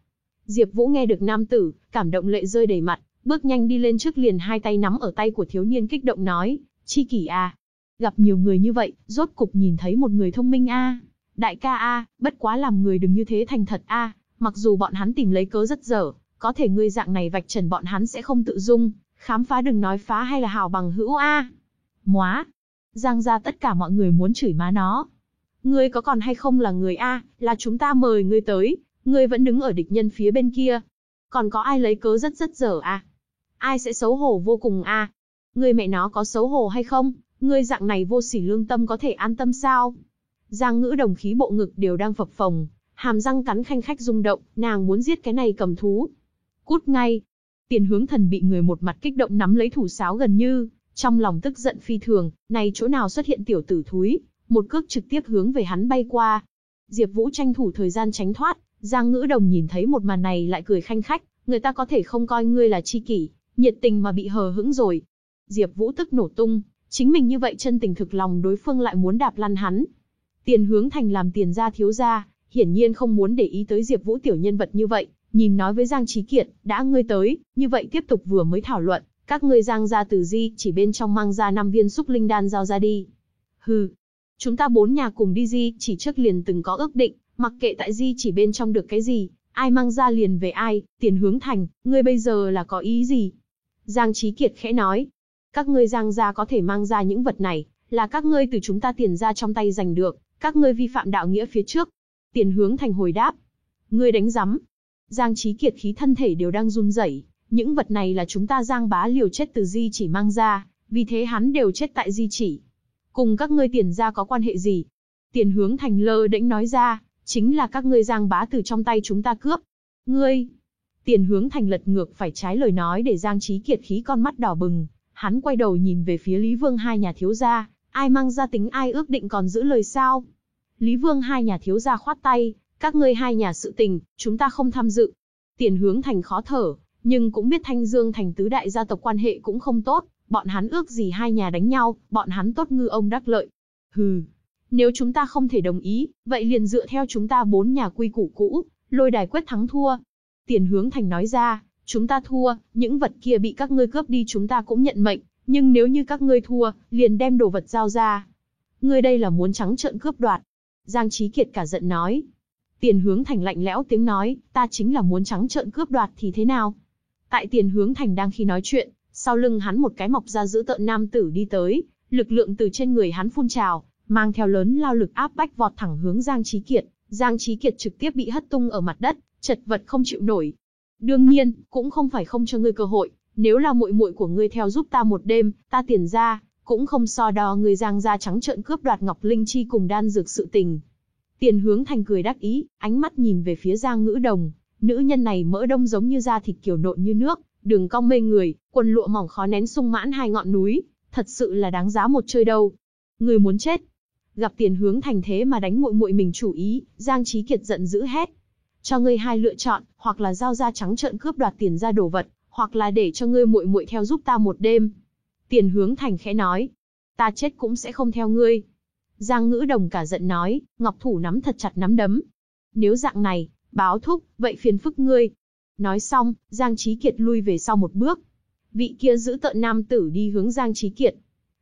Diệp Vũ nghe được nam tử, cảm động lệ rơi đầy mặt, bước nhanh đi lên trước liền hai tay nắm ở tay của thiếu niên kích động nói, "Chi kỷ a, gặp nhiều người như vậy, rốt cục nhìn thấy một người thông minh a." Đại ca a, bất quá làm người đừng như thế thành thật a, mặc dù bọn hắn tìm lấy cớ rất dở, có thể ngươi dạng này vạch trần bọn hắn sẽ không tự dung, khám phá đừng nói phá hay là hào bằng hữu a. Móa. Giang ra tất cả mọi người muốn chửi má nó. Ngươi có còn hay không là người a, là chúng ta mời ngươi tới, ngươi vẫn đứng ở địch nhân phía bên kia. Còn có ai lấy cớ rất rất dở a? Ai sẽ xấu hổ vô cùng a? Ngươi mẹ nó có xấu hổ hay không? Ngươi dạng này vô sỉ lương tâm có thể an tâm sao? Giang ngữ đồng khí bộ ngực đều đang phập phồng, hàm răng cắn khanh khách rung động, nàng muốn giết cái này cầm thú. Cút ngay. Tiền hướng thần bị người một mặt kích động nắm lấy thủ sáo gần như, trong lòng tức giận phi thường, này chỗ nào xuất hiện tiểu tử thúi, một cước trực tiếp hướng về hắn bay qua. Diệp Vũ tranh thủ thời gian tránh thoát, Giang Ngữ Đồng nhìn thấy một màn này lại cười khanh khách, người ta có thể không coi ngươi là chi kỷ, nhiệt tình mà bị hờ hững rồi. Diệp Vũ tức nổ tung, chính mình như vậy chân tình thực lòng đối phương lại muốn đạp lăn hắn. Tiền hướng thành làm tiền gia thiếu gia, hiển nhiên không muốn để ý tới Diệp Vũ tiểu nhân vật như vậy, nhìn nói với Giang Chí Kiệt, đã ngươi tới, như vậy tiếp tục vừa mới thảo luận, các ngươi Giang gia từ di chỉ bên trong mang ra năm viên xúc linh đan giao ra đi. Hừ, chúng ta bốn nhà cùng đi di, chỉ trước liền từng có ước định, mặc kệ tại di chỉ bên trong được cái gì, ai mang ra liền về ai, tiền hướng thành, ngươi bây giờ là có ý gì? Giang Chí Kiệt khẽ nói, các ngươi Giang gia có thể mang ra những vật này, là các ngươi từ chúng ta tiền ra trong tay giành được, các ngươi vi phạm đạo nghĩa phía trước. Tiền hướng thành hồi đáp, ngươi đánh rắm. Giang Chí Kiệt khí thân thể đều đang run rẩy, những vật này là chúng ta Giang bá liều chết từ di chỉ mang ra, vì thế hắn đều chết tại di chỉ. Cùng các ngươi tiền ra có quan hệ gì? Tiền hướng thành lơ đễnh nói ra, chính là các ngươi Giang bá từ trong tay chúng ta cướp. Ngươi! Tiền hướng thành lật ngược phải trái lời nói để Giang Chí Kiệt khí con mắt đỏ bừng, hắn quay đầu nhìn về phía Lý Vương hai nhà thiếu gia, ai mang ra tính ai ước định còn giữ lời sao? Lý Vương hai nhà thiếu gia khoát tay, các ngươi hai nhà sự tình, chúng ta không tham dự. Tiền hướng thành khó thở, nhưng cũng biết Thanh Dương thành tứ đại gia tộc quan hệ cũng không tốt, bọn hắn ước gì hai nhà đánh nhau, bọn hắn tốt ngư ông đắc lợi. Hừ, nếu chúng ta không thể đồng ý, vậy liền dựa theo chúng ta bốn nhà quy củ cũ, lôi đài quyết thắng thua. Tiền hướng thành nói ra, chúng ta thua, những vật kia bị các ngươi cướp đi chúng ta cũng nhận mệnh, nhưng nếu như các ngươi thua, liền đem đồ vật giao ra. Ngươi đây là muốn trắng trợn cướp đoạt. Giang Chí Kiệt cả giận nói. Tiền hướng thành lạnh lẽo tiếng nói, ta chính là muốn trắng trợn cướp đoạt thì thế nào? Tại tiền hướng thành đang khi nói chuyện, sau lưng hắn một cái mọc ra giữ tợn nam tử đi tới, lực lượng từ trên người hắn phun trào, mang theo lớn lao lực áp bách vọt thẳng hướng Giang Chí Kiệt. Giang Chí Kiệt trực tiếp bị hất tung ở mặt đất, chật vật không chịu nổi. Đương nhiên, cũng không phải không cho ngươi cơ hội, nếu là muội muội của ngươi theo giúp ta một đêm, ta tiền ra, cũng không so đo người Giang gia trắng trợn cướp đoạt Ngọc Linh Chi cùng đan dược sự tình. Tiền hướng thành cười đắc ý, ánh mắt nhìn về phía Giang Ngữ Đồng, nữ nhân này mỡ đông giống như da thịt kiểu nộn như nước, đường cong mê người, quần lụa mỏng khó nén sung mãn hai ngọn núi, thật sự là đáng giá một chơi đâu. Người muốn chết. Gặp tiền hướng thành thế mà đánh muội muội mình chủ ý, Giang trí Kiệt giận dữ hét. Cho ngươi hai lựa chọn, hoặc là giao ra trắng trợn cướp đoạt tiền ra đồ vật, hoặc là để cho ngươi muội muội theo giúp ta một đêm. Tiền hướng thành khẽ nói. Ta chết cũng sẽ không theo ngươi. Giang ngữ đồng cả giận nói, ngọc thủ nắm thật chặt nắm đấm. Nếu dạng này, báo thúc, vậy phiền phức ngươi. Nói xong, Giang Chí Kiệt lui về sau một bước. Vị kia giữ tợn nam tử đi hướng Giang Chí Kiệt.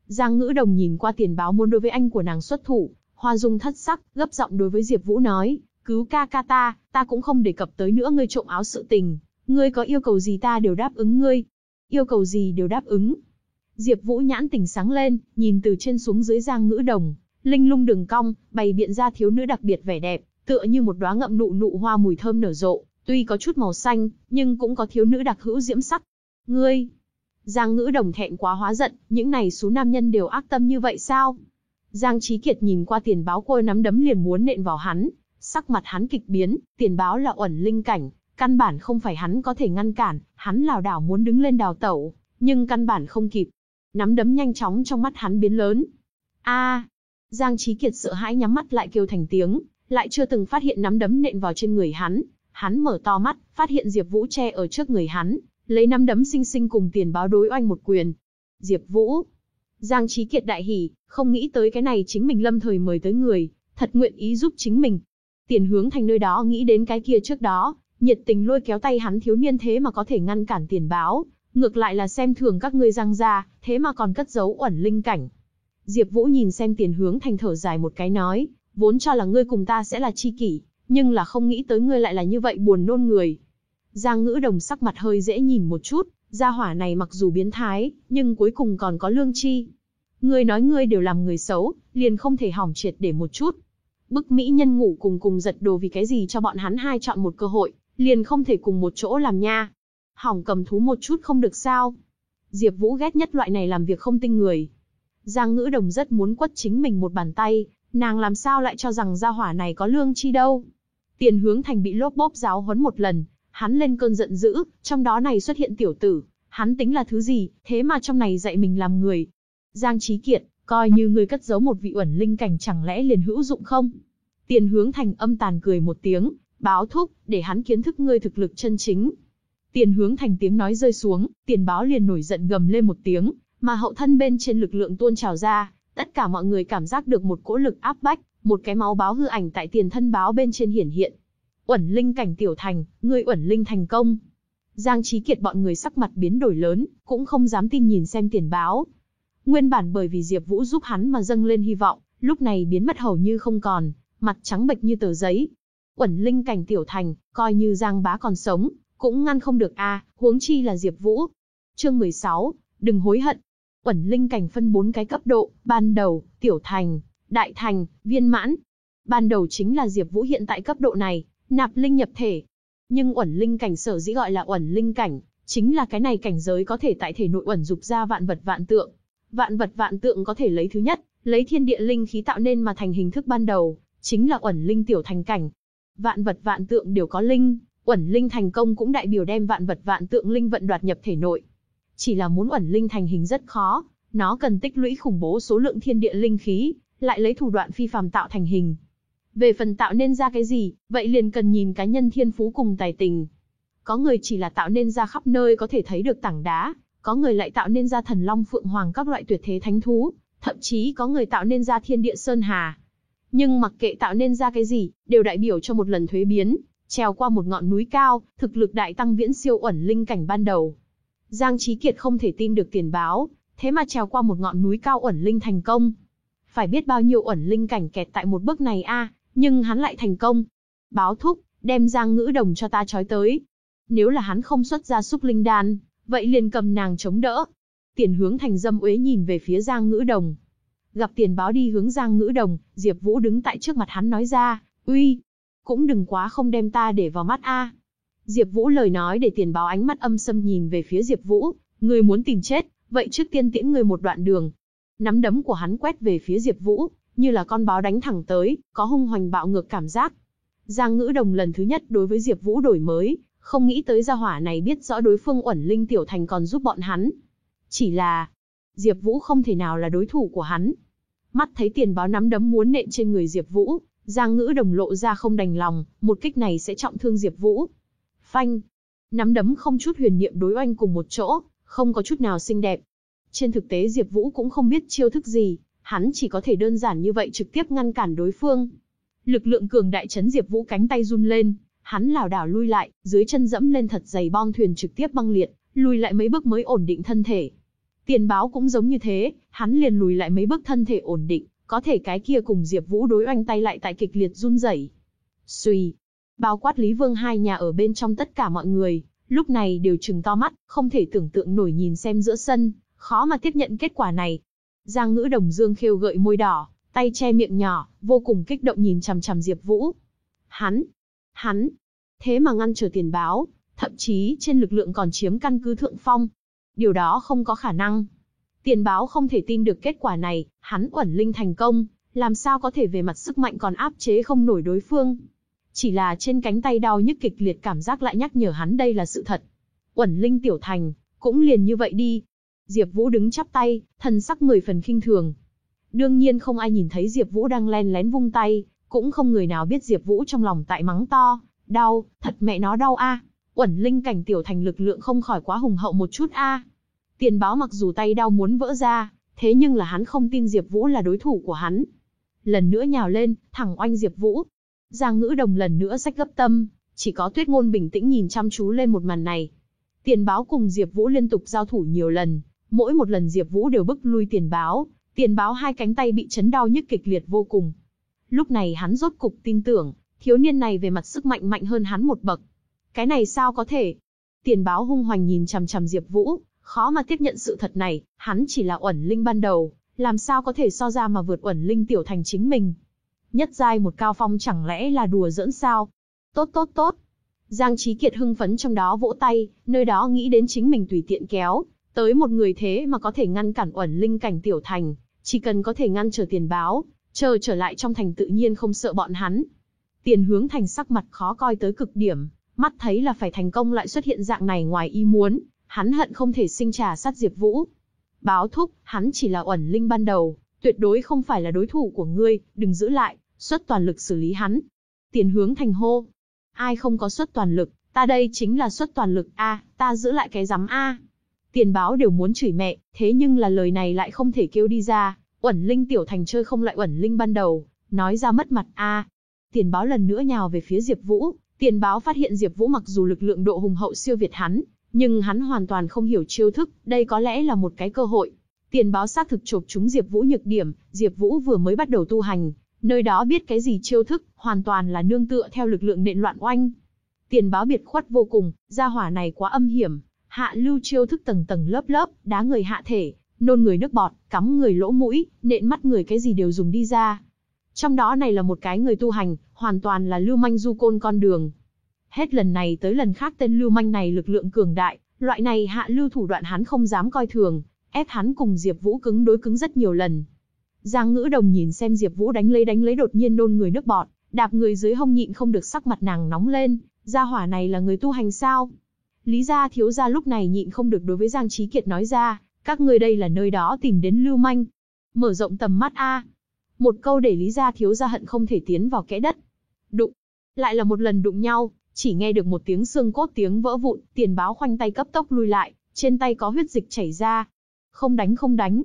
Giang ngữ đồng nhìn qua tiền báo muốn đối với anh của nàng xuất thủ, hoa dung thất sắc, gấp giọng đối với Diệp Vũ nói, cứu ca ca ta, ta cũng không đề cập tới nữa ngươi trộm áo sự tình, ngươi có yêu cầu gì ta đều đáp ứng ngươi. Yêu cầu gì đều đáp ứng. Diệp Vũ nhãn tỉnh sáng lên, nhìn từ trên xuống dưới Giang Ngữ Đồng, linh lung đường cong, bày biện ra thiếu nữ đặc biệt vẻ đẹp, tựa như một đóa ngậm nụ nụ hoa mùi thơm nở rộ, tuy có chút màu xanh, nhưng cũng có thiếu nữ đặc hữu diễm sắc. Ngươi, Giang Ngữ Đồng thẹn quá hóa giận, những này số nam nhân đều ác tâm như vậy sao? Giang Chí Kiệt nhìn qua tiền báo cô nắm đấm liền muốn nện vào hắn, sắc mặt hắn kịch biến, tiền báo là ẩn linh cảnh, căn bản không phải hắn có thể ngăn cản, hắn lảo đảo muốn đứng lên đào tẩu, nhưng căn bản không kịp. Nắm đấm nhanh chóng trong mắt hắn biến lớn. A! Giang Chí Kiệt sợ hãi nhắm mắt lại kêu thành tiếng, lại chưa từng phát hiện nắm đấm nện vào trên người hắn. Hắn mở to mắt, phát hiện Diệp Vũ che ở trước người hắn, lấy nắm đấm sinh sinh cùng tiền báo đối oanh một quyền. Diệp Vũ! Giang Chí Kiệt đại hỉ, không nghĩ tới cái này chính mình lâm thời mời tới người, thật nguyện ý giúp chính mình. Tiền hướng thành nơi đó nghĩ đến cái kia trước đó, nhiệt tình lôi kéo tay hắn thiếu niên thế mà có thể ngăn cản tiền báo, ngược lại là xem thường các ngươi giang gia, thế mà còn cất giấu ẩn linh cảnh. Diệp Vũ nhìn xem tiền hướng thành thở dài một cái nói, vốn cho là ngươi cùng ta sẽ là chi kỷ, nhưng là không nghĩ tới ngươi lại là như vậy buồn nôn người. Giang ngữ đồng sắc mặt hơi dễ nhìn một chút, gia hỏa này mặc dù biến thái, nhưng cuối cùng còn có lương chi. Ngươi nói ngươi đều làm người xấu, liền không thể hỏng triệt để một chút. Bức mỹ nhân ngủ cùng cùng giật đồ vì cái gì cho bọn hắn hai chọn một cơ hội, liền không thể cùng một chỗ làm nha. Hỏng cầm thú một chút không được sao. Diệp Vũ ghét nhất loại này làm việc không tinh người. Giang Ngữ Đồng rất muốn quất chính mình một bàn tay, nàng làm sao lại cho rằng gia hỏa này có lương chi đâu. Tiền hướng thành bị lốp bốp giáo huấn một lần, hắn lên cơn giận dữ, trong đó này xuất hiện tiểu tử, hắn tính là thứ gì, thế mà trong này dạy mình làm người. Giang Chí Kiệt, coi như người cất giấu một vị ẩn linh cảnh chẳng lẽ liền hữu dụng không? Tiền hướng thành âm tàn cười một tiếng, báo thúc, để hắn kiến thức ngươi thực lực chân chính. Tiền hướng thành tiếng nói rơi xuống, tiền báo liền nổi giận gầm lên một tiếng, mà hậu thân bên trên lực lượng tuôn trào ra, tất cả mọi người cảm giác được một cỗ lực áp bách, một cái máu báo hư ảnh tại tiền thân báo bên trên hiển hiện. Uẩn linh cảnh tiểu thành, ngươi uẩn linh thành công. Giang Chí Kiệt bọn người sắc mặt biến đổi lớn, cũng không dám tin nhìn xem tiền báo. Nguyên bản bởi vì Diệp Vũ giúp hắn mà dâng lên hy vọng, lúc này biến mất hầu như không còn, mặt trắng bệch như tờ giấy. Uẩn linh cảnh tiểu thành, coi như Giang Bá còn sống, cũng ngăn không được a, huống chi là Diệp Vũ. Chương 16, đừng hối hận. Uẩn linh cảnh phân 4 cái cấp độ, ban đầu, tiểu thành, đại thành, viên mãn. Ban đầu chính là Diệp Vũ hiện tại cấp độ này, nạp linh nhập thể. Nhưng uẩn linh cảnh sở dĩ gọi là uẩn linh cảnh, chính là cái này cảnh giới có thể tại thể nội uẩn dục ra vạn vật vạn tượng. Vạn vật vạn tượng có thể lấy thứ nhất, lấy thiên địa linh khí tạo nên mà thành hình thức ban đầu, chính là uẩn linh tiểu thành cảnh. Vạn vật vạn tượng đều có linh, uẩn linh thành công cũng đại biểu đem vạn vật vạn tượng linh vận đoạt nhập thể nội. Chỉ là muốn ẩn linh thành hình rất khó, nó cần tích lũy khủng bố số lượng thiên địa linh khí, lại lấy thủ đoạn phi phàm tạo thành hình. Về phần tạo nên ra cái gì, vậy liền cần nhìn cá nhân thiên phú cùng tài tình. Có người chỉ là tạo nên ra khắp nơi có thể thấy được tảng đá, có người lại tạo nên ra thần long phượng hoàng các loại tuyệt thế thánh thú, thậm chí có người tạo nên ra thiên địa sơn hà. Nhưng mặc kệ tạo nên ra cái gì, đều đại biểu cho một lần thuế biến, trèo qua một ngọn núi cao, thực lực đại tăng viễn siêu ẩn linh cảnh ban đầu. Giang Chí Kiệt không thể tin được tiền báo, thế mà trèo qua một ngọn núi cao ẩn linh thành công. Phải biết bao nhiêu ẩn linh cảnh kẹt tại một bước này a, à, nhưng hắn lại thành công. Báo thúc, đem Giang Ngữ Đồng cho ta trói tới. Nếu là hắn không xuất ra xúc linh đan, vậy liền cầm nàng chống đỡ. Tiền hướng thành dâm uế nhìn về phía Giang Ngữ Đồng. Gặp tiền báo đi hướng Giang Ngữ Đồng, Diệp Vũ đứng tại trước mặt hắn nói ra, uy, cũng đừng quá không đem ta để vào mắt a. Diệp Vũ lời nói để tiền báo ánh mắt âm sâm nhìn về phía Diệp Vũ, ngươi muốn tìm chết, vậy trước tiên tiễn ngươi một đoạn đường. Nắm đấm của hắn quét về phía Diệp Vũ, như là con báo đánh thẳng tới, có hung hoành bạo ngược cảm giác. Giang Ngữ Đồng lần thứ nhất đối với Diệp Vũ đổi mới, không nghĩ tới gia hỏa này biết rõ đối phương uẩn linh tiểu thành còn giúp bọn hắn. Chỉ là, Diệp Vũ không thể nào là đối thủ của hắn. Mắt thấy tiền báo nắm đấm muốn nện trên người Diệp Vũ, Giang Ngữ Đồng lộ ra không đành lòng, một kích này sẽ trọng thương Diệp Vũ. Phanh, nắm đấm không chút huyền niệm đối oanh cùng một chỗ, không có chút nào xinh đẹp. Trên thực tế Diệp Vũ cũng không biết chiêu thức gì, hắn chỉ có thể đơn giản như vậy trực tiếp ngăn cản đối phương. Lực lượng cường đại chấn Diệp Vũ cánh tay run lên, hắn lảo đảo lui lại, dưới chân dẫm lên thật dày bong thuyền trực tiếp băng liệt, lùi lại mấy bước mới ổn định thân thể. Tiền báo cũng giống như thế, hắn liền lùi lại mấy bước thân thể ổn định, có thể cái kia cùng Diệp Vũ đối oanh tay lại tại kịch liệt run rẩy. Xuy, bao quát Lý Vương hai nhà ở bên trong tất cả mọi người, lúc này đều trừng to mắt, không thể tưởng tượng nổi nhìn xem giữa sân, khó mà tiếp nhận kết quả này. Giang Ngữ Đồng Dương khêu gợi môi đỏ, tay che miệng nhỏ, vô cùng kích động nhìn chằm chằm Diệp Vũ. Hắn, hắn, thế mà ngăn trở tiền báo, thậm chí trên lực lượng còn chiếm căn cứ thượng phong. Điều đó không có khả năng. Tiền báo không thể tin được kết quả này, hắn ẩn linh thành công, làm sao có thể về mặt sức mạnh còn áp chế không nổi đối phương. Chỉ là trên cánh tay đau nhức kịch liệt cảm giác lại nhắc nhở hắn đây là sự thật. Uẩn linh tiểu thành, cũng liền như vậy đi. Diệp Vũ đứng chắp tay, thần sắc mười phần khinh thường. Đương nhiên không ai nhìn thấy Diệp Vũ đang len lén vung tay, cũng không người nào biết Diệp Vũ trong lòng tại mắng to, đau, thật mẹ nó đau a. Uẩn linh cảnh tiểu thành lực lượng không khỏi quá hùng hậu một chút a. Tiền báo mặc dù tay đau muốn vỡ ra, thế nhưng là hắn không tin Diệp Vũ là đối thủ của hắn. Lần nữa nhào lên, thẳng oanh Diệp Vũ. Giang Ngữ Đồng lần nữa sách gấp tâm, chỉ có Tuyết Ngôn bình tĩnh nhìn chăm chú lên một màn này. Tiền báo cùng Diệp Vũ liên tục giao thủ nhiều lần, mỗi một lần Diệp Vũ đều bức lui tiền báo, tiền báo hai cánh tay bị chấn đau nhức kịch liệt vô cùng. Lúc này hắn rốt cục tin tưởng, thiếu niên này về mặt sức mạnh mạnh hơn hắn một bậc. Cái này sao có thể? Tiền báo hung hoành nhìn chằm chằm Diệp Vũ, khó mà tiếp nhận sự thật này, hắn chỉ là uẩn linh ban đầu, làm sao có thể so ra mà vượt uẩn linh tiểu thành chính mình. Nhất giai một cao phong chẳng lẽ là đùa giỡn sao? Tốt tốt tốt. Giang Chí Kiệt hưng phấn trong đó vỗ tay, nơi đó nghĩ đến chính mình tùy tiện kéo, tới một người thế mà có thể ngăn cản uẩn linh cảnh tiểu thành, chỉ cần có thể ngăn trở tiền báo, chờ trở lại trong thành tự nhiên không sợ bọn hắn. Tiền hướng thành sắc mặt khó coi tới cực điểm, mắt thấy là phải thành công lại xuất hiện dạng này ngoài ý muốn, hắn hận không thể sinh trà sát Diệp Vũ. Báo thúc, hắn chỉ là uẩn linh ban đầu, tuyệt đối không phải là đối thủ của ngươi, đừng giữ lại, xuất toàn lực xử lý hắn. Tiền hướng thành hô. Ai không có xuất toàn lực, ta đây chính là xuất toàn lực a, ta giữ lại cái rắm a. Tiền báo đều muốn chửi mẹ, thế nhưng là lời này lại không thể kêu đi ra. Uẩn Linh tiểu thành chơi không lại Uẩn Linh ban đầu, nói ra mất mặt a. Tiền báo lần nữa nhào về phía Diệp Vũ, tiền báo phát hiện Diệp Vũ mặc dù lực lượng độ hùng hậu siêu việt hắn, nhưng hắn hoàn toàn không hiểu chiêu thức, đây có lẽ là một cái cơ hội. Tiền báo xác thực chộp chúng Diệp Vũ nhược điểm, Diệp Vũ vừa mới bắt đầu tu hành, nơi đó biết cái gì chiêu thức, hoàn toàn là nương tựa theo lực lượng nện loạn oanh. Tiền báo biệt khuất vô cùng, gia hỏa này quá âm hiểm, hạ lưu chiêu thức tầng tầng lớp lớp, đá người hạ thể, nôn người nước bọt, cắm người lỗ mũi, nện mắt người cái gì đều dùng đi ra. Trong đó này là một cái người tu hành, hoàn toàn là lưu manh du côn con đường. Hết lần này tới lần khác tên lưu manh này lực lượng cường đại, loại này hạ lưu thủ đoạn hắn không dám coi thường, ép hắn cùng Diệp Vũ cứng đối cứng rất nhiều lần. Giang Ngữ Đồng nhìn xem Diệp Vũ đánh lấy đánh lấy đột nhiên nôn người nước bọt, đạp người dưới hông nhịn không được sắc mặt nàng nóng lên, gia hỏa này là người tu hành sao? Lý gia thiếu gia lúc này nhịn không được đối với Giang Chí Kiệt nói ra, các ngươi đây là nơi đó tìm đến lưu manh. Mở rộng tầm mắt a. Một câu để Lý gia thiếu gia hận không thể tiến vào kẽ đất. Đụng. Lại là một lần đụng nhau, chỉ nghe được một tiếng xương cốt tiếng vỡ vụn, tiền báo khoanh tay cấp tốc lui lại, trên tay có huyết dịch chảy ra. Không đánh không đánh.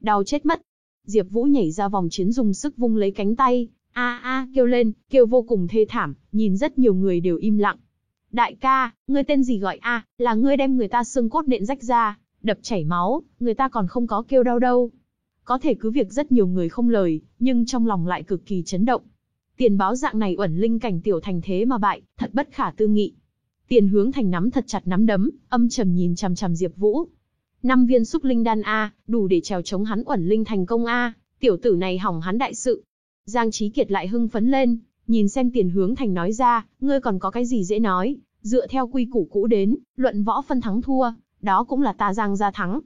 Đau chết mất. Diệp Vũ nhảy ra vòng chiến dùng sức vung lấy cánh tay, a a kêu lên, kêu vô cùng thê thảm, nhìn rất nhiều người đều im lặng. Đại ca, ngươi tên gì gọi a? là ngươi đem người ta xương cốt nện rách ra, đập chảy máu, người ta còn không có kêu đau đâu. Có thể cứ việc rất nhiều người không lời, nhưng trong lòng lại cực kỳ chấn động. Tiền báo dạng này uẩn linh cảnh tiểu thành thế mà bại, thật bất khả tư nghị. Tiền hướng thành nắm thật chặt nắm đấm, âm trầm nhìn chằm chằm Diệp Vũ. Năm viên xúc linh đan a, đủ để trèo chống hắn uẩn linh thành công a, tiểu tử này hỏng hắn đại sự. Giang Chí Kiệt lại hưng phấn lên, nhìn xem Tiền Hướng Thành nói ra, ngươi còn có cái gì dễ nói, dựa theo quy củ cũ đến, luận võ phân thắng thua, đó cũng là ta Giang gia thắng.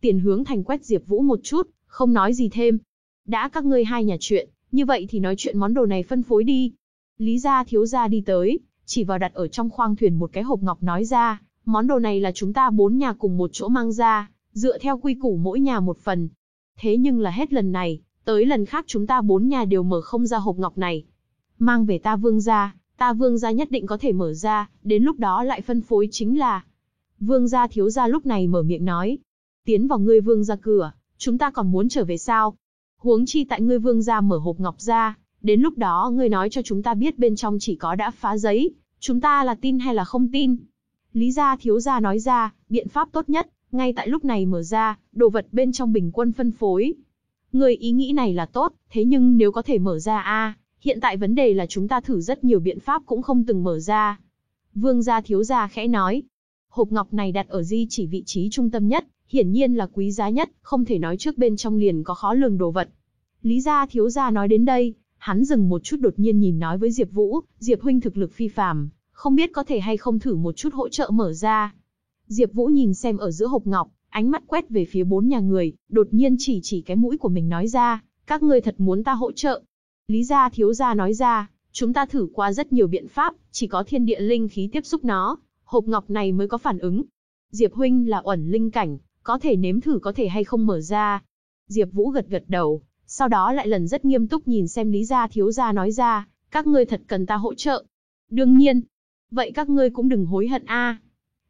Tiền Hướng Thành quét Diệp Vũ một chút, không nói gì thêm. Đã các ngươi hai nhà chuyện, như vậy thì nói chuyện món đồ này phân phối đi. Lý gia thiếu gia đi tới, chỉ vào đặt ở trong khoang thuyền một cái hộp ngọc nói ra, món đồ này là chúng ta bốn nhà cùng một chỗ mang ra, dựa theo quy củ mỗi nhà một phần. Thế nhưng là hết lần này, tới lần khác chúng ta bốn nhà đều mở không ra hộp ngọc này. Mang về ta vương gia, ta vương gia nhất định có thể mở ra, đến lúc đó lại phân phối chính là. Vương gia thiếu gia lúc này mở miệng nói. Tiến vào ngươi vương gia cửa, chúng ta còn muốn trở về sao? Huống chi tại ngươi vương gia mở hộp ngọc ra, đến lúc đó ngươi nói cho chúng ta biết bên trong chỉ có đã phá giấy, chúng ta là tin hay là không tin? Lý gia thiếu gia nói ra, biện pháp tốt nhất, ngay tại lúc này mở ra, đồ vật bên trong bình quân phân phối. Người ý nghĩ này là tốt, thế nhưng nếu có thể mở ra a, hiện tại vấn đề là chúng ta thử rất nhiều biện pháp cũng không từng mở ra. Vương gia thiếu gia khẽ nói, hộp ngọc này đặt ở di chỉ vị trí trung tâm nhất, hiển nhiên là quý giá nhất, không thể nói trước bên trong liền có khó lường đồ vật. Lý gia thiếu gia nói đến đây, hắn dừng một chút đột nhiên nhìn nói với Diệp Vũ, Diệp huynh thực lực phi phàm, không biết có thể hay không thử một chút hỗ trợ mở ra. Diệp Vũ nhìn xem ở giữa hộp ngọc, ánh mắt quét về phía bốn nhà người, đột nhiên chỉ chỉ cái mũi của mình nói ra, các ngươi thật muốn ta hỗ trợ. Lý gia thiếu gia nói ra, chúng ta thử qua rất nhiều biện pháp, chỉ có thiên địa linh khí tiếp xúc nó, hộp ngọc này mới có phản ứng. Diệp huynh là ẩn linh cảnh, có thể nếm thử có thể hay không mở ra. Diệp Vũ gật gật đầu, sau đó lại lần rất nghiêm túc nhìn xem Lý gia thiếu gia nói ra, các ngươi thật cần ta hỗ trợ. Đương nhiên. Vậy các ngươi cũng đừng hối hận a.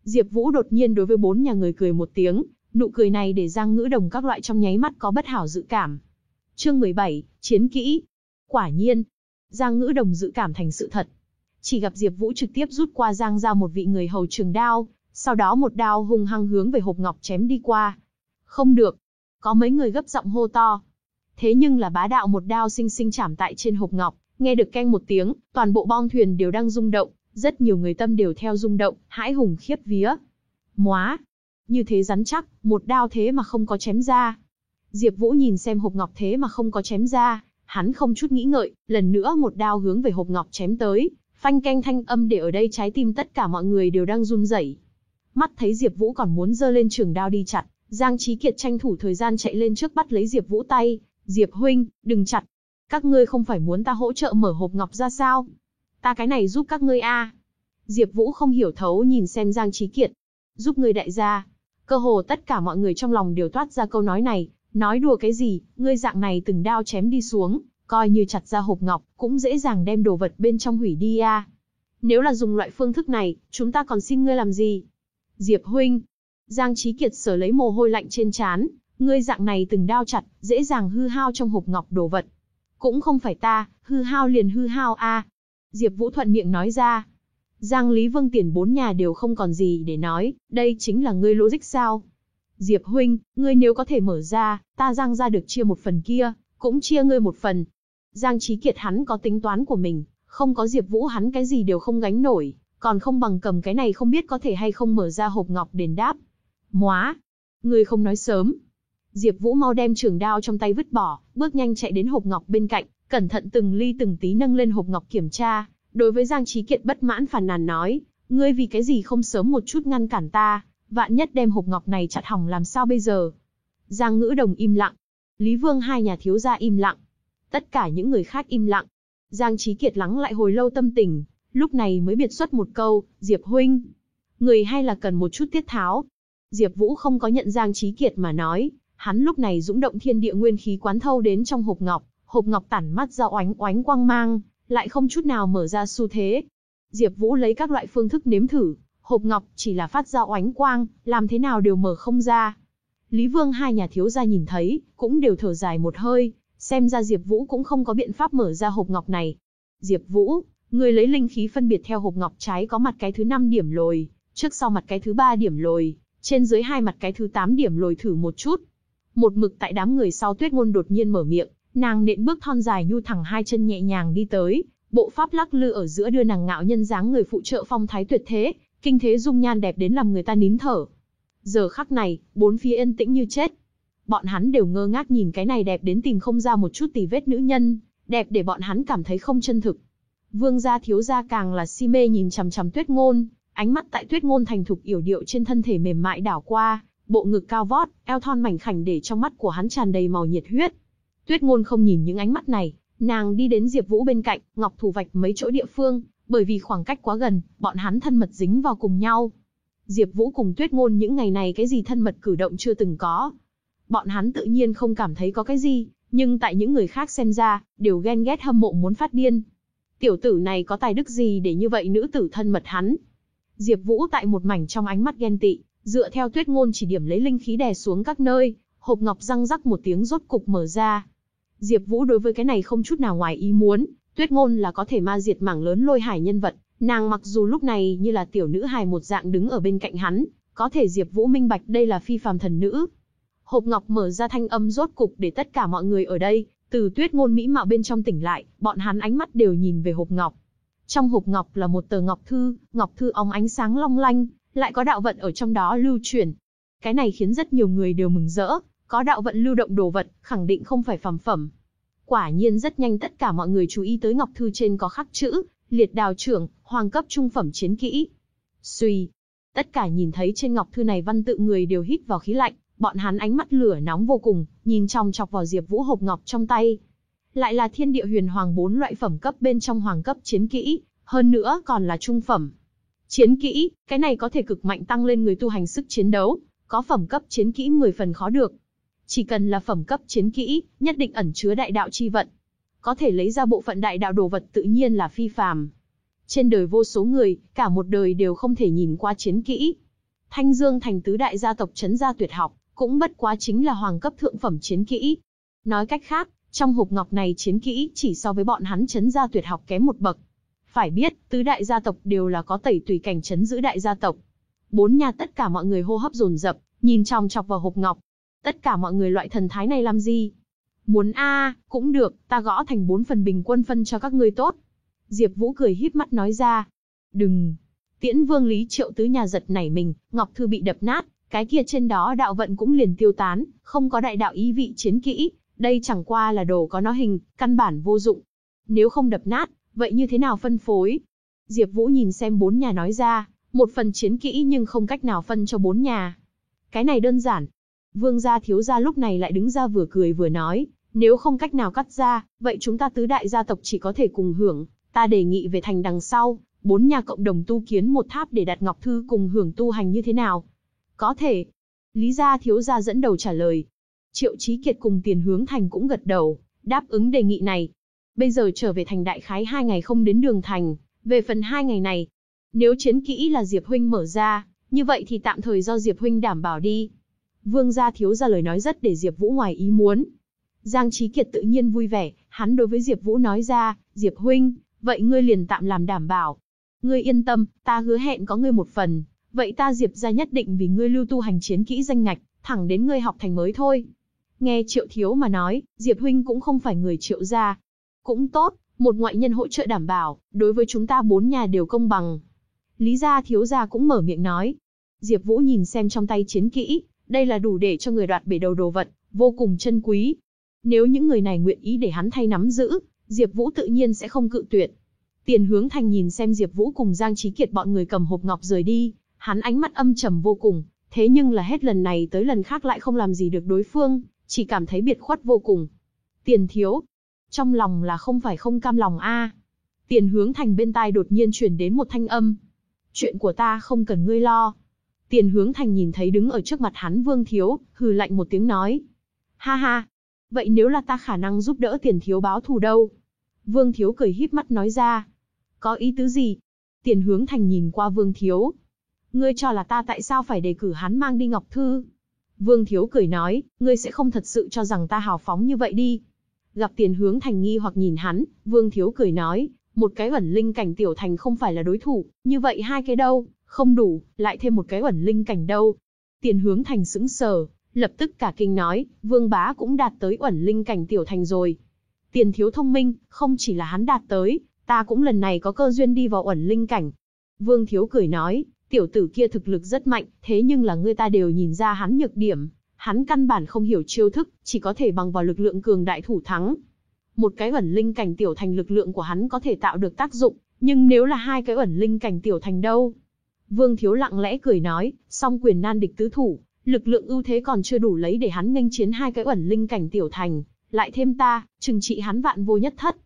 Diệp Vũ đột nhiên đối với bốn nhà người cười một tiếng, nụ cười này để Giang Ngữ Đồng các loại trong nháy mắt có bất hảo dự cảm. Chương 17, chiến kỹ. Quả nhiên, Giang Ngữ Đồng dự cảm thành sự thật. Chỉ gặp Diệp Vũ trực tiếp rút qua Giang ra một vị người hầu trường đao, sau đó một đao hung hăng hướng về hộp ngọc chém đi qua. Không được, có mấy người gấp giọng hô to. Thế nhưng là bá đạo một đao sinh sinh chạm tại trên hộp ngọc, nghe được keng một tiếng, toàn bộ bong thuyền đều đang rung động, rất nhiều người tâm đều theo rung động, hãi hùng khiếp vía. Móa, như thế rắn chắc, một đao thế mà không có chém ra. Diệp Vũ nhìn xem hộp ngọc thế mà không có chém ra, hắn không chút nghĩ ngợi, lần nữa một đao hướng về hộp ngọc chém tới, phanh canh thanh âm để ở đây trái tim tất cả mọi người đều đang run rẩy. Mắt thấy Diệp Vũ còn muốn giơ lên trường đao đi chặt, Giang Chí Kiệt tranh thủ thời gian chạy lên trước bắt lấy Diệp Vũ tay, "Diệp huynh, đừng chặt. Các ngươi không phải muốn ta hỗ trợ mở hộp ngọc ra sao? Ta cái này giúp các ngươi a." Diệp Vũ không hiểu thấu nhìn xem Giang Chí Kiệt. "Giúp ngươi đại gia?" Cơ hồ tất cả mọi người trong lòng đều toát ra câu nói này, nói đùa cái gì, ngươi dạng này từng đao chém đi xuống, coi như chặt ra hộp ngọc, cũng dễ dàng đem đồ vật bên trong hủy đi a. Nếu là dùng loại phương thức này, chúng ta còn xin ngươi làm gì? Diệp huynh. Giang Chí Kiệt sở lấy mồ hôi lạnh trên trán, ngươi dạng này từng đao chặt, dễ dàng hư hao trong hộp ngọc đồ vật. Cũng không phải ta, hư hao liền hư hao a. Diệp Vũ thuận miệng nói ra. Giang Lý Vương Tiền bốn nhà đều không còn gì để nói, đây chính là ngươi logic sao? Diệp huynh, ngươi nếu có thể mở ra, ta Giang gia được chia một phần kia, cũng chia ngươi một phần. Giang Chí Kiệt hắn có tính toán của mình, không có Diệp Vũ hắn cái gì đều không gánh nổi, còn không bằng cầm cái này không biết có thể hay không mở ra hộp ngọc đền đáp. Móa, ngươi không nói sớm. Diệp Vũ mau đem trường đao trong tay vứt bỏ, bước nhanh chạy đến hộp ngọc bên cạnh, cẩn thận từng ly từng tí nâng lên hộp ngọc kiểm tra, đối với Giang Chí Kiệt bất mãn phàn nàn nói, ngươi vì cái gì không sớm một chút ngăn cản ta, vạn nhất đem hộp ngọc này chặt hỏng làm sao bây giờ? Giang Ngữ Đồng im lặng, Lý Vương hai nhà thiếu gia im lặng, tất cả những người khác im lặng. Giang Chí Kiệt lắng lại hồi lâu tâm tình, lúc này mới biệt xuất một câu, Diệp huynh, người hay là cần một chút tiết tháo. Diệp Vũ không có nhận Giang Chí Kiệt mà nói, hắn lúc này dũng động thiên địa nguyên khí quán thâu đến trong hộp ngọc, hộp ngọc tản mắt ra oánh oánh quang mang, lại không chút nào mở ra xu thế. Diệp Vũ lấy các loại phương thức nếm thử, hộp ngọc chỉ là phát ra oánh quang, làm thế nào đều mở không ra. Lý Vương hai nhà thiếu gia nhìn thấy, cũng đều thở dài một hơi, xem ra Diệp Vũ cũng không có biện pháp mở ra hộp ngọc này. Diệp Vũ, người lấy linh khí phân biệt theo hộp ngọc trái có mặt cái thứ 5 điểm lồi, trước sau mặt cái thứ 3 điểm lồi, trên dưới hai mặt cái thứ 8 điểm lồi thử một chút. Một mực tại đám người sau Tuyết Ngôn đột nhiên mở miệng, nàng nện bước thon dài nhu thẳng hai chân nhẹ nhàng đi tới, bộ pháp lắc lư ở giữa đưa nàng ngạo nhân dáng người phụ trợ phong thái tuyệt thế, kinh thế dung nhan đẹp đến làm người ta nín thở. Giờ khắc này, bốn phía yên tĩnh như chết. Bọn hắn đều ngơ ngác nhìn cái này đẹp đến tìm không ra một chút tì vết nữ nhân, đẹp để bọn hắn cảm thấy không chân thực. Vương gia thiếu gia càng là si mê nhìn chằm chằm Tuyết Ngôn, ánh mắt tại Tuyết Ngôn thành thục yểu điệu trên thân thể mềm mại đảo qua, bộ ngực cao vót, eo thon mảnh khảnh để trong mắt của hắn tràn đầy màu nhiệt huyết. Tuyết Ngôn không nhìn những ánh mắt này, nàng đi đến Diệp Vũ bên cạnh, ngọc thủ vạch mấy chỗ địa phương, bởi vì khoảng cách quá gần, bọn hắn thân mật dính vào cùng nhau. Diệp Vũ cùng Tuyết Ngôn những ngày này cái gì thân mật cử động chưa từng có. Bọn hắn tự nhiên không cảm thấy có cái gì, nhưng tại những người khác xem ra, đều ghen ghét hâm mộ muốn phát điên. Tiểu tử này có tài đức gì để như vậy nữ tử thân mật hắn? Diệp Vũ tại một mảnh trong ánh mắt ghen tị, dựa theo Tuyết Ngôn chỉ điểm lấy linh khí đè xuống các nơi, hộp ngọc răng rắc một tiếng rốt cục mở ra. Diệp Vũ đối với cái này không chút nào ngoài ý muốn, Tuyết Ngôn là có thể ma diệt mảng lớn lôi hải nhân vật, nàng mặc dù lúc này như là tiểu nữ hài một dạng đứng ở bên cạnh hắn, có thể Diệp Vũ minh bạch đây là phi phàm thần nữ. Hộp ngọc mở ra thanh âm rốt cục để tất cả mọi người ở đây, từ Tuyết Ngôn mỹ mạo bên trong tỉnh lại, bọn hắn ánh mắt đều nhìn về hộp ngọc. Trong hộp ngọc là một tờ ngọc thư, ngọc thư óng ánh sáng long lanh, lại có đạo vận ở trong đó lưu truyền. Cái này khiến rất nhiều người đều mừng rỡ, có đạo vận lưu động đồ vật, khẳng định không phải phàm phẩm. Quả nhiên rất nhanh tất cả mọi người chú ý tới ngọc thư trên có khắc chữ, liệt đào trưởng, hoàng cấp trung phẩm chiến kỹ. Suy, tất cả nhìn thấy trên ngọc thư này văn tự người đều hít vào khí lạnh, bọn hắn ánh mắt lửa nóng vô cùng, nhìn trong chọc vào Diệp Vũ hộp ngọc trong tay. Lại là thiên địa huyền hoàng bốn loại phẩm cấp bên trong hoàng cấp chiến kỹ, hơn nữa còn là trung phẩm. Chiến kỹ, cái này có thể cực mạnh tăng lên người tu hành sức chiến đấu, có phẩm cấp chiến kỹ 10 phần khó được. Chỉ cần là phẩm cấp chiến kỹ, nhất định ẩn chứa đại đạo chi vận. Có thể lấy ra bộ phận đại đạo đồ vật tự nhiên là phi phàm. Trên đời vô số người, cả một đời đều không thể nhìn qua chiến kỹ. Thanh Dương thành tứ đại gia tộc chấn gia tuyệt học, cũng bất quá chính là hoàng cấp thượng phẩm chiến kỹ. Nói cách khác, trong hộp ngọc này chiến kỹ chỉ so với bọn hắn chấn gia tuyệt học kém một bậc. Phải biết, tứ đại gia tộc đều là có tẩy tùy cảnh chấn giữ đại gia tộc. Bốn nhà tất cả mọi người hô hấp dồn dập, nhìn chòng chọc vào hộp ngọc. Tất cả mọi người loại thần thái này làm gì? Muốn a, cũng được, ta gõ thành bốn phần bình quân phân cho các ngươi tốt. Diệp Vũ cười híp mắt nói ra. Đừng. Tiễn Vương Lý Triệu tứ nhà giật nảy mình, ngọc thư bị đập nát, cái kia trên đó đạo vận cũng liền tiêu tán, không có đại đạo ý vị chiến kỹ, đây chẳng qua là đồ có nó hình, căn bản vô dụng. Nếu không đập nát, vậy như thế nào phân phối? Diệp Vũ nhìn xem bốn nhà nói ra, một phần chiến kỹ nhưng không cách nào phân cho bốn nhà. Cái này đơn giản. Vương gia thiếu gia lúc này lại đứng ra vừa cười vừa nói, nếu không cách nào cắt ra, vậy chúng ta tứ đại gia tộc chỉ có thể cùng hưởng, ta đề nghị về thành đằng sau, bốn nhà cộng đồng tu kiến một tháp để đặt ngọc thư cùng hưởng tu hành như thế nào? Có thể. Lý gia thiếu gia dẫn đầu trả lời. Triệu Chí Kiệt cùng Tiền Hướng Thành cũng gật đầu, đáp ứng đề nghị này. Bây giờ trở về thành đại khái hai ngày không đến đường thành, về phần hai ngày này. Nếu chiến kỹ là Diệp Huynh mở ra, Như vậy thì tạm thời do Diệp huynh đảm bảo đi. Vương gia thiếu ra lời nói rất để Diệp Vũ ngoài ý muốn. Giang Chí Kiệt tự nhiên vui vẻ, hắn đối với Diệp Vũ nói ra, "Diệp huynh, vậy ngươi liền tạm làm đảm bảo. Ngươi yên tâm, ta hứa hẹn có ngươi một phần, vậy ta Diệp gia nhất định vì ngươi lưu tu hành chiến kỹ danh ngạch, thẳng đến ngươi học thành mới thôi." Nghe Triệu Thiếu mà nói, Diệp huynh cũng không phải người Triệu gia. Cũng tốt, một ngoại nhân hỗ trợ đảm bảo, đối với chúng ta bốn nhà đều công bằng. Lý gia thiếu gia cũng mở miệng nói. Diệp Vũ nhìn xem trong tay chiến kỹ, đây là đủ để cho người đoạt bể đầu đồ vật, vô cùng chân quý. Nếu những người này nguyện ý để hắn thay nắm giữ, Diệp Vũ tự nhiên sẽ không cự tuyệt. Tiền Hướng Thành nhìn xem Diệp Vũ cùng Giang Chí Kiệt bọn người cầm hộp ngọc rời đi, hắn ánh mắt âm trầm vô cùng, thế nhưng là hết lần này tới lần khác lại không làm gì được đối phương, chỉ cảm thấy biệt khuất vô cùng. Tiền thiếu, trong lòng là không phải không cam lòng a. Tiền Hướng Thành bên tai đột nhiên truyền đến một thanh âm. Chuyện của ta không cần ngươi lo. Tiền Hướng Thành nhìn thấy đứng ở trước mặt hắn Vương Thiếu, hừ lạnh một tiếng nói. Ha ha, vậy nếu là ta khả năng giúp đỡ Tiền Thiếu báo thù đâu? Vương Thiếu cười híp mắt nói ra. Có ý tứ gì? Tiền Hướng Thành nhìn qua Vương Thiếu. Ngươi cho là ta tại sao phải đề cử hắn mang đi Ngọc Thư? Vương Thiếu cười nói, ngươi sẽ không thật sự cho rằng ta hào phóng như vậy đi. Gặp Tiền Hướng Thành nghi hoặc nhìn hắn, Vương Thiếu cười nói, một cái ẩn linh cảnh tiểu thành không phải là đối thủ, như vậy hai cái đâu, không đủ, lại thêm một cái ẩn linh cảnh đâu. Tiền Hướng Thành sững sờ, lập tức cả kinh nói, Vương Bá cũng đạt tới ẩn linh cảnh tiểu thành rồi. Tiền Thiếu thông minh, không chỉ là hắn đạt tới, ta cũng lần này có cơ duyên đi vào ẩn linh cảnh. Vương Thiếu cười nói, tiểu tử kia thực lực rất mạnh, thế nhưng là người ta đều nhìn ra hắn nhược điểm, hắn căn bản không hiểu chiêu thức, chỉ có thể bằng vào lực lượng cường đại thủ thắng. Một cái ẩn linh cảnh tiểu thành lực lượng của hắn có thể tạo được tác dụng, nhưng nếu là hai cái ẩn linh cảnh tiểu thành đâu? Vương Thiếu lặng lẽ cười nói, song quyền nan địch tứ thủ, lực lượng ưu thế còn chưa đủ lấy để hắn nghênh chiến hai cái ẩn linh cảnh tiểu thành, lại thêm ta, trừng trị hắn vạn vô nhất thất.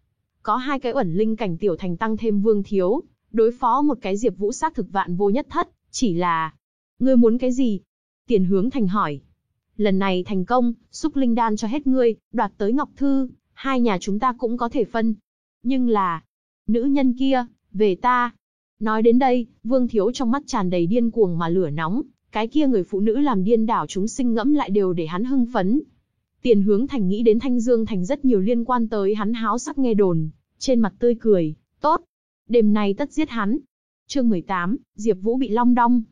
Có hai cái ẩn linh cảnh tiểu thành tăng thêm Vương Thiếu, đối phó một cái Diệp Vũ xác thực vạn vô nhất thất, chỉ là... Ngươi muốn cái gì? Tiền hướng thành hỏi. Lần này thành công, xúc linh đan cho hết ngươi, đoạt tới Ngọc Thư, hai nhà chúng ta cũng có thể phân. Nhưng là... Nữ nhân kia, về ta. Nói đến đây, Vương Thiếu trong mắt tràn đầy điên cuồng mà lửa nóng, cái kia người phụ nữ làm điên đảo chúng sinh ngẫm lại đều để hắn hưng phấn. Tiền hướng thành nghĩ đến Thanh Dương Thành rất nhiều liên quan tới hắn háo sắc nghe đồn, trên mặt tươi cười, tốt, đêm nay tất giết hắn. Chương 18, Diệp Vũ bị long đong.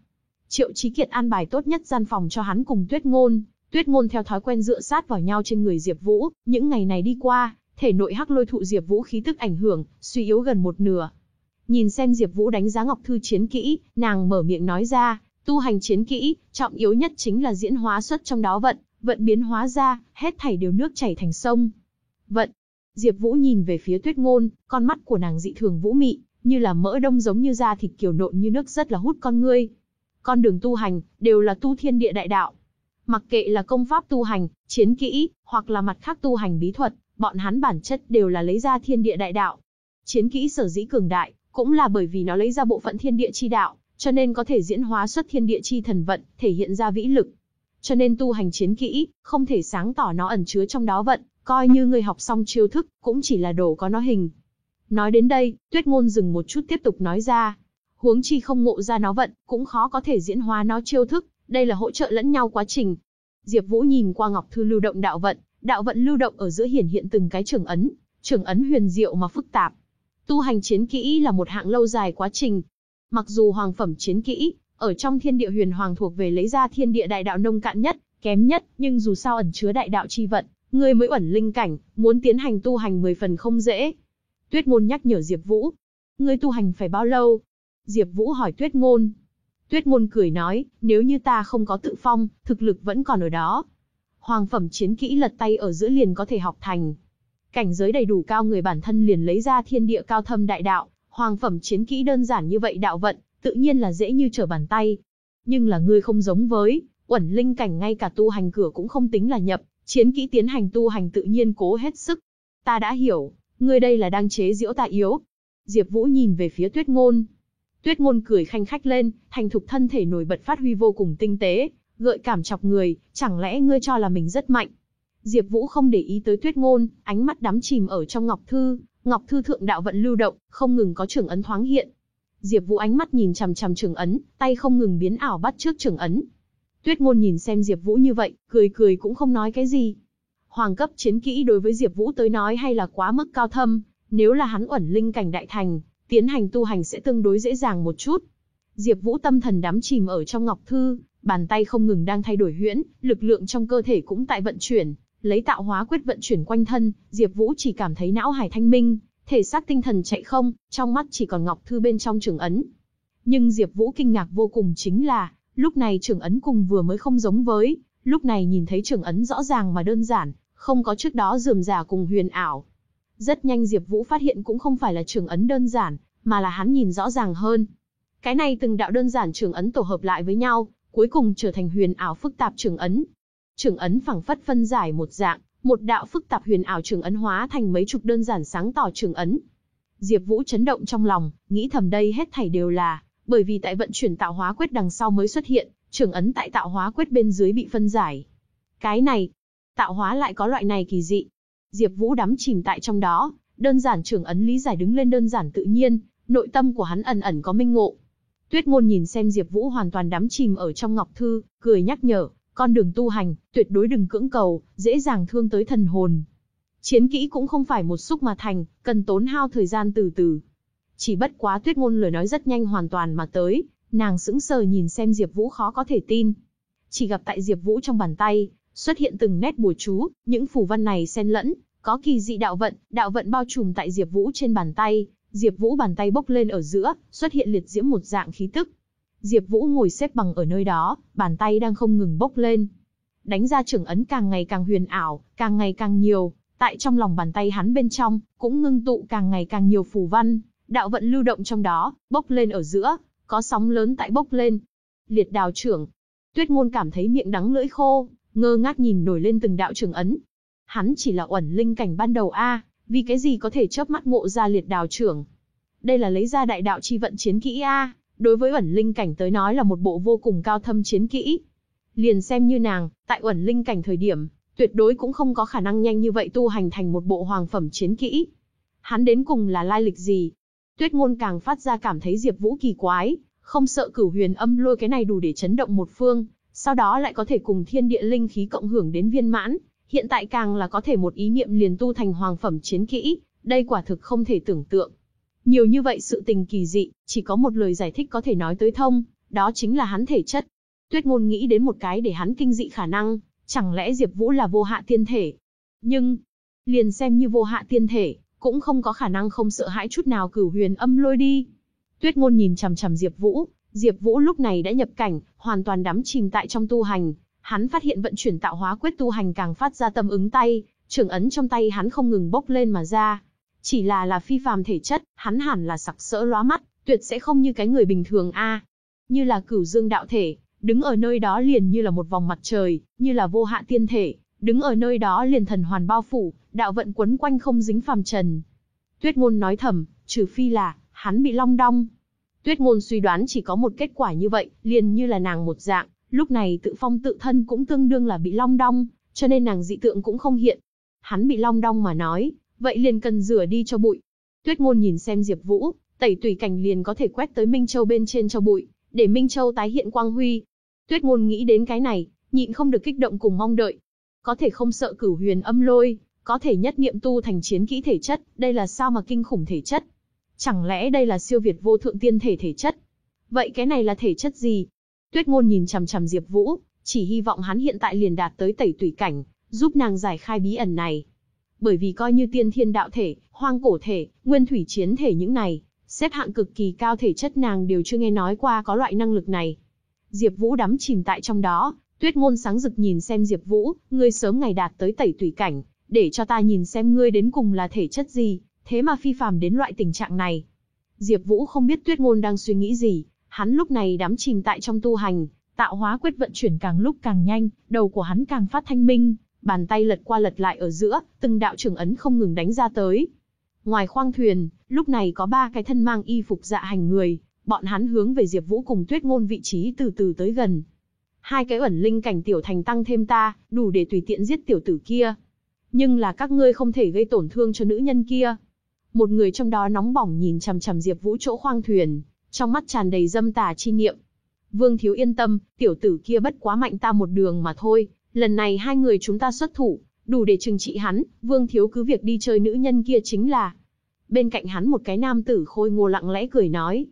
Triệu Chí Kiệt an bài tốt nhất gian phòng cho hắn cùng Tuyết Ngôn, Tuyết Ngôn theo thói quen dựa sát vào nhau trên người Diệp Vũ, những ngày này đi qua, thể nội hắc lôi thụ Diệp Vũ khí tức ảnh hưởng, suy yếu gần một nửa. Nhìn xem Diệp Vũ đánh giá Ngọc Thư chiến kỹ, nàng mở miệng nói ra, tu hành chiến kỹ, trọng yếu nhất chính là diễn hóa xuất trong đó vận, vận biến hóa ra, hết thảy đều nước chảy thành sông. Vận. Diệp Vũ nhìn về phía Tuyết Ngôn, con mắt của nàng dị thường vũ mị, như là mỡ đông giống như da thịt kiều nộn như nước rất là hút con ngươi. Con đường tu hành đều là tu thiên địa đại đạo. Mặc kệ là công pháp tu hành, chiến kỹ, hoặc là mặt khác tu hành bí thuật, bọn hắn bản chất đều là lấy ra thiên địa đại đạo. Chiến kỹ sở dĩ cường đại, cũng là bởi vì nó lấy ra bộ phận thiên địa chi đạo, cho nên có thể diễn hóa xuất thiên địa chi thần vận, thể hiện ra vĩ lực. Cho nên tu hành chiến kỹ, không thể sáng tỏ nó ẩn chứa trong đó vận, coi như người học xong chiêu thức, cũng chỉ là đồ có nó hình. Nói đến đây, tuyết ngôn dừng một chút tiếp tục nói ra. Huống chi không ngộ ra nó vận, cũng khó có thể diễn hóa nó chiêu thức, đây là hỗ trợ lẫn nhau quá trình. Diệp Vũ nhìn qua Ngọc Thư lưu động đạo vận, đạo vận lưu động ở giữa hiển hiện từng cái trường ấn, trường ấn huyền diệu mà phức tạp. Tu hành chiến kỹ là một hạng lâu dài quá trình. Mặc dù hoàng phẩm chiến kỹ, ở trong thiên địa huyền hoàng thuộc về lấy ra thiên địa đại đạo nông cạn nhất, kém nhất, nhưng dù sao ẩn chứa đại đạo chi vận, người mới ẩn linh cảnh, muốn tiến hành tu hành 10 phần không dễ. Tuyết Ngôn nhắc nhở Diệp Vũ, ngươi tu hành phải bao lâu? Diệp Vũ hỏi Tuyết Ngôn. Tuyết Ngôn cười nói, nếu như ta không có tự phong, thực lực vẫn còn ở đó. Hoàng phẩm chiến kỹ lật tay ở giữa liền có thể học thành. Cảnh giới đầy đủ cao người bản thân liền lấy ra thiên địa cao thâm đại đạo, hoàng phẩm chiến kỹ đơn giản như vậy đạo vận, tự nhiên là dễ như trở bàn tay. Nhưng là ngươi không giống với, uẩn linh cảnh ngay cả tu hành cửa cũng không tính là nhập, chiến kỹ tiến hành tu hành tự nhiên cố hết sức. Ta đã hiểu, ngươi đây là đang chế giễu ta yếu. Diệp Vũ nhìn về phía Tuyết Ngôn. Tuyết Ngôn cười khanh khách lên, thành thục thân thể nổi bật phát huy vô cùng tinh tế, gợi cảm chọc người, chẳng lẽ ngươi cho là mình rất mạnh? Diệp Vũ không để ý tới Tuyết Ngôn, ánh mắt đắm chìm ở trong Ngọc Thư, Ngọc Thư thượng đạo vận lưu động, không ngừng có trưởng ấn thoáng hiện. Diệp Vũ ánh mắt nhìn chằm chằm trường ấn, tay không ngừng biến ảo bắt trước trường ấn. Tuyết Ngôn nhìn xem Diệp Vũ như vậy, cười cười cũng không nói cái gì. Hoàng cấp chiến kỹ đối với Diệp Vũ tới nói hay là quá mức cao thâm, nếu là hắn uẩn linh cảnh đại thành, tiến hành tu hành sẽ tương đối dễ dàng một chút. Diệp Vũ tâm thần đắm chìm ở trong ngọc thư, bàn tay không ngừng đang thay đổi huyễn, lực lượng trong cơ thể cũng tại vận chuyển, lấy tạo hóa quyết vận chuyển quanh thân, Diệp Vũ chỉ cảm thấy não hải thanh minh, thể xác tinh thần chạy không, trong mắt chỉ còn ngọc thư bên trong trường ấn. Nhưng Diệp Vũ kinh ngạc vô cùng chính là, lúc này trường ấn cùng vừa mới không giống với, lúc này nhìn thấy trường ấn rõ ràng mà đơn giản, không có trước đó rườm rà cùng huyền ảo. Rất nhanh Diệp Vũ phát hiện cũng không phải là trường ấn đơn giản, mà là hắn nhìn rõ ràng hơn. Cái này từng đạo đơn giản trường ấn tổ hợp lại với nhau, cuối cùng trở thành huyền ảo phức tạp trường ấn. Trường ấn phẳng phất phân giải một dạng, một đạo phức tạp huyền ảo trường ấn hóa thành mấy chục đơn giản sáng tỏ trường ấn. Diệp Vũ chấn động trong lòng, nghĩ thầm đây hết thảy đều là bởi vì tại vận chuyển tạo hóa quyết đằng sau mới xuất hiện, trường ấn tại tạo hóa quyết bên dưới bị phân giải. Cái này, tạo hóa lại có loại này kỳ dị. Diệp Vũ đắm chìm tại trong đó, đơn giản trường ấn lý giải đứng lên đơn giản tự nhiên, nội tâm của hắn ẩn ẩn có minh ngộ. Tuyết Ngôn nhìn xem Diệp Vũ hoàn toàn đắm chìm ở trong ngọc thư, cười nhắc nhở, con đường tu hành, tuyệt đối đừng cưỡng cầu, dễ dàng thương tới thần hồn. Chiến kỹ cũng không phải một xúc mà thành, cần tốn hao thời gian từ từ. Chỉ bất quá Tuyết Ngôn lời nói rất nhanh hoàn toàn mà tới, nàng sững sờ nhìn xem Diệp Vũ khó có thể tin. Chỉ gặp tại Diệp Vũ trong bàn tay, xuất hiện từng nét bùa chú, những phù văn này xen lẫn, có kỳ dị đạo vận, đạo vận bao trùm tại Diệp Vũ trên bàn tay, Diệp Vũ bàn tay bốc lên ở giữa, xuất hiện liệt diễm một dạng khí tức. Diệp Vũ ngồi xếp bằng ở nơi đó, bàn tay đang không ngừng bốc lên. Đánh ra trưởng ấn càng ngày càng huyền ảo, càng ngày càng nhiều, tại trong lòng bàn tay hắn bên trong, cũng ngưng tụ càng ngày càng nhiều phù văn, đạo vận lưu động trong đó, bốc lên ở giữa, có sóng lớn tại bốc lên. Liệt đào trưởng. Tuyết ngôn cảm thấy miệng đắng lưỡi khô, ngơ ngác nhìn nổi lên từng đạo trưởng ấn. Hắn chỉ là uẩn linh cảnh ban đầu a, vì cái gì có thể chớp mắt ngộ ra liệt đào trưởng. Đây là lấy ra đại đạo chi vận chiến kỹ a, đối với ẩn linh cảnh tới nói là một bộ vô cùng cao thâm chiến kỹ. Liền xem như nàng, tại ẩn linh cảnh thời điểm, tuyệt đối cũng không có khả năng nhanh như vậy tu hành thành một bộ hoàng phẩm chiến kỹ. Hắn đến cùng là lai lịch gì, Tuyết ngôn càng phát ra cảm thấy Diệp Vũ kỳ quái, không sợ cửu huyền âm lôi cái này đủ để chấn động một phương, sau đó lại có thể cùng thiên địa linh khí cộng hưởng đến viên mãn, hiện tại càng là có thể một ý niệm liền tu thành hoàng phẩm chiến kỹ, đây quả thực không thể tưởng tượng. Nhiều như vậy sự tình kỳ dị, chỉ có một lời giải thích có thể nói tới thông, đó chính là hắn thể chất. Tuyết ngôn nghĩ đến một cái để hắn kinh dị khả năng, chẳng lẽ Diệp Vũ là vô hạ tiên thể? Nhưng, liền xem như vô hạ tiên thể, cũng không có khả năng không sợ hãi chút nào cửu huyền âm lôi đi. Tuyết ngôn nhìn chằm chằm Diệp Vũ, Diệp Vũ lúc này đã nhập cảnh, hoàn toàn đắm chìm tại trong tu hành, hắn phát hiện vận chuyển tạo hóa quyết tu hành càng phát ra tâm ứng tay, trường ấn trong tay hắn không ngừng bốc lên mà ra. Chỉ là là phi phàm thể chất, hắn hẳn là sặc sỡ lóa mắt, tuyệt sẽ không như cái người bình thường a. Như là cửu dương đạo thể, đứng ở nơi đó liền như là một vòng mặt trời, như là vô hạ tiên thể, đứng ở nơi đó liền thần hoàn bao phủ, đạo vận quấn quanh không dính phàm trần. Tuyết ngôn nói thầm, trừ phi là, hắn bị long đong. Tuyết ngôn suy đoán chỉ có một kết quả như vậy, liền như là nàng một dạng, lúc này tự phong tự thân cũng tương đương là bị long đong, cho nên nàng dị tượng cũng không hiện. Hắn bị long đong mà nói, vậy liền cần rửa đi cho bụi. Tuyết ngôn nhìn xem Diệp Vũ, tẩy tùy cảnh liền có thể quét tới Minh Châu bên trên cho bụi, để Minh Châu tái hiện quang huy. Tuyết ngôn nghĩ đến cái này, nhịn không được kích động cùng mong đợi. Có thể không sợ cửu huyền âm lôi, có thể nhất niệm tu thành chiến kỹ thể chất, đây là sao mà kinh khủng thể chất? Chẳng lẽ đây là siêu việt vô thượng tiên thể thể chất? Vậy cái này là thể chất gì? Tuyết ngôn nhìn chằm chằm Diệp Vũ, chỉ hy vọng hắn hiện tại liền đạt tới tẩy tùy cảnh, giúp nàng giải khai bí ẩn này. Bởi vì coi như tiên thiên đạo thể, hoang cổ thể, nguyên thủy chiến thể những này, xếp hạng cực kỳ cao thể chất nàng đều chưa nghe nói qua có loại năng lực này. Diệp Vũ đắm chìm tại trong đó, Tuyết ngôn sáng rực nhìn xem Diệp Vũ, ngươi sớm ngày đạt tới tẩy tùy cảnh, để cho ta nhìn xem ngươi đến cùng là thể chất gì, thế mà phi phàm đến loại tình trạng này. Diệp Vũ không biết Tuyết Ngôn đang suy nghĩ gì, hắn lúc này đắm chìm tại trong tu hành, tạo hóa quyết vận chuyển càng lúc càng nhanh, đầu của hắn càng phát thanh minh, bàn tay lật qua lật lại ở giữa, từng đạo trường ấn không ngừng đánh ra tới. Ngoài khoang thuyền, lúc này có ba cái thân mang y phục dạ hành người, bọn hắn hướng về Diệp Vũ cùng Tuyết Ngôn vị trí từ từ tới gần. Hai cái ẩn linh cảnh tiểu thành tăng thêm ta, đủ để tùy tiện giết tiểu tử kia nhưng là các ngươi không thể gây tổn thương cho nữ nhân kia. Một người trong đó nóng bỏng nhìn chằm chằm Diệp Vũ chỗ khoang thuyền, trong mắt tràn đầy dâm tà chi niệm. Vương Thiếu yên tâm, tiểu tử kia bất quá mạnh ta một đường mà thôi, lần này hai người chúng ta xuất thủ, đủ để trừng trị hắn, Vương Thiếu cứ việc đi chơi nữ nhân kia chính là. Bên cạnh hắn một cái nam tử khôi ngô lặng lẽ cười nói.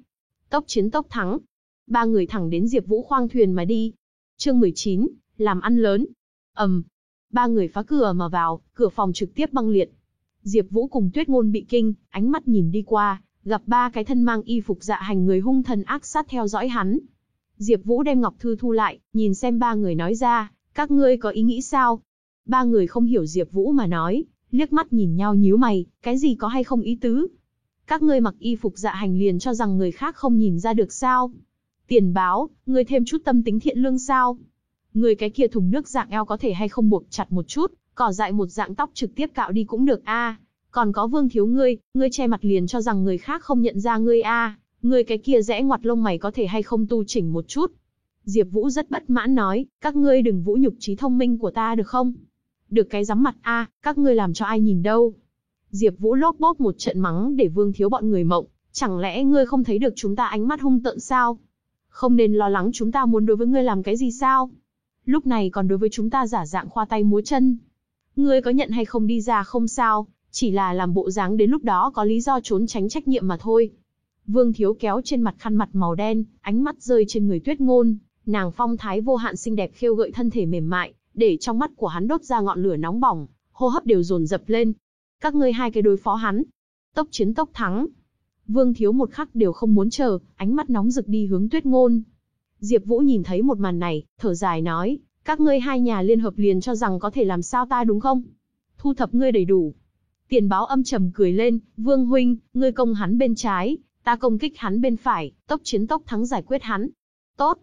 Tốc chiến tốc thắng. Ba người thẳng đến Diệp Vũ khoang thuyền mà đi. Chương 19, làm ăn lớn. Ầm. Um, ba người phá cửa mà vào, cửa phòng trực tiếp băng liệt. Diệp Vũ cùng Tuyết Ngôn bị kinh, ánh mắt nhìn đi qua, gặp ba cái thân mang y phục dạ hành người hung thần ác sát theo dõi hắn. Diệp Vũ đem ngọc thư thu lại, nhìn xem ba người nói ra, các ngươi có ý nghĩ sao? Ba người không hiểu Diệp Vũ mà nói, liếc mắt nhìn nhau nhíu mày, cái gì có hay không ý tứ? Các ngươi mặc y phục dạ hành liền cho rằng người khác không nhìn ra được sao? Tiền báo, ngươi thêm chút tâm tính thiện lương sao? Người cái kia thùng nước dạng eo có thể hay không buộc chặt một chút, cỏ dại một dạng tóc trực tiếp cạo đi cũng được a. Còn có Vương thiếu ngươi, ngươi che mặt liền cho rằng người khác không nhận ra ngươi a, ngươi cái kia rẽ ngoặt lông mày có thể hay không tu chỉnh một chút. Diệp Vũ rất bất mãn nói, các ngươi đừng vũ nhục trí thông minh của ta được không? Được cái giấm mặt a, các ngươi làm cho ai nhìn đâu? Diệp Vũ lốp bốp một trận mắng để Vương thiếu bọn người mộng, chẳng lẽ ngươi không thấy được chúng ta ánh mắt hung tợn sao? Không nên lo lắng chúng ta muốn đối với ngươi làm cái gì sao? Lúc này còn đối với chúng ta giả dạng khoa tay múa chân. Ngươi có nhận hay không đi ra không sao, chỉ là làm bộ dáng đến lúc đó có lý do trốn tránh trách nhiệm mà thôi. Vương Thiếu kéo trên mặt khăn mặt màu đen, ánh mắt rơi trên người Tuyết Ngôn, nàng phong thái vô hạn xinh đẹp khiêu gợi thân thể mềm mại, để trong mắt của hắn đốt ra ngọn lửa nóng bỏng, hô hấp đều dồn dập lên. Các ngươi hai cái đối phó hắn, tốc chiến tốc thắng. Vương Thiếu một khắc đều không muốn chờ, ánh mắt nóng rực đi hướng Tuyết Ngôn. Diệp Vũ nhìn thấy một màn này, thở dài nói, các ngươi hai nhà liên hợp liền cho rằng có thể làm sao ta đúng không? Thu thập ngươi đầy đủ. Tiền báo âm trầm cười lên, Vương Huynh, ngươi công hắn bên trái, ta công kích hắn bên phải, tốc chiến tốc thắng giải quyết hắn. Tốt.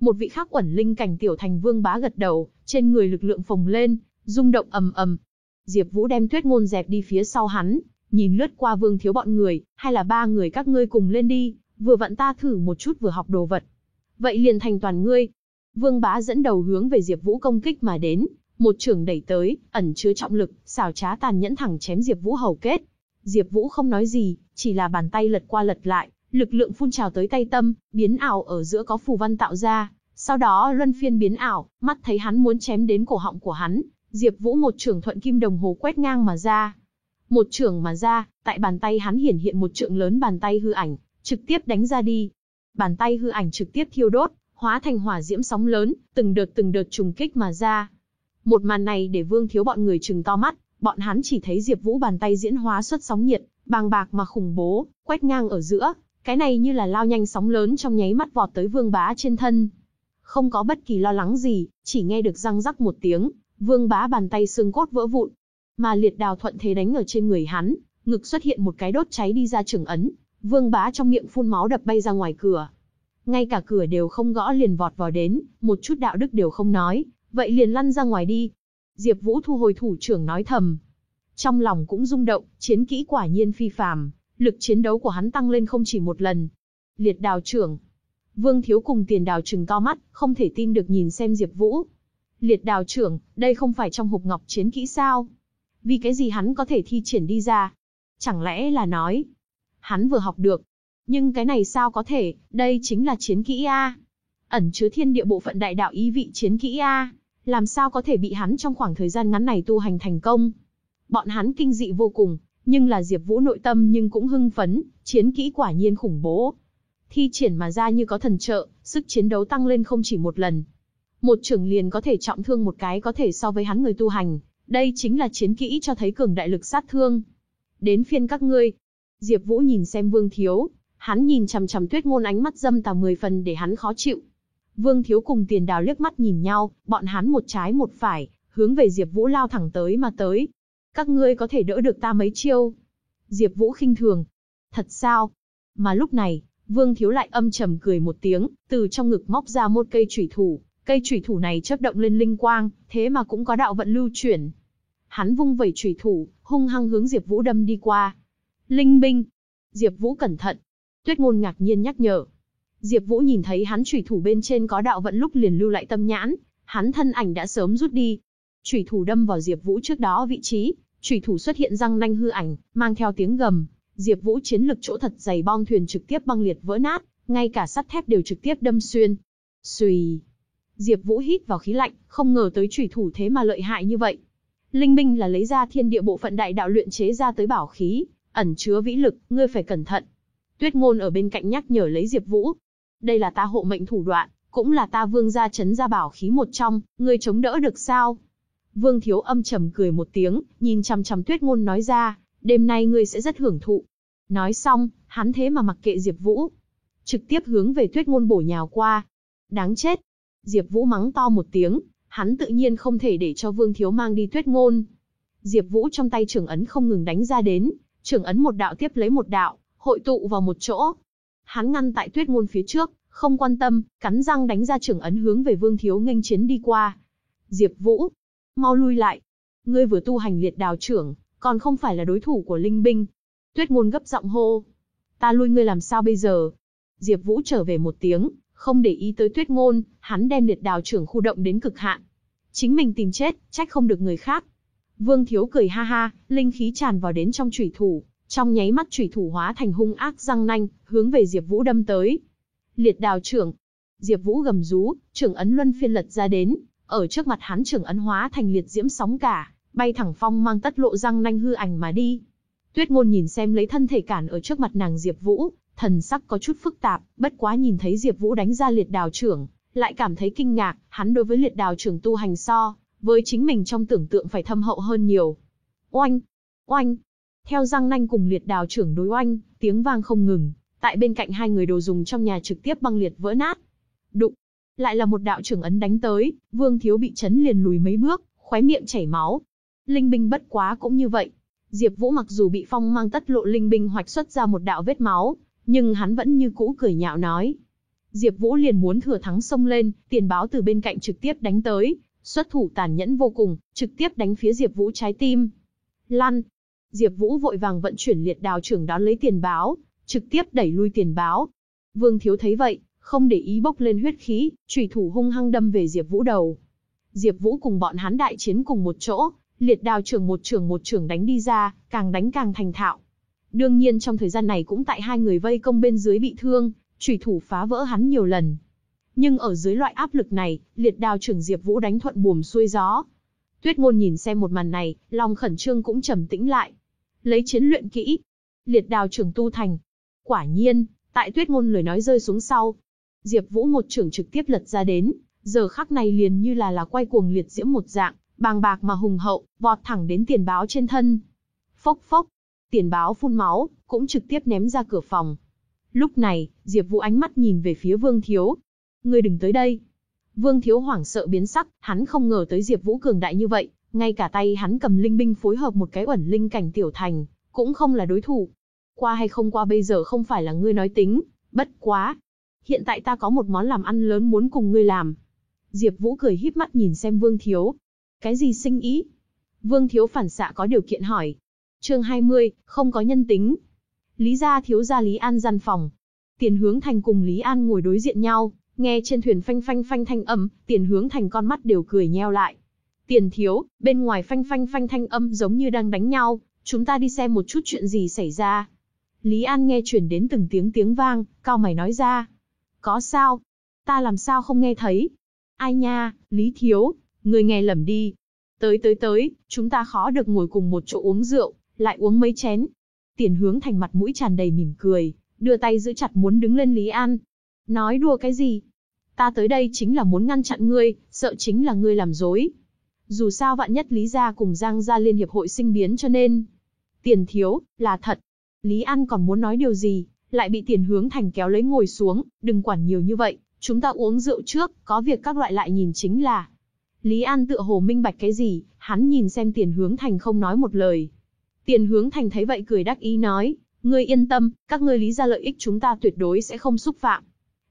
Một vị khác quẩn linh cảnh tiểu thành vương bá gật đầu, trên người lực lượng phồng lên, rung động ầm ầm. Diệp Vũ đem Tuyết Ngôn dẹp đi phía sau hắn, nhìn lướt qua Vương thiếu bọn người, hay là ba người các ngươi cùng lên đi, vừa vặn ta thử một chút vừa học đồ vật. Vậy liền thành toàn ngươi. Vương bá dẫn đầu hướng về Diệp Vũ công kích mà đến, một trường đẩy tới, ẩn chứa trọng lực, xảo trá tàn nhẫn thẳng chém Diệp Vũ hầu kết. Diệp Vũ không nói gì, chỉ là bàn tay lật qua lật lại, lực lượng phun trào tới tay tâm, biến ảo ở giữa có phù văn tạo ra, sau đó luân phiên biến ảo, mắt thấy hắn muốn chém đến cổ họng của hắn, Diệp Vũ một trường thuận kim đồng hồ quét ngang mà ra. Một trường mà ra, tại bàn tay hắn hiển hiện một trượng lớn bàn tay hư ảnh, trực tiếp đánh ra đi. Bàn tay hư ảnh trực tiếp thiêu đốt, hóa thành hỏa diễm sóng lớn, từng đợt từng đợt trùng kích mà ra. Một màn này để Vương Thiếu bọn người trừng to mắt, bọn hắn chỉ thấy Diệp Vũ bàn tay diễn hóa xuất sóng nhiệt, bàng bạc mà khủng bố, quét ngang ở giữa, cái này như là lao nhanh sóng lớn trong nháy mắt vọt tới Vương Bá trên thân. Không có bất kỳ lo lắng gì, chỉ nghe được răng rắc một tiếng, Vương Bá bàn tay xương cốt vỡ vụn. Mà liệt đào thuận thế đánh ở trên người hắn, ngực xuất hiện một cái đốt cháy đi ra trường ấn, Vương Bá trong miệng phun máu đập bay ra ngoài cửa. Ngay cả cửa đều không gõ liền vọt vào đến, một chút đạo đức đều không nói, vậy liền lăn ra ngoài đi. Diệp Vũ thu hồi thủ trưởng nói thầm. Trong lòng cũng rung động, chiến kỹ quả nhiên phi phàm, lực chiến đấu của hắn tăng lên không chỉ một lần. Liệt đào trưởng. Vương Thiếu cùng tiền đào trừng to mắt, không thể tin được nhìn xem Diệp Vũ. Liệt đào trưởng, đây không phải trong hộp ngọc chiến kỹ sao? Vì cái gì hắn có thể thi triển đi ra? Chẳng lẽ là nói, hắn vừa học được. Nhưng cái này sao có thể, đây chính là chiến kỹ A. Ẩn chứa thiên địa bộ phận đại đạo ý vị chiến kỹ A. Làm sao có thể bị hắn trong khoảng thời gian ngắn này tu hành thành công. Bọn hắn kinh dị vô cùng, nhưng là Diệp Vũ nội tâm nhưng cũng hưng phấn, chiến kỹ quả nhiên khủng bố. Thi triển mà ra như có thần trợ, sức chiến đấu tăng lên không chỉ một lần. Một trưởng liền có thể trọng thương một cái có thể so với hắn người tu hành, đây chính là chiến kỹ cho thấy cường đại lực sát thương. Đến phiên các ngươi, Diệp Vũ nhìn xem Vương Thiếu, hắn nhìn chằm chằm Tuyết Ngôn ánh mắt dâm tà mười phần để hắn khó chịu. Vương Thiếu cùng Tiền Đào liếc mắt nhìn nhau, bọn hắn một trái một phải, hướng về Diệp Vũ lao thẳng tới mà tới. Các ngươi có thể đỡ được ta mấy chiêu? Diệp Vũ khinh thường. Thật sao? Mà lúc này, Vương Thiếu lại âm trầm cười một tiếng, từ trong ngực móc ra một cây chủy thủ, cây chủy thủ này chớp động lên linh quang, thế mà cũng có đạo vận lưu chuyển. Hắn vung vẩy chủy thủ, hung hăng hướng Diệp Vũ đâm đi qua. Linh binh. Diệp Vũ cẩn thận. Tuyết ngôn ngạc nhiên nhắc nhở. Diệp Vũ nhìn thấy hắn chủy thủ bên trên có đạo vận lúc liền lưu lại tâm nhãn, hắn thân ảnh đã sớm rút đi. Chủy thủ đâm vào Diệp Vũ trước đó vị trí, chủy thủ xuất hiện răng nanh hư ảnh, mang theo tiếng gầm, Diệp Vũ chiến lực chỗ thật dày bong thuyền trực tiếp băng liệt vỡ nát, ngay cả sắt thép đều trực tiếp đâm xuyên. Xùy. Diệp Vũ hít vào khí lạnh, không ngờ tới chủy thủ thế mà lợi hại như vậy. Linh binh là lấy ra thiên địa bộ phận đại đạo luyện chế ra tới bảo khí, ẩn chứa vĩ lực, ngươi phải cẩn thận. Tuyết Ngôn ở bên cạnh nhắc nhở lấy Diệp Vũ. Đây là ta hộ mệnh thủ đoạn, cũng là ta vương gia chấn gia bảo khí một trong, ngươi chống đỡ được sao? Vương Thiếu âm trầm cười một tiếng, nhìn chằm chằm Tuyết Ngôn nói ra, đêm nay ngươi sẽ rất hưởng thụ. Nói xong, hắn thế mà mặc kệ Diệp Vũ, trực tiếp hướng về Tuyết Ngôn bổ nhào qua. Đáng chết. Diệp Vũ mắng to một tiếng, hắn tự nhiên không thể để cho Vương Thiếu mang đi Tuyết Ngôn. Diệp Vũ trong tay Trường ấn không ngừng đánh ra đến, Trường ấn một đạo tiếp lấy một đạo, hội tụ vào một chỗ. Hắn ngăn tại Tuyết Ngôn phía trước, không quan tâm, cắn răng đánh ra Trường ấn hướng về Vương Thiếu nghênh chiến đi qua. Diệp Vũ, mau lui lại. Ngươi vừa tu hành liệt đào trưởng, còn không phải là đối thủ của linh binh. Tuyết ngôn gấp giọng hô. Ta lui ngươi làm sao bây giờ? Diệp Vũ trở về một tiếng, không để ý tới tuyết ngôn, hắn đem liệt đào trưởng khu động đến cực hạn. Chính mình tìm chết, trách không được người khác. Vương Thiếu cười ha ha, linh khí tràn vào đến trong chủy thủ, trong nháy mắt chủy thủ hóa thành hung ác răng nanh, hướng về Diệp Vũ đâm tới. Liệt đào trưởng. Diệp Vũ gầm rú, trưởng ấn luân phiên lật ra đến, ở trước mặt hắn trưởng ấn hóa thành liệt diễm sóng cả, bay thẳng phong mang tất lộ răng nanh hư ảnh mà đi. Tuyết ngôn nhìn xem lấy thân thể cản ở trước mặt nàng Diệp Vũ, thần sắc có chút phức tạp, bất quá nhìn thấy Diệp Vũ đánh ra liệt đào trưởng, lại cảm thấy kinh ngạc, hắn đối với liệt đào trưởng tu hành so, với chính mình trong tưởng tượng phải thâm hậu hơn nhiều. Oanh! Oanh! Theo răng nanh cùng liệt đào trưởng đối oanh, tiếng vang không ngừng, tại bên cạnh hai người đồ dùng trong nhà trực tiếp băng liệt vỡ nát. Đụng! Lại là một đạo trưởng ấn đánh tới, Vương Thiếu bị chấn liền lùi mấy bước, khóe miệng chảy máu. Linh binh bất quá cũng như vậy. Diệp Vũ mặc dù bị phong mang tất lộ linh binh hoạch xuất ra một đạo vết máu, nhưng hắn vẫn như cũ cười nhạo nói. Diệp Vũ liền muốn thừa thắng xông lên, tiền báo từ bên cạnh trực tiếp đánh tới, xuất thủ tàn nhẫn vô cùng, trực tiếp đánh phía Diệp Vũ trái tim. Lăn. Diệp Vũ vội vàng vận chuyển liệt đào trưởng đón lấy tiền báo, trực tiếp đẩy lui tiền báo. Vương Thiếu thấy vậy, không để ý bốc lên huyết khí, chủy thủ hung hăng đâm về Diệp Vũ đầu. Diệp Vũ cùng bọn hắn đại chiến cùng một chỗ, liệt đào trưởng một trưởng một trưởng đánh đi ra, càng đánh càng thành thạo. Đương nhiên trong thời gian này cũng tại hai người vây công bên dưới bị thương, chủy thủ phá vỡ hắn nhiều lần. Nhưng ở dưới loại áp lực này, liệt đào trưởng Diệp Vũ đánh thuận buồm xuôi gió. Tuyết Ngôn nhìn xem một màn này, lòng khẩn trương cũng trầm tĩnh lại. Lấy chiến luyện kỹ, liệt đào trưởng tu thành. Quả nhiên, tại Tuyết Ngôn lời nói rơi xuống sau, Diệp Vũ một trưởng trực tiếp lật ra đến, giờ khắc này liền như là là quay cuồng liệt diễm một dạng, bàng bạc mà hùng hậu, vọt thẳng đến tiền báo trên thân. Phốc phốc, tiền báo phun máu, cũng trực tiếp ném ra cửa phòng. Lúc này, Diệp Vũ ánh mắt nhìn về phía Vương Thiếu. Ngươi đừng tới đây. Vương Thiếu hoảng sợ biến sắc, hắn không ngờ tới Diệp Vũ cường đại như vậy, ngay cả tay hắn cầm linh binh phối hợp một cái ẩn linh cảnh tiểu thành, cũng không là đối thủ. Qua hay không qua bây giờ không phải là ngươi nói tính, bất quá, hiện tại ta có một món làm ăn lớn muốn cùng ngươi làm. Diệp Vũ cười híp mắt nhìn xem Vương Thiếu. Cái gì sinh ý? Vương Thiếu phản xạ có điều kiện hỏi. Chương 20, không có nhân tính. Lý gia thiếu gia Lý An gian phòng. Tiền Hướng Thành cùng Lý An ngồi đối diện nhau, nghe trên thuyền phanh phanh phanh thanh âm, Tiền Hướng Thành con mắt đều cười nheo lại. Tiền thiếu, bên ngoài phanh phanh phanh thanh âm giống như đang đánh nhau, chúng ta đi xem một chút chuyện gì xảy ra. Lý An nghe truyền đến từng tiếng tiếng vang, cao mày nói ra. Có sao? Ta làm sao không nghe thấy? Ai nha, Lý Thiếu, người nghe lầm đi. Tới tới tới, chúng ta khó được ngồi cùng một chỗ uống rượu, lại uống mấy chén. Tiền hướng thành mặt mũi tràn đầy mỉm cười, đưa tay giữ chặt muốn đứng lên Lý An. Nói đùa cái gì? Ta tới đây chính là muốn ngăn chặn ngươi, sợ chính là ngươi làm dối. Dù sao vạn nhất Lý gia cùng Giang gia liên hiệp hội sinh biến cho nên. Tiền thiếu, là thật. Lý An còn muốn nói điều gì, lại bị tiền hướng thành kéo lấy ngồi xuống, đừng quản nhiều như vậy, chúng ta uống rượu trước, có việc các loại lại nhìn chính là. Lý An tựa hồ minh bạch cái gì, hắn nhìn xem tiền hướng thành không nói một lời. Tiền hướng thành thấy vậy cười đắc ý nói, ngươi yên tâm, các ngươi lý ra lợi ích chúng ta tuyệt đối sẽ không xúc phạm.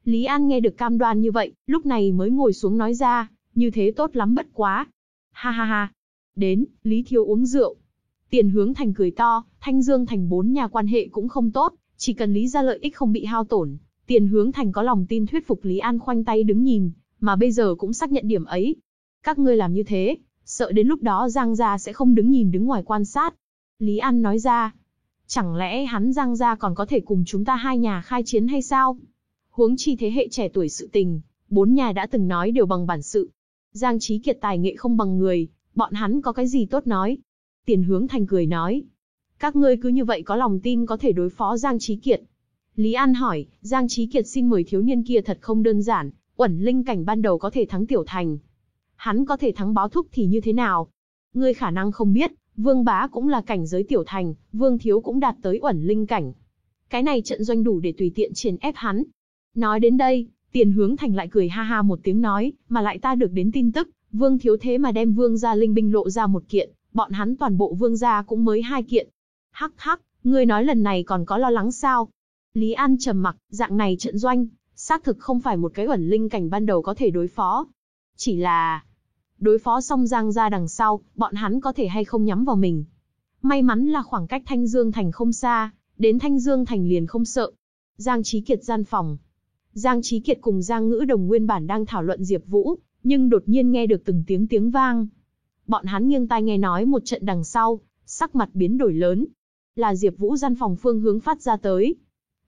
Lý An nghe được cam đoan như vậy, lúc này mới ngồi xuống nói ra, như thế tốt lắm bất quá. Ha ha ha. Đến, Lý Thiếu uống rượu. Tiền hướng thành cười to, Thanh Dương thành bốn nhà quan hệ cũng không tốt, chỉ cần Lý gia lợi ích không bị hao tổn, tiền hướng thành có lòng tin thuyết phục Lý An khoanh tay đứng nhìn, mà bây giờ cũng xác nhận điểm ấy. Các ngươi làm như thế, sợ đến lúc đó Giang gia sẽ không đứng nhìn đứng ngoài quan sát. Lý An nói ra, chẳng lẽ hắn Giang gia còn có thể cùng chúng ta hai nhà khai chiến hay sao? Huống chi thế hệ trẻ tuổi sự tình, bốn nhà đã từng nói đều bằng bản sự. Giang chí Kiệt tài nghệ không bằng người, bọn hắn có cái gì tốt nói. Tiền hướng thành cười nói. Các ngươi cứ như vậy có lòng tin có thể đối phó Giang Trí Kiệt. Lý An hỏi, Giang Trí Kiệt xin mời thiếu niên kia thật không đơn giản, uẩn linh cảnh ban đầu có thể thắng tiểu thành. Hắn có thể thắng báo thúc thì như thế nào? Ngươi khả năng không biết, Vương Bá cũng là cảnh giới tiểu thành, Vương Thiếu cũng đạt tới uẩn linh cảnh. Cái này trận doanh đủ để tùy tiện triển ép hắn. Nói đến đây, tiền hướng thành lại cười ha ha một tiếng nói, mà lại ta được đến tin tức, Vương Thiếu thế mà đem Vương gia linh binh lộ ra một kiện, bọn hắn toàn bộ Vương gia cũng mới hai kiện. Hắc hắc, ngươi nói lần này còn có lo lắng sao? Lý An trầm mặc, dạng này trận doanh, xác thực không phải một cái ẩn linh cảnh ban đầu có thể đối phó. Chỉ là, đối phó xong Giang ra đằng sau, bọn hắn có thể hay không nhắm vào mình. May mắn là khoảng cách Thanh Dương Thành không xa, đến Thanh Dương Thành liền không sợ. Giang Trí Kiệt gian phòng. Giang Trí Kiệt cùng Giang Ngữ Đồng nguyên bản đang thảo luận Diệp Vũ, nhưng đột nhiên nghe được từng tiếng tiếng vang. Bọn hắn nghiêng tai nghe nói một trận đằng sau, sắc mặt biến đổi lớn. Là Diệp Vũ gian phòng phương hướng phát ra tới.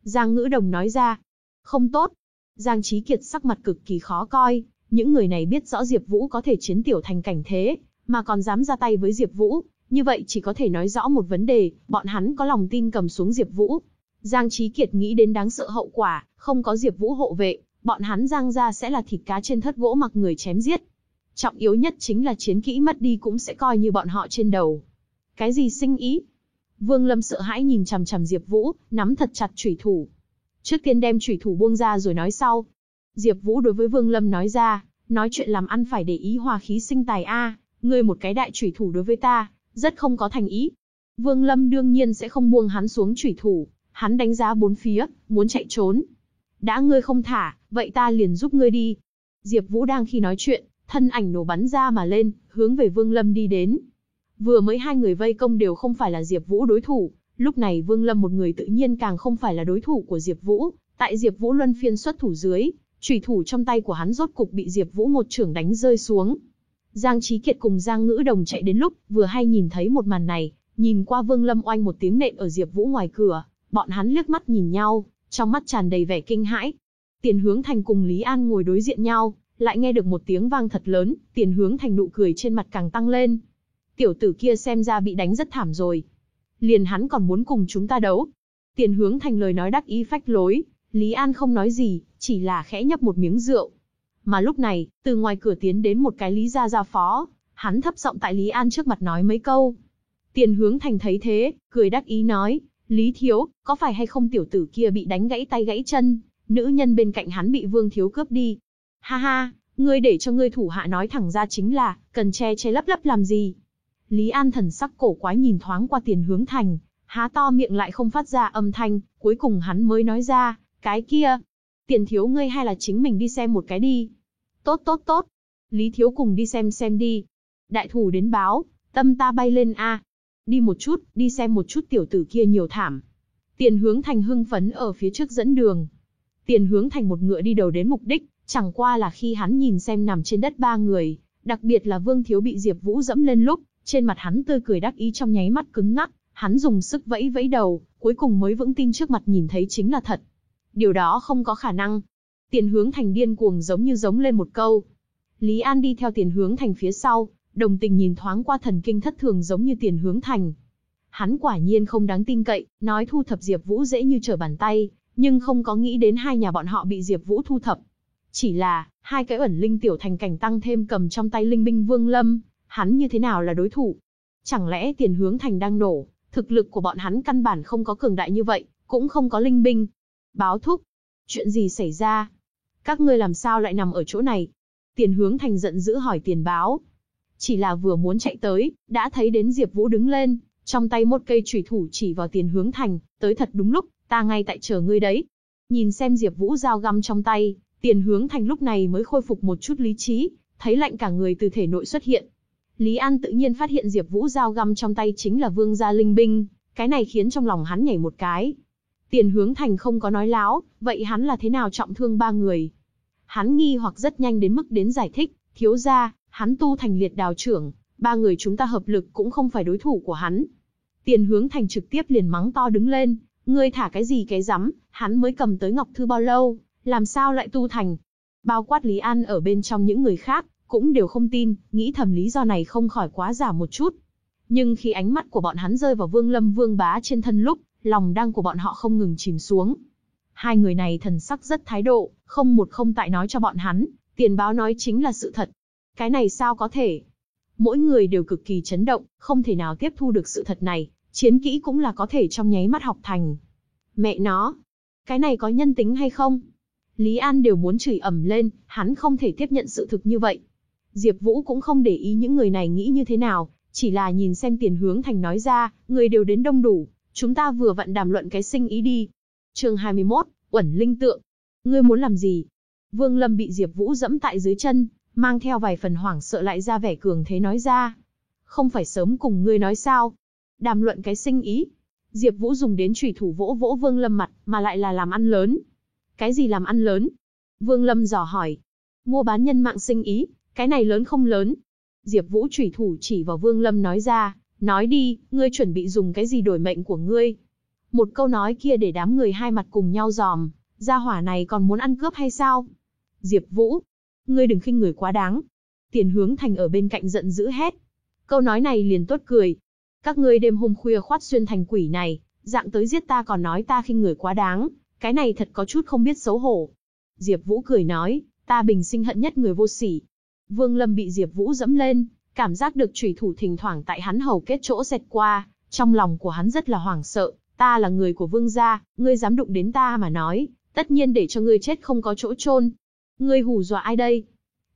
Giang Ngữ Đồng nói ra. Không tốt. Giang Chí Kiệt sắc mặt cực kỳ khó coi, những người này biết rõ Diệp Vũ có thể chiến tiểu thành cảnh thế, mà còn dám ra tay với Diệp Vũ, như vậy chỉ có thể nói rõ một vấn đề, bọn hắn có lòng tin cầm xuống Diệp Vũ. Giang Chí Kiệt nghĩ đến đáng sợ hậu quả, không có Diệp Vũ hộ vệ, bọn hắn Giang gia sẽ là thịt cá trên thất gỗ mặc người chém giết. Trọng yếu nhất chính là chiến kỹ mất đi cũng sẽ coi như bọn họ trên đầu. Cái gì sinh ý? Vương Lâm sợ hãi nhìn chằm chằm Diệp Vũ, nắm thật chặt chủy thủ. Trước tiên đem chủy thủ buông ra rồi nói sau. Diệp Vũ đối với Vương Lâm nói ra, nói chuyện làm ăn phải để ý hòa khí sinh tài a, ngươi một cái đại chủy thủ đối với ta, rất không có thành ý. Vương Lâm đương nhiên sẽ không buông hắn xuống chủy thủ, hắn đánh giá bốn phía, muốn chạy trốn. Đã ngươi không thả, vậy ta liền giúp ngươi đi. Diệp Vũ đang khi nói chuyện, thân ảnh nổ bắn ra mà lên, hướng về Vương Lâm đi đến. Vừa mới hai người vây công đều không phải là Diệp Vũ đối thủ, lúc này Vương Lâm một người tự nhiên càng không phải là đối thủ của Diệp Vũ, tại Diệp Vũ luân phiên xuất thủ dưới, chủy thủ trong tay của hắn rốt cục bị Diệp Vũ một chưởng đánh rơi xuống. Giang Chí Kiệt cùng Giang Ngữ Đồng chạy đến lúc, vừa hay nhìn thấy một màn này, nhìn qua Vương Lâm oanh một tiếng nện ở Diệp Vũ ngoài cửa, bọn hắn liếc mắt nhìn nhau, trong mắt tràn đầy vẻ kinh hãi. Tiền Hướng Thành cùng Lý An ngồi đối diện nhau, lại nghe được một tiếng vang thật lớn, Tiền Hướng Thành nụ cười trên mặt càng tăng lên. Tiểu tử kia xem ra bị đánh rất thảm rồi. Liền hắn còn muốn cùng chúng ta đấu. Tiền Hướng Thành lời nói đắc ý phách lối, Lý An không nói gì, chỉ là khẽ nhấp một miếng rượu. Mà lúc này, từ ngoài cửa tiến đến một cái Lý gia gia phó, hắn thấp giọng tại Lý An trước mặt nói mấy câu. Tiền hướng thành thấy thế, cười đắc ý nói, Lý Thiếu, có phải hay không tiểu tử kia bị đánh gãy tay gãy chân, nữ nhân bên cạnh hắn bị Vương Thiếu cướp đi. Ha ha, ngươi để cho ngươi thủ hạ nói thẳng ra chính là, cần che che lấp lấp làm gì. Lý An thần sắc cổ quái nhìn thoáng qua tiền hướng thành, há to miệng lại không phát ra âm thanh, cuối cùng hắn mới nói ra, cái kia, tiền thiếu ngươi hay là chính mình đi xem một cái đi. Tốt tốt tốt, Lý thiếu cùng đi xem xem đi. Đại thủ đến báo, tâm ta bay lên a. Đi một chút, đi xem một chút tiểu tử kia nhiều thảm. Tiền hướng thành hưng phấn ở phía trước dẫn đường. Tiền hướng thành một ngựa đi đầu đến mục đích, chẳng qua là khi hắn nhìn xem nằm trên đất ba người, đặc biệt là Vương Thiếu bị Diệp Vũ dẫm lên lúc, trên mặt hắn tươi cười đắc ý trong nháy mắt cứng ngắc, hắn dùng sức vẫy vẫy đầu, cuối cùng mới vững tin trước mặt nhìn thấy chính là thật. Điều đó không có khả năng. Tiền hướng thành điên cuồng giống như giống lên một câu. Lý An đi theo tiền hướng thành phía sau, đồng tình nhìn thoáng qua thần kinh thất thường giống như tiền hướng thành. Hắn quả nhiên không đáng tin cậy, nói thu thập Diệp Vũ dễ như trở bàn tay, nhưng không có nghĩ đến hai nhà bọn họ bị Diệp Vũ thu thập. Chỉ là, hai cái ẩn linh tiểu thành cảnh tăng thêm cầm trong tay linh binh Vương Lâm, hắn như thế nào là đối thủ? Chẳng lẽ tiền hướng thành đang nổ, thực lực của bọn hắn căn bản không có cường đại như vậy, cũng không có linh binh, Báo thúc. Chuyện gì xảy ra? Các ngươi làm sao lại nằm ở chỗ này? Tiền hướng thành giận dữ hỏi tiền báo. Chỉ là vừa muốn chạy tới, đã thấy đến Diệp Vũ đứng lên, trong tay một cây chủy thủ chỉ vào tiền hướng thành, tới thật đúng lúc, ta ngay tại chờ ngươi đấy. Nhìn xem Diệp Vũ dao găm trong tay, tiền hướng thành lúc này mới khôi phục một chút lý trí, thấy lạnh cả người từ thể nội xuất hiện. Lý An tự nhiên phát hiện Diệp Vũ dao găm trong tay chính là Vương gia linh binh, cái này khiến trong lòng hắn nhảy một cái, Tiền hướng thành không có nói láo, vậy hắn là thế nào trọng thương ba người? Hắn nghi hoặc rất nhanh đến mức đến giải thích, thiếu gia, hắn tu thành liệt đào trưởng, ba người chúng ta hợp lực cũng không phải đối thủ của hắn. Tiền hướng thành trực tiếp liền mắng to đứng lên, ngươi thả cái gì cái rắm, hắn mới cầm tới ngọc thư bao lâu, làm sao lại tu thành? Bao quát Lý An ở bên trong những người khác, cũng đều không tin, nghĩ thầm lý do này không khỏi quá giả một chút. Nhưng khi ánh mắt của bọn hắn rơi vào Vương Lâm Vương Bá trên thân lúc, lòng đang của bọn họ không ngừng chìm xuống. Hai người này thần sắc rất thái độ, không một không tại nói cho bọn hắn, tiền báo nói chính là sự thật. Cái này sao có thể? Mỗi người đều cực kỳ chấn động, không thể nào tiếp thu được sự thật này, chiến kỹ cũng là có thể trong nháy mắt học thành. Mẹ nó, cái này có nhân tính hay không? Lý An đều muốn chửi ẩm lên, hắn không thể tiếp nhận sự thực như vậy. Diệp Vũ cũng không để ý những người này nghĩ như thế nào, chỉ là nhìn xem tiền hướng thành nói ra, người đều đến đông đủ, chúng ta vừa vặn đàm luận cái sinh ý đi. chương 21, Uẩn Linh Tượng. Ngươi muốn làm gì? Vương Lâm bị Diệp Vũ dẫm tại dưới chân, mang theo vài phần hoảng sợ lại ra vẻ cường thế nói ra. Không phải sớm cùng ngươi nói sao? Đàm luận cái sinh ý. Diệp Vũ dùng đến chủy thủ vỗ vỗ Vương Lâm mặt, mà lại là làm ăn lớn. Cái gì làm ăn lớn? Vương Lâm dò hỏi. Mua bán nhân mạng sinh ý, cái này lớn không lớn? Diệp Vũ chủy thủ chỉ vào Vương Lâm nói ra, nói đi, ngươi chuẩn bị dùng cái gì đổi mệnh của ngươi? Một câu nói kia để đám người hai mặt cùng nhau giòm, gia hỏa này còn muốn ăn cướp hay sao? Diệp Vũ, ngươi đừng khinh người quá đáng. Tiền hướng thành ở bên cạnh giận dữ hét. Câu nói này liền tốt cười. Các ngươi đêm hôm khuya khoát xuyên thành quỷ này, dạng tới giết ta còn nói ta khinh người quá đáng, cái này thật có chút không biết xấu hổ. Diệp Vũ cười nói, ta bình sinh hận nhất người vô sỉ. Vương Lâm bị Diệp Vũ dẫm lên, cảm giác được chủy thủ thỉnh thoảng tại hắn hầu kết chỗ xẹt qua, trong lòng của hắn rất là hoảng sợ, ta là người của Vương gia, ngươi dám đụng đến ta mà nói, tất nhiên để cho ngươi chết không có chỗ chôn. Ngươi hù dọa ai đây?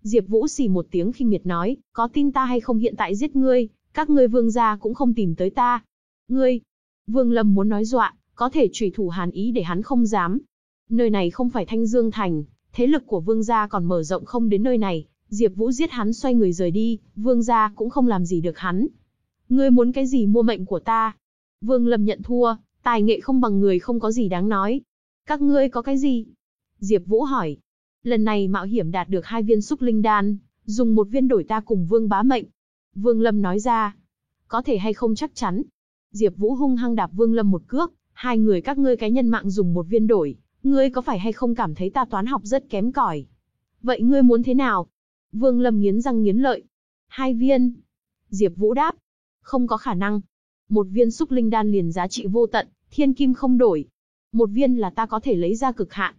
Diệp Vũ xì một tiếng khinh miệt nói, có tin ta hay không hiện tại giết ngươi, các ngươi vương gia cũng không tìm tới ta. Ngươi, Vương Lâm muốn nói dọa, có thể chủy thủ hàn ý để hắn không dám. Nơi này không phải Thanh Dương Thành, thế lực của vương gia còn mở rộng không đến nơi này, Diệp Vũ giết hắn xoay người rời đi, vương gia cũng không làm gì được hắn. Ngươi muốn cái gì mua mệnh của ta? Vương Lâm nhận thua, tài nghệ không bằng người không có gì đáng nói. Các ngươi có cái gì? Diệp Vũ hỏi. Lần này mạo hiểm đạt được hai viên xúc linh đan, dùng một viên đổi ta cùng Vương bá mệnh. Vương Lâm nói ra. Có thể hay không chắc chắn. Diệp Vũ hung hăng đạp Vương Lâm một cước, hai người các ngươi cái nhân mạng dùng một viên đổi, ngươi có phải hay không cảm thấy ta toán học rất kém cỏi? Vậy ngươi muốn thế nào? Vương Lâm nghiến răng nghiến lợi. Hai viên. Diệp Vũ đáp. Không có khả năng. Một viên xúc linh đan liền giá trị vô tận, thiên kim không đổi. Một viên là ta có thể lấy ra cực hạn.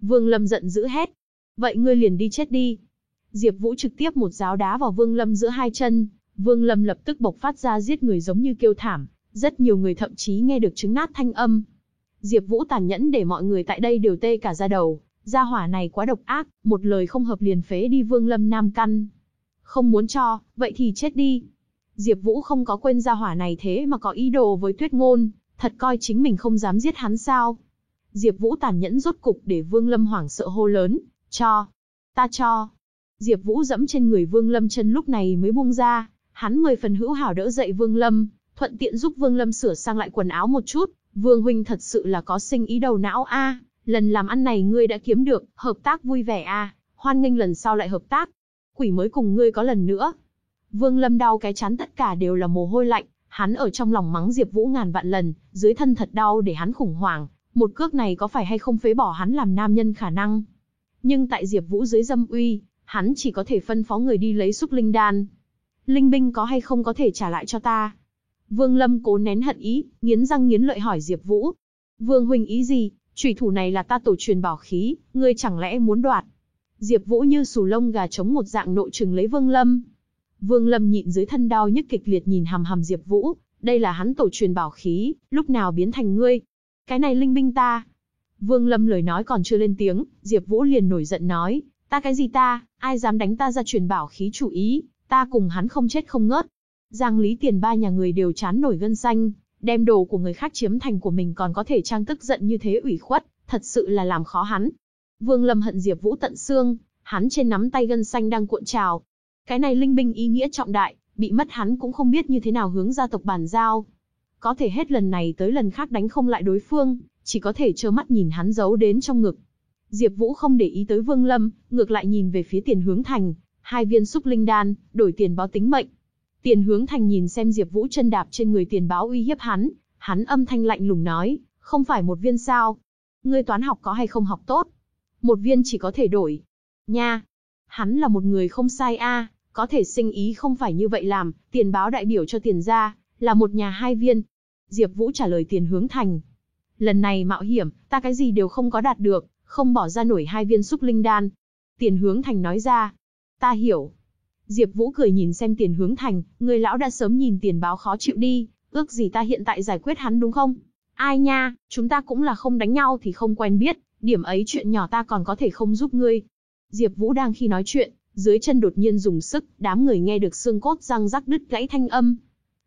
Vương Lâm giận dữ hét. Vậy ngươi liền đi chết đi. Diệp Vũ trực tiếp một giáo đá vào Vương Lâm giữa hai chân. Vương Lâm lập tức bộc phát ra giết người giống như kêu thảm, rất nhiều người thậm chí nghe được trứng nát thanh âm. Diệp Vũ tàn nhẫn để mọi người tại đây đều tê cả da đầu, gia hỏa này quá độc ác, một lời không hợp liền phế đi Vương Lâm Nam căn. Không muốn cho, vậy thì chết đi. Diệp Vũ không có quên gia hỏa này thế mà có ý đồ với Tuyết Ngôn, thật coi chính mình không dám giết hắn sao? Diệp Vũ tàn nhẫn rốt cục để Vương Lâm hoảng sợ hô lớn, "Cho, ta cho." Diệp Vũ dẫm trên người Vương Lâm chân lúc này mới buông ra, hắn mười phần hữu hảo đỡ dậy Vương Lâm, thuận tiện giúp Vương Lâm sửa sang lại quần áo một chút, Vương huynh thật sự là có sinh ý đầu não a, lần làm ăn này ngươi đã kiếm được, hợp tác vui vẻ a, hoan nghênh lần sau lại hợp tác. Quỷ mới cùng ngươi có lần nữa. Vương Lâm đau cái chán tất cả đều là mồ hôi lạnh, hắn ở trong lòng mắng Diệp Vũ ngàn vạn lần, dưới thân thật đau để hắn khủng hoảng, một cước này có phải hay không phế bỏ hắn làm nam nhân khả năng. Nhưng tại Diệp Vũ dưới dâm uy, hắn chỉ có thể phân phó người đi lấy xúc linh đan. Linh binh có hay không có thể trả lại cho ta? Vương Lâm cố nén hận ý, nghiến răng nghiến lợi hỏi Diệp Vũ. Vương huynh ý gì? Chủy thủ này là ta tổ truyền bảo khí, ngươi chẳng lẽ muốn đoạt? Diệp Vũ như sù lông gà chống một dạng nội trừng lấy Vương Lâm. Vương Lâm nhịn dưới thân đau nhức kịch liệt nhìn hằm hằm Diệp Vũ, đây là hắn tổ truyền bảo khí, lúc nào biến thành ngươi? Cái này linh binh ta. Vương Lâm lời nói còn chưa lên tiếng, Diệp Vũ liền nổi giận nói, ta cái gì ta, ai dám đánh ta ra truyền bảo khí chủ ý, ta cùng hắn không chết không ngớt. Giang Lý Tiền ba nhà người đều chán nổi gân xanh, đem đồ của người khác chiếm thành của mình còn có thể trang tức giận như thế ủy khuất, thật sự là làm khó hắn. Vương Lâm hận Diệp Vũ tận xương, hắn trên nắm tay gân xanh đang cuộn trào. Cái này linh binh ý nghĩa trọng đại, bị mất hắn cũng không biết như thế nào hướng gia tộc bàn giao. Có thể hết lần này tới lần khác đánh không lại đối phương, chỉ có thể trơ mắt nhìn hắn giấu đến trong ngực. Diệp Vũ không để ý tới Vương Lâm, ngược lại nhìn về phía tiền hướng thành, hai viên xúc linh đan, đổi tiền báo tính mệnh. Tiền hướng thành nhìn xem Diệp Vũ chân đạp trên người tiền báo uy hiếp hắn, hắn âm thanh lạnh lùng nói, không phải một viên sao. Ngươi toán học có hay không học tốt? một viên chỉ có thể đổi. Nha, hắn là một người không sai a, có thể sinh ý không phải như vậy làm, tiền báo đại biểu cho tiền Gia, là một nhà hai viên. Diệp Vũ trả lời tiền hướng thành. Lần này mạo hiểm, ta cái gì đều không có đạt được, không bỏ ra nổi hai viên xúc linh đan. Tiền hướng thành nói ra. Ta hiểu. Diệp Vũ cười nhìn xem tiền hướng thành, người lão đã sớm nhìn tiền báo khó chịu đi, ước gì ta hiện tại giải quyết hắn đúng không? Ai nha, chúng ta cũng là không đánh nhau thì không quen biết, điểm ấy chuyện nhỏ ta còn có thể không giúp ngươi. Diệp Vũ đang khi nói chuyện, dưới chân đột nhiên dùng sức, đám người nghe được xương cốt răng rắc đứt gãy thanh âm.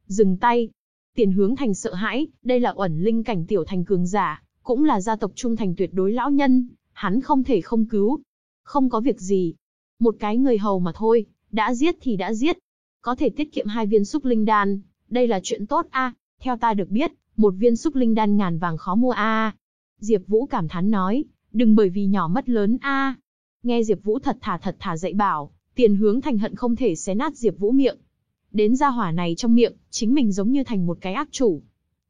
Dừng tay. Tiền hướng thành sợ hãi, đây là ẩn linh cảnh tiểu thành cường giả, cũng là gia tộc trung thành tuyệt đối lão nhân, hắn không thể không cứu. Không có việc gì. Một cái người hầu mà thôi, đã giết thì đã giết. Có thể tiết kiệm hai viên xúc linh đan, đây là chuyện tốt a. theo ta được biết, một viên xúc linh đan ngàn vàng khó mua a. Diệp Vũ cảm thán nói, đừng bởi vì nhỏ mất lớn a. Nghe Diệp Vũ thật thà thật thà dạy bảo, Tiền Hướng Thành hận không thể xé nát Diệp Vũ miệng. Đến gia hỏa này trong miệng, chính mình giống như thành một cái ác chủ.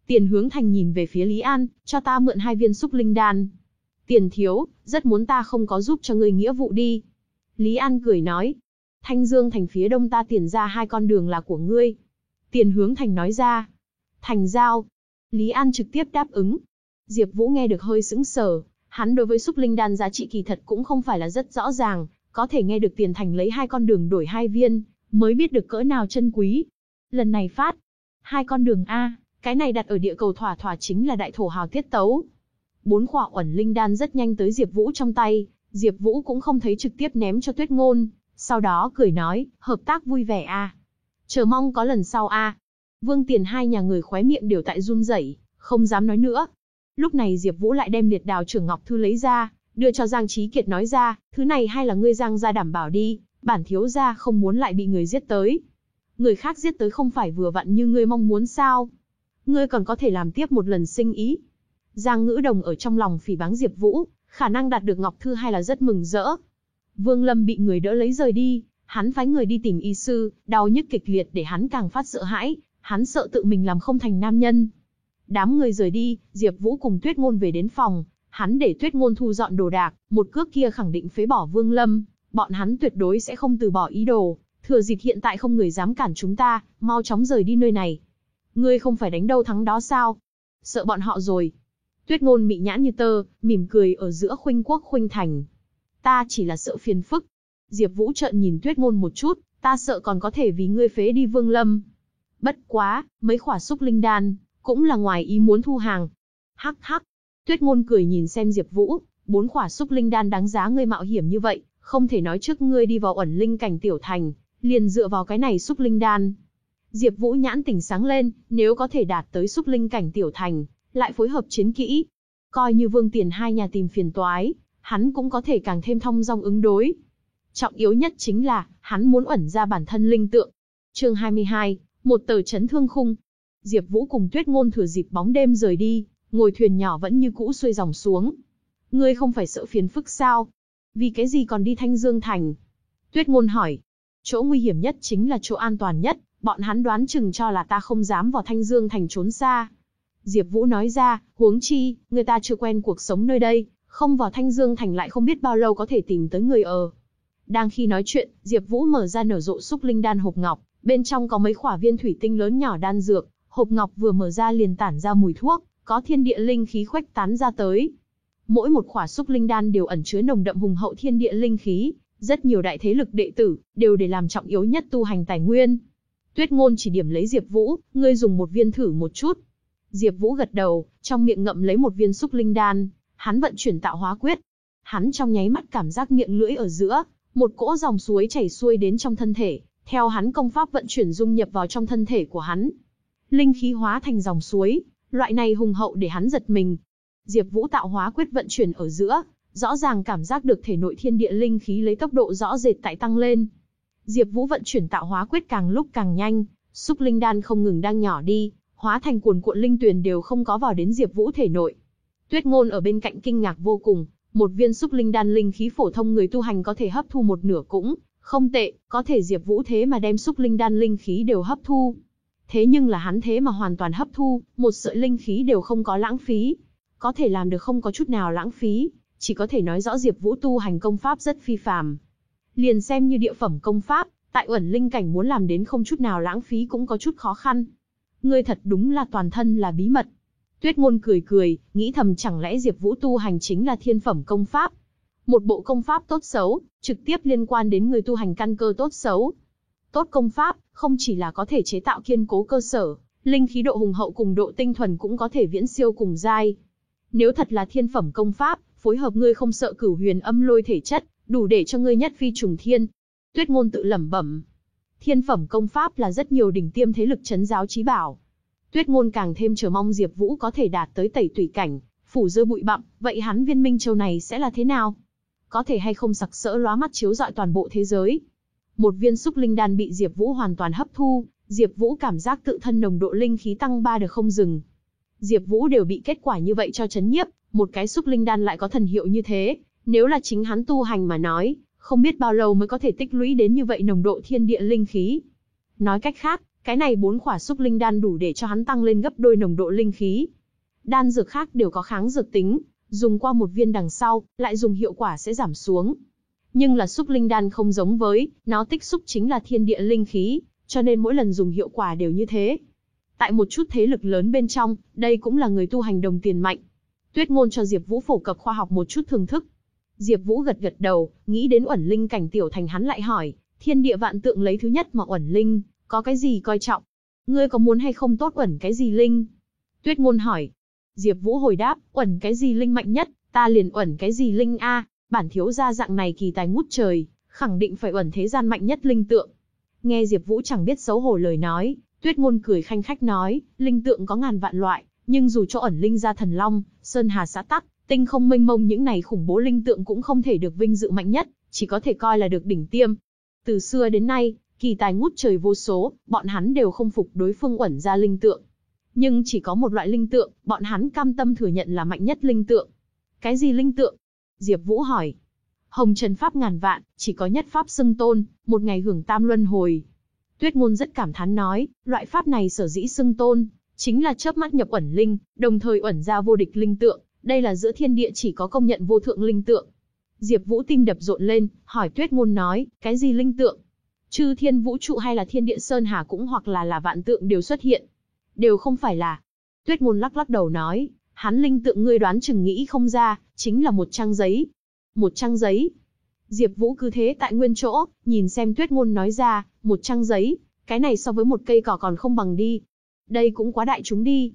Tiền Hướng Thành nhìn về phía Lý An, cho ta mượn hai viên xúc linh đan. Tiền thiếu, rất muốn ta không có giúp cho ngươi nghĩa vụ đi. Lý An cười nói, Thanh Dương thành phía đông ta tiền ra hai con đường là của ngươi. Tiền Hướng Thành nói ra, thành giao. Lý An trực tiếp đáp ứng. Diệp Vũ nghe được hơi sững sờ, Hắn đối với xúc linh đan giá trị kỳ thật cũng không phải là rất rõ ràng, có thể nghe được tiền thành lấy hai con đường đổi hai viên, mới biết được cỡ nào chân quý. Lần này phát, hai con đường A, cái này đặt ở địa cầu thỏa thỏa chính là đại thổ hào tiết tấu. Bốn khỏa ẩn linh đan rất nhanh tới Diệp Vũ trong tay, Diệp Vũ cũng không thấy trực tiếp ném cho Tuyết Ngôn, sau đó cười nói, hợp tác vui vẻ a. Chờ mong có lần sau a. Vương Tiền hai nhà người khóe miệng đều tại run rẩy, không dám nói nữa, Lúc này Diệp Vũ lại đem liệt đào trưởng ngọc thư lấy ra, đưa cho Giang Chí Kiệt nói ra, thứ này hay là ngươi Giang gia đảm bảo đi, bản thiếu gia không muốn lại bị người giết tới. Người khác giết tới không phải vừa vặn như ngươi mong muốn sao? Ngươi còn có thể làm tiếp một lần sinh ý. Giang Ngữ Đồng ở trong lòng phỉ báng Diệp Vũ, khả năng đạt được ngọc thư hay là rất mừng rỡ. Vương Lâm bị người đỡ lấy rời đi, hắn phái người đi tìm y sư, đau nhức kịch liệt để hắn càng phát sợ hãi, hắn sợ tự mình làm không thành nam nhân, Đám người rời đi, Diệp Vũ cùng Tuyết Ngôn về đến phòng, hắn để Tuyết Ngôn thu dọn đồ đạc, một cước kia khẳng định phế bỏ Vương Lâm, bọn hắn tuyệt đối sẽ không từ bỏ ý đồ, thừa dịp hiện tại không người dám cản chúng ta, mau chóng rời đi nơi này. Ngươi không phải đánh đâu thắng đó sao? Sợ bọn họ rồi. Tuyết Ngôn mị nhãn như tơ, mỉm cười ở giữa khuynh quốc khuynh thành. Ta chỉ là sợ phiền phức. Diệp Vũ trợn nhìn Tuyết Ngôn một chút, ta sợ còn có thể vì ngươi phế đi Vương Lâm. Bất quá, mấy khỏa xúc linh đan, cũng là ngoài ý muốn thu hàng. Hắc hắc, Tuyết Ngôn cười nhìn xem Diệp Vũ, bốn khỏa xúc linh đan đáng giá ngươi mạo hiểm như vậy, không thể nói trước ngươi đi vào ẩn linh cảnh tiểu thành, liền dựa vào cái này xúc linh đan. Diệp Vũ nhãn tỉnh sáng lên, nếu có thể đạt tới xúc linh cảnh tiểu thành, lại phối hợp chiến kỹ, coi như Vương Tiền hai nhà tìm phiền toái, hắn cũng có thể càng thêm thông dong ứng đối. Trọng yếu nhất chính là, hắn muốn ẩn ra bản thân linh tượng. Chương 22, một tờ chấn thương khung, Diệp Vũ cùng Tuyết Ngôn thừa dịp bóng đêm rời đi, ngồi thuyền nhỏ vẫn như cũ xuôi dòng xuống. Ngươi không phải sợ phiền phức sao? Vì cái gì còn đi Thanh Dương Thành? Tuyết Ngôn hỏi. Chỗ nguy hiểm nhất chính là chỗ an toàn nhất, bọn hắn đoán chừng cho là ta không dám vào Thanh Dương Thành trốn xa. Diệp Vũ nói ra, huống chi, người ta chưa quen cuộc sống nơi đây, không vào Thanh Dương Thành lại không biết bao lâu có thể tìm tới người ở. Đang khi nói chuyện, Diệp Vũ mở ra nở rộ xúc linh đan hộp ngọc, bên trong có mấy khỏa viên thủy tinh lớn nhỏ đan dược, hộp ngọc vừa mở ra liền tản ra mùi thuốc, có thiên địa linh khí khuếch tán ra tới. Mỗi một khỏa xúc linh đan đều ẩn chứa nồng đậm hùng hậu thiên địa linh khí, rất nhiều đại thế lực đệ tử đều để làm trọng yếu nhất tu hành tài nguyên. Tuyết Ngôn chỉ điểm lấy Diệp Vũ, ngươi dùng một viên thử một chút. Diệp Vũ gật đầu, trong miệng ngậm lấy một viên xúc linh đan, hắn vận chuyển tạo hóa quyết. Hắn trong nháy mắt cảm giác miệng lưỡi ở giữa, một cỗ dòng suối chảy xuôi đến trong thân thể, theo hắn công pháp vận chuyển dung nhập vào trong thân thể của hắn linh khí hóa thành dòng suối, loại này hùng hậu để hắn giật mình. Diệp Vũ tạo hóa quyết vận chuyển ở giữa, rõ ràng cảm giác được thể nội thiên địa linh khí lấy tốc độ rõ rệt tại tăng lên. Diệp Vũ vận chuyển tạo hóa quyết càng lúc càng nhanh, xúc linh đan không ngừng đang nhỏ đi, hóa thành cuồn cuộn linh tuyền đều không có vào đến Diệp Vũ thể nội. Tuyết Ngôn ở bên cạnh kinh ngạc vô cùng, một viên xúc linh đan linh khí phổ thông người tu hành có thể hấp thu một nửa cũng không tệ, có thể Diệp Vũ thế mà đem xúc linh đan linh khí đều hấp thu. Thế nhưng là hắn thế mà hoàn toàn hấp thu, một sợi linh khí đều không có lãng phí. Có thể làm được không có chút nào lãng phí, chỉ có thể nói rõ Diệp Vũ tu hành công pháp rất phi phàm. Liền xem như địa phẩm công pháp, tại ẩn linh cảnh muốn làm đến không chút nào lãng phí cũng có chút khó khăn. Ngươi thật đúng là toàn thân là bí mật. Tuyết Ngôn cười cười, nghĩ thầm chẳng lẽ Diệp Vũ tu hành chính là thiên phẩm công pháp. Một bộ công pháp tốt xấu, trực tiếp liên quan đến người tu hành căn cơ tốt xấu. Tốt công pháp, không chỉ là có thể chế tạo kiên cố cơ sở, linh khí độ hùng hậu cùng độ tinh thuần cũng có thể viễn siêu cùng giai. Nếu thật là thiên phẩm công pháp, phối hợp ngươi không sợ cửu huyền âm lôi thể chất, đủ để cho ngươi nhất phi trùng thiên. Tuyết ngôn tự lẩm bẩm. Thiên phẩm công pháp là rất nhiều đỉnh tiêm thế lực chấn giáo chí bảo. Tuyết ngôn càng thêm chờ mong Diệp Vũ có thể đạt tới tẩy tủy cảnh, phủ dơ bụi bặm, vậy hắn viên minh châu này sẽ là thế nào? Có thể hay không sặc sỡ lóa mắt chiếu rọi toàn bộ thế giới? Một viên xúc linh đan bị Diệp Vũ hoàn toàn hấp thu, Diệp Vũ cảm giác tự thân nồng độ linh khí tăng ba được không dừng. Diệp Vũ đều bị kết quả như vậy cho chấn nhiếp, một cái xúc linh đan lại có thần hiệu như thế, nếu là chính hắn tu hành mà nói, không biết bao lâu mới có thể tích lũy đến như vậy nồng độ thiên địa linh khí. Nói cách khác, cái này bốn khỏa xúc linh đan đủ để cho hắn tăng lên gấp đôi nồng độ linh khí. Đan dược khác đều có kháng dược tính, dùng qua một viên đằng sau, lại dùng hiệu quả sẽ giảm xuống. Nhưng là xúc linh đan không giống với, nó tích xúc chính là thiên địa linh khí, cho nên mỗi lần dùng hiệu quả đều như thế. Tại một chút thế lực lớn bên trong, đây cũng là người tu hành đồng tiền mạnh. Tuyết ngôn cho Diệp Vũ phổ cập khoa học một chút thưởng thức. Diệp Vũ gật gật đầu, nghĩ đến ẩn linh cảnh tiểu thành hắn lại hỏi, thiên địa vạn tượng lấy thứ nhất mà ẩn linh, có cái gì coi trọng? Ngươi có muốn hay không tốt ẩn cái gì linh? Tuyết ngôn hỏi. Diệp Vũ hồi đáp, ẩn cái gì linh mạnh nhất, ta liền ẩn cái gì linh a, bản thiếu gia dạng này kỳ tài ngút trời, khẳng định phải ẩn thế gian mạnh nhất linh tượng. Nghe Diệp Vũ chẳng biết xấu hổ lời nói, Tuyết ngôn cười khanh khách nói, linh tượng có ngàn vạn loại, nhưng dù cho ẩn linh gia thần long, sơn hà xã tắc, tinh không mênh mông những này khủng bố linh tượng cũng không thể được vinh dự mạnh nhất, chỉ có thể coi là được đỉnh tiêm. Từ xưa đến nay, kỳ tài ngút trời vô số, bọn hắn đều không phục đối phương ẩn ra linh tượng. Nhưng chỉ có một loại linh tượng, bọn hắn cam tâm thừa nhận là mạnh nhất linh tượng. Cái gì linh tượng? Diệp Vũ hỏi. Hồng Trần Pháp ngàn vạn, chỉ có nhất Pháp xưng tôn, một ngày hưởng tam luân hồi. Tuyết Ngôn rất cảm thán nói, loại Pháp này sở dĩ xưng tôn, chính là chớp mắt nhập ẩn linh, đồng thời ẩn ra vô địch linh tượng, đây là giữa thiên địa chỉ có công nhận vô thượng linh tượng. Diệp Vũ tim đập rộn lên, hỏi Tuyết Ngôn nói, cái gì linh tượng? Chư thiên vũ trụ hay là thiên địa sơn hà cũng hoặc là là vạn tượng đều xuất hiện. Đều không phải là. Tuyết Ngôn lắc lắc đầu nói, hắn linh tượng ngươi đoán chừng nghĩ không ra, chính là một trang giấy. Một trang giấy. Diệp Vũ cứ thế tại nguyên chỗ, nhìn xem Tuyết Ngôn nói ra, một trang giấy, cái này so với một cây cỏ còn không bằng đi. Đây cũng quá đại chúng đi.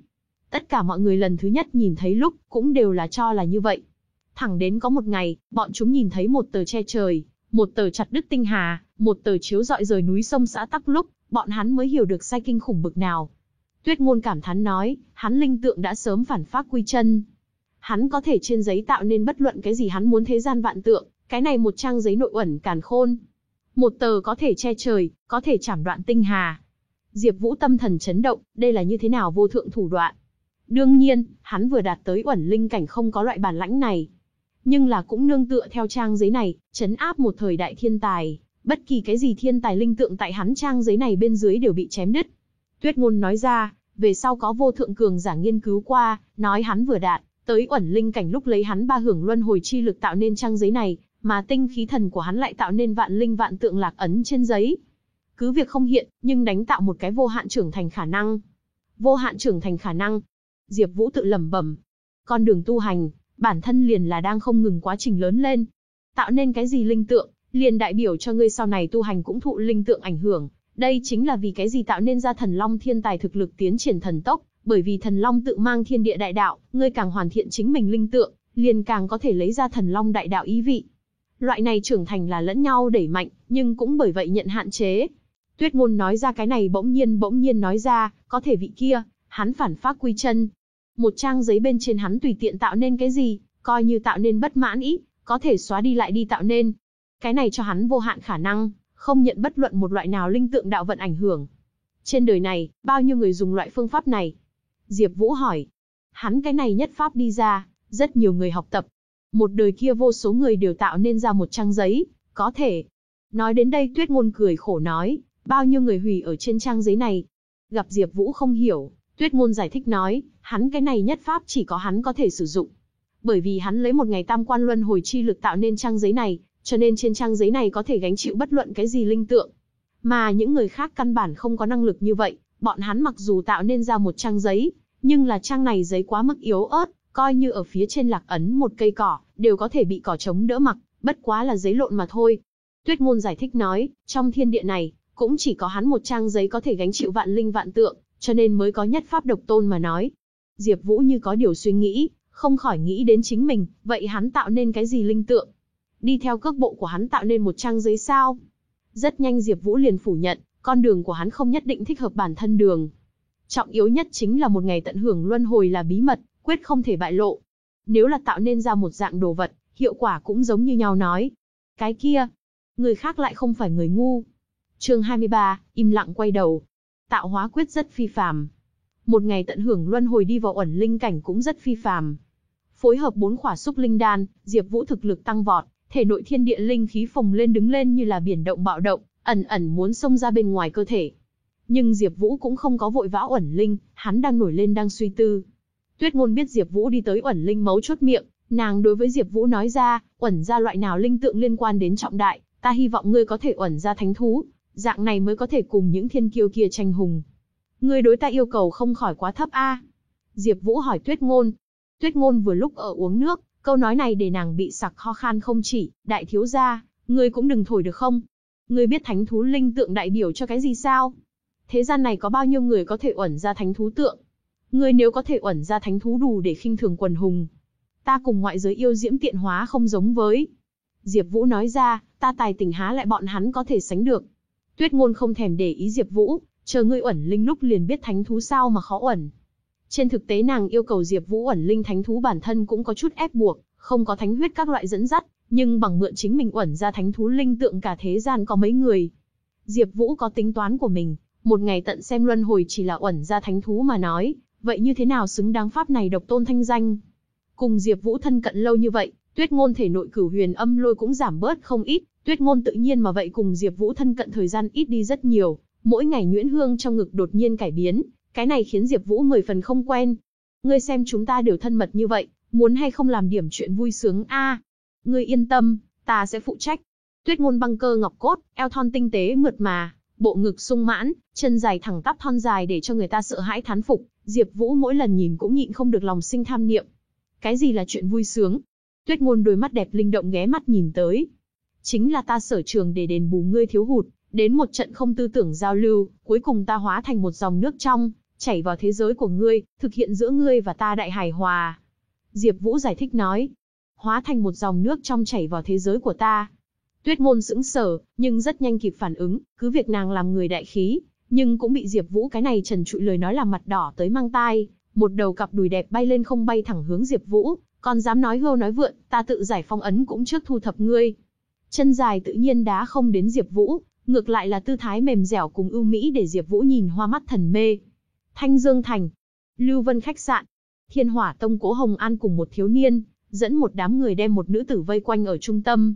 Tất cả mọi người lần thứ nhất nhìn thấy lúc, cũng đều là cho là như vậy. Thẳng đến có một ngày, bọn chúng nhìn thấy một tờ che trời, một tờ chặt đứt tinh hà, một tờ chiếu rọi rời núi sông xã tắc lúc, bọn hắn mới hiểu được sai kinh khủng bực nào. Tuyết ngôn cảm thán nói, hắn linh tượng đã sớm phản phát quy chân. Hắn có thể trên giấy tạo nên bất luận cái gì hắn muốn thế gian vạn tượng, cái này một trang giấy nội ẩn càn khôn. Một tờ có thể che trời, có thể chảm đoạn tinh hà. Diệp Vũ tâm thần chấn động, đây là như thế nào vô thượng thủ đoạn. Đương nhiên, hắn vừa đạt tới ẩn linh cảnh không có loại bản lãnh này. Nhưng là cũng nương tựa theo trang giấy này, chấn áp một thời đại thiên tài, bất kỳ cái gì thiên tài linh tượng tại hắn trang giấy này bên dưới đều bị chém đứt. Tuyết ngôn nói ra, về sau có vô thượng cường giả nghiên cứu qua, nói hắn vừa đạt, tới ẩn linh cảnh lúc lấy hắn ba hưởng luân hồi chi lực tạo nên trang giấy này, mà tinh khí thần của hắn lại tạo nên vạn linh vạn tượng lạc ấn trên giấy. Cứ việc không hiện, nhưng đánh tạo một cái vô hạn trưởng thành khả năng. Vô hạn trưởng thành khả năng. Diệp Vũ tự lẩm bẩm. Con đường tu hành, bản thân liền là đang không ngừng quá trình lớn lên. Tạo nên cái gì linh tượng, liền đại biểu cho ngươi sau này tu hành cũng thụ linh tượng ảnh hưởng. Đây chính là vì cái gì tạo nên ra thần long thiên tài thực lực tiến triển thần tốc, bởi vì thần long tự mang thiên địa đại đạo, ngươi càng hoàn thiện chính mình linh tượng, liền càng có thể lấy ra thần long đại đạo ý vị. Loại này trưởng thành là lẫn nhau đẩy mạnh, nhưng cũng bởi vậy nhận hạn chế. Tuyết ngôn nói ra cái này bỗng nhiên bỗng nhiên nói ra, có thể vị kia, hắn phản phát quy chân. Một trang giấy bên trên hắn tùy tiện tạo nên cái gì, coi như tạo nên bất mãn ý, có thể xóa đi lại đi tạo nên. Cái này cho hắn vô hạn khả năng, không nhận bất luận một loại nào linh tượng đạo vận ảnh hưởng. Trên đời này, bao nhiêu người dùng loại phương pháp này? Diệp Vũ hỏi. Hắn cái này nhất pháp đi ra, rất nhiều người học tập. Một đời kia vô số người đều tạo nên ra một trang giấy, có thể. Nói đến đây Tuyết Ngôn cười khổ nói, bao nhiêu người hủy ở trên trang giấy này. Gặp Diệp Vũ không hiểu, Tuyết Ngôn giải thích nói, hắn cái này nhất pháp chỉ có hắn có thể sử dụng. Bởi vì hắn lấy một ngày tam quan luân hồi chi lực tạo nên trang giấy này, cho nên trên trang giấy này có thể gánh chịu bất luận cái gì linh tượng. Mà những người khác căn bản không có năng lực như vậy, bọn hắn mặc dù tạo nên ra một trang giấy, nhưng là trang này giấy quá mức yếu ớt, coi như ở phía trên lạc ấn một cây cỏ, đều có thể bị cỏ chống đỡ mặc, bất quá là giấy lộn mà thôi. Tuyết ngôn giải thích nói, trong thiên địa này, cũng chỉ có hắn một trang giấy có thể gánh chịu vạn linh vạn tượng, cho nên mới có nhất pháp độc tôn mà nói. Diệp Vũ như có điều suy nghĩ, không khỏi nghĩ đến chính mình, vậy hắn tạo nên cái gì linh tượng? Đi theo cước bộ của hắn tạo nên một trang giấy sao? Rất nhanh Diệp Vũ liền phủ nhận, con đường của hắn không nhất định thích hợp bản thân đường. Trọng yếu nhất chính là một ngày tận hưởng luân hồi là bí mật, quyết không thể bại lộ. Nếu là tạo nên ra một dạng đồ vật, hiệu quả cũng giống như nhau nói. Cái kia, người khác lại không phải người ngu. Chương 23, im lặng quay đầu. Tạo hóa quyết rất phi phàm. Một ngày tận hưởng luân hồi đi vào ẩn linh cảnh cũng rất phi phàm. Phối hợp bốn khỏa xúc linh đan, Diệp Vũ thực lực tăng vọt, thể nội thiên địa linh khí phồng lên đứng lên như là biển động bạo động, ẩn ẩn muốn xông ra bên ngoài cơ thể. Nhưng Diệp Vũ cũng không có vội vã ẩn linh, hắn đang nổi lên đang suy tư. Tuyết Ngôn biết Diệp Vũ đi tới ẩn linh mấu chốt miệng, nàng đối với Diệp Vũ nói ra, ẩn ra loại nào linh tượng liên quan đến trọng đại, ta hy vọng ngươi có thể ẩn ra thánh thú, dạng này mới có thể cùng những thiên kiêu kia tranh hùng. Ngươi đối ta yêu cầu không khỏi quá thấp a. Diệp Vũ hỏi Tuyết Ngôn. Tuyết Ngôn vừa lúc ở uống nước, câu nói này để nàng bị sặc ho khan không chỉ, đại thiếu gia, ngươi cũng đừng thổi được không? Ngươi biết thánh thú linh tượng đại biểu cho cái gì sao? Thế gian này có bao nhiêu người có thể ẩn ra thánh thú tượng? Ngươi nếu có thể ẩn ra thánh thú đủ để khinh thường quần hùng. Ta cùng ngoại giới yêu diễm tiện hóa không giống với. Diệp Vũ nói ra, ta tài tình há lại bọn hắn có thể sánh được. Tuyết ngôn không thèm để ý Diệp Vũ, chờ ngươi ẩn linh lúc liền biết thánh thú sao mà khó ẩn. Trên thực tế nàng yêu cầu Diệp Vũ ẩn linh thánh thú bản thân cũng có chút ép buộc, không có thánh huyết các loại dẫn dắt, nhưng bằng mượn chính mình ẩn ra thánh thú linh tượng cả thế gian có mấy người. Diệp Vũ có tính toán của mình, một ngày tận xem luân hồi chỉ là ẩn ra thánh thú mà nói, vậy như thế nào xứng đáng pháp này độc tôn thanh danh? Cùng Diệp Vũ thân cận lâu như vậy, Tuyết Ngôn thể nội cửu huyền âm lôi cũng giảm bớt không ít, Tuyết Ngôn tự nhiên mà vậy cùng Diệp Vũ thân cận thời gian ít đi rất nhiều, mỗi ngày nhuyễn hương trong ngực đột nhiên cải biến, cái này khiến Diệp Vũ mười phần không quen. Ngươi xem chúng ta đều thân mật như vậy, muốn hay không làm điểm chuyện vui sướng a? Ngươi yên tâm, ta sẽ phụ trách. Tuyết Ngôn băng cơ ngọc cốt, eo thon tinh tế mượt mà, bộ ngực sung mãn, chân dài thẳng tắp thon dài để cho người ta sợ hãi thán phục, Diệp Vũ mỗi lần nhìn cũng nhịn không được lòng sinh tham niệm. Cái gì là chuyện vui sướng? Tuyết Ngôn đôi mắt đẹp linh động ghé mắt nhìn tới. Chính là ta sở trường để đền bù ngươi thiếu hụt, đến một trận không tư tưởng giao lưu, cuối cùng ta hóa thành một dòng nước trong, chảy vào thế giới của ngươi, thực hiện giữa ngươi và ta đại hài hòa. Diệp Vũ giải thích nói, hóa thành một dòng nước trong chảy vào thế giới của ta. Tuyết Ngôn sững sờ, nhưng rất nhanh kịp phản ứng, cứ việc nàng làm người đại khí, nhưng cũng bị Diệp Vũ cái này trần trụi lời nói làm mặt đỏ tới mang tai, một đầu cặp đùi đẹp bay lên không bay thẳng hướng Diệp Vũ, còn dám nói hô nói vượn, ta tự giải phong ấn cũng trước thu thập ngươi. Chân dài tự nhiên đá không đến Diệp Vũ, ngược lại là tư thái mềm dẻo cùng ưu mỹ để Diệp Vũ nhìn hoa mắt thần mê. Thanh Dương Thành, Lưu Vân khách sạn, Thiên Hỏa Tông Cố Hồng An cùng một thiếu niên, dẫn một đám người đem một nữ tử vây quanh ở trung tâm.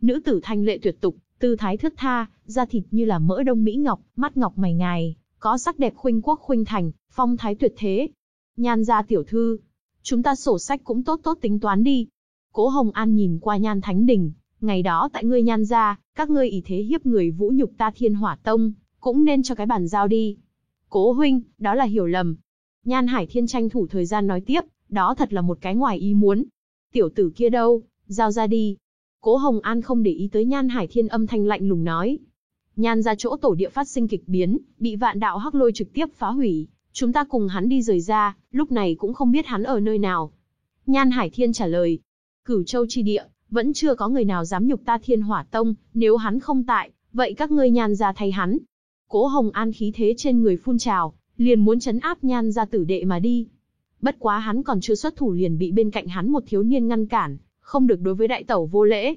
Nữ tử thanh lệ tuyệt tục, tư thái thướt tha, da thịt như là mỡ đông mỹ ngọc, mắt ngọc mày ngài, có sắc đẹp khuynh quốc khuynh thành, phong thái tuyệt thế. Nhan gia tiểu thư, chúng ta sổ sách cũng tốt tốt tính toán đi. Cố Hồng An nhìn qua Nhan Thánh Đình, ngày đó tại ngươi Nhan gia, các ngươi ý thế hiếp người vũ nhục ta Thiên Hỏa Tông, cũng nên cho cái bản giao đi. Cố huynh, đó là hiểu lầm. Nhan Hải Thiên tranh thủ thời gian nói tiếp, đó thật là một cái ngoài ý muốn. Tiểu tử kia đâu, giao ra đi. Cố Hồng An không để ý tới Nhan Hải Thiên âm thanh lạnh lùng nói. Nhan ra chỗ tổ địa phát sinh kịch biến, bị vạn đạo hắc lôi trực tiếp phá hủy. Chúng ta cùng hắn đi rời ra, lúc này cũng không biết hắn ở nơi nào. Nhan Hải Thiên trả lời. Cửu Châu chi địa, vẫn chưa có người nào dám nhục ta Thiên Hỏa Tông, nếu hắn không tại, vậy các ngươi nhan ra thay hắn. Cố Hồng An khí thế trên người phun trào, liền muốn chấn áp nhan ra tử đệ mà đi. Bất quá hắn còn chưa xuất thủ liền bị bên cạnh hắn một thiếu niên ngăn cản, không được đối với đại tẩu vô lễ.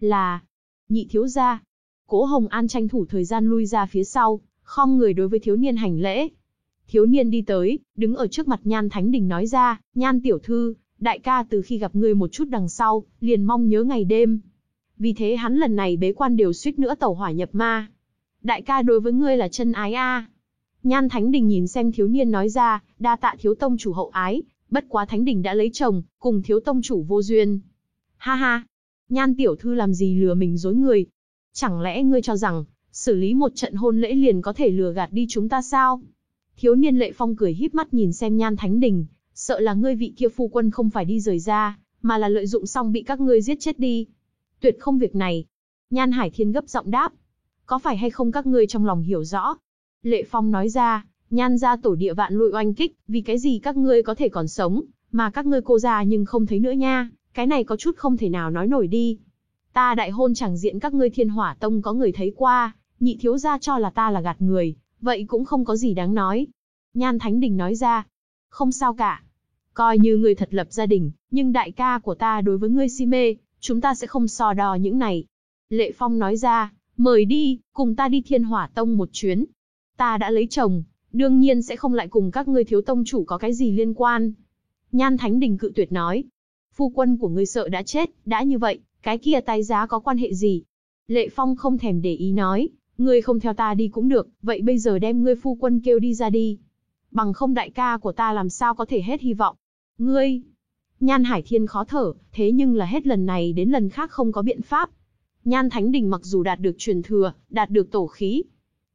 Là, nhị thiếu gia. Cố Hồng An tranh thủ thời gian lui ra phía sau, khom người đối với thiếu niên hành lễ. Thiếu niên đi tới, đứng ở trước mặt Nhan Thánh Đình nói ra, Nhan tiểu thư, đại ca từ khi gặp ngươi một chút đằng sau, liền mong nhớ ngày đêm. Vì thế hắn lần này bế quan đều suýt nữa tẩu hỏa nhập ma. Đại ca đối với ngươi là chân ái a. Nhan Thánh Đình nhìn xem thiếu niên nói ra, đa tạ thiếu tông chủ hậu ái, Bất quá Thánh Đình đã lấy chồng, cùng thiếu tông chủ vô duyên. Ha ha, nhan tiểu thư làm gì lừa mình dối người? Chẳng lẽ ngươi cho rằng, xử lý một trận hôn lễ liền có thể lừa gạt đi chúng ta sao? Thiếu niên lệ phong cười híp mắt nhìn xem nhan thánh đình, sợ là ngươi vị kia phu quân không phải đi rời ra, mà là lợi dụng xong bị các ngươi giết chết đi. Tuyệt không việc này. Nhan Hải Thiên gấp giọng đáp. Có phải hay không các ngươi trong lòng hiểu rõ? Lệ Phong nói ra, nhan ra tổ địa vạn lụi oanh kích, vì cái gì các ngươi có thể còn sống, mà các ngươi cô ra nhưng không thấy nữa nha, cái này có chút không thể nào nói nổi đi. Ta đại hôn chẳng diện các ngươi thiên hỏa tông có người thấy qua, nhị thiếu gia cho là ta là gạt người, vậy cũng không có gì đáng nói. Nhan Thánh Đình nói ra, không sao cả. Coi như ngươi thật lập gia đình, nhưng đại ca của ta đối với ngươi si mê, chúng ta sẽ không so đo những này. Lệ Phong nói ra, mời đi, cùng ta đi thiên hỏa tông một chuyến. Ta đã lấy chồng, đương nhiên sẽ không lại cùng các ngươi thiếu tông chủ có cái gì liên quan. Nhan Thánh Đình cự tuyệt nói, phu quân của ngươi sợ đã chết, đã như vậy, cái kia tái giá có quan hệ gì? Lệ Phong không thèm để ý nói, ngươi không theo ta đi cũng được, vậy bây giờ đem ngươi phu quân kêu đi ra đi. Bằng không đại ca của ta làm sao có thể hết hy vọng. Ngươi, Nhan Hải Thiên khó thở, thế nhưng là hết lần này đến lần khác không có biện pháp. Nhan Thánh Đình mặc dù đạt được truyền thừa, đạt được tổ khí.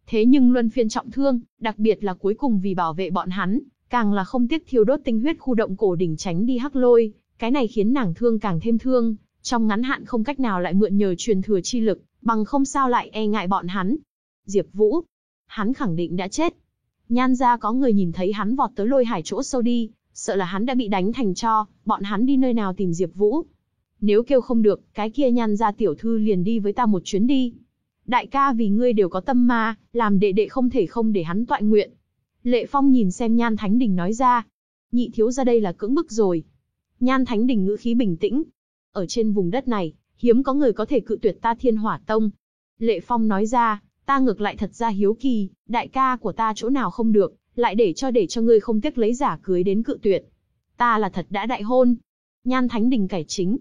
Thế nhưng luân phiên trọng thương, đặc biệt là cuối cùng vì bảo vệ bọn hắn, càng là không tiếc thiêu đốt tinh huyết khu động cổ đỉnh tránh đi hắc lôi, cái này khiến nàng thương càng thêm thương, trong ngắn hạn không cách nào lại mượn nhờ truyền thừa chi lực, bằng không sao lại e ngại bọn hắn. Diệp Vũ, hắn khẳng định đã chết. Nhan gia có người nhìn thấy hắn vọt tới lôi hải chỗ sâu đi, sợ là hắn đã bị đánh thành cho, bọn hắn đi nơi nào tìm Diệp Vũ. Nếu kêu không được, cái kia nhan gia tiểu thư liền đi với ta một chuyến đi. Đại ca vì ngươi đều có tâm ma, làm đệ đệ không thể không để hắn tọa nguyện. Lệ Phong nhìn xem Nhan Thánh Đình nói ra. Nhị thiếu ra đây là cưỡng bức rồi. Nhan Thánh Đình ngữ khí bình tĩnh. Ở trên vùng đất này, hiếm có người có thể cự tuyệt ta thiên hỏa tông. Lệ Phong nói ra, ta ngược lại thật ra hiếu kỳ, đại ca của ta chỗ nào không được, lại để cho để cho ngươi không tiếc lấy giả cưới đến cự tuyệt. Ta là thật đã đại hôn. Nhan Thánh Đình cải chính.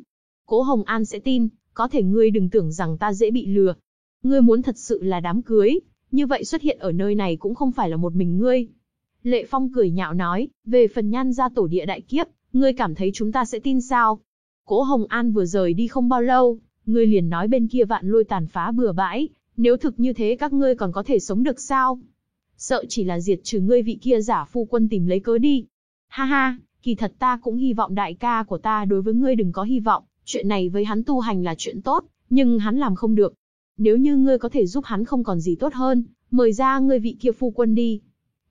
Cố Hồng An sẽ tin, có thể ngươi đừng tưởng rằng ta dễ bị lừa. Ngươi muốn thật sự là đám cưới, như vậy xuất hiện ở nơi này cũng không phải là một mình ngươi. Lệ Phong cười nhạo nói, về phần nhan gia tổ địa đại kiếp, ngươi cảm thấy chúng ta sẽ tin sao? Cố Hồng An vừa rời đi không bao lâu, ngươi liền nói bên kia vạn lôi tàn phá bừa bãi, nếu thực như thế các ngươi còn có thể sống được sao? Sợ chỉ là diệt trừ ngươi vị kia giả phu quân tìm lấy cớ đi. Ha ha, kỳ thật ta cũng hy vọng đại ca của ta đối với ngươi đừng có hy vọng, chuyện này với hắn tu hành là chuyện tốt, nhưng hắn làm không được. Nếu như ngươi có thể giúp hắn không còn gì tốt hơn, mời ra ngươi vị kia phu quân đi.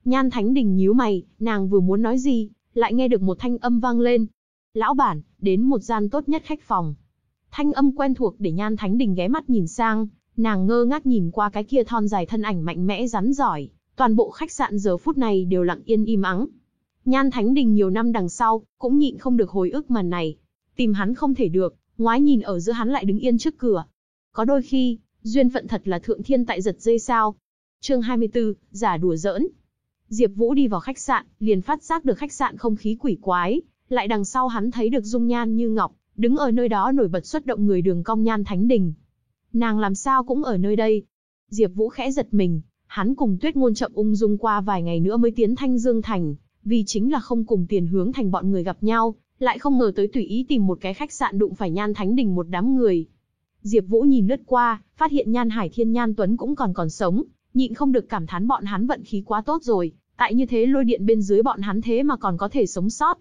Nhan Thánh Đình nhíu mày, nàng vừa muốn nói gì, lại nghe được một thanh âm vang lên. Lão bản, đến một gian tốt nhất khách phòng. Thanh âm quen thuộc để Nhan Thánh Đình ghé mắt nhìn sang, nàng ngơ ngác nhìn qua cái kia thon dài thân ảnh mạnh mẽ rắn giỏi, toàn bộ khách sạn giờ phút này đều lặng yên im ắng. Nhan Thánh Đình nhiều năm đằng sau, cũng nhịn không được hồi ức màn này. Tìm hắn không thể được, ngoái nhìn ở giữa hắn lại đứng yên trước cửa. Có đôi khi, duyên phận thật là thượng thiên tại giật dây sao. Chương 24, giả đùa giỡn. Diệp Vũ đi vào khách sạn, liền phát giác được khách sạn không khí quỷ quái, lại đằng sau hắn thấy được dung nhan như ngọc, đứng ở nơi đó nổi bật xuất động người đường cong nhan thánh đình. Nàng làm sao cũng ở nơi đây. Diệp Vũ khẽ giật mình, Hắn cùng Tuyết Ngôn chậm ung dung qua vài ngày nữa mới tiến Thanh Dương Thành, vì chính là không cùng tiền hướng thành bọn người gặp nhau, lại không ngờ tới tùy ý tìm một cái khách sạn đụng phải Nhan Thánh Đình một đám người. Diệp Vũ nhìn lướt qua, phát hiện Nhan Hải Thiên Nhan Tuấn cũng còn còn sống, nhịn không được cảm thán bọn hắn vận khí quá tốt rồi, tại như thế lôi điện bên dưới bọn hắn thế mà còn có thể sống sót.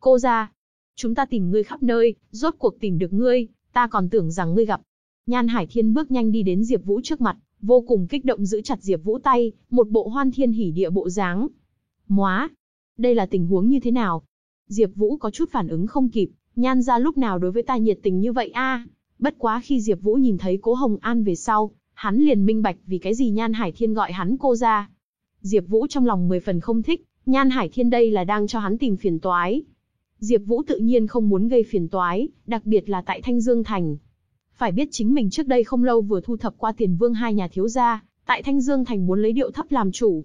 Cô gia, chúng ta tìm ngươi khắp nơi, rốt cuộc tìm được ngươi, ta còn tưởng rằng ngươi gặp. Nhan Hải Thiên bước nhanh đi đến Diệp Vũ trước mặt, vô cùng kích động giữ chặt Diệp Vũ tay, một bộ hoan thiên hỉ địa bộ dáng. "Móa, đây là tình huống như thế nào?" Diệp Vũ có chút phản ứng không kịp, nhan gia lúc nào đối với ta nhiệt tình như vậy a? Bất quá khi Diệp Vũ nhìn thấy Cố Hồng An về sau, hắn liền minh bạch vì cái gì Nhan Hải Thiên gọi hắn cô gia. Diệp Vũ trong lòng mười phần không thích, Nhan Hải Thiên đây là đang cho hắn tìm phiền toái. Diệp Vũ tự nhiên không muốn gây phiền toái, đặc biệt là tại Thanh Dương thành, phải biết chính mình trước đây không lâu vừa thu thập qua tiền vương hai nhà thiếu gia, tại Thanh Dương Thành muốn lấy điệu thấp làm chủ.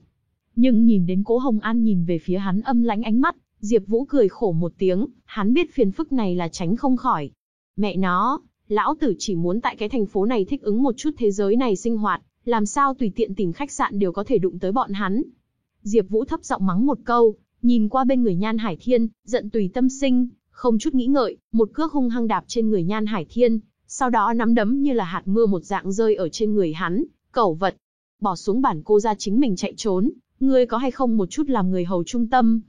Nhưng nhìn đến Cố Hồng An nhìn về phía hắn âm lãnh ánh mắt, Diệp Vũ cười khổ một tiếng, hắn biết phiền phức này là tránh không khỏi. Mẹ nó, lão tử chỉ muốn tại cái thành phố này thích ứng một chút thế giới này sinh hoạt, làm sao tùy tiện tìm khách sạn đều có thể đụng tới bọn hắn. Diệp Vũ thấp giọng mắng một câu, nhìn qua bên người Nhan Hải Thiên, giận tùy tâm sinh, không chút nghĩ ngợi, một cước hung hăng đạp trên người Nhan Hải Thiên, sau đó nắm đấm như là hạt mưa một dạng rơi ở trên người hắn, cẩu vật. Bỏ xuống bản cô ra chính mình chạy trốn, ngươi có hay không một chút làm người hầu trung tâm.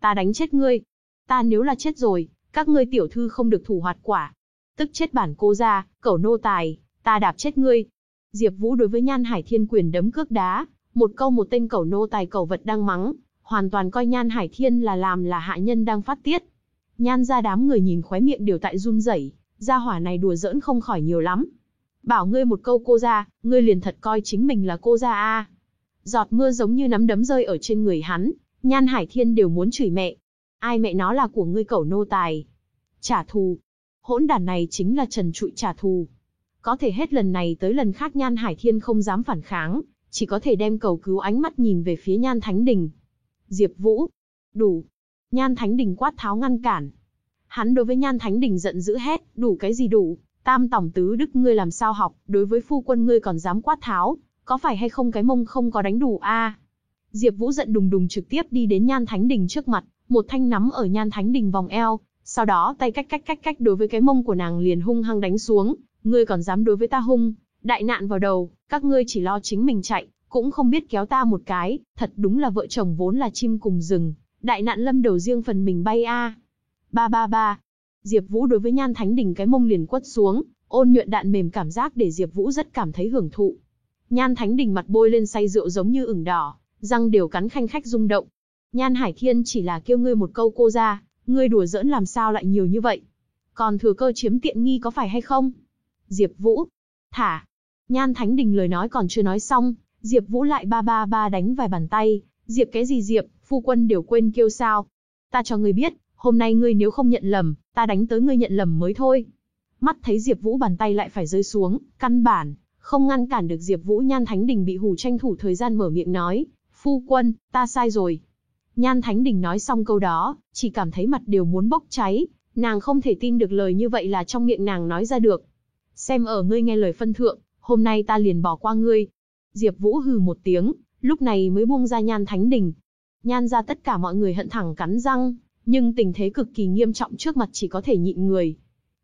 Ta đánh chết ngươi. Ta nếu là chết rồi, các ngươi tiểu thư không được thủ hoạt quả. Tức chết bản cô ra, cẩu nô tài, ta đạp chết ngươi. Diệp Vũ đối với Nhan Hải Thiên quyền đấm cước đá, một câu một tên cẩu nô tài cẩu vật đang mắng, hoàn toàn coi Nhan Hải Thiên là làm là hạ nhân đang phát tiết. Nhan ra đám người nhìn khóe miệng đều tại run rẩy, gia hỏa này đùa giỡn không khỏi nhiều lắm. Bảo ngươi một câu cô ra, ngươi liền thật coi chính mình là cô ra a. Giọt mưa giống như nắm đấm rơi ở trên người hắn, Nhan Hải Thiên đều muốn chửi mẹ. Ai mẹ nó là của ngươi cẩu nô tài? Trả thù. Hỗn đản này chính là Trần Trụi trả thù. Có thể hết lần này tới lần khác Nhan Hải Thiên không dám phản kháng, chỉ có thể đem cầu cứu ánh mắt nhìn về phía Nhan Thánh Đình. Diệp Vũ. Đủ. Nhan Thánh Đình quát tháo ngăn cản. Hắn đối với Nhan Thánh Đình giận dữ hét, đủ cái gì đủ, tam tổng tứ đức ngươi làm sao học, đối với phu quân ngươi còn dám quát tháo, có phải hay không cái mông không có đánh đủ a? Diệp Vũ giận đùng đùng trực tiếp đi đến Nhan Thánh Đình trước mặt, một thanh nắm ở Nhan Thánh Đình vòng eo, sau đó tay cách cách cách cách đối với cái mông của nàng liền hung hăng đánh xuống, ngươi còn dám đối với ta hung, đại nạn vào đầu, các ngươi chỉ lo chính mình chạy, cũng không biết kéo ta một cái, thật đúng là vợ chồng vốn là chim cùng rừng, đại nạn lâm đầu riêng phần mình bay a. Ba ba ba. Diệp Vũ đối với Nhan Thánh Đình cái mông liền quất xuống, ôn nhuận đạn mềm cảm giác để Diệp Vũ rất cảm thấy hưởng thụ. Nhan Thánh Đình mặt bôi lên say rượu giống như ửng đỏ, răng đều cắn khanh khách rung động. Nhan Hải Thiên chỉ là kêu ngươi một câu cô ra, ngươi đùa giỡn làm sao lại nhiều như vậy? Còn thừa cơ chiếm tiện nghi có phải hay không? Diệp Vũ, thả. Nhan Thánh Đình lời nói còn chưa nói xong, Diệp Vũ lại ba ba ba đánh vài bàn tay, Diệp cái gì Diệp, phu quân đều quên kêu sao? Ta cho ngươi biết, hôm nay ngươi nếu không nhận lầm, ta đánh tới ngươi nhận lầm mới thôi. Mắt thấy Diệp Vũ bàn tay lại phải rơi xuống, căn bản không ngăn cản được Diệp Vũ Nhan Thánh Đình bị hù tranh thủ thời gian mở miệng nói, "Phu quân, ta sai rồi." Nhan Thánh Đình nói xong câu đó, chỉ cảm thấy mặt đều muốn bốc cháy, nàng không thể tin được lời như vậy là trong miệng nàng nói ra được. Xem ở ngươi nghe lời phân thượng, hôm nay ta liền bỏ qua ngươi. Diệp Vũ hừ một tiếng, lúc này mới buông ra Nhan Thánh Đình. Nhan ra tất cả mọi người hận thẳng cắn răng, nhưng tình thế cực kỳ nghiêm trọng trước mặt chỉ có thể nhịn người.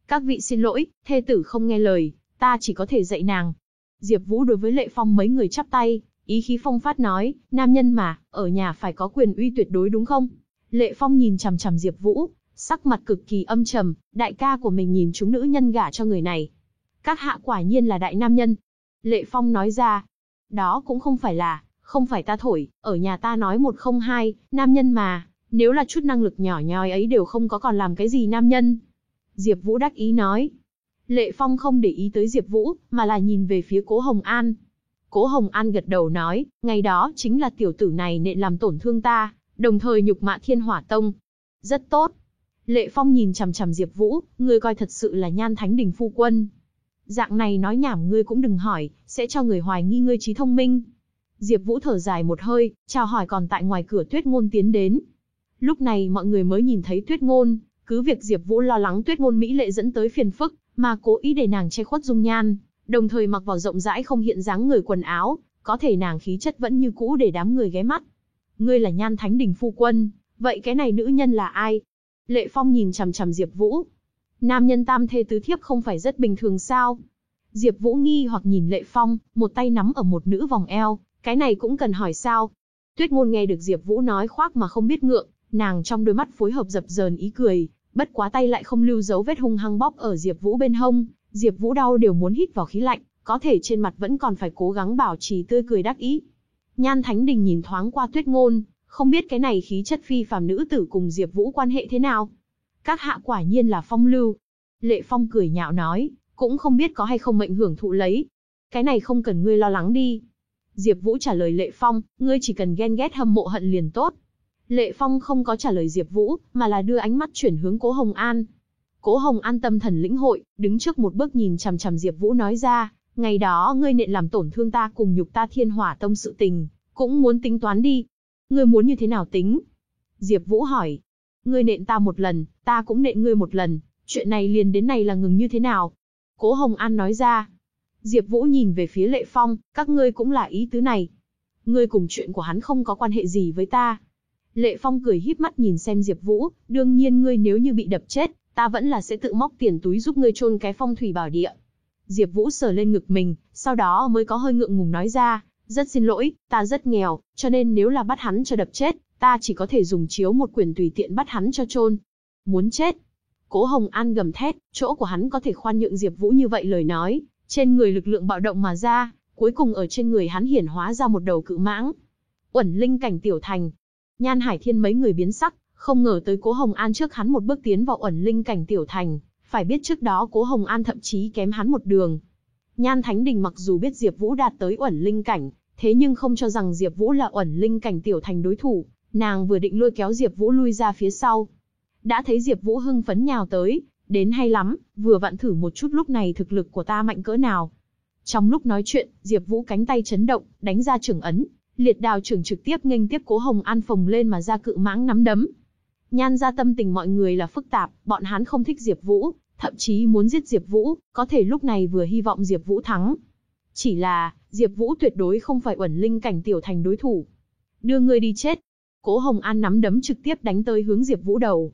Các vị xin lỗi, thê tử không nghe lời, ta chỉ có thể dạy nàng. Diệp Vũ đối với Lệ Phong mấy người chắp tay, ý khí phong phát nói, nam nhân mà, ở nhà phải có quyền uy tuyệt đối đúng không? Lệ Phong nhìn chằm chằm Diệp Vũ, sắc mặt cực kỳ âm trầm, đại ca của mình nhìn chúng nữ nhân gả cho người này. Các hạ quả nhiên là đại nam nhân. Lệ Phong nói ra, đó cũng không phải là, không phải ta thổi, ở nhà ta nói một không hai, nam nhân mà, nếu là chút năng lực nhỏ nhoi ấy đều không có còn làm cái gì nam nhân. Diệp Vũ đắc ý nói. Lệ Phong không để ý tới Diệp Vũ, mà là nhìn về phía Cố Hồng An. Cố Hồng An gật đầu nói, ngày đó chính là tiểu tử này nện làm tổn thương ta, đồng thời nhục mạ Thiên Hỏa Tông. Rất tốt. Lệ Phong nhìn chằm chằm Diệp Vũ, ngươi coi thật sự là Nhan Thánh Đình phu quân. Dạng này nói nhảm ngươi cũng đừng hỏi, sẽ cho người hoài nghi ngươi trí thông minh. Diệp Vũ thở dài một hơi, chào hỏi còn tại ngoài cửa Tuyết Ngôn tiến đến. Lúc này mọi người mới nhìn thấy Tuyết Ngôn, cứ việc Diệp Vũ lo lắng Tuyết Ngôn mỹ lệ dẫn tới phiền phức, mà cố ý để nàng che khuất dung nhan, đồng thời mặc vào rộng rãi không hiện dáng người quần áo, có thể nàng khí chất vẫn như cũ để đám người ghé mắt. Ngươi là Nhan Thánh Đình phu quân, vậy cái này nữ nhân là ai? Lệ Phong nhìn chằm chằm Diệp Vũ. Nam nhân tam thê tứ thiếp không phải rất bình thường sao? Diệp Vũ nghi hoặc nhìn Lệ Phong, một tay nắm ở một nữ vòng eo, cái này cũng cần hỏi sao? Tuyết Ngôn nghe được Diệp Vũ nói khoác mà không biết ngượng, nàng trong đôi mắt phối hợp dập dờn ý cười, bất quá tay lại không lưu dấu vết hung hăng bóp ở Diệp Vũ bên hông, Diệp Vũ đau đều muốn hít vào khí lạnh, có thể trên mặt vẫn còn phải cố gắng bảo trì tươi cười đắc ý. Nhan Thánh Đình nhìn thoáng qua Tuyết Ngôn, không biết cái này khí chất phi phàm nữ tử cùng Diệp Vũ quan hệ thế nào. Các hạ quả nhiên là phong lưu. Lệ Phong cười nhạo nói, cũng không biết có hay không mệnh hưởng thụ lấy. Cái này không cần ngươi lo lắng đi. Diệp Vũ trả lời Lệ Phong, ngươi chỉ cần ghen ghét hâm mộ hận liền tốt. Lệ Phong không có trả lời Diệp Vũ, mà là đưa ánh mắt chuyển hướng Cố Hồng An. Cố Hồng An tâm thần lĩnh hội, đứng trước một bước nhìn chằm chằm Diệp Vũ nói ra, ngày đó ngươi nện làm tổn thương ta cùng nhục ta Thiên Hỏa Tông sự tình, cũng muốn tính toán đi. Ngươi muốn như thế nào tính? Diệp Vũ hỏi. Ngươi nện ta một lần, ta cũng nện ngươi một lần, chuyện này liền đến này là ngừng như thế nào? Cố Hồng An nói ra. Diệp Vũ nhìn về phía Lệ Phong, các ngươi cũng là ý tứ này. Ngươi cùng chuyện của hắn không có quan hệ gì với ta. Lệ Phong cười híp mắt nhìn xem Diệp Vũ, đương nhiên ngươi nếu như bị đập chết, ta vẫn là sẽ tự móc tiền túi giúp ngươi chôn cái phong thủy bảo địa. Diệp Vũ sờ lên ngực mình, sau đó mới có hơi ngượng ngùng nói ra, rất xin lỗi, ta rất nghèo, cho nên nếu là bắt hắn cho đập chết, ta chỉ có thể dùng chiếu một quyền tùy tiện bắt hắn cho chôn. Muốn chết. Cố Hồng An gầm thét, chỗ của hắn có thể khoan nhượng Diệp Vũ như vậy lời nói, trên người lực lượng bạo động mà ra, cuối cùng ở trên người hắn hiển hóa ra một đầu cự mãng. Uẩn linh cảnh tiểu thành. Nhan Hải Thiên mấy người biến sắc, không ngờ tới Cố Hồng An trước hắn một bước tiến vào ẩn linh cảnh tiểu thành, phải biết trước đó Cố Hồng An thậm chí kém hắn một đường. Nhan Thánh Đình mặc dù biết Diệp Vũ đạt tới ẩn linh cảnh, thế nhưng không cho rằng Diệp Vũ là ẩn linh cảnh tiểu thành đối thủ, nàng vừa định lôi kéo Diệp Vũ lui ra phía sau. Đã thấy Diệp Vũ hưng phấn nhào tới, đến hay lắm, vừa vặn thử một chút lúc này thực lực của ta mạnh cỡ nào. Trong lúc nói chuyện, Diệp Vũ cánh tay chấn động, đánh ra trưởng ấn, liệt đào trưởng trực tiếp nghênh tiếp Cố Hồng An phồng lên mà ra cự mãng nắm đấm. Nhan ra tâm tình mọi người là phức tạp, bọn hắn không thích Diệp Vũ, thậm chí muốn giết Diệp Vũ, có thể lúc này vừa hy vọng Diệp Vũ thắng. Chỉ là, Diệp Vũ tuyệt đối không phải uẩn linh cảnh tiểu thành đối thủ. Đưa ngươi đi chết. Cố Hồng An nắm đấm trực tiếp đánh tới hướng Diệp Vũ đầu.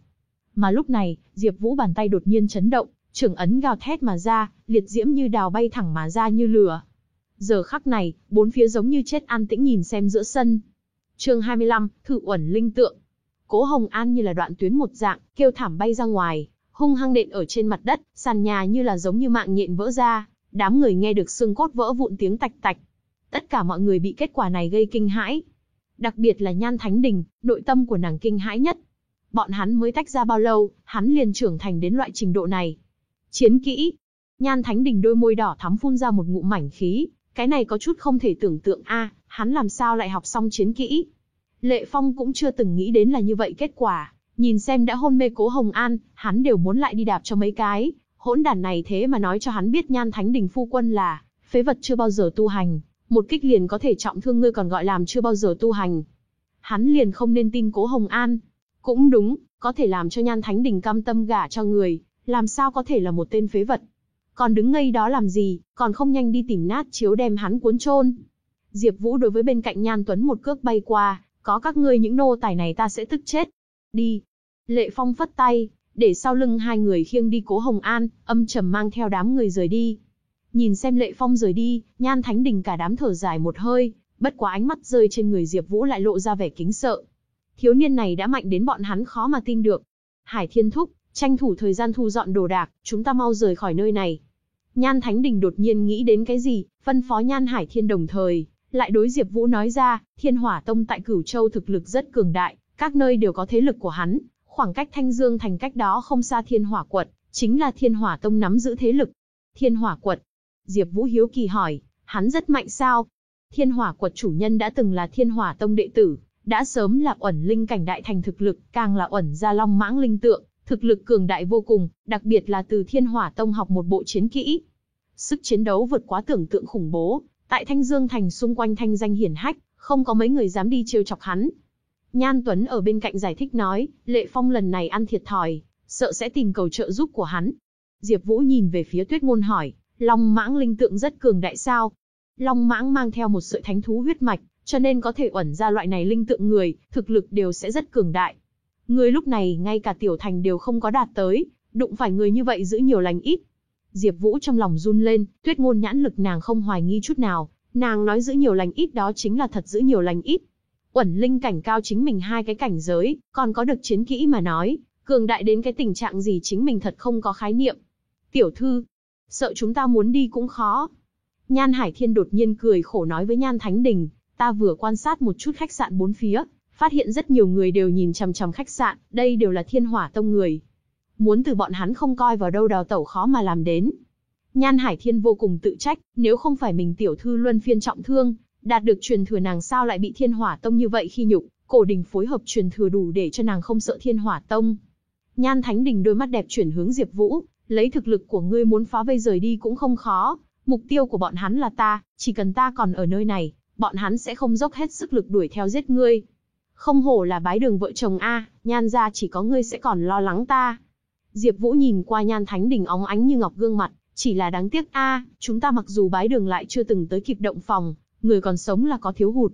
Mà lúc này, Diệp Vũ bàn tay đột nhiên chấn động, trưởng ấn gào thét mà ra, liệt diễm như đào bay thẳng mà ra như lửa. Giờ khắc này, bốn phía giống như chết an tĩnh nhìn xem giữa sân. Chương 25, thử uẩn linh tượng. Cố Hồng An như là đoạn tuyến một dạng, kêu thảm bay ra ngoài, hung hăng đện ở trên mặt đất, sàn nhà như là giống như mạng nhện vỡ ra, đám người nghe được xương cốt vỡ vụn tiếng tạch tạch. Tất cả mọi người bị kết quả này gây kinh hãi. Đặc biệt là Nhan Thánh Đình, nội tâm của nàng kinh hãi nhất. Bọn hắn mới tách ra bao lâu, hắn liền trưởng thành đến loại trình độ này. Chiến kỹ. Nhan Thánh Đình đôi môi đỏ thắm phun ra một ngụm mảnh khí, cái này có chút không thể tưởng tượng a, hắn làm sao lại học xong chiến kỹ. Lệ Phong cũng chưa từng nghĩ đến là như vậy kết quả, nhìn xem đã hôn mê cố Hồng An, hắn đều muốn lại đi đạp cho mấy cái, hỗn đàn này thế mà nói cho hắn biết nhan thánh đình phu quân là, phế vật chưa bao giờ tu hành, một kích liền có thể trọng thương ngươi còn gọi làm chưa bao giờ tu hành. Hắn liền không nên tin cố Hồng An. Cũng đúng, có thể làm cho nhan thánh đình cam tâm gả cho người, làm sao có thể là một tên phế vật. Còn đứng ngây đó làm gì, còn không nhanh đi tìm nát chiếu đem hắn cuốn chôn. Diệp Vũ đối với bên cạnh Nhan Tuấn một cước bay qua, có các ngươi những nô tài này ta sẽ tức chết. Đi. Lệ Phong phất tay, để sau lưng hai người khiêng đi Cố Hồng An, âm trầm mang theo đám người rời đi. Nhìn xem Lệ Phong rời đi, Nhan Thánh Đình cả đám thở dài một hơi, bất quá ánh mắt rơi trên người Diệp Vũ lại lộ ra vẻ kính sợ. Thiếu niên này đã mạnh đến bọn hắn khó mà tin được. Hải Thiên Thúc, tranh thủ thời gian thu dọn đồ đạc, chúng ta mau rời khỏi nơi này. Nhan Thánh Đình đột nhiên nghĩ đến cái gì, phân phó Nhan Hải Thiên đồng thời, lại đối Diệp Vũ nói ra, Thiên Hỏa Tông tại Cửu Châu thực lực rất cường đại, các nơi đều có thế lực của hắn, khoảng cách Thanh Dương thành cách đó không xa Thiên Hỏa quật, chính là Thiên Hỏa Tông nắm giữ thế lực. Thiên Hỏa quật? Diệp Vũ hiếu kỳ hỏi, hắn rất mạnh sao? Thiên Hỏa quật chủ nhân đã từng là Thiên Hỏa Tông đệ tử, đã sớm là ẩn linh cảnh đại thành thực lực, càng là ẩn gia long mãng linh tượng, thực lực cường đại vô cùng, đặc biệt là từ Thiên Hỏa Tông học một bộ chiến kỹ. Sức chiến đấu vượt quá tưởng tượng khủng bố, tại Thanh Dương thành xung quanh thanh danh hiển hách, không có mấy người dám đi trêu chọc hắn. Nhan Tuấn ở bên cạnh giải thích nói, Lệ Phong lần này ăn thiệt thòi, sợ sẽ tìm cầu trợ giúp của hắn. Diệp Vũ nhìn về phía Tuyết Ngôn hỏi, Long Mãng linh tượng rất cường đại sao? Long Mãng mang theo một sợi thánh thú huyết mạch, cho nên có thể ẩn ra loại này linh tượng người, thực lực đều sẽ rất cường đại. Người lúc này ngay cả tiểu thành đều không có đạt tới, đụng phải người như vậy giữ nhiều lành ít. Diệp Vũ trong lòng run lên, Tuyết Ngôn nhãn lực nàng không hoài nghi chút nào, nàng nói giữ nhiều lành ít đó chính là thật giữ nhiều lành ít. Uẩn linh cảnh cao chính mình hai cái cảnh giới, còn có được chiến kỹ mà nói, cường đại đến cái tình trạng gì chính mình thật không có khái niệm. Tiểu thư, sợ chúng ta muốn đi cũng khó. Nhan Hải Thiên đột nhiên cười khổ nói với Nhan Thánh Đình, ta vừa quan sát một chút khách sạn bốn phía, phát hiện rất nhiều người đều nhìn chằm chằm khách sạn, đây đều là Thiên Hỏa Tông người. Muốn từ bọn hắn không coi vào đâu đào tẩu khó mà làm đến. Nhan Hải Thiên vô cùng tự trách, nếu không phải mình tiểu thư luân phiên trọng thương, đạt được truyền thừa nàng sao lại bị Thiên Hỏa Tông như vậy khi nhục, cổ đình phối hợp truyền thừa đủ để cho nàng không sợ Thiên Hỏa Tông. Nhan Thánh Đình đôi mắt đẹp chuyển hướng Diệp Vũ, lấy thực lực của ngươi muốn phá vây rời đi cũng không khó, mục tiêu của bọn hắn là ta, chỉ cần ta còn ở nơi này, bọn hắn sẽ không dốc hết sức lực đuổi theo giết ngươi. Không hổ là bái đường vợ chồng a, Nhan gia chỉ có ngươi sẽ còn lo lắng ta. Diệp Vũ nhìn qua Nhan Thánh Đình óng ánh như ngọc gương mặt, chỉ là đáng tiếc a, chúng ta mặc dù bái đường lại chưa từng tới kịp động phòng, người còn sống là có thiếu hụt.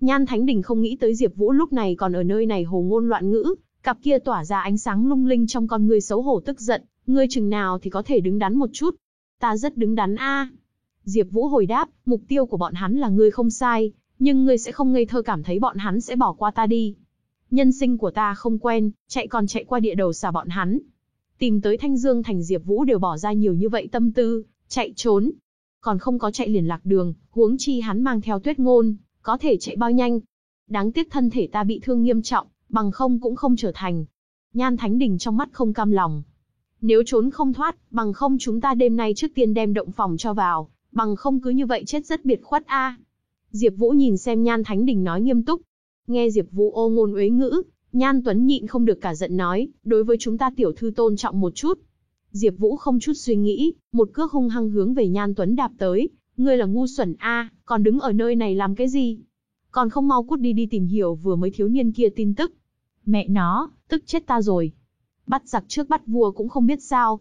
Nhan Thánh Đình không nghĩ tới Diệp Vũ lúc này còn ở nơi này hồ ngôn loạn ngữ, cặp kia tỏa ra ánh sáng lung linh trong con ngươi xấu hổ tức giận, ngươi chừng nào thì có thể đứng đắn một chút. Ta rất đứng đắn a. Diệp Vũ hồi đáp, mục tiêu của bọn hắn là ngươi không sai, nhưng ngươi sẽ không ngây thơ cảm thấy bọn hắn sẽ bỏ qua ta đi. Nhân sinh của ta không quen, chạy còn chạy qua địa đầu xà bọn hắn. Tìm tới Thanh Dương thành Diệp Vũ đều bỏ ra nhiều như vậy tâm tư, chạy trốn. Còn không có chạy liền lạc đường, huống chi hắn mang theo Tuyết Ngôn, có thể chạy bao nhanh. Đáng tiếc thân thể ta bị thương nghiêm trọng, bằng không cũng không trở thành. Nhan Thánh Đình trong mắt không cam lòng. Nếu trốn không thoát, bằng không chúng ta đêm nay trước tiên đem động phòng cho vào, bằng không cứ như vậy chết rất biệt khuất a. Diệp Vũ nhìn xem Nhan Thánh Đình nói nghiêm túc. Nghe Diệp Vũ ô ngôn uế ngữ, Nhan Tuấn nhịn không được cả giận nói, đối với chúng ta tiểu thư tôn trọng một chút. Diệp Vũ không chút suy nghĩ, một cước hung hăng hướng về Nhan Tuấn đạp tới, ngươi là ngu xuẩn a, còn đứng ở nơi này làm cái gì? Còn không mau cút đi đi tìm hiểu vừa mới thiếu niên kia tin tức. Mẹ nó, tức chết ta rồi. Bắt giặc trước bắt vua cũng không biết sao.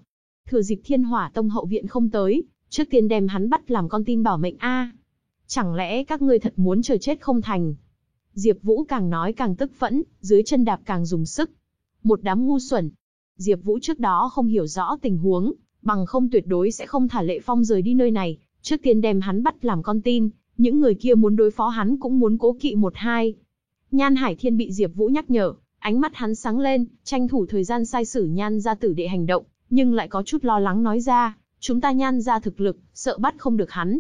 Thừa dịp Thiên Hỏa Tông hậu viện không tới, trước tiên đem hắn bắt làm con tin bảo mệnh a. Chẳng lẽ các ngươi thật muốn chờ chết không thành? Diệp Vũ càng nói càng tức phẫn, dưới chân đạp càng dùng sức. Một đám ngu xuẩn. Diệp Vũ trước đó không hiểu rõ tình huống, bằng không tuyệt đối sẽ không thả Lệ Phong rời đi nơi này, trước tiên đem hắn bắt làm con tin, những người kia muốn đối phó hắn cũng muốn cố kỵ một hai. Nhan Hải Thiên bị Diệp Vũ nhắc nhở, ánh mắt hắn sáng lên, tranh thủ thời gian sai sử Nhan gia tử đệ hành động, nhưng lại có chút lo lắng nói ra, chúng ta Nhan gia thực lực, sợ bắt không được hắn.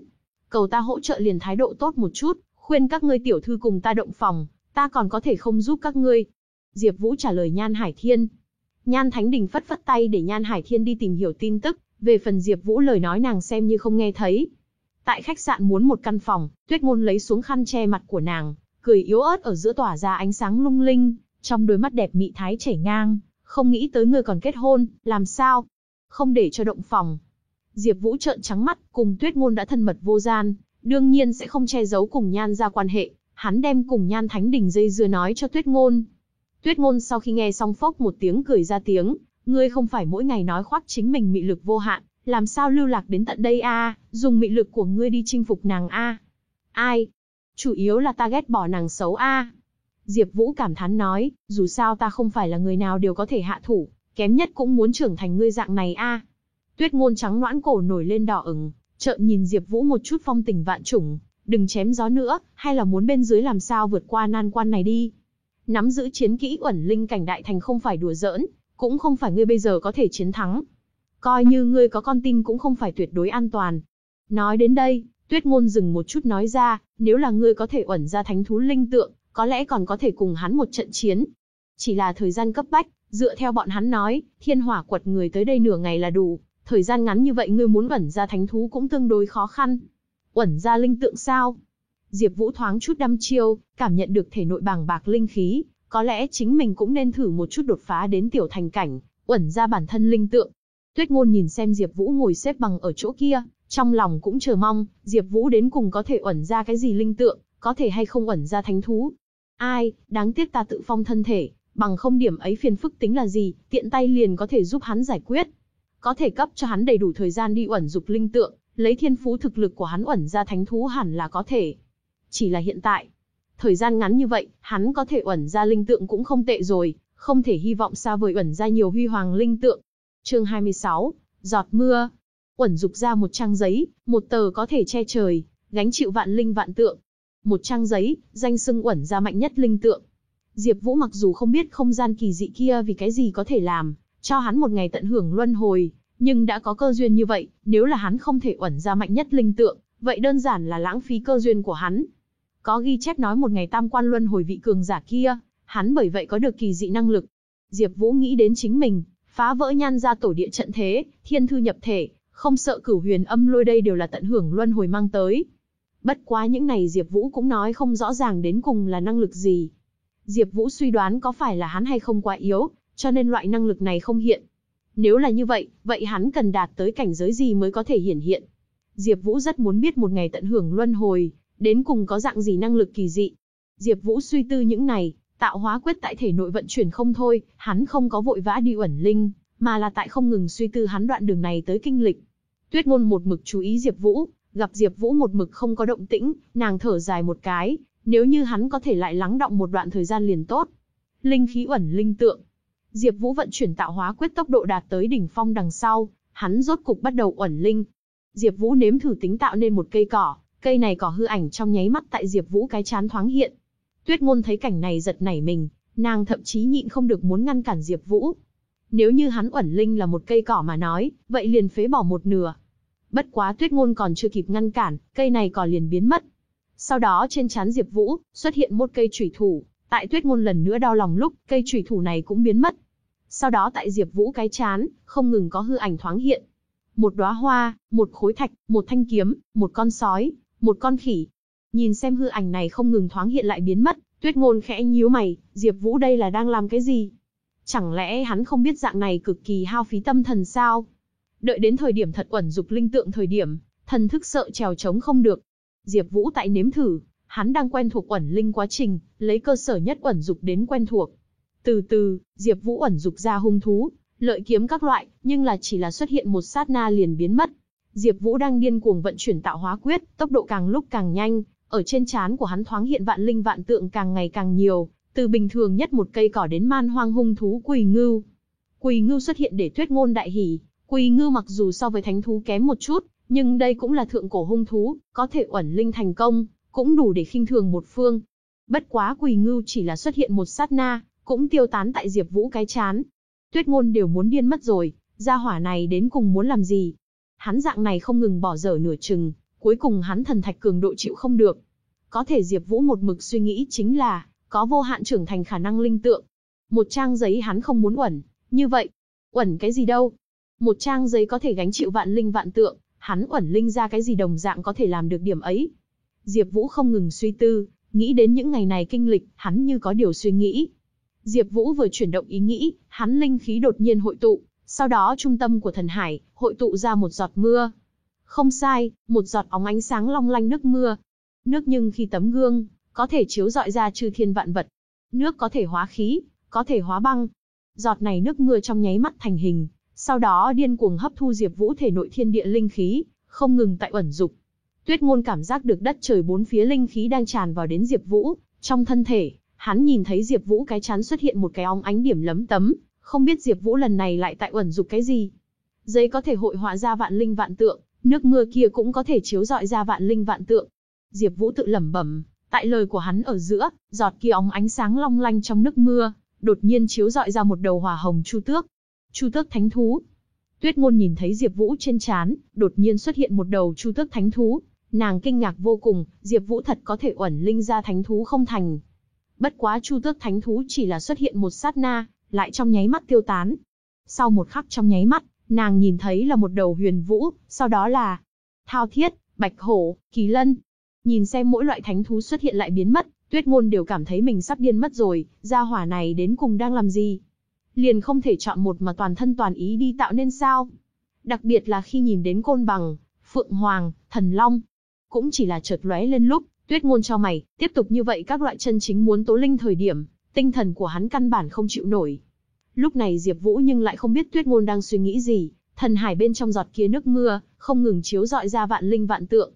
Cầu ta hỗ trợ liền thái độ tốt một chút, khuyên các ngươi tiểu thư cùng ta động phòng, ta còn có thể không giúp các ngươi. Diệp Vũ trả lời Nhan Hải Thiên. Nhan Thánh Đình phất phất tay để Nhan Hải Thiên đi tìm hiểu tin tức, về phần Diệp Vũ lời nói nàng xem như không nghe thấy. Tại khách sạn muốn một căn phòng, Tuyết Ngôn lấy xuống khăn che mặt của nàng, cười yếu ớt ở giữa tỏa ra ánh sáng lung linh, trong đôi mắt đẹp mị thái chảy ngang, không nghĩ tới ngươi còn kết hôn, làm sao? Không để cho động phòng. Diệp Vũ trợn trắng mắt, cùng Tuyết Ngôn đã thân mật vô gian, đương nhiên sẽ không che giấu cùng Nhan gia quan hệ, hắn đem cùng Nhan Thánh Đình dây dưa nói cho Tuyết Ngôn. Tuyết Ngôn sau khi nghe xong phốc một tiếng cười ra tiếng, ngươi không phải mỗi ngày nói khoác chính mình mị lực vô hạn, làm sao lưu lạc đến tận đây a, dùng mị lực của ngươi đi chinh phục nàng a. Ai? Chủ yếu là ta ghét bỏ nàng xấu a. Diệp Vũ cảm thán nói, dù sao ta không phải là người nào đều có thể hạ thủ, kém nhất cũng muốn trưởng thành ngươi dạng này a. Tuyết ngôn trắng noãn cổ nổi lên đỏ ửng, trợn nhìn Diệp Vũ một chút phong tình vạn trùng, đừng chém gió nữa, hay là muốn bên dưới làm sao vượt qua nan quan này đi. Nắm giữ chiến kỹ ẩn linh cảnh đại thành không phải đùa giỡn, cũng không phải ngươi bây giờ có thể chiến thắng. Coi như ngươi có con tin cũng không phải tuyệt đối an toàn. Nói đến đây, Tuyết Ngôn dừng một chút nói ra, nếu là ngươi có thể ẩn ra thánh thú linh tượng, có lẽ còn có thể cùng hắn một trận chiến. Chỉ là thời gian cấp bách, dựa theo bọn hắn nói, thiên hỏa quật người tới đây nửa ngày là đủ, thời gian ngắn như vậy ngươi muốn ẩn ra thánh thú cũng tương đối khó khăn. Ẩn ra linh tượng sao? Diệp Vũ thoáng chút đăm chiêu, cảm nhận được thể nội bàng bạc linh khí, có lẽ chính mình cũng nên thử một chút đột phá đến tiểu thành cảnh, ẩn ra bản thân linh tượng. Tuyết Ngôn nhìn xem Diệp Vũ ngồi xếp bằng ở chỗ kia, trong lòng cũng chờ mong, Diệp Vũ đến cùng có thể ẩn ra cái gì linh tượng, có thể hay không ẩn ra thánh thú. Ai, đáng tiếc ta tự phong thân thể, bằng không điểm ấy phiền phức tính là gì, tiện tay liền có thể giúp hắn giải quyết. Có thể cấp cho hắn đầy đủ thời gian đi ẩn dục linh tượng, lấy thiên phú thực lực của hắn ẩn ra thánh thú hẳn là có thể. Chỉ là hiện tại, thời gian ngắn như vậy, hắn có thể ẩn ra linh tượng cũng không tệ rồi, không thể hy vọng xa vời ẩn ra nhiều huy hoàng linh tượng. Chương 26, giọt mưa. Uẩn dục ra một trang giấy, một tờ có thể che trời, gánh chịu vạn linh vạn tượng. Một trang giấy, danh xưng uẩn ra mạnh nhất linh tượng. Diệp Vũ mặc dù không biết không gian kỳ dị kia vì cái gì có thể làm, cho hắn một ngày tận hưởng luân hồi, nhưng đã có cơ duyên như vậy, nếu là hắn không thể uẩn ra mạnh nhất linh tượng, vậy đơn giản là lãng phí cơ duyên của hắn. Có ghi chép nói một ngày tam quan luân hồi vị cường giả kia, hắn bởi vậy có được kỳ dị năng lực. Diệp Vũ nghĩ đến chính mình, phá vỡ nhan ra tổ địa trận thế, thiên thư nhập thể, không sợ cửu huyền âm lôi đây đều là tận hưởng luân hồi mang tới. Bất quá những này Diệp Vũ cũng nói không rõ ràng đến cùng là năng lực gì. Diệp Vũ suy đoán có phải là hắn hay không quá yếu, cho nên loại năng lực này không hiện. Nếu là như vậy, vậy hắn cần đạt tới cảnh giới gì mới có thể hiển hiện? Diệp Vũ rất muốn biết một ngày tận hưởng luân hồi, đến cùng có dạng gì năng lực kỳ dị. Diệp Vũ suy tư những này, tạo hóa quyết tại thể nội vận chuyển không thôi, hắn không có vội vã đi ẩn linh, mà là tại không ngừng suy tư hắn đoạn đường này tới kinh lịch. Tuyết Ngôn một mực chú ý Diệp Vũ, gặp Diệp Vũ một mực không có động tĩnh, nàng thở dài một cái, Nếu như hắn có thể lại lắng động một đoạn thời gian liền tốt. Linh khí ẩn linh tượng. Diệp Vũ vận chuyển tạo hóa quyết tốc độ đạt tới đỉnh phong đằng sau, hắn rốt cục bắt đầu ẩn linh. Diệp Vũ nếm thử tính tạo nên một cây cỏ, cây này cỏ hư ảnh trong nháy mắt tại Diệp Vũ cái chán thoáng hiện. Tuyết Ngôn thấy cảnh này giật nảy mình, nàng thậm chí nhịn không được muốn ngăn cản Diệp Vũ. Nếu như hắn ẩn linh là một cây cỏ mà nói, vậy liền phế bỏ một nửa. Bất quá Tuyết Ngôn còn chưa kịp ngăn cản, cây này cỏ liền biến mất. Sau đó trên trán Diệp Vũ xuất hiện một cây chủy thủ, tại Tuyết Ngôn lần nữa đau lòng lúc, cây chủy thủ này cũng biến mất. Sau đó tại Diệp Vũ cái chán, không ngừng có hư ảnh thoáng hiện. Một đóa hoa, một khối thạch, một thanh kiếm, một con sói, một con khỉ. Nhìn xem hư ảnh này không ngừng thoáng hiện lại biến mất, Tuyết Ngôn khẽ nhíu mày, Diệp Vũ đây là đang làm cái gì? Chẳng lẽ hắn không biết dạng này cực kỳ hao phí tâm thần sao? Đợi đến thời điểm thật uẩn dục linh tượng thời điểm, thần thức sợ trèo trống không được. Diệp Vũ tại nếm thử, hắn đang quen thuộc uẩn linh quá trình, lấy cơ sở nhất uẩn dục đến quen thuộc. Từ từ, Diệp Vũ uẩn dục ra hung thú, lợi kiếm các loại, nhưng là chỉ là xuất hiện một sát na liền biến mất. Diệp Vũ đang điên cuồng vận chuyển tạo hóa quyết, tốc độ càng lúc càng nhanh, ở trên trán của hắn thoáng hiện vạn linh vạn tượng càng ngày càng nhiều, từ bình thường nhất một cây cỏ đến man hoang hung thú quỳ ngưu. Quỳ ngưu xuất hiện để Tuyết Ngôn đại hỉ, quỳ ngưu mặc dù so với thánh thú kém một chút, nhưng đây cũng là thượng cổ hung thú, có thể uẩn linh thành công, cũng đủ để khinh thường một phương. Bất quá quỳ ngưu chỉ là xuất hiện một sát na, cũng tiêu tán tại Diệp Vũ cái chán. Tuyết Ngôn đều muốn điên mất rồi, gia hỏa này đến cùng muốn làm gì? Hắn dạng này không ngừng bỏ dở nửa chừng, cuối cùng hắn thần thạch cường độ chịu không được. Có thể Diệp Vũ một mực suy nghĩ chính là, có vô hạn trưởng thành khả năng linh tượng. Một trang giấy hắn không muốn uẩn, như vậy, uẩn cái gì đâu? Một trang giấy có thể gánh chịu vạn linh vạn tượng, hắn uẩn linh ra cái gì đồng dạng có thể làm được điểm ấy. Diệp Vũ không ngừng suy tư, nghĩ đến những ngày này kinh lịch, hắn như có điều suy nghĩ. Diệp Vũ vừa chuyển động ý nghĩ, hắn linh khí đột nhiên hội tụ, sau đó trung tâm của thần hải hội tụ ra một giọt mưa. Không sai, một giọt óng ánh sáng long lanh nước mưa. Nước nhưng khi tấm gương, có thể chiếu rọi ra chư thiên vạn vật. Nước có thể hóa khí, có thể hóa băng. Giọt này nước mưa trong nháy mắt thành hình, sau đó điên cuồng hấp thu Diệp Vũ thể nội thiên địa linh khí, không ngừng tại ẩn dục. Tuyết Ngôn cảm giác được đất trời bốn phía linh khí đang tràn vào đến Diệp Vũ, trong thân thể, hắn nhìn thấy Diệp Vũ cái chán xuất hiện một cái óng ánh điểm lấm tấm, không biết Diệp Vũ lần này lại tại ẩn dục cái gì. Giấy có thể hội họa ra vạn linh vạn tượng, nước mưa kia cũng có thể chiếu rọi ra vạn linh vạn tượng. Diệp Vũ tự lẩm bẩm, tại lời của hắn ở giữa, giọt kia óng ánh sáng long lanh trong nước mưa, đột nhiên chiếu rọi ra một đầu hỏa hồng chu tước. Chu tước thánh thú. Tuyết Ngôn nhìn thấy Diệp Vũ trên trán, đột nhiên xuất hiện một đầu chu tước thánh thú, nàng kinh ngạc vô cùng, Diệp Vũ thật có thể uẩn linh ra thánh thú không thành. Bất quá chu tước thánh thú chỉ là xuất hiện một sát na, lại trong nháy mắt tiêu tán. Sau một khắc trong nháy mắt, nàng nhìn thấy là một đầu huyền vũ, sau đó là thao thiết, bạch hổ, kỳ lân. Nhìn xem mỗi loại thánh thú xuất hiện lại biến mất, tuyết ngôn đều cảm thấy mình sắp điên mất rồi, gia hỏa này đến cùng đang làm gì? Liền không thể chọn một mà toàn thân toàn ý đi tạo nên sao? Đặc biệt là khi nhìn đến côn bằng, phượng hoàng, thần long. Cũng chỉ là chợt lóe lên lúc, tuyết ngôn cho mày, tiếp tục như vậy các loại chân chính muốn tố linh thời điểm, tinh thần của hắn căn bản không chịu nổi. Lúc này Diệp Vũ nhưng lại không biết Tuyết Ngôn đang suy nghĩ gì, thần hải bên trong giọt kia nước mưa, không ngừng chiếu rọi ra vạn linh vạn tượng.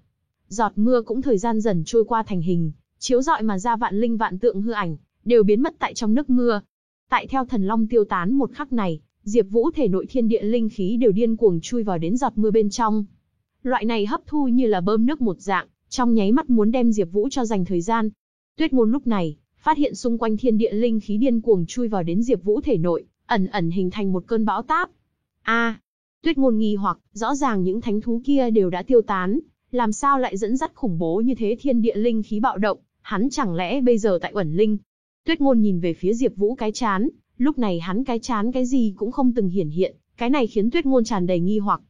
Giọt mưa cũng thời gian dần trôi qua thành hình, chiếu rọi mà ra vạn linh vạn tượng hư ảnh, đều biến mất tại trong nước mưa. Tại theo thần long tiêu tán một khắc này, Diệp Vũ thể nội thiên địa linh khí đều điên cuồng chui vào đến giọt mưa bên trong. Loại này hấp thu như là bơm nước một dạng, trong nháy mắt muốn đem Diệp Vũ cho dành thời gian. Tuyết Ngôn lúc này, phát hiện xung quanh thiên địa linh khí điên cuồng chui vào đến Diệp Vũ thể nội, ẩn ẩn hình thành một cơn bão táp. A, Tuyết Ngôn nghi hoặc, rõ ràng những thánh thú kia đều đã tiêu tán, làm sao lại dẫn dắt khủng bố như thế thiên địa linh khí bạo động, hắn chẳng lẽ bây giờ tại ẩn linh? Tuyết Ngôn nhìn về phía Diệp Vũ cái chán, lúc này hắn cái chán cái gì cũng không từng hiển hiện, cái này khiến Tuyết Ngôn tràn đầy nghi hoặc.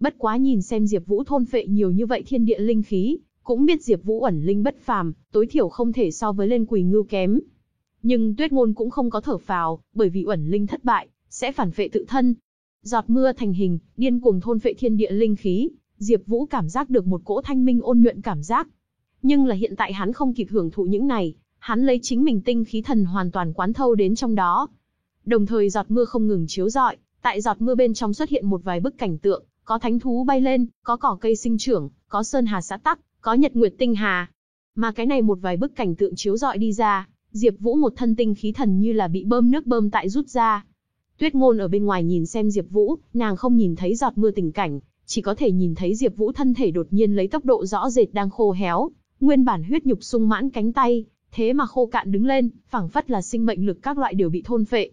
Bất quá nhìn xem Diệp Vũ thôn phệ nhiều như vậy thiên địa linh khí, cũng biết Diệp Vũ ẩn linh bất phàm, tối thiểu không thể so với lên quỳ ngưu kém. Nhưng Tuyết Ngôn cũng không có thở phào, bởi vì ẩn linh thất bại, sẽ phản phệ tự thân. Giọt mưa thành hình, điên cuồng thôn phệ thiên địa linh khí, Diệp Vũ cảm giác được một cỗ thanh minh ôn nhuận cảm giác. Nhưng là hiện tại hắn không kịp hưởng thụ những này, hắn lấy chính mình tinh khí thần hoàn toàn quán thâu đến trong đó. Đồng thời giọt mưa không ngừng chiếu rọi, tại giọt mưa bên trong xuất hiện một vài bức cảnh tượng, có thánh thú bay lên, có cỏ cây sinh trưởng, có sơn hà xã tắc, có nhật nguyệt tinh hà. Mà cái này một vài bức cảnh tượng chiếu rọi đi ra, Diệp Vũ một thân tinh khí thần như là bị bơm nước bơm tại rút ra. Tuyết Ngôn ở bên ngoài nhìn xem Diệp Vũ, nàng không nhìn thấy giọt mưa tình cảnh, chỉ có thể nhìn thấy Diệp Vũ thân thể đột nhiên lấy tốc độ rõ rệt đang khô héo, nguyên bản huyết nhục sung mãn cánh tay, thế mà khô cạn đứng lên, phảng phất là sinh mệnh lực các loại đều bị thôn phệ.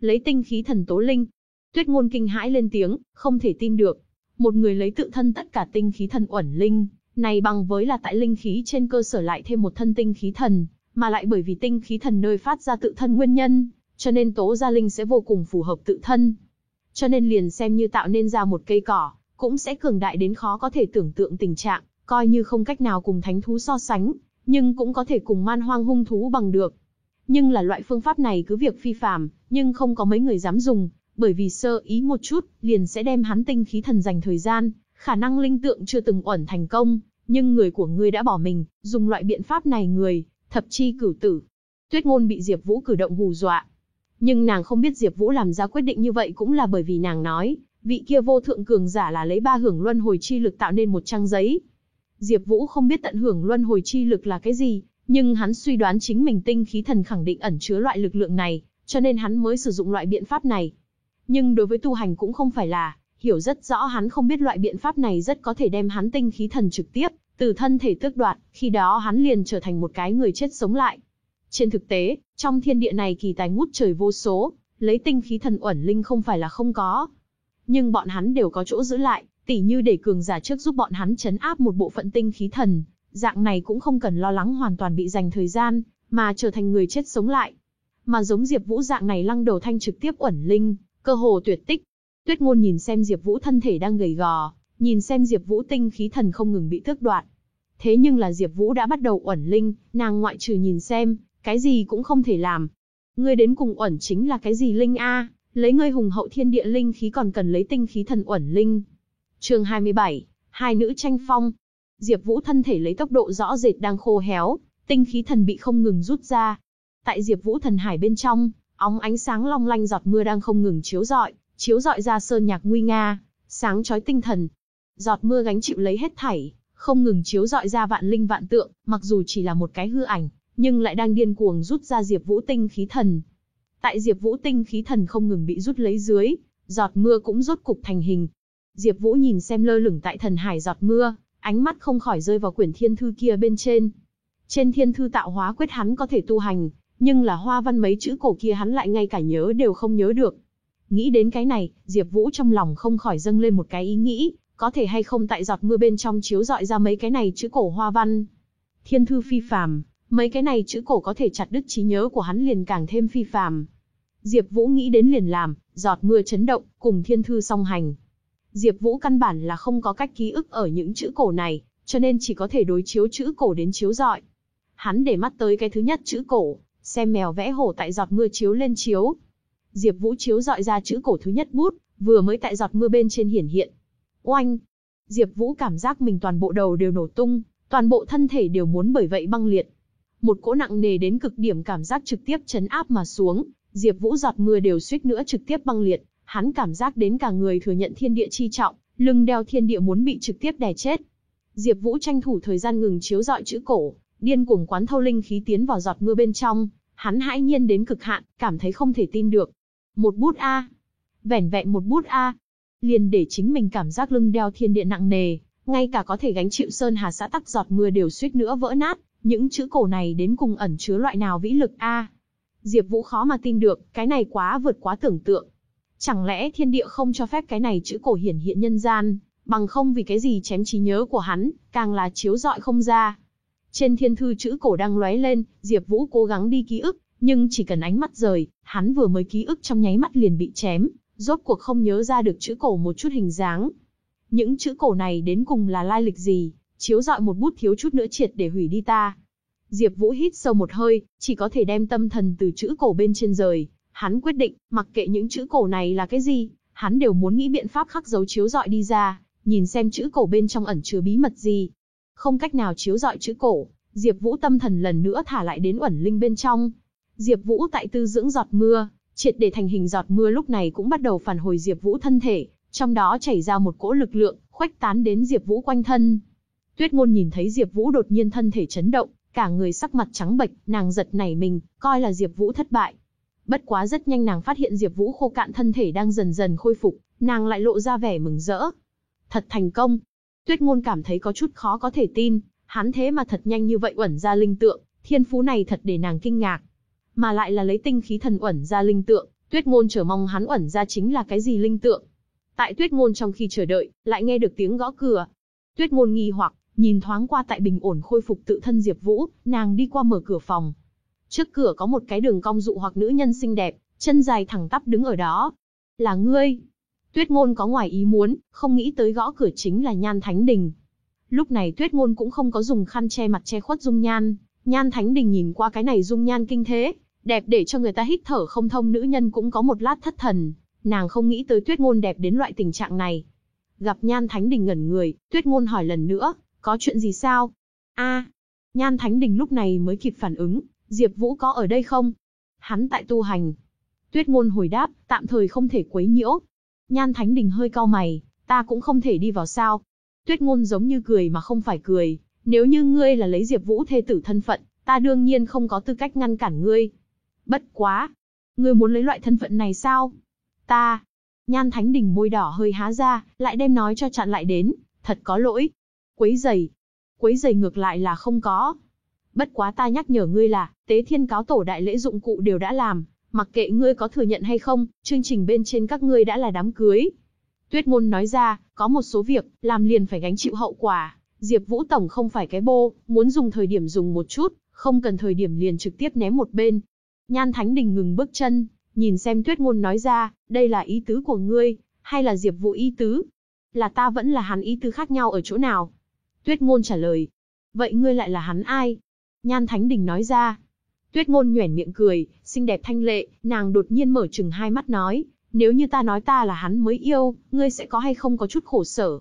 Lấy tinh khí thần tố linh, Tuyết Ngôn kinh hãi lên tiếng, không thể tin được. Một người lấy tự thân tất cả tinh khí thần uẩn linh, này bằng với là tại linh khí trên cơ sở lại thêm một thân tinh khí thần, mà lại bởi vì tinh khí thần nơi phát ra tự thân nguyên nhân, cho nên tố gia linh sẽ vô cùng phù hợp tự thân. Cho nên liền xem như tạo nên ra một cây cỏ, cũng sẽ cường đại đến khó có thể tưởng tượng tình trạng, coi như không cách nào cùng thánh thú so sánh, nhưng cũng có thể cùng man hoang hung thú bằng được. Nhưng là loại phương pháp này cứ việc phi phàm, nhưng không có mấy người dám dùng, bởi vì sơ ý một chút, liền sẽ đem hắn tinh khí thần dành thời gian, khả năng linh tượng chưa từng ẩn thành công, nhưng người của ngươi đã bỏ mình, dùng loại biện pháp này người, thập chi cửu tử. Tuyết ngôn bị Diệp Vũ cử động hù dọa. Nhưng nàng không biết Diệp Vũ làm ra quyết định như vậy cũng là bởi vì nàng nói, vị kia vô thượng cường giả là lấy ba hưởng luân hồi chi lực tạo nên một trang giấy. Diệp Vũ không biết tận hưởng luân hồi chi lực là cái gì, nhưng hắn suy đoán chính mình tinh khí thần khẳng định ẩn chứa loại lực lượng này, cho nên hắn mới sử dụng loại biện pháp này. Nhưng đối với tu hành cũng không phải là, hiểu rất rõ hắn không biết loại biện pháp này rất có thể đem hắn tinh khí thần trực tiếp từ thân thể tước đoạt, khi đó hắn liền trở thành một cái người chết sống lại. Trên thực tế, trong thiên địa này kỳ tài ngút trời vô số, lấy tinh khí thần uẩn linh không phải là không có. Nhưng bọn hắn đều có chỗ giữ lại, tỉ như để cường giả trước giúp bọn hắn chấn áp một bộ phận tinh khí thần, dạng này cũng không cần lo lắng hoàn toàn bị dành thời gian, mà trở thành người chết sống lại. Mà giống Diệp Vũ dạng này lăng đầu thanh trực tiếp uẩn linh, cơ hồ tuyệt tích. Tuyết Ngôn nhìn xem Diệp Vũ thân thể đang gầy gò, nhìn xem Diệp Vũ tinh khí thần không ngừng bị tước đoạt. Thế nhưng là Diệp Vũ đã bắt đầu uẩn linh, nàng ngoại trừ nhìn xem, cái gì cũng không thể làm. Ngươi đến cùng uẩn chính là cái gì linh a? Lấy ngươi hùng hậu thiên địa linh khí còn cần lấy tinh khí thần uẩn linh. Chương 27, hai nữ tranh phong. Diệp Vũ thân thể lấy tốc độ rõ rệt đang khô héo, tinh khí thần bị không ngừng rút ra. Tại Diệp Vũ thần hải bên trong, óng ánh sáng long lanh giọt mưa đang không ngừng chiếu rọi, chiếu rọi ra sơn nhạc nguy nga, sáng chói tinh thần. Giọt mưa gánh chịu lấy hết thảy, không ngừng chiếu rọi ra vạn linh vạn tượng, mặc dù chỉ là một cái hư ảnh, nhưng lại đang điên cuồng rút ra Diệp Vũ tinh khí thần. Tại Diệp Vũ tinh khí thần không ngừng bị rút lấy dưới, giọt mưa cũng rốt cục thành hình. Diệp Vũ nhìn xem lơ lửng tại thần hải giọt mưa, ánh mắt không khỏi rơi vào quyển thiên thư kia bên trên. Trên thiên thư tạo hóa quyết hắn có thể tu hành, nhưng là hoa văn mấy chữ cổ kia hắn lại ngay cả nhớ đều không nhớ được. Nghĩ đến cái này, Diệp Vũ trong lòng không khỏi dâng lên một cái ý nghĩ, có thể hay không tại giọt mưa bên trong chiếu rọi ra mấy cái này chữ cổ hoa văn. Thiên thư phi phàm, mấy cái này chữ cổ có thể chặt đứt trí nhớ của hắn liền càng thêm phi phàm. Diệp Vũ nghĩ đến liền làm, giọt mưa chấn động, cùng thiên thư song hành. Diệp Vũ căn bản là không có cách ký ức ở những chữ cổ này, cho nên chỉ có thể đối chiếu chữ cổ đến chiếu rọi. Hắn để mắt tới cái thứ nhất chữ cổ, xem mèo vẽ hổ tại giọt mưa chiếu lên chiếu. Diệp Vũ chiếu rọi ra chữ cổ thứ nhất bút, vừa mới tại giọt mưa bên trên hiển hiện, Oanh! Diệp Vũ cảm giác mình toàn bộ đầu đều nổ tung, toàn bộ thân thể đều muốn bởi vậy băng liệt. Một cỗ nặng nề đến cực điểm cảm giác trực tiếp chấn áp mà xuống, Diệp Vũ giọt mưa đều suýt nữa trực tiếp băng liệt, hắn cảm giác đến cả người thừa nhận thiên địa chi trọng, lưng đeo thiên địa muốn bị trực tiếp đè chết. Diệp Vũ tranh thủ thời gian ngừng chiếu dọi chữ cổ, điên cuồng quán thâu linh khí tiến vào giọt mưa bên trong, hắn hãi nhiên đến cực hạn, cảm thấy không thể tin được. Một bút a, vẻn vẹn một bút a, liền để chính mình cảm giác lưng đeo thiên địa nặng nề, ngay cả có thể gánh chịu sơn hà xã tắc giọt mưa đều suýt nữa vỡ nát, những chữ cổ này đến cùng ẩn chứa loại nào vĩ lực a? Diệp Vũ khó mà tin được, cái này quá vượt quá tưởng tượng. Chẳng lẽ thiên địa không cho phép cái này chữ cổ hiển hiện nhân gian, bằng không vì cái gì chém trí nhớ của hắn, càng là chiếu rọi không ra. Trên thiên thư chữ cổ đang lóe lên, Diệp Vũ cố gắng đi ký ức, nhưng chỉ cần ánh mắt rời, hắn vừa mới ký ức trong nháy mắt liền bị chém, rốt cuộc không nhớ ra được chữ cổ một chút hình dáng. Những chữ cổ này đến cùng là lai lịch gì, chiếu dọi một bút thiếu chút nữa triệt để hủy đi ta. Diệp Vũ hít sâu một hơi, chỉ có thể đem tâm thần từ chữ cổ bên trên rời, hắn quyết định, mặc kệ những chữ cổ này là cái gì, hắn đều muốn nghĩ biện pháp khắc dấu chiếu dọi đi ra, nhìn xem chữ cổ bên trong ẩn chứa bí mật gì. Không cách nào chiếu rọi chữ cổ, Diệp Vũ tâm thần lần nữa thả lại đến ẩn linh bên trong. Diệp Vũ tại tư dưỡng giọt mưa, triệt để thành hình giọt mưa lúc này cũng bắt đầu phản hồi Diệp Vũ thân thể, trong đó chảy ra một cỗ lực lượng, khuếch tán đến Diệp Vũ quanh thân. Tuyết Ngôn nhìn thấy Diệp Vũ đột nhiên thân thể chấn động, cả người sắc mặt trắng bệch, nàng giật nảy mình, coi là Diệp Vũ thất bại. Bất quá rất nhanh nàng phát hiện Diệp Vũ khô cạn thân thể đang dần dần khôi phục, nàng lại lộ ra vẻ mừng rỡ. Thật thành công. Tuyết Ngôn cảm thấy có chút khó có thể tin, hắn thế mà thật nhanh như vậy uẩn ra linh tượng, thiên phú này thật để nàng kinh ngạc. Mà lại là lấy tinh khí thần uẩn ra linh tượng, Tuyết Ngôn chờ mong hắn uẩn ra chính là cái gì linh tượng. Tại Tuyết Ngôn trong khi chờ đợi, lại nghe được tiếng gõ cửa. Tuyết Ngôn nghi hoặc, nhìn thoáng qua tại bình ổn khôi phục tự thân Diệp Vũ, nàng đi qua mở cửa phòng. Trước cửa có một cái đường cong dụ hoặc nữ nhân xinh đẹp, chân dài thẳng tắp đứng ở đó. Là ngươi? Tuyết Ngôn có ngoài ý muốn, không nghĩ tới gõ cửa chính là Nhan Thánh Đình. Lúc này Tuyết Ngôn cũng không có dùng khăn che mặt che khuất dung nhan, Nhan Thánh Đình nhìn qua cái này dung nhan kinh thế, đẹp để cho người ta hít thở không thông nữ nhân cũng có một lát thất thần, nàng không nghĩ tới Tuyết Ngôn đẹp đến loại tình trạng này. Gặp Nhan Thánh Đình ngẩn người, Tuyết Ngôn hỏi lần nữa, có chuyện gì sao? A, Nhan Thánh Đình lúc này mới kịp phản ứng, Diệp Vũ có ở đây không? Hắn tại tu hành. Tuyết Ngôn hồi đáp, tạm thời không thể quấy nhiễu. Nhan Thánh Đình hơi cau mày, ta cũng không thể đi vào sao? Tuyết Ngôn giống như cười mà không phải cười, nếu như ngươi là lấy Diệp Vũ thê tử thân phận, ta đương nhiên không có tư cách ngăn cản ngươi. Bất quá, ngươi muốn lấy loại thân phận này sao? Ta. Nhan Thánh Đình môi đỏ hơi há ra, lại đem nói cho chặn lại đến, thật có lỗi. Quấy giày. Quấy giày ngược lại là không có. Bất quá ta nhắc nhở ngươi là, tế thiên cáo tổ đại lễ dụng cụ đều đã làm, mặc kệ ngươi có thừa nhận hay không, chương trình bên trên các ngươi đã là đám cưới. Tuyết ngôn nói ra, có một số việc, làm liền phải gánh chịu hậu quả. Diệp Vũ Tổng không phải cái bô, muốn dùng thời điểm dùng một chút, không cần thời điểm liền trực tiếp ném một bên. Nhan Thánh Đình ngừng bước chân, nhìn xem Tuyết Ngôn nói ra, đây là ý tứ của ngươi, hay là Diệp Vũ ý tứ? Là ta vẫn là hắn ý tứ khác nhau ở chỗ nào? Tuyết Ngôn trả lời. Vậy ngươi lại là hắn ai? Nhan Thánh Đình nói ra. Tuyết Ngôn nhoẻn miệng cười, xinh đẹp thanh lệ, nàng đột nhiên mở trừng hai mắt nói, nếu như ta nói ta là hắn mới yêu, ngươi sẽ có hay không có chút khổ sở?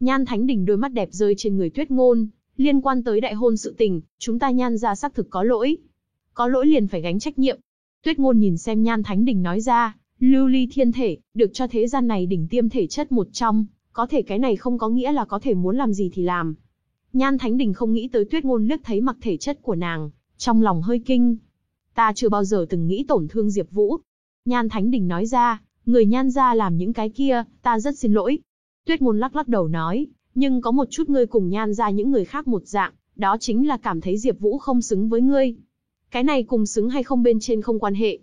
Nhan Thánh Đình đôi mắt đẹp rơi trên người Tuyết Ngôn, liên quan tới đại hôn sự tình, chúng ta nhan ra xác thực có lỗi. Có lỗi liền phải gánh trách nhiệm. Tuyết Ngôn nhìn xem Nhan Thánh Đình nói ra, lưu ly thiên thể, được cho thế gian này đỉnh tiêm thể chất một trong, có thể cái này không có nghĩa là có thể muốn làm gì thì làm. Nhan Thánh Đình không nghĩ tới Tuyết Ngôn liếc thấy mặc thể chất của nàng, trong lòng hơi kinh. Ta chưa bao giờ từng nghĩ tổn thương Diệp Vũ. Nhan Thánh Đình nói ra, người nhan gia làm những cái kia, ta rất xin lỗi. Tuyết Ngôn lắc lắc đầu nói, nhưng có một chút ngươi cùng nhan gia những người khác một dạng, đó chính là cảm thấy Diệp Vũ không xứng với ngươi. Cái này cùng xứng hay không bên trên không quan hệ.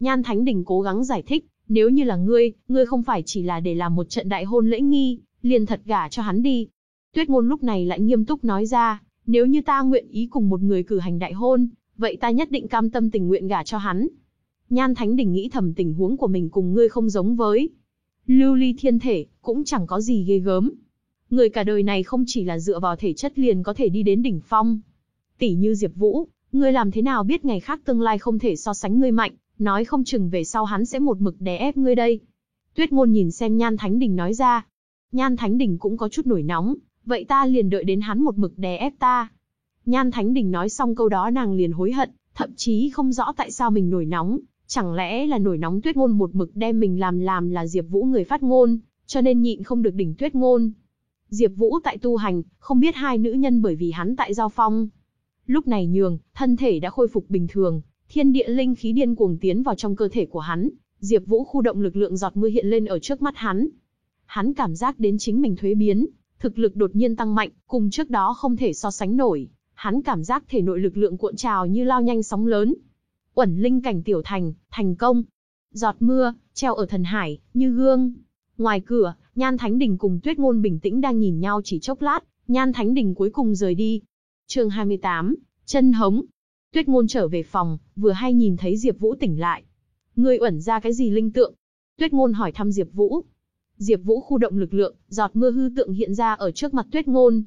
Nhan Thánh Đình cố gắng giải thích, nếu như là ngươi, ngươi không phải chỉ là để làm một trận đại hôn lễ nghi, liền thật gả cho hắn đi. Tuyết Ngôn lúc này lại nghiêm túc nói ra, nếu như ta nguyện ý cùng một người cử hành đại hôn, vậy ta nhất định cam tâm tình nguyện gả cho hắn. Nhan Thánh Đình nghĩ thầm tình huống của mình cùng ngươi không giống với. Lưu ly thiên thể, cũng chẳng có gì ghê gớm. Người cả đời này không chỉ là dựa vào thể chất liền có thể đi đến đỉnh phong. Tỷ như Diệp Vũ, ngươi làm thế nào biết ngày khác tương lai không thể so sánh ngươi mạnh, nói không chừng về sau hắn sẽ một mực đè ép ngươi đây. Tuyết ngôn nhìn xem Nhan Thánh Đình nói ra. Nhan Thánh Đình cũng có chút nổi nóng, vậy ta liền đợi đến hắn một mực đè ép ta. Nhan Thánh Đình nói xong câu đó nàng liền hối hận, thậm chí không rõ tại sao mình nổi nóng, chẳng lẽ là nổi nóng tuyết ngôn một mực đem mình làm làm là Diệp Vũ người phát ngôn, cho nên nhịn không được đỉnh tuyết ngôn. Diệp Vũ tại tu hành, không biết hai nữ nhân bởi vì hắn tại giao phong. Lúc này nhường, thân thể đã khôi phục bình thường, thiên địa linh khí điên cuồng tiến vào trong cơ thể của hắn, Diệp Vũ khu động lực lượng giọt mưa hiện lên ở trước mắt hắn. Hắn cảm giác đến chính mình thuế biến, thực lực đột nhiên tăng mạnh, cùng trước đó không thể so sánh nổi. Hắn cảm giác thể nội lực lượng cuộn trào như lao nhanh sóng lớn. Uẩn linh cảnh tiểu thành, thành công. Giọt mưa, treo ở thần hải, như gương. Ngoài cửa, Nhan Thánh Đình cùng Tuyết Ngôn bình tĩnh đang nhìn nhau chỉ chốc lát, Nhan Thánh Đình cuối cùng rời đi. Chương 28, chân hống. Tuyết Ngôn trở về phòng, vừa hay nhìn thấy Diệp Vũ tỉnh lại. Ngươi uẩn ra cái gì linh tượng? Tuyết Ngôn hỏi thăm Diệp Vũ. Diệp Vũ khu động lực lượng, giọt mưa hư tượng hiện ra ở trước mặt Tuyết Ngôn.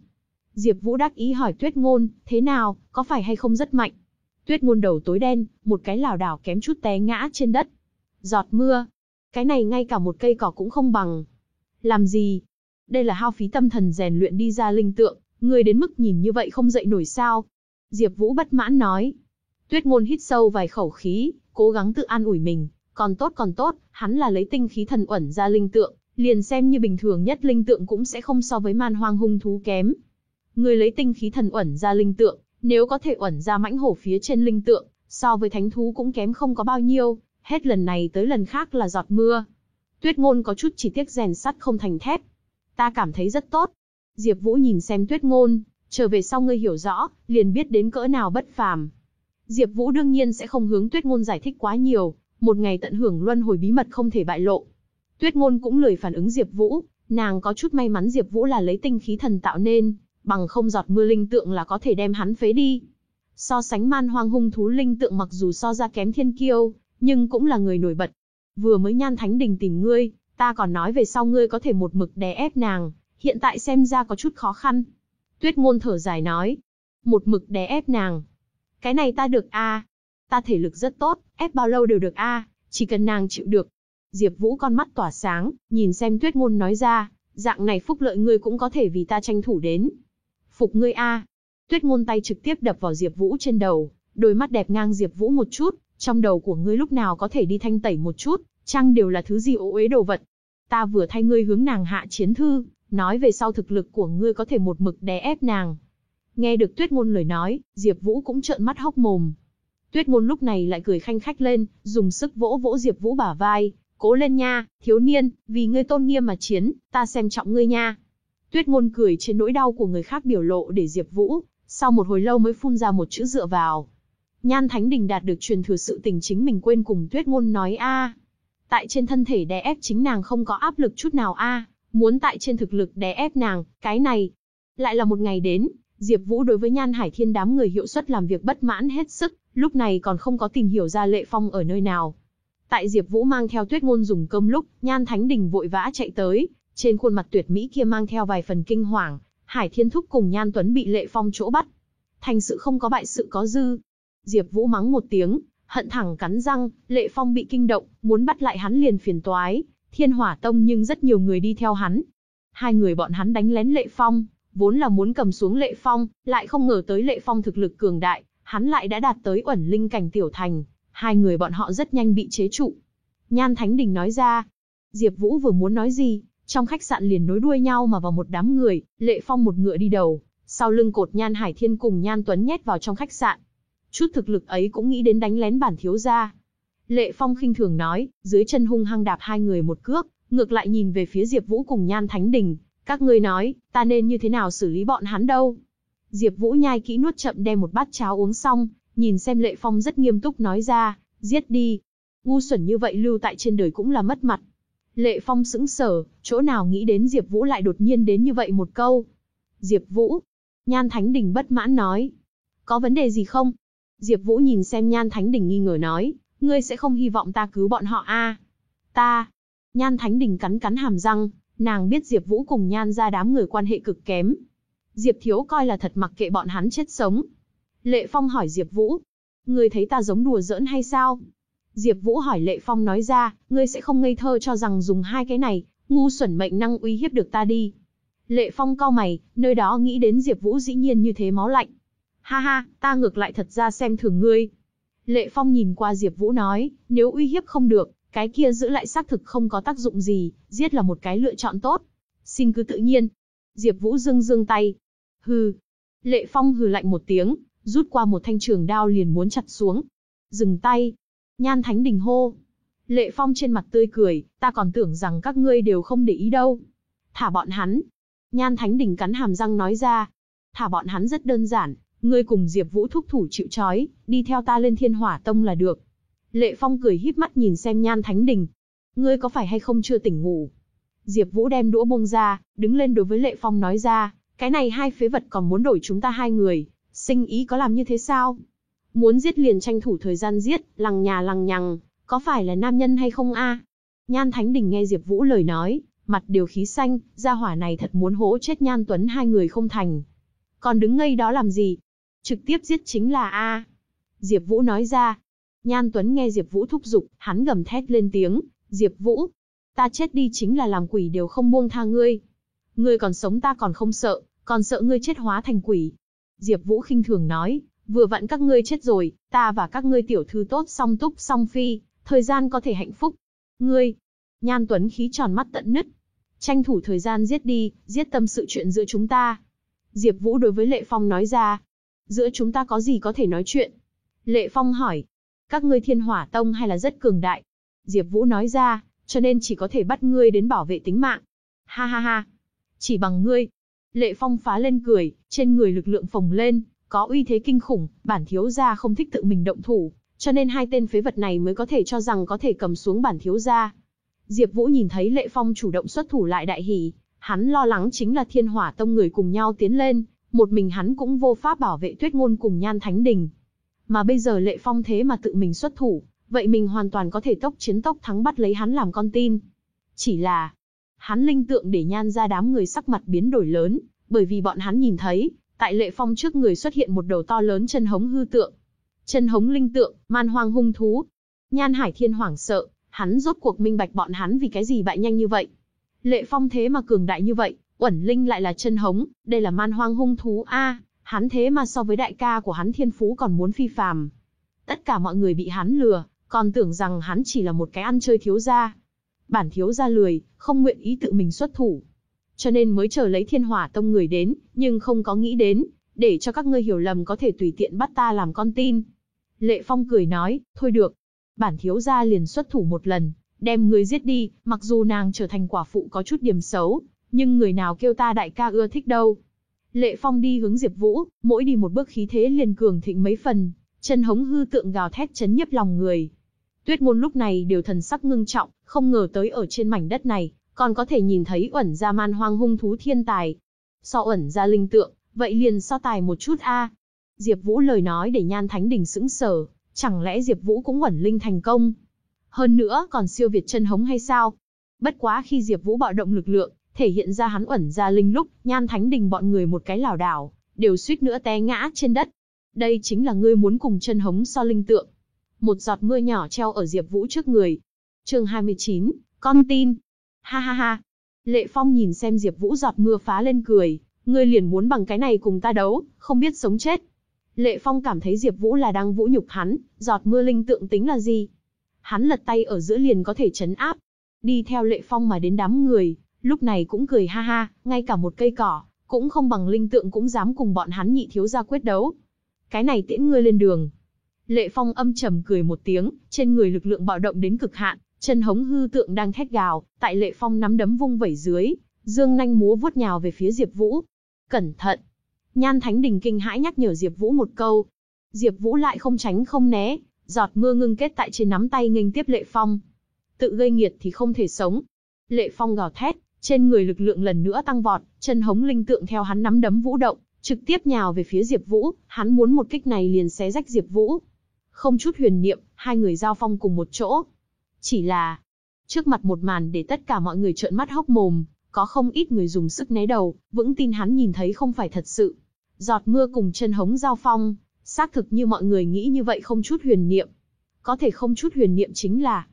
Diệp Vũ đắc ý hỏi Tuyết Ngôn, thế nào, có phải hay không rất mạnh? Tuyết Ngôn đầu tối đen, một cái lảo đảo kém chút té ngã trên đất. Giọt mưa, cái này ngay cả một cây cỏ cũng không bằng. Làm gì? Đây là hao phí tâm thần rèn luyện đi ra linh tượng, người đến mức nhìn như vậy không dậy nổi sao? Diệp Vũ bất mãn nói. Tuyết Ngôn hít sâu vài khẩu khí, cố gắng tự an ủi mình, còn tốt còn tốt, hắn là lấy tinh khí thần uẩn ra linh tượng, liền xem như bình thường nhất linh tượng cũng sẽ không so với man hoang hung thú kém. Người lấy tinh khí thần uẩn ra linh tượng, Nếu có thể uẩn ra mãnh hổ phía trên linh tượng, so với thánh thú cũng kém không có bao nhiêu, hết lần này tới lần khác là giọt mưa. Tuyết ngôn có chút chỉ tiếc rèn sắt không thành thép. Ta cảm thấy rất tốt. Diệp Vũ nhìn xem tuyết ngôn, trở về sau ngươi hiểu rõ, liền biết đến cỡ nào bất phàm. Diệp Vũ đương nhiên sẽ không hướng tuyết ngôn giải thích quá nhiều, một ngày tận hưởng luân hồi bí mật không thể bại lộ. Tuyết ngôn cũng lười phản ứng Diệp Vũ, nàng có chút may mắn Diệp Vũ là lấy tinh khí thần tạo nên, bằng không giọt mưa linh tượng là có thể đem hắn phế đi. So sánh man hoang hung thú linh tượng mặc dù so ra kém thiên kiêu, nhưng cũng là người nổi bật. Vừa mới nhan thánh đình tìm ngươi, ta còn nói về sau ngươi có thể một mực đè ép nàng, hiện tại xem ra có chút khó khăn. Tuyết ngôn thở dài nói, một mực đè ép nàng. Cái này ta được a, ta thể lực rất tốt, ép bao lâu đều được a, chỉ cần nàng chịu được. Diệp Vũ con mắt tỏa sáng, nhìn xem Tuyết ngôn nói ra, dạng này phúc lợi ngươi cũng có thể vì ta tranh thủ đến. Phục ngươi a. Tuyết ngôn tay trực tiếp đập vào Diệp Vũ trên đầu, đôi mắt đẹp ngang Diệp Vũ một chút, trong đầu của ngươi lúc nào có thể đi thanh tẩy một chút, chăng đều là thứ gì ô uế đồ vật. Ta vừa thay ngươi hướng nàng hạ chiến thư, nói về sau thực lực của ngươi có thể một mực đè ép nàng. Nghe được Tuyết Ngôn lời nói, Diệp Vũ cũng trợn mắt hốc mồm. Tuyết Ngôn lúc này lại cười khanh khách lên, dùng sức vỗ vỗ Diệp Vũ bả vai, "Cố lên nha, thiếu niên, vì ngươi tôn nghiêm mà chiến, ta xem trọng ngươi nha." Tuyết Ngôn cười trên nỗi đau của người khác biểu lộ để Diệp Vũ, sau một hồi lâu mới phun ra một chữ dựa vào. Nhan Thánh Đình đạt được truyền thừa sự tình chính mình quên cùng Tuyết Ngôn nói a. Tại trên thân thể đè ép chính nàng không có áp lực chút nào a, muốn tại trên thực lực đè ép nàng, cái này. Lại là một ngày đến, Diệp Vũ đối với Nhan Hải Thiên đám người hiệu suất làm việc bất mãn hết sức, lúc này còn không có tìm hiểu ra Lệ Phong ở nơi nào. Tại Diệp Vũ mang theo Tuyết Ngôn dùng cơm lúc, Nhan Thánh Đình vội vã chạy tới, trên khuôn mặt tuyệt mỹ kia mang theo vài phần kinh hoàng, Hải Thiên Thúc cùng Nhan Tuấn bị Lệ Phong chỗ bắt. Thành sự không có bại sự có dư. Diệp Vũ mắng một tiếng, hận thẳng cắn răng, Lệ Phong bị kinh động, muốn bắt lại hắn liền phiền toái, Thiên Hỏa Tông nhưng rất nhiều người đi theo hắn. Hai người bọn hắn đánh lén Lệ Phong, vốn là muốn cầm xuống Lệ Phong, lại không ngờ tới Lệ Phong thực lực cường đại, hắn lại đã đạt tới ẩn linh cảnh tiểu thành, hai người bọn họ rất nhanh bị chế trụ. Nhan Thánh Đình nói ra, Diệp Vũ vừa muốn nói gì, trong khách sạn liền nối đuôi nhau mà vào một đám người, Lệ Phong một ngựa đi đầu, sau lưng cột Nhan Hải Thiên cùng Nhan Tuấn nhét vào trong khách sạn. Chút thực lực ấy cũng nghĩ đến đánh lén bản thiếu gia. Lệ Phong khinh thường nói, dưới chân hung hăng đạp hai người một cước, ngược lại nhìn về phía Diệp Vũ cùng Nhan Thánh Đình, các ngươi nói, ta nên như thế nào xử lý bọn hắn đâu? Diệp Vũ nhai kỹ nuốt chậm đem một bát cháo uống xong, nhìn xem Lệ Phong rất nghiêm túc nói ra, giết đi. Ngu xuẩn như vậy lưu tại trên đời cũng là mất mặt. Lệ Phong sững sờ, chỗ nào nghĩ đến Diệp Vũ lại đột nhiên đến như vậy một câu. Diệp Vũ. Nhan Thánh Đình bất mãn nói. Có vấn đề gì không? Diệp Vũ nhìn xem Nhan Thánh Đình nghi ngờ nói, ngươi sẽ không hy vọng ta cứu bọn họ a? À? Ta. Nhan Thánh Đình cắn cắn hàm răng, nàng biết Diệp Vũ cùng Nhan gia đám người quan hệ cực kém. Diệp Thiếu coi là thật mặc kệ bọn hắn chết sống. Lệ Phong hỏi Diệp Vũ, ngươi thấy ta giống đùa giỡn hay sao? Diệp Vũ hỏi Lệ Phong nói ra, ngươi sẽ không ngây thơ cho rằng dùng hai cái này, ngu xuẩn mệnh năng uy hiếp được ta đi. Lệ Phong cau mày, nơi đó nghĩ đến Diệp Vũ dĩ nhiên như thế máu lạnh. Ha ha, ta ngược lại thật ra xem thường ngươi. Lệ Phong nhìn qua Diệp Vũ nói, nếu uy hiếp không được, cái kia giữ lại xác thực không có tác dụng gì, giết là một cái lựa chọn tốt. Xin cứ tự nhiên. Diệp Vũ dương dương tay. Hừ. Lệ Phong hừ lạnh một tiếng, rút qua một thanh trường đao liền muốn chặt xuống. Dừng tay. Nhan Thánh Đình hô. Lệ Phong trên mặt tươi cười, ta còn tưởng rằng các ngươi đều không để ý đâu. Thả bọn hắn. Nhan Thánh Đình cắn hàm răng nói ra. Thả bọn hắn rất đơn giản, ngươi cùng Diệp Vũ thúc thủ chịu trói, đi theo ta lên Thiên Hỏa Tông là được. Lệ Phong cười híp mắt nhìn xem Nhan Thánh Đình. Ngươi có phải hay không chưa tỉnh ngủ? Diệp Vũ đem đũa buông ra, đứng lên đối với Lệ Phong nói ra, cái này hai phế vật còn muốn đổi chúng ta hai người, sinh ý có làm như thế sao? Muốn giết liền tranh thủ thời gian giết, lằng nhà lằng nhằng, có phải là nam nhân hay không a? Nhan Thánh Đình nghe Diệp Vũ lời nói, mặt đều khí xanh, gia hỏa này thật muốn hố chết Nhan Tuấn hai người không thành. Còn đứng ngây đó làm gì? Trực tiếp giết chính là a. Diệp Vũ nói ra. Nhan Tuấn nghe Diệp Vũ thúc giục, hắn gầm thét lên tiếng, "Diệp Vũ, ta chết đi chính là làm quỷ đều không buông tha ngươi. Ngươi còn sống ta còn không sợ, còn sợ ngươi chết hóa thành quỷ." Diệp Vũ khinh thường nói, Vừa vặn các ngươi chết rồi, ta và các ngươi tiểu thư tốt song túc song phi, thời gian có thể hạnh phúc. Ngươi, Nhan Tuấn khí tròn mắt tận nứt. Tranh thủ thời gian giết đi, giết tâm sự chuyện giữa chúng ta. Diệp Vũ đối với Lệ Phong nói ra. Giữa chúng ta có gì có thể nói chuyện? Lệ Phong hỏi. Các ngươi thiên hỏa tông hay là rất cường đại? Diệp Vũ nói ra, cho nên chỉ có thể bắt ngươi đến bảo vệ tính mạng. Ha ha ha. Chỉ bằng ngươi. Lệ Phong phá lên cười, trên người lực lượng phồng lên, có uy thế kinh khủng, bản thiếu gia không thích tự mình động thủ, cho nên hai tên phế vật này mới có thể cho rằng có thể cầm xuống bản thiếu gia. Diệp Vũ nhìn thấy Lệ Phong chủ động xuất thủ lại đại hỉ, hắn lo lắng chính là Thiên Hỏa Tông người cùng nhau tiến lên, một mình hắn cũng vô pháp bảo vệ Tuyết Ngôn cùng Nhan Thánh Đình. Mà bây giờ Lệ Phong thế mà tự mình xuất thủ, vậy mình hoàn toàn có thể tốc chiến tốc thắng bắt lấy hắn làm con tin. Chỉ là, hắn linh tượng để Nhan ra đám người sắc mặt biến đổi lớn, bởi vì bọn hắn nhìn thấy, tại Lệ Phong trước người xuất hiện một đầu to lớn chân hống hư tượng. Chân hống linh tượng, man hoang hung thú. Nhan Hải Thiên hoảng sợ, hắn rốt cuộc minh bạch bọn hắn vì cái gì bại nhanh như vậy. Lệ Phong thế mà cường đại như vậy, Uẩn Linh lại là chân hống, đây là man hoang hung thú a, hắn thế mà so với đại ca của hắn Thiên Phú còn muốn phi phàm. Tất cả mọi người bị hắn lừa, còn tưởng rằng hắn chỉ là một cái ăn chơi thiếu gia. Bản thiếu gia lười, không nguyện ý tự mình xuất thủ. Cho nên mới chờ lấy Thiên Hỏa Tông người đến, nhưng không có nghĩ đến, để cho các ngươi hiểu lầm có thể tùy tiện bắt ta làm con tin. Lệ Phong cười nói, thôi được. Bản thiếu gia liền xuất thủ một lần, đem người giết đi, mặc dù nàng trở thành quả phụ có chút điểm xấu, nhưng người nào kêu ta đại ca ưa thích đâu. Lệ Phong đi hướng Diệp Vũ, mỗi đi một bước khí thế liền cường thịnh mấy phần, chân hống hư tượng gào thét chấn nhiếp lòng người. Tuyết Ngôn lúc này đều thần sắc ngưng trọng, không ngờ tới ở trên mảnh đất này, còn có thể nhìn thấy ẩn gia man hoang hung thú thiên tài. So ẩn gia linh tượng, vậy liền so tài một chút a. Diệp Vũ lời nói để Nhan Thánh Đình sững sờ, chẳng lẽ Diệp Vũ cũng ẩn linh thành công? Hơn nữa còn siêu việt chân hống hay sao? Bất quá khi Diệp Vũ bạo động lực lượng, thể hiện ra hắn ẩn ra linh lúc, Nhan Thánh Đình bọn người một cái lảo đảo, đều suýt nữa té ngã trên đất. Đây chính là ngươi muốn cùng chân hống so linh tượng. Một giọt mưa nhỏ treo ở Diệp Vũ trước người. Chương 29, con tin. Ha ha ha. Lệ Phong nhìn xem Diệp Vũ giọt mưa phá lên cười, ngươi liền muốn bằng cái này cùng ta đấu, không biết sống chết. Lệ Phong cảm thấy Diệp Vũ là đang vũ nhục hắn, giọt mưa linh tượng tính là gì? Hắn lật tay ở giữa liền có thể chấn áp. Đi theo Lệ Phong mà đến đám người, lúc này cũng cười ha ha, ngay cả một cây cỏ, cũng không bằng linh tượng cũng dám cùng bọn hắn nhị thiếu gia quyết đấu. Cái này tiễn ngươi lên đường. Lệ Phong âm trầm cười một tiếng, trên người lực lượng bạo động đến cực hạn, chân hống hư tượng đang thét gào, tại Lệ Phong nắm đấm vung vẩy dưới, dương nhanh múa vuốt nhào về phía Diệp Vũ. Cẩn thận! Nhan Thánh Đình kinh hãi nhắc nhở Diệp Vũ một câu. Diệp Vũ lại không tránh không né, giọt mưa ngưng kết tại trên nắm tay nghênh tiếp Lệ Phong. Tự gây nghiệt thì không thể sống. Lệ Phong gào thét, trên người lực lượng lần nữa tăng vọt, chân hống linh tượng theo hắn nắm đấm vũ động, trực tiếp nhào về phía Diệp Vũ, hắn muốn một kích này liền xé rách Diệp Vũ. Không chút huyền niệm, hai người giao phong cùng một chỗ. Chỉ là, trước mặt một màn để tất cả mọi người trợn mắt hốc mồm, có không ít người dùng sức né đầu, vững tin hắn nhìn thấy không phải thật sự. Giọt mưa cùng chân hống giao phong, xác thực như mọi người nghĩ như vậy không chút huyền niệm. Có thể không chút huyền niệm chính là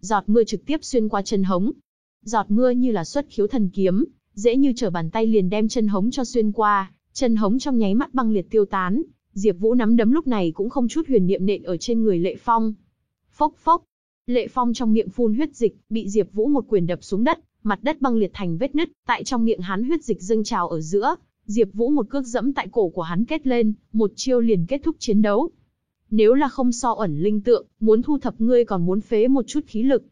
giọt mưa trực tiếp xuyên qua chân hống. Giọt mưa như là xuất khiếu thần kiếm, dễ như trở bàn tay liền đem chân hống cho xuyên qua, chân hống trong nháy mắt băng liệt tiêu tán. Diệp Vũ nắm đấm lúc này cũng không chút huyền niệm nện ở trên người Lệ Phong. Phốc phốc, Lệ Phong trong miệng phun huyết dịch, bị Diệp Vũ một quyền đập xuống đất, mặt đất băng liệt thành vết nứt, tại trong miệng hắn huyết dịch dâng trào ở giữa, Diệp Vũ một cước dẫm tại cổ của hắn kết lên, một chiêu liền kết thúc chiến đấu. Nếu là không so ẩn linh tượng, muốn thu thập ngươi còn muốn phế một chút khí lực.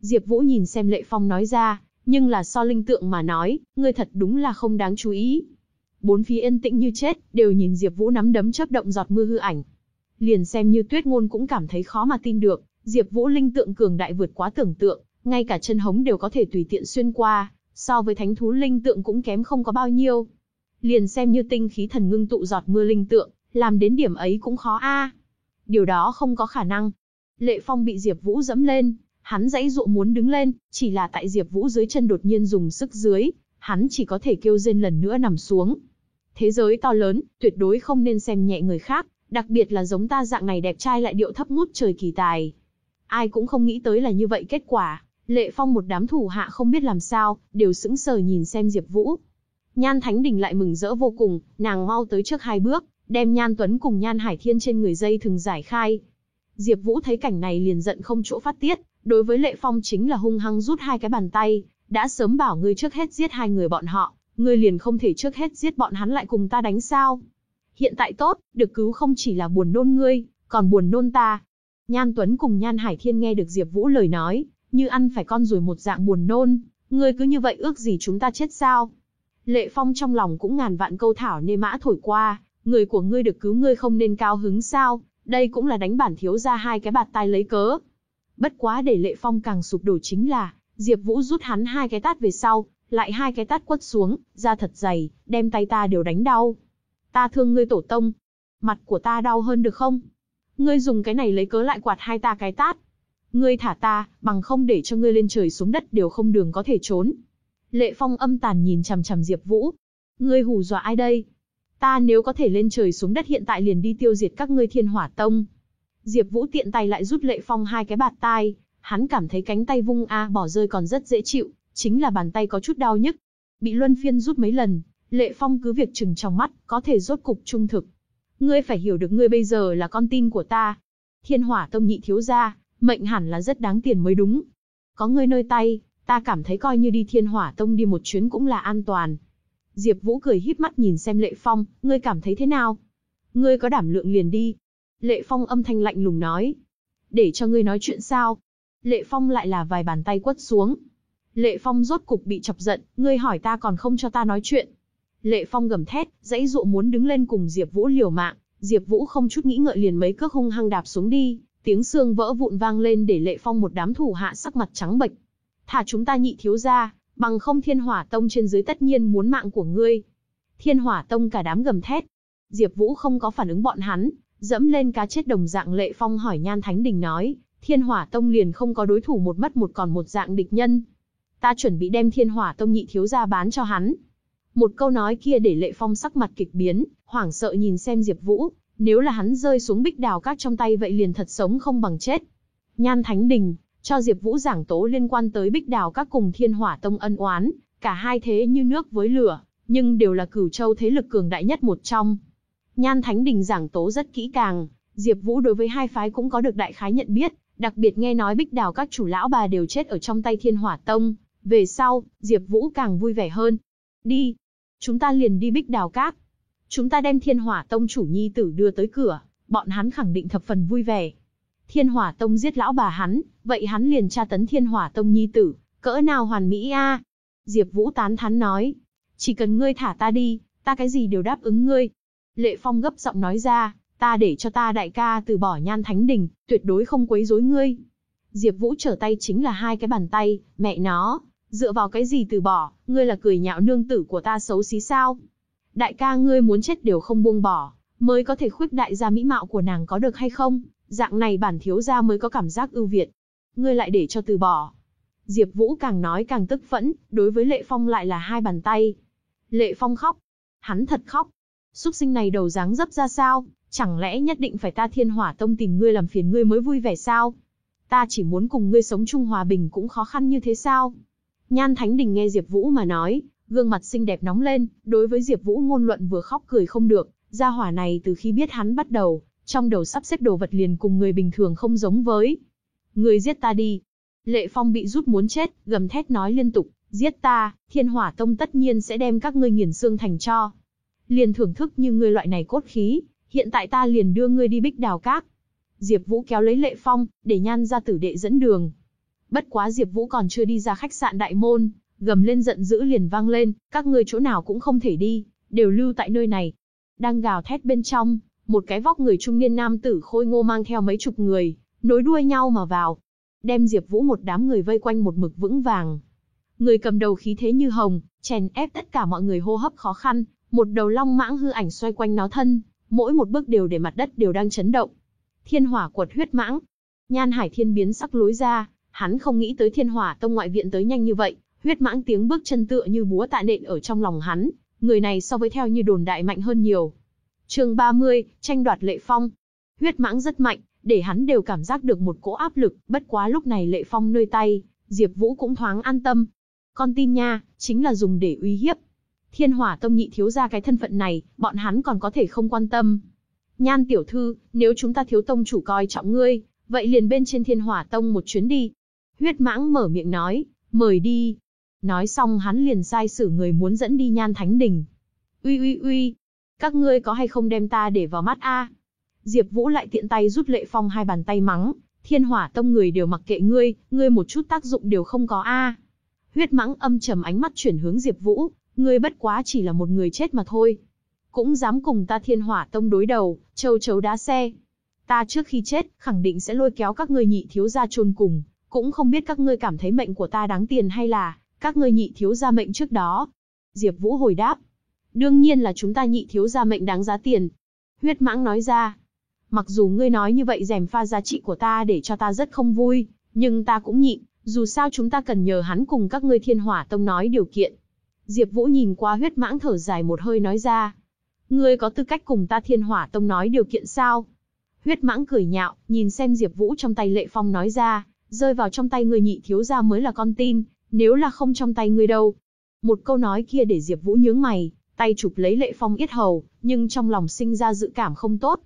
Diệp Vũ nhìn xem Lệ Phong nói ra, nhưng là so linh tượng mà nói, ngươi thật đúng là không đáng chú ý. Bốn phía yên tĩnh như chết, đều nhìn Diệp Vũ nắm đấm chớp động giọt mưa hư ảnh. Liền xem như Tuyết Ngôn cũng cảm thấy khó mà tin được, Diệp Vũ linh tượng cường đại vượt quá tưởng tượng, ngay cả chân hống đều có thể tùy tiện xuyên qua, so với thánh thú linh tượng cũng kém không có bao nhiêu. Liền xem như tinh khí thần ngưng tụ giọt mưa linh tượng, làm đến điểm ấy cũng khó a. Điều đó không có khả năng. Lệ Phong bị Diệp Vũ dẫm lên, hắn dãy dụa muốn đứng lên, chỉ là tại Diệp Vũ dưới chân đột nhiên dùng sức dưới, hắn chỉ có thể kêu rên lần nữa nằm xuống. Thế giới to lớn, tuyệt đối không nên xem nhẹ người khác, đặc biệt là giống ta dạng này đẹp trai lại điệu thấp ngút trời kỳ tài. Ai cũng không nghĩ tới là như vậy kết quả, Lệ Phong một đám thủ hạ không biết làm sao, đều sững sờ nhìn xem Diệp Vũ. Nhan Thánh Đình lại mừng rỡ vô cùng, nàng mau tới trước hai bước, đem Nhan Tuấn cùng Nhan Hải Thiên trên người dây thừng giải khai. Diệp Vũ thấy cảnh này liền giận không chỗ phát tiết, đối với Lệ Phong chính là hung hăng rút hai cái bàn tay, đã sớm bảo ngươi trước hết giết hai người bọn họ, ngươi liền không thể trước hết giết bọn hắn lại cùng ta đánh sao? hiện tại tốt, được cứu không chỉ là buồn nôn ngươi, còn buồn nôn ta. Nhan Tuấn cùng Nhan Hải Thiên nghe được Diệp Vũ lời nói, như ăn phải con rồi một dạng buồn nôn, ngươi cứ như vậy ước gì chúng ta chết sao? Lệ Phong trong lòng cũng ngàn vạn câu thảo nê mã thổi qua, người của ngươi được cứu ngươi không nên cao hứng sao? Đây cũng là đánh bản thiếu ra hai cái bạt tai lấy cớ. Bất quá để Lệ Phong càng sụp đổ chính là, Diệp Vũ rút hắn hai cái tát về sau, lại hai cái tát quất xuống, da thật dày, đem tay ta đều đánh đau. Ta thương ngươi tổ tông, mặt của ta đau hơn được không? Ngươi dùng cái này lấy cớ lại quạt hai ta cái tát. Ngươi thả ta, bằng không để cho ngươi lên trời xuống đất đều không đường có thể trốn. Lệ Phong âm tàn nhìn chằm chằm Diệp Vũ. Ngươi hù dọa ai đây? Ta nếu có thể lên trời xuống đất hiện tại liền đi tiêu diệt các ngươi Thiên Hỏa Tông. Diệp Vũ tiện tay lại rút Lệ Phong hai cái bạt tai, hắn cảm thấy cánh tay vung a bỏ rơi còn rất dễ chịu, chính là bàn tay có chút đau nhức. Bị Luân Phiên rút mấy lần, Lệ Phong cứ việc chừng trong mắt, có thể rốt cục trung thực. Ngươi phải hiểu được ngươi bây giờ là con tin của ta. Thiên Hỏa Tông nhị thiếu gia, mệnh hẳn là rất đáng tiền mới đúng. Có ngươi nơi tay, ta cảm thấy coi như đi Thiên Hỏa Tông đi một chuyến cũng là an toàn. Diệp Vũ cười híp mắt nhìn xem Lệ Phong, ngươi cảm thấy thế nào? Ngươi có đảm lượng liền đi. Lệ Phong âm thanh lạnh lùng nói. Để cho ngươi nói chuyện sao? Lệ Phong lại là vài bàn tay quất xuống. Lệ Phong rốt cục bị chọc giận, ngươi hỏi ta còn không cho ta nói chuyện. Lệ Phong gầm thét, dãy dụ muốn đứng lên cùng Diệp Vũ liều mạng, Diệp Vũ không chút nghĩ ngợi liền mấy cước hung hăng đạp xuống đi, tiếng xương vỡ vụn vang lên để Lệ Phong một đám thủ hạ sắc mặt trắng bệch. Thả chúng ta nhị thiếu gia, bằng không Thiên Hỏa Tông trên dưới tất nhiên muốn mạng của ngươi. Thiên Hỏa Tông cả đám gầm thét. Diệp Vũ không có phản ứng bọn hắn, dẫm lên cá chết đồng dạng Lệ Phong hỏi Nhan Thánh Đình nói, Thiên Hỏa Tông liền không có đối thủ một mất một còn một dạng địch nhân. Ta chuẩn bị đem Thiên Hỏa Tông nhị thiếu gia bán cho hắn. Một câu nói kia để Lệ Phong sắc mặt kịch biến, hoảng sợ nhìn xem Diệp Vũ, nếu là hắn rơi xuống bích đào các trong tay vậy liền thật sống không bằng chết. Nhan Thánh Đình, cho Diệp Vũ giảng tố liên quan tới bích đào các cùng Thiên Hỏa Tông ân oán, cả hai thế như nước với lửa, nhưng đều là cửu châu thế lực cường đại nhất một trong. Nhan Thánh Đình giảng tố rất kỹ càng, Diệp Vũ đối với hai phái cũng có được đại khái nhận biết, đặc biệt nghe nói Bích Đào các chủ lão bà đều chết ở trong tay Thiên Hỏa Tông, về sau, Diệp Vũ càng vui vẻ hơn. Đi, chúng ta liền đi Bích Đào các. Chúng ta đem Thiên Hỏa Tông chủ nhi tử đưa tới cửa, bọn hắn khẳng định thập phần vui vẻ. Thiên Hỏa Tông giết lão bà hắn, vậy hắn liền tra tấn Thiên Hỏa Tông nhi tử, cỡ nào hoàn mỹ a? Diệp Vũ tán thán nói, chỉ cần ngươi thả ta đi, ta cái gì đều đáp ứng ngươi. Lệ Phong gấp giọng nói ra, ta để cho ta đại ca từ bỏ nhan thánh đình, tuyệt đối không quấy rối ngươi. Diệp Vũ trở tay chính là hai cái bàn tay, mẹ nó, dựa vào cái gì từ bỏ, ngươi là cười nhạo nương tử của ta xấu xí sao? Đại ca ngươi muốn chết đều không buông bỏ, mới có thể khuyết đại gia mỹ mạo của nàng có được hay không? Dạng này bản thiếu gia mới có cảm giác ưu việt. Ngươi lại để cho từ bỏ. Diệp Vũ càng nói càng tức phẫn, đối với Lệ Phong lại là hai bàn tay. Lệ Phong khóc. Hắn thật khóc. Súc sinh này đầu dáng dấp ra sao, chẳng lẽ nhất định phải ta Thiên Hỏa Tông tìm ngươi làm phiền ngươi mới vui vẻ sao? Ta chỉ muốn cùng ngươi sống chung hòa bình cũng khó khăn như thế sao? Nhan Thánh Đình nghe Diệp Vũ mà nói, gương mặt xinh đẹp nóng lên, đối với Diệp Vũ ngôn luận vừa khóc cười không được, gia hỏa này từ khi biết hắn bắt đầu, trong đầu sắp xếp đồ vật liền cùng người bình thường không giống với. Ngươi giết ta đi. Lệ Phong bị rút muốn chết, gầm thét nói liên tục, giết ta, Thiên Hỏa Tông tất nhiên sẽ đem các ngươi nghiền xương thành tro. Liền thưởng thức như ngươi loại này cốt khí, hiện tại ta liền đưa ngươi đi Bích Đào Các. Diệp Vũ kéo lấy Lệ Phong, để nhan gia tử đệ dẫn đường. Bất quá Diệp Vũ còn chưa đi ra khách sạn đại môn, gầm lên giận dữ liền vang lên, các ngươi chỗ nào cũng không thể đi, đều lưu tại nơi này. Đang gào thét bên trong, một cái vóc người trung niên nam tử khôi ngô mang theo mấy chục người, nối đuôi nhau mà vào, đem Diệp Vũ một đám người vây quanh một mực vững vàng. Người cầm đầu khí thế như hồng, chèn ép tất cả mọi người hô hấp khó khăn, một đầu long mãng hư ảnh xoay quanh nó thân, mỗi một bước đều để mặt đất đều đang chấn động. Thiên hỏa quật huyết mãng. Nhan Hải Thiên biến sắc lối ra, hắn không nghĩ tới Thiên Hỏa Tông ngoại viện tới nhanh như vậy, huyết mãng tiếng bước chân tựa như búa tạ nện ở trong lòng hắn, người này so với theo như đồn đại mạnh hơn nhiều. Chương 30, tranh đoạt Lệ Phong. Huyết mãng rất mạnh, để hắn đều cảm giác được một cỗ áp lực, bất quá lúc này Lệ Phong nơi tay, Diệp Vũ cũng thoáng an tâm. Con tin nha, chính là dùng để uy hiếp, Thiên Hỏa Tông nhị thiếu gia cái thân phận này, bọn hắn còn có thể không quan tâm. Nhan tiểu thư, nếu chúng ta thiếu tông chủ coi trọng ngươi, vậy liền bên trên Thiên Hỏa Tông một chuyến đi. Huyết Mãng mở miệng nói, mời đi. Nói xong hắn liền sai sử người muốn dẫn đi Nhan Thánh Đình. Uy uy uy. Các ngươi có hay không đem ta để vào mắt a? Diệp Vũ lại tiện tay rút Lệ Phong hai bàn tay mắng, Thiên Hỏa Tông người đều mặc kệ ngươi, ngươi một chút tác dụng đều không có a. Huyết Mãng âm trầm ánh mắt chuyển hướng Diệp Vũ, ngươi bất quá chỉ là một người chết mà thôi. Cũng dám cùng ta Thiên Hỏa Tông đối đầu, châu chấu đá xe. Ta trước khi chết, khẳng định sẽ lôi kéo các ngươi nhị thiếu gia chôn cùng, cũng không biết các ngươi cảm thấy mệnh của ta đáng tiền hay là các ngươi nhị thiếu gia mệnh trước đó. Diệp Vũ hồi đáp, đương nhiên là chúng ta nhị thiếu gia mệnh đáng giá tiền. Huyết Mãng nói ra, mặc dù ngươi nói như vậy rèm pha giá trị của ta để cho ta rất không vui, nhưng ta cũng nhịn, dù sao chúng ta cần nhờ hắn cùng các ngươi Thiên Hỏa Tông nói điều kiện. Diệp Vũ nhìn qua Huyết Mãng thở dài một hơi nói ra, ngươi có tư cách cùng ta Thiên Hỏa Tông nói điều kiện sao? Huyết Mãng cười nhạo, nhìn xem Diệp Vũ trong tay Lệ Phong nói ra, rơi vào trong tay người nhị thiếu gia mới là con tin, nếu là không trong tay ngươi đâu. Một câu nói kia để Diệp Vũ nhướng mày, tay chụp lấy Lệ Phong yết hầu, nhưng trong lòng sinh ra dự cảm không tốt.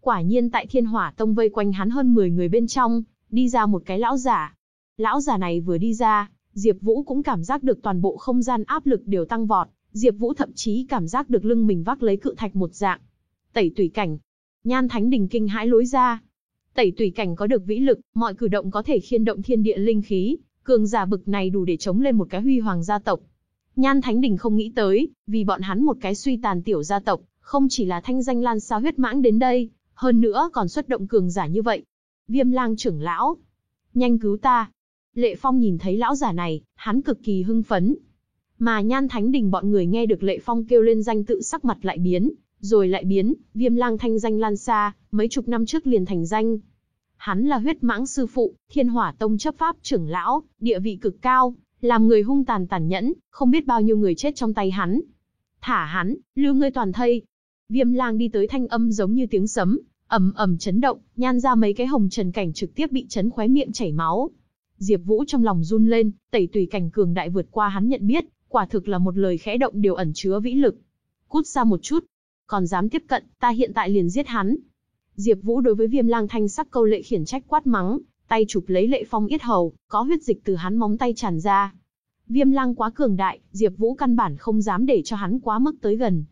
Quả nhiên tại Thiên Hỏa Tông vây quanh hắn hơn 10 người bên trong, đi ra một cái lão giả. Lão giả này vừa đi ra, Diệp Vũ cũng cảm giác được toàn bộ không gian áp lực đều tăng vọt, Diệp Vũ thậm chí cảm giác được lưng mình vác lấy cự thạch một dạng. Tẩy tùy cảnh. Nhan Thánh Đình kinh hãi lối ra. Tẩy tùy cảnh có được vĩ lực, mọi cử động có thể khiên động thiên địa linh khí, cường giả bực này đủ để chống lên một cái huy hoàng gia tộc. Nhan Thánh Đình không nghĩ tới, vì bọn hắn một cái suy tàn tiểu gia tộc, không chỉ là thanh danh lan xa huyết mãng đến đây, hơn nữa còn xuất động cường giả như vậy. Viêm lang trưởng lão, nhanh cứu ta. Lệ Phong nhìn thấy lão giả này, hắn cực kỳ hưng phấn. Mà Nhan Thánh Đình bọn người nghe được Lệ Phong kêu lên danh tự sắc mặt lại biến, rồi lại biến, viêm lang thanh danh lan xa, mấy chục năm trước liền thành danh. Hắn là huyết mãng sư phụ, thiên hỏa tông chấp pháp trưởng lão, địa vị cực cao, làm người hung tàn tàn nhẫn, không biết bao nhiêu người chết trong tay hắn. Thả hắn, lưu ngươi toàn thây. Viêm lang đi tới thanh âm giống như tiếng sấm, ầm ầm chấn động, nhan ra mấy cái hồng trần cảnh trực tiếp bị chấn khóe miệng chảy máu. Diệp Vũ trong lòng run lên, tẩy tùy cảnh cường đại vượt qua hắn nhận biết, quả thực là một lời khẽ động đều ẩn chứa vĩ lực. Cút xa một chút, còn dám tiếp cận, ta hiện tại liền giết hắn. Diệp Vũ đối với Viêm Lang thanh sắc câu lệ khiển trách quát mắng, tay chụp lấy Lệ Phong yết hầu, có huyết dịch từ hắn móng tay tràn ra. Viêm Lang quá cường đại, Diệp Vũ căn bản không dám để cho hắn quá mức tới gần.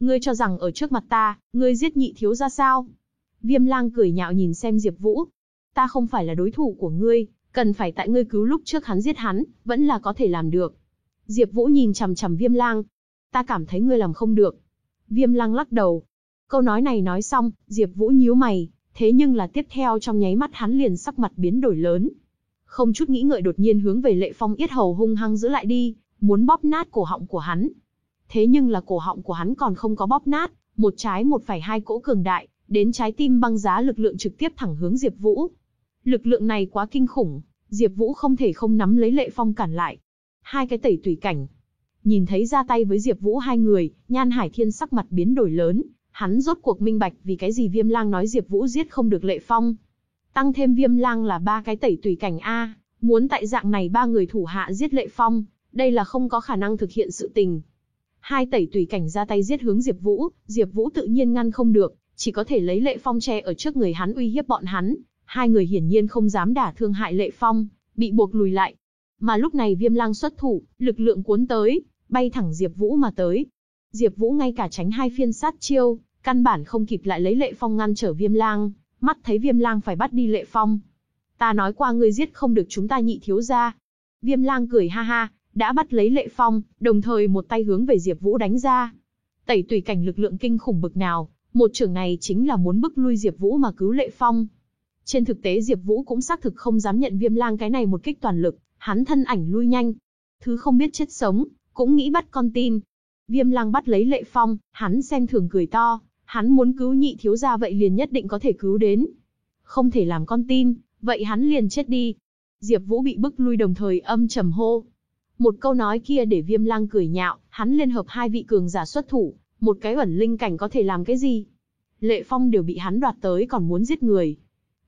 Ngươi cho rằng ở trước mặt ta, ngươi giết nhị thiếu gia sao? Viêm Lang cười nhạo nhìn xem Diệp Vũ. Ta không phải là đối thủ của ngươi, cần phải tại ngươi cứu lúc trước hắn giết hắn, vẫn là có thể làm được. Diệp Vũ nhìn chằm chằm Viêm Lang. Ta cảm thấy ngươi làm không được. Viêm lăng lắc đầu. Câu nói này nói xong, Diệp Vũ nhíu mày, thế nhưng là tiếp theo trong nháy mắt hắn liền sắc mặt biến đổi lớn. Không chút nghĩ ngợi đột nhiên hướng về Lệ Phong yết hầu hung hăng giữ lại đi, muốn bóp nát cổ họng của hắn. Thế nhưng là cổ họng của hắn còn không có bóp nát, một trái một phải hai cỗ cường đại, đến trái tim băng giá lực lượng trực tiếp thẳng hướng Diệp Vũ. Lực lượng này quá kinh khủng, Diệp Vũ không thể không nắm lấy Lệ Phong cản lại. Hai cái tẩy tùy cảnh. Nhìn thấy ra tay với Diệp Vũ hai người, Nhan Hải Thiên sắc mặt biến đổi lớn, hắn rốt cuộc minh bạch vì cái gì Viêm Lang nói Diệp Vũ giết không được Lệ Phong. Tăng thêm Viêm Lang là ba cái tẩy tùy cảnh a, muốn tại dạng này ba người thủ hạ giết Lệ Phong, đây là không có khả năng thực hiện sự tình. Hai tẩy tùy cảnh ra tay giết hướng Diệp Vũ, Diệp Vũ tự nhiên ngăn không được, chỉ có thể lấy Lệ Phong che ở trước người hắn uy hiếp bọn hắn. Hai người hiển nhiên không dám đả thương hại Lệ Phong, bị buộc lùi lại. Mà lúc này Viêm Lang xuất thủ, lực lượng cuốn tới, bay thẳng Diệp Vũ mà tới. Diệp Vũ ngay cả tránh hai phiên sát chiêu, căn bản không kịp lại lấy Lệ Phong ngăn trở Viêm Lang, mắt thấy Viêm Lang phải bắt đi Lệ Phong. Ta nói qua ngươi giết không được chúng ta nhị thiếu gia. Viêm Lang cười ha ha, đã bắt lấy Lệ Phong, đồng thời một tay hướng về Diệp Vũ đánh ra. Tẩy tùy cảnh lực lượng kinh khủng bực nào, một trưởng này chính là muốn bức lui Diệp Vũ mà cứu Lệ Phong. Trên thực tế Diệp Vũ cũng xác thực không dám nhận Viêm Lang cái này một kích toàn lực, hắn thân ảnh lui nhanh. Thứ không biết chết sống, cũng nghĩ bắt con tin. Viêm Lang bắt lấy Lệ Phong, hắn xem thường cười to, hắn muốn cứu nhị thiếu gia vậy liền nhất định có thể cứu đến. Không thể làm con tin, vậy hắn liền chết đi. Diệp Vũ bị bức lui đồng thời âm trầm hô. Một câu nói kia để Viêm Lang cười nhạo, hắn liên hợp hai vị cường giả xuất thủ, một cái ẩn linh cảnh có thể làm cái gì? Lệ Phong đều bị hắn đoạt tới còn muốn giết người.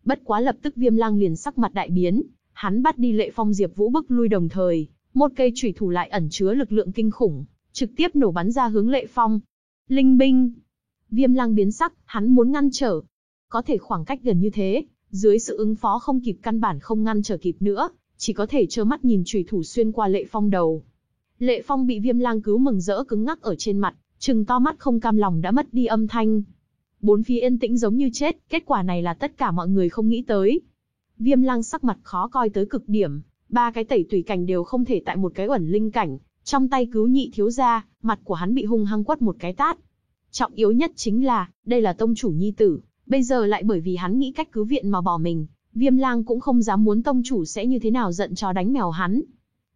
Bất quá lập tức Viêm Lang liền sắc mặt đại biến, hắn bắt đi Lệ Phong Diệp Vũ bức lui đồng thời, một cây chủy thủ lại ẩn chứa lực lượng kinh khủng, trực tiếp nổ bắn ra hướng Lệ Phong. Linh binh. Viêm Lang biến sắc, hắn muốn ngăn trở. Có thể khoảng cách gần như thế, dưới sự ứng phó không kịp căn bản không ngăn trở kịp nữa, chỉ có thể trơ mắt nhìn chủy thủ xuyên qua Lệ Phong đầu. Lệ Phong bị Viêm Lang cứu mừng rỡ cứng ngắc ở trên mặt, trừng to mắt không cam lòng đã mất đi âm thanh. Bốn phía yên tĩnh giống như chết, kết quả này là tất cả mọi người không nghĩ tới. Viêm lang sắc mặt khó coi tới cực điểm, ba cái tẩy tùy cảnh đều không thể tại một cái ẩn linh cảnh, trong tay cứu nhị thiếu gia, mặt của hắn bị hung hăng quất một cái tát. Trọng yếu nhất chính là, đây là tông chủ nhi tử, bây giờ lại bởi vì hắn nghĩ cách cứu viện mà bỏ mình, Viêm lang cũng không dám muốn tông chủ sẽ như thế nào giận cho đánh mèo hắn.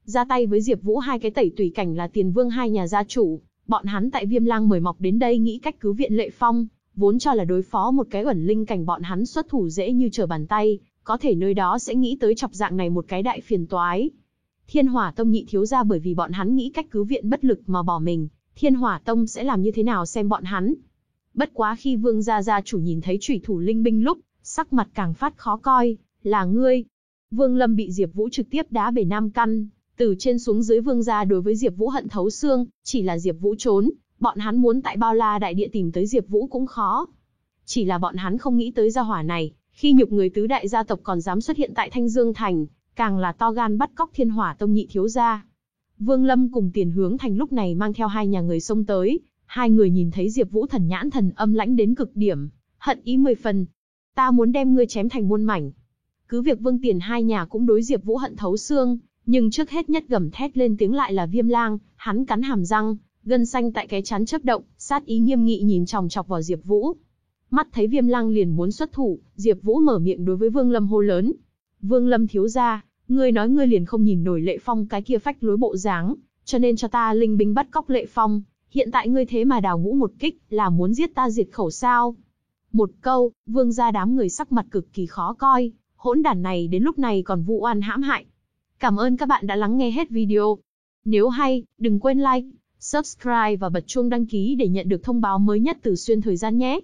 Ra tay với Diệp Vũ hai cái tẩy tùy cảnh là tiền vương hai nhà gia chủ, bọn hắn tại Viêm lang mời mọc đến đây nghĩ cách cứu viện Lệ Phong, vốn cho là đối phó một cái ẩn linh cảnh bọn hắn xuất thủ dễ như trở bàn tay, có thể nơi đó sẽ nghĩ tới chọc dạng này một cái đại phiền toái. Thiên Hỏa Tông nhị thiếu gia bởi vì bọn hắn nghĩ cách cứu viện bất lực mà bỏ mình, Thiên Hỏa Tông sẽ làm như thế nào xem bọn hắn. Bất quá khi Vương gia gia chủ nhìn thấy chủy thủ linh binh lúc, sắc mặt càng phát khó coi, là ngươi. Vương Lâm bị Diệp Vũ trực tiếp đá bể nam căn, từ trên xuống dưới Vương gia đối với Diệp Vũ hận thấu xương, chỉ là Diệp Vũ trốn, bọn hắn muốn tại Bao La đại địa tìm tới Diệp Vũ cũng khó. Chỉ là bọn hắn không nghĩ tới gia hỏa này, khi nhục người tứ đại gia tộc còn dám xuất hiện tại Thanh Dương thành, càng là to gan bắt cóc Thiên Hỏa tông nhị thiếu gia. Vương Lâm cùng Tiền Hướng Thành lúc này mang theo hai nhà người xông tới, hai người nhìn thấy Diệp Vũ thần nhãn thần âm lãnh đến cực điểm, hận ý mười phần, ta muốn đem ngươi chém thành muôn mảnh. Cứ việc Vương Tiền hai nhà cũng đối Diệp Vũ hận thấu xương, nhưng trước hết nhất gầm thét lên tiếng lại là Viêm Lang, hắn cắn hàm răng, gân xanh tại cái chán chớp động, sát ý nghiêm nghị nhìn chòng chọc vào Diệp Vũ. Mắt thấy Viêm Lang liền muốn xuất thủ, Diệp Vũ mở miệng đối với Vương Lâm hô lớn: "Vương Lâm thiếu gia, ngươi nói ngươi liền không nhìn nổi Lệ Phong cái kia phách lối bộ dáng, cho nên cho ta linh binh bắt cóc Lệ Phong, hiện tại ngươi thế mà đào ngũ một kích, là muốn giết ta diệt khẩu sao?" Một câu, vương gia đám người sắc mặt cực kỳ khó coi, hỗn đản này đến lúc này còn vu oan hãm hại. Cảm ơn các bạn đã lắng nghe hết video. Nếu hay, đừng quên like, subscribe và bật chuông đăng ký để nhận được thông báo mới nhất từ xuyên thời gian nhé.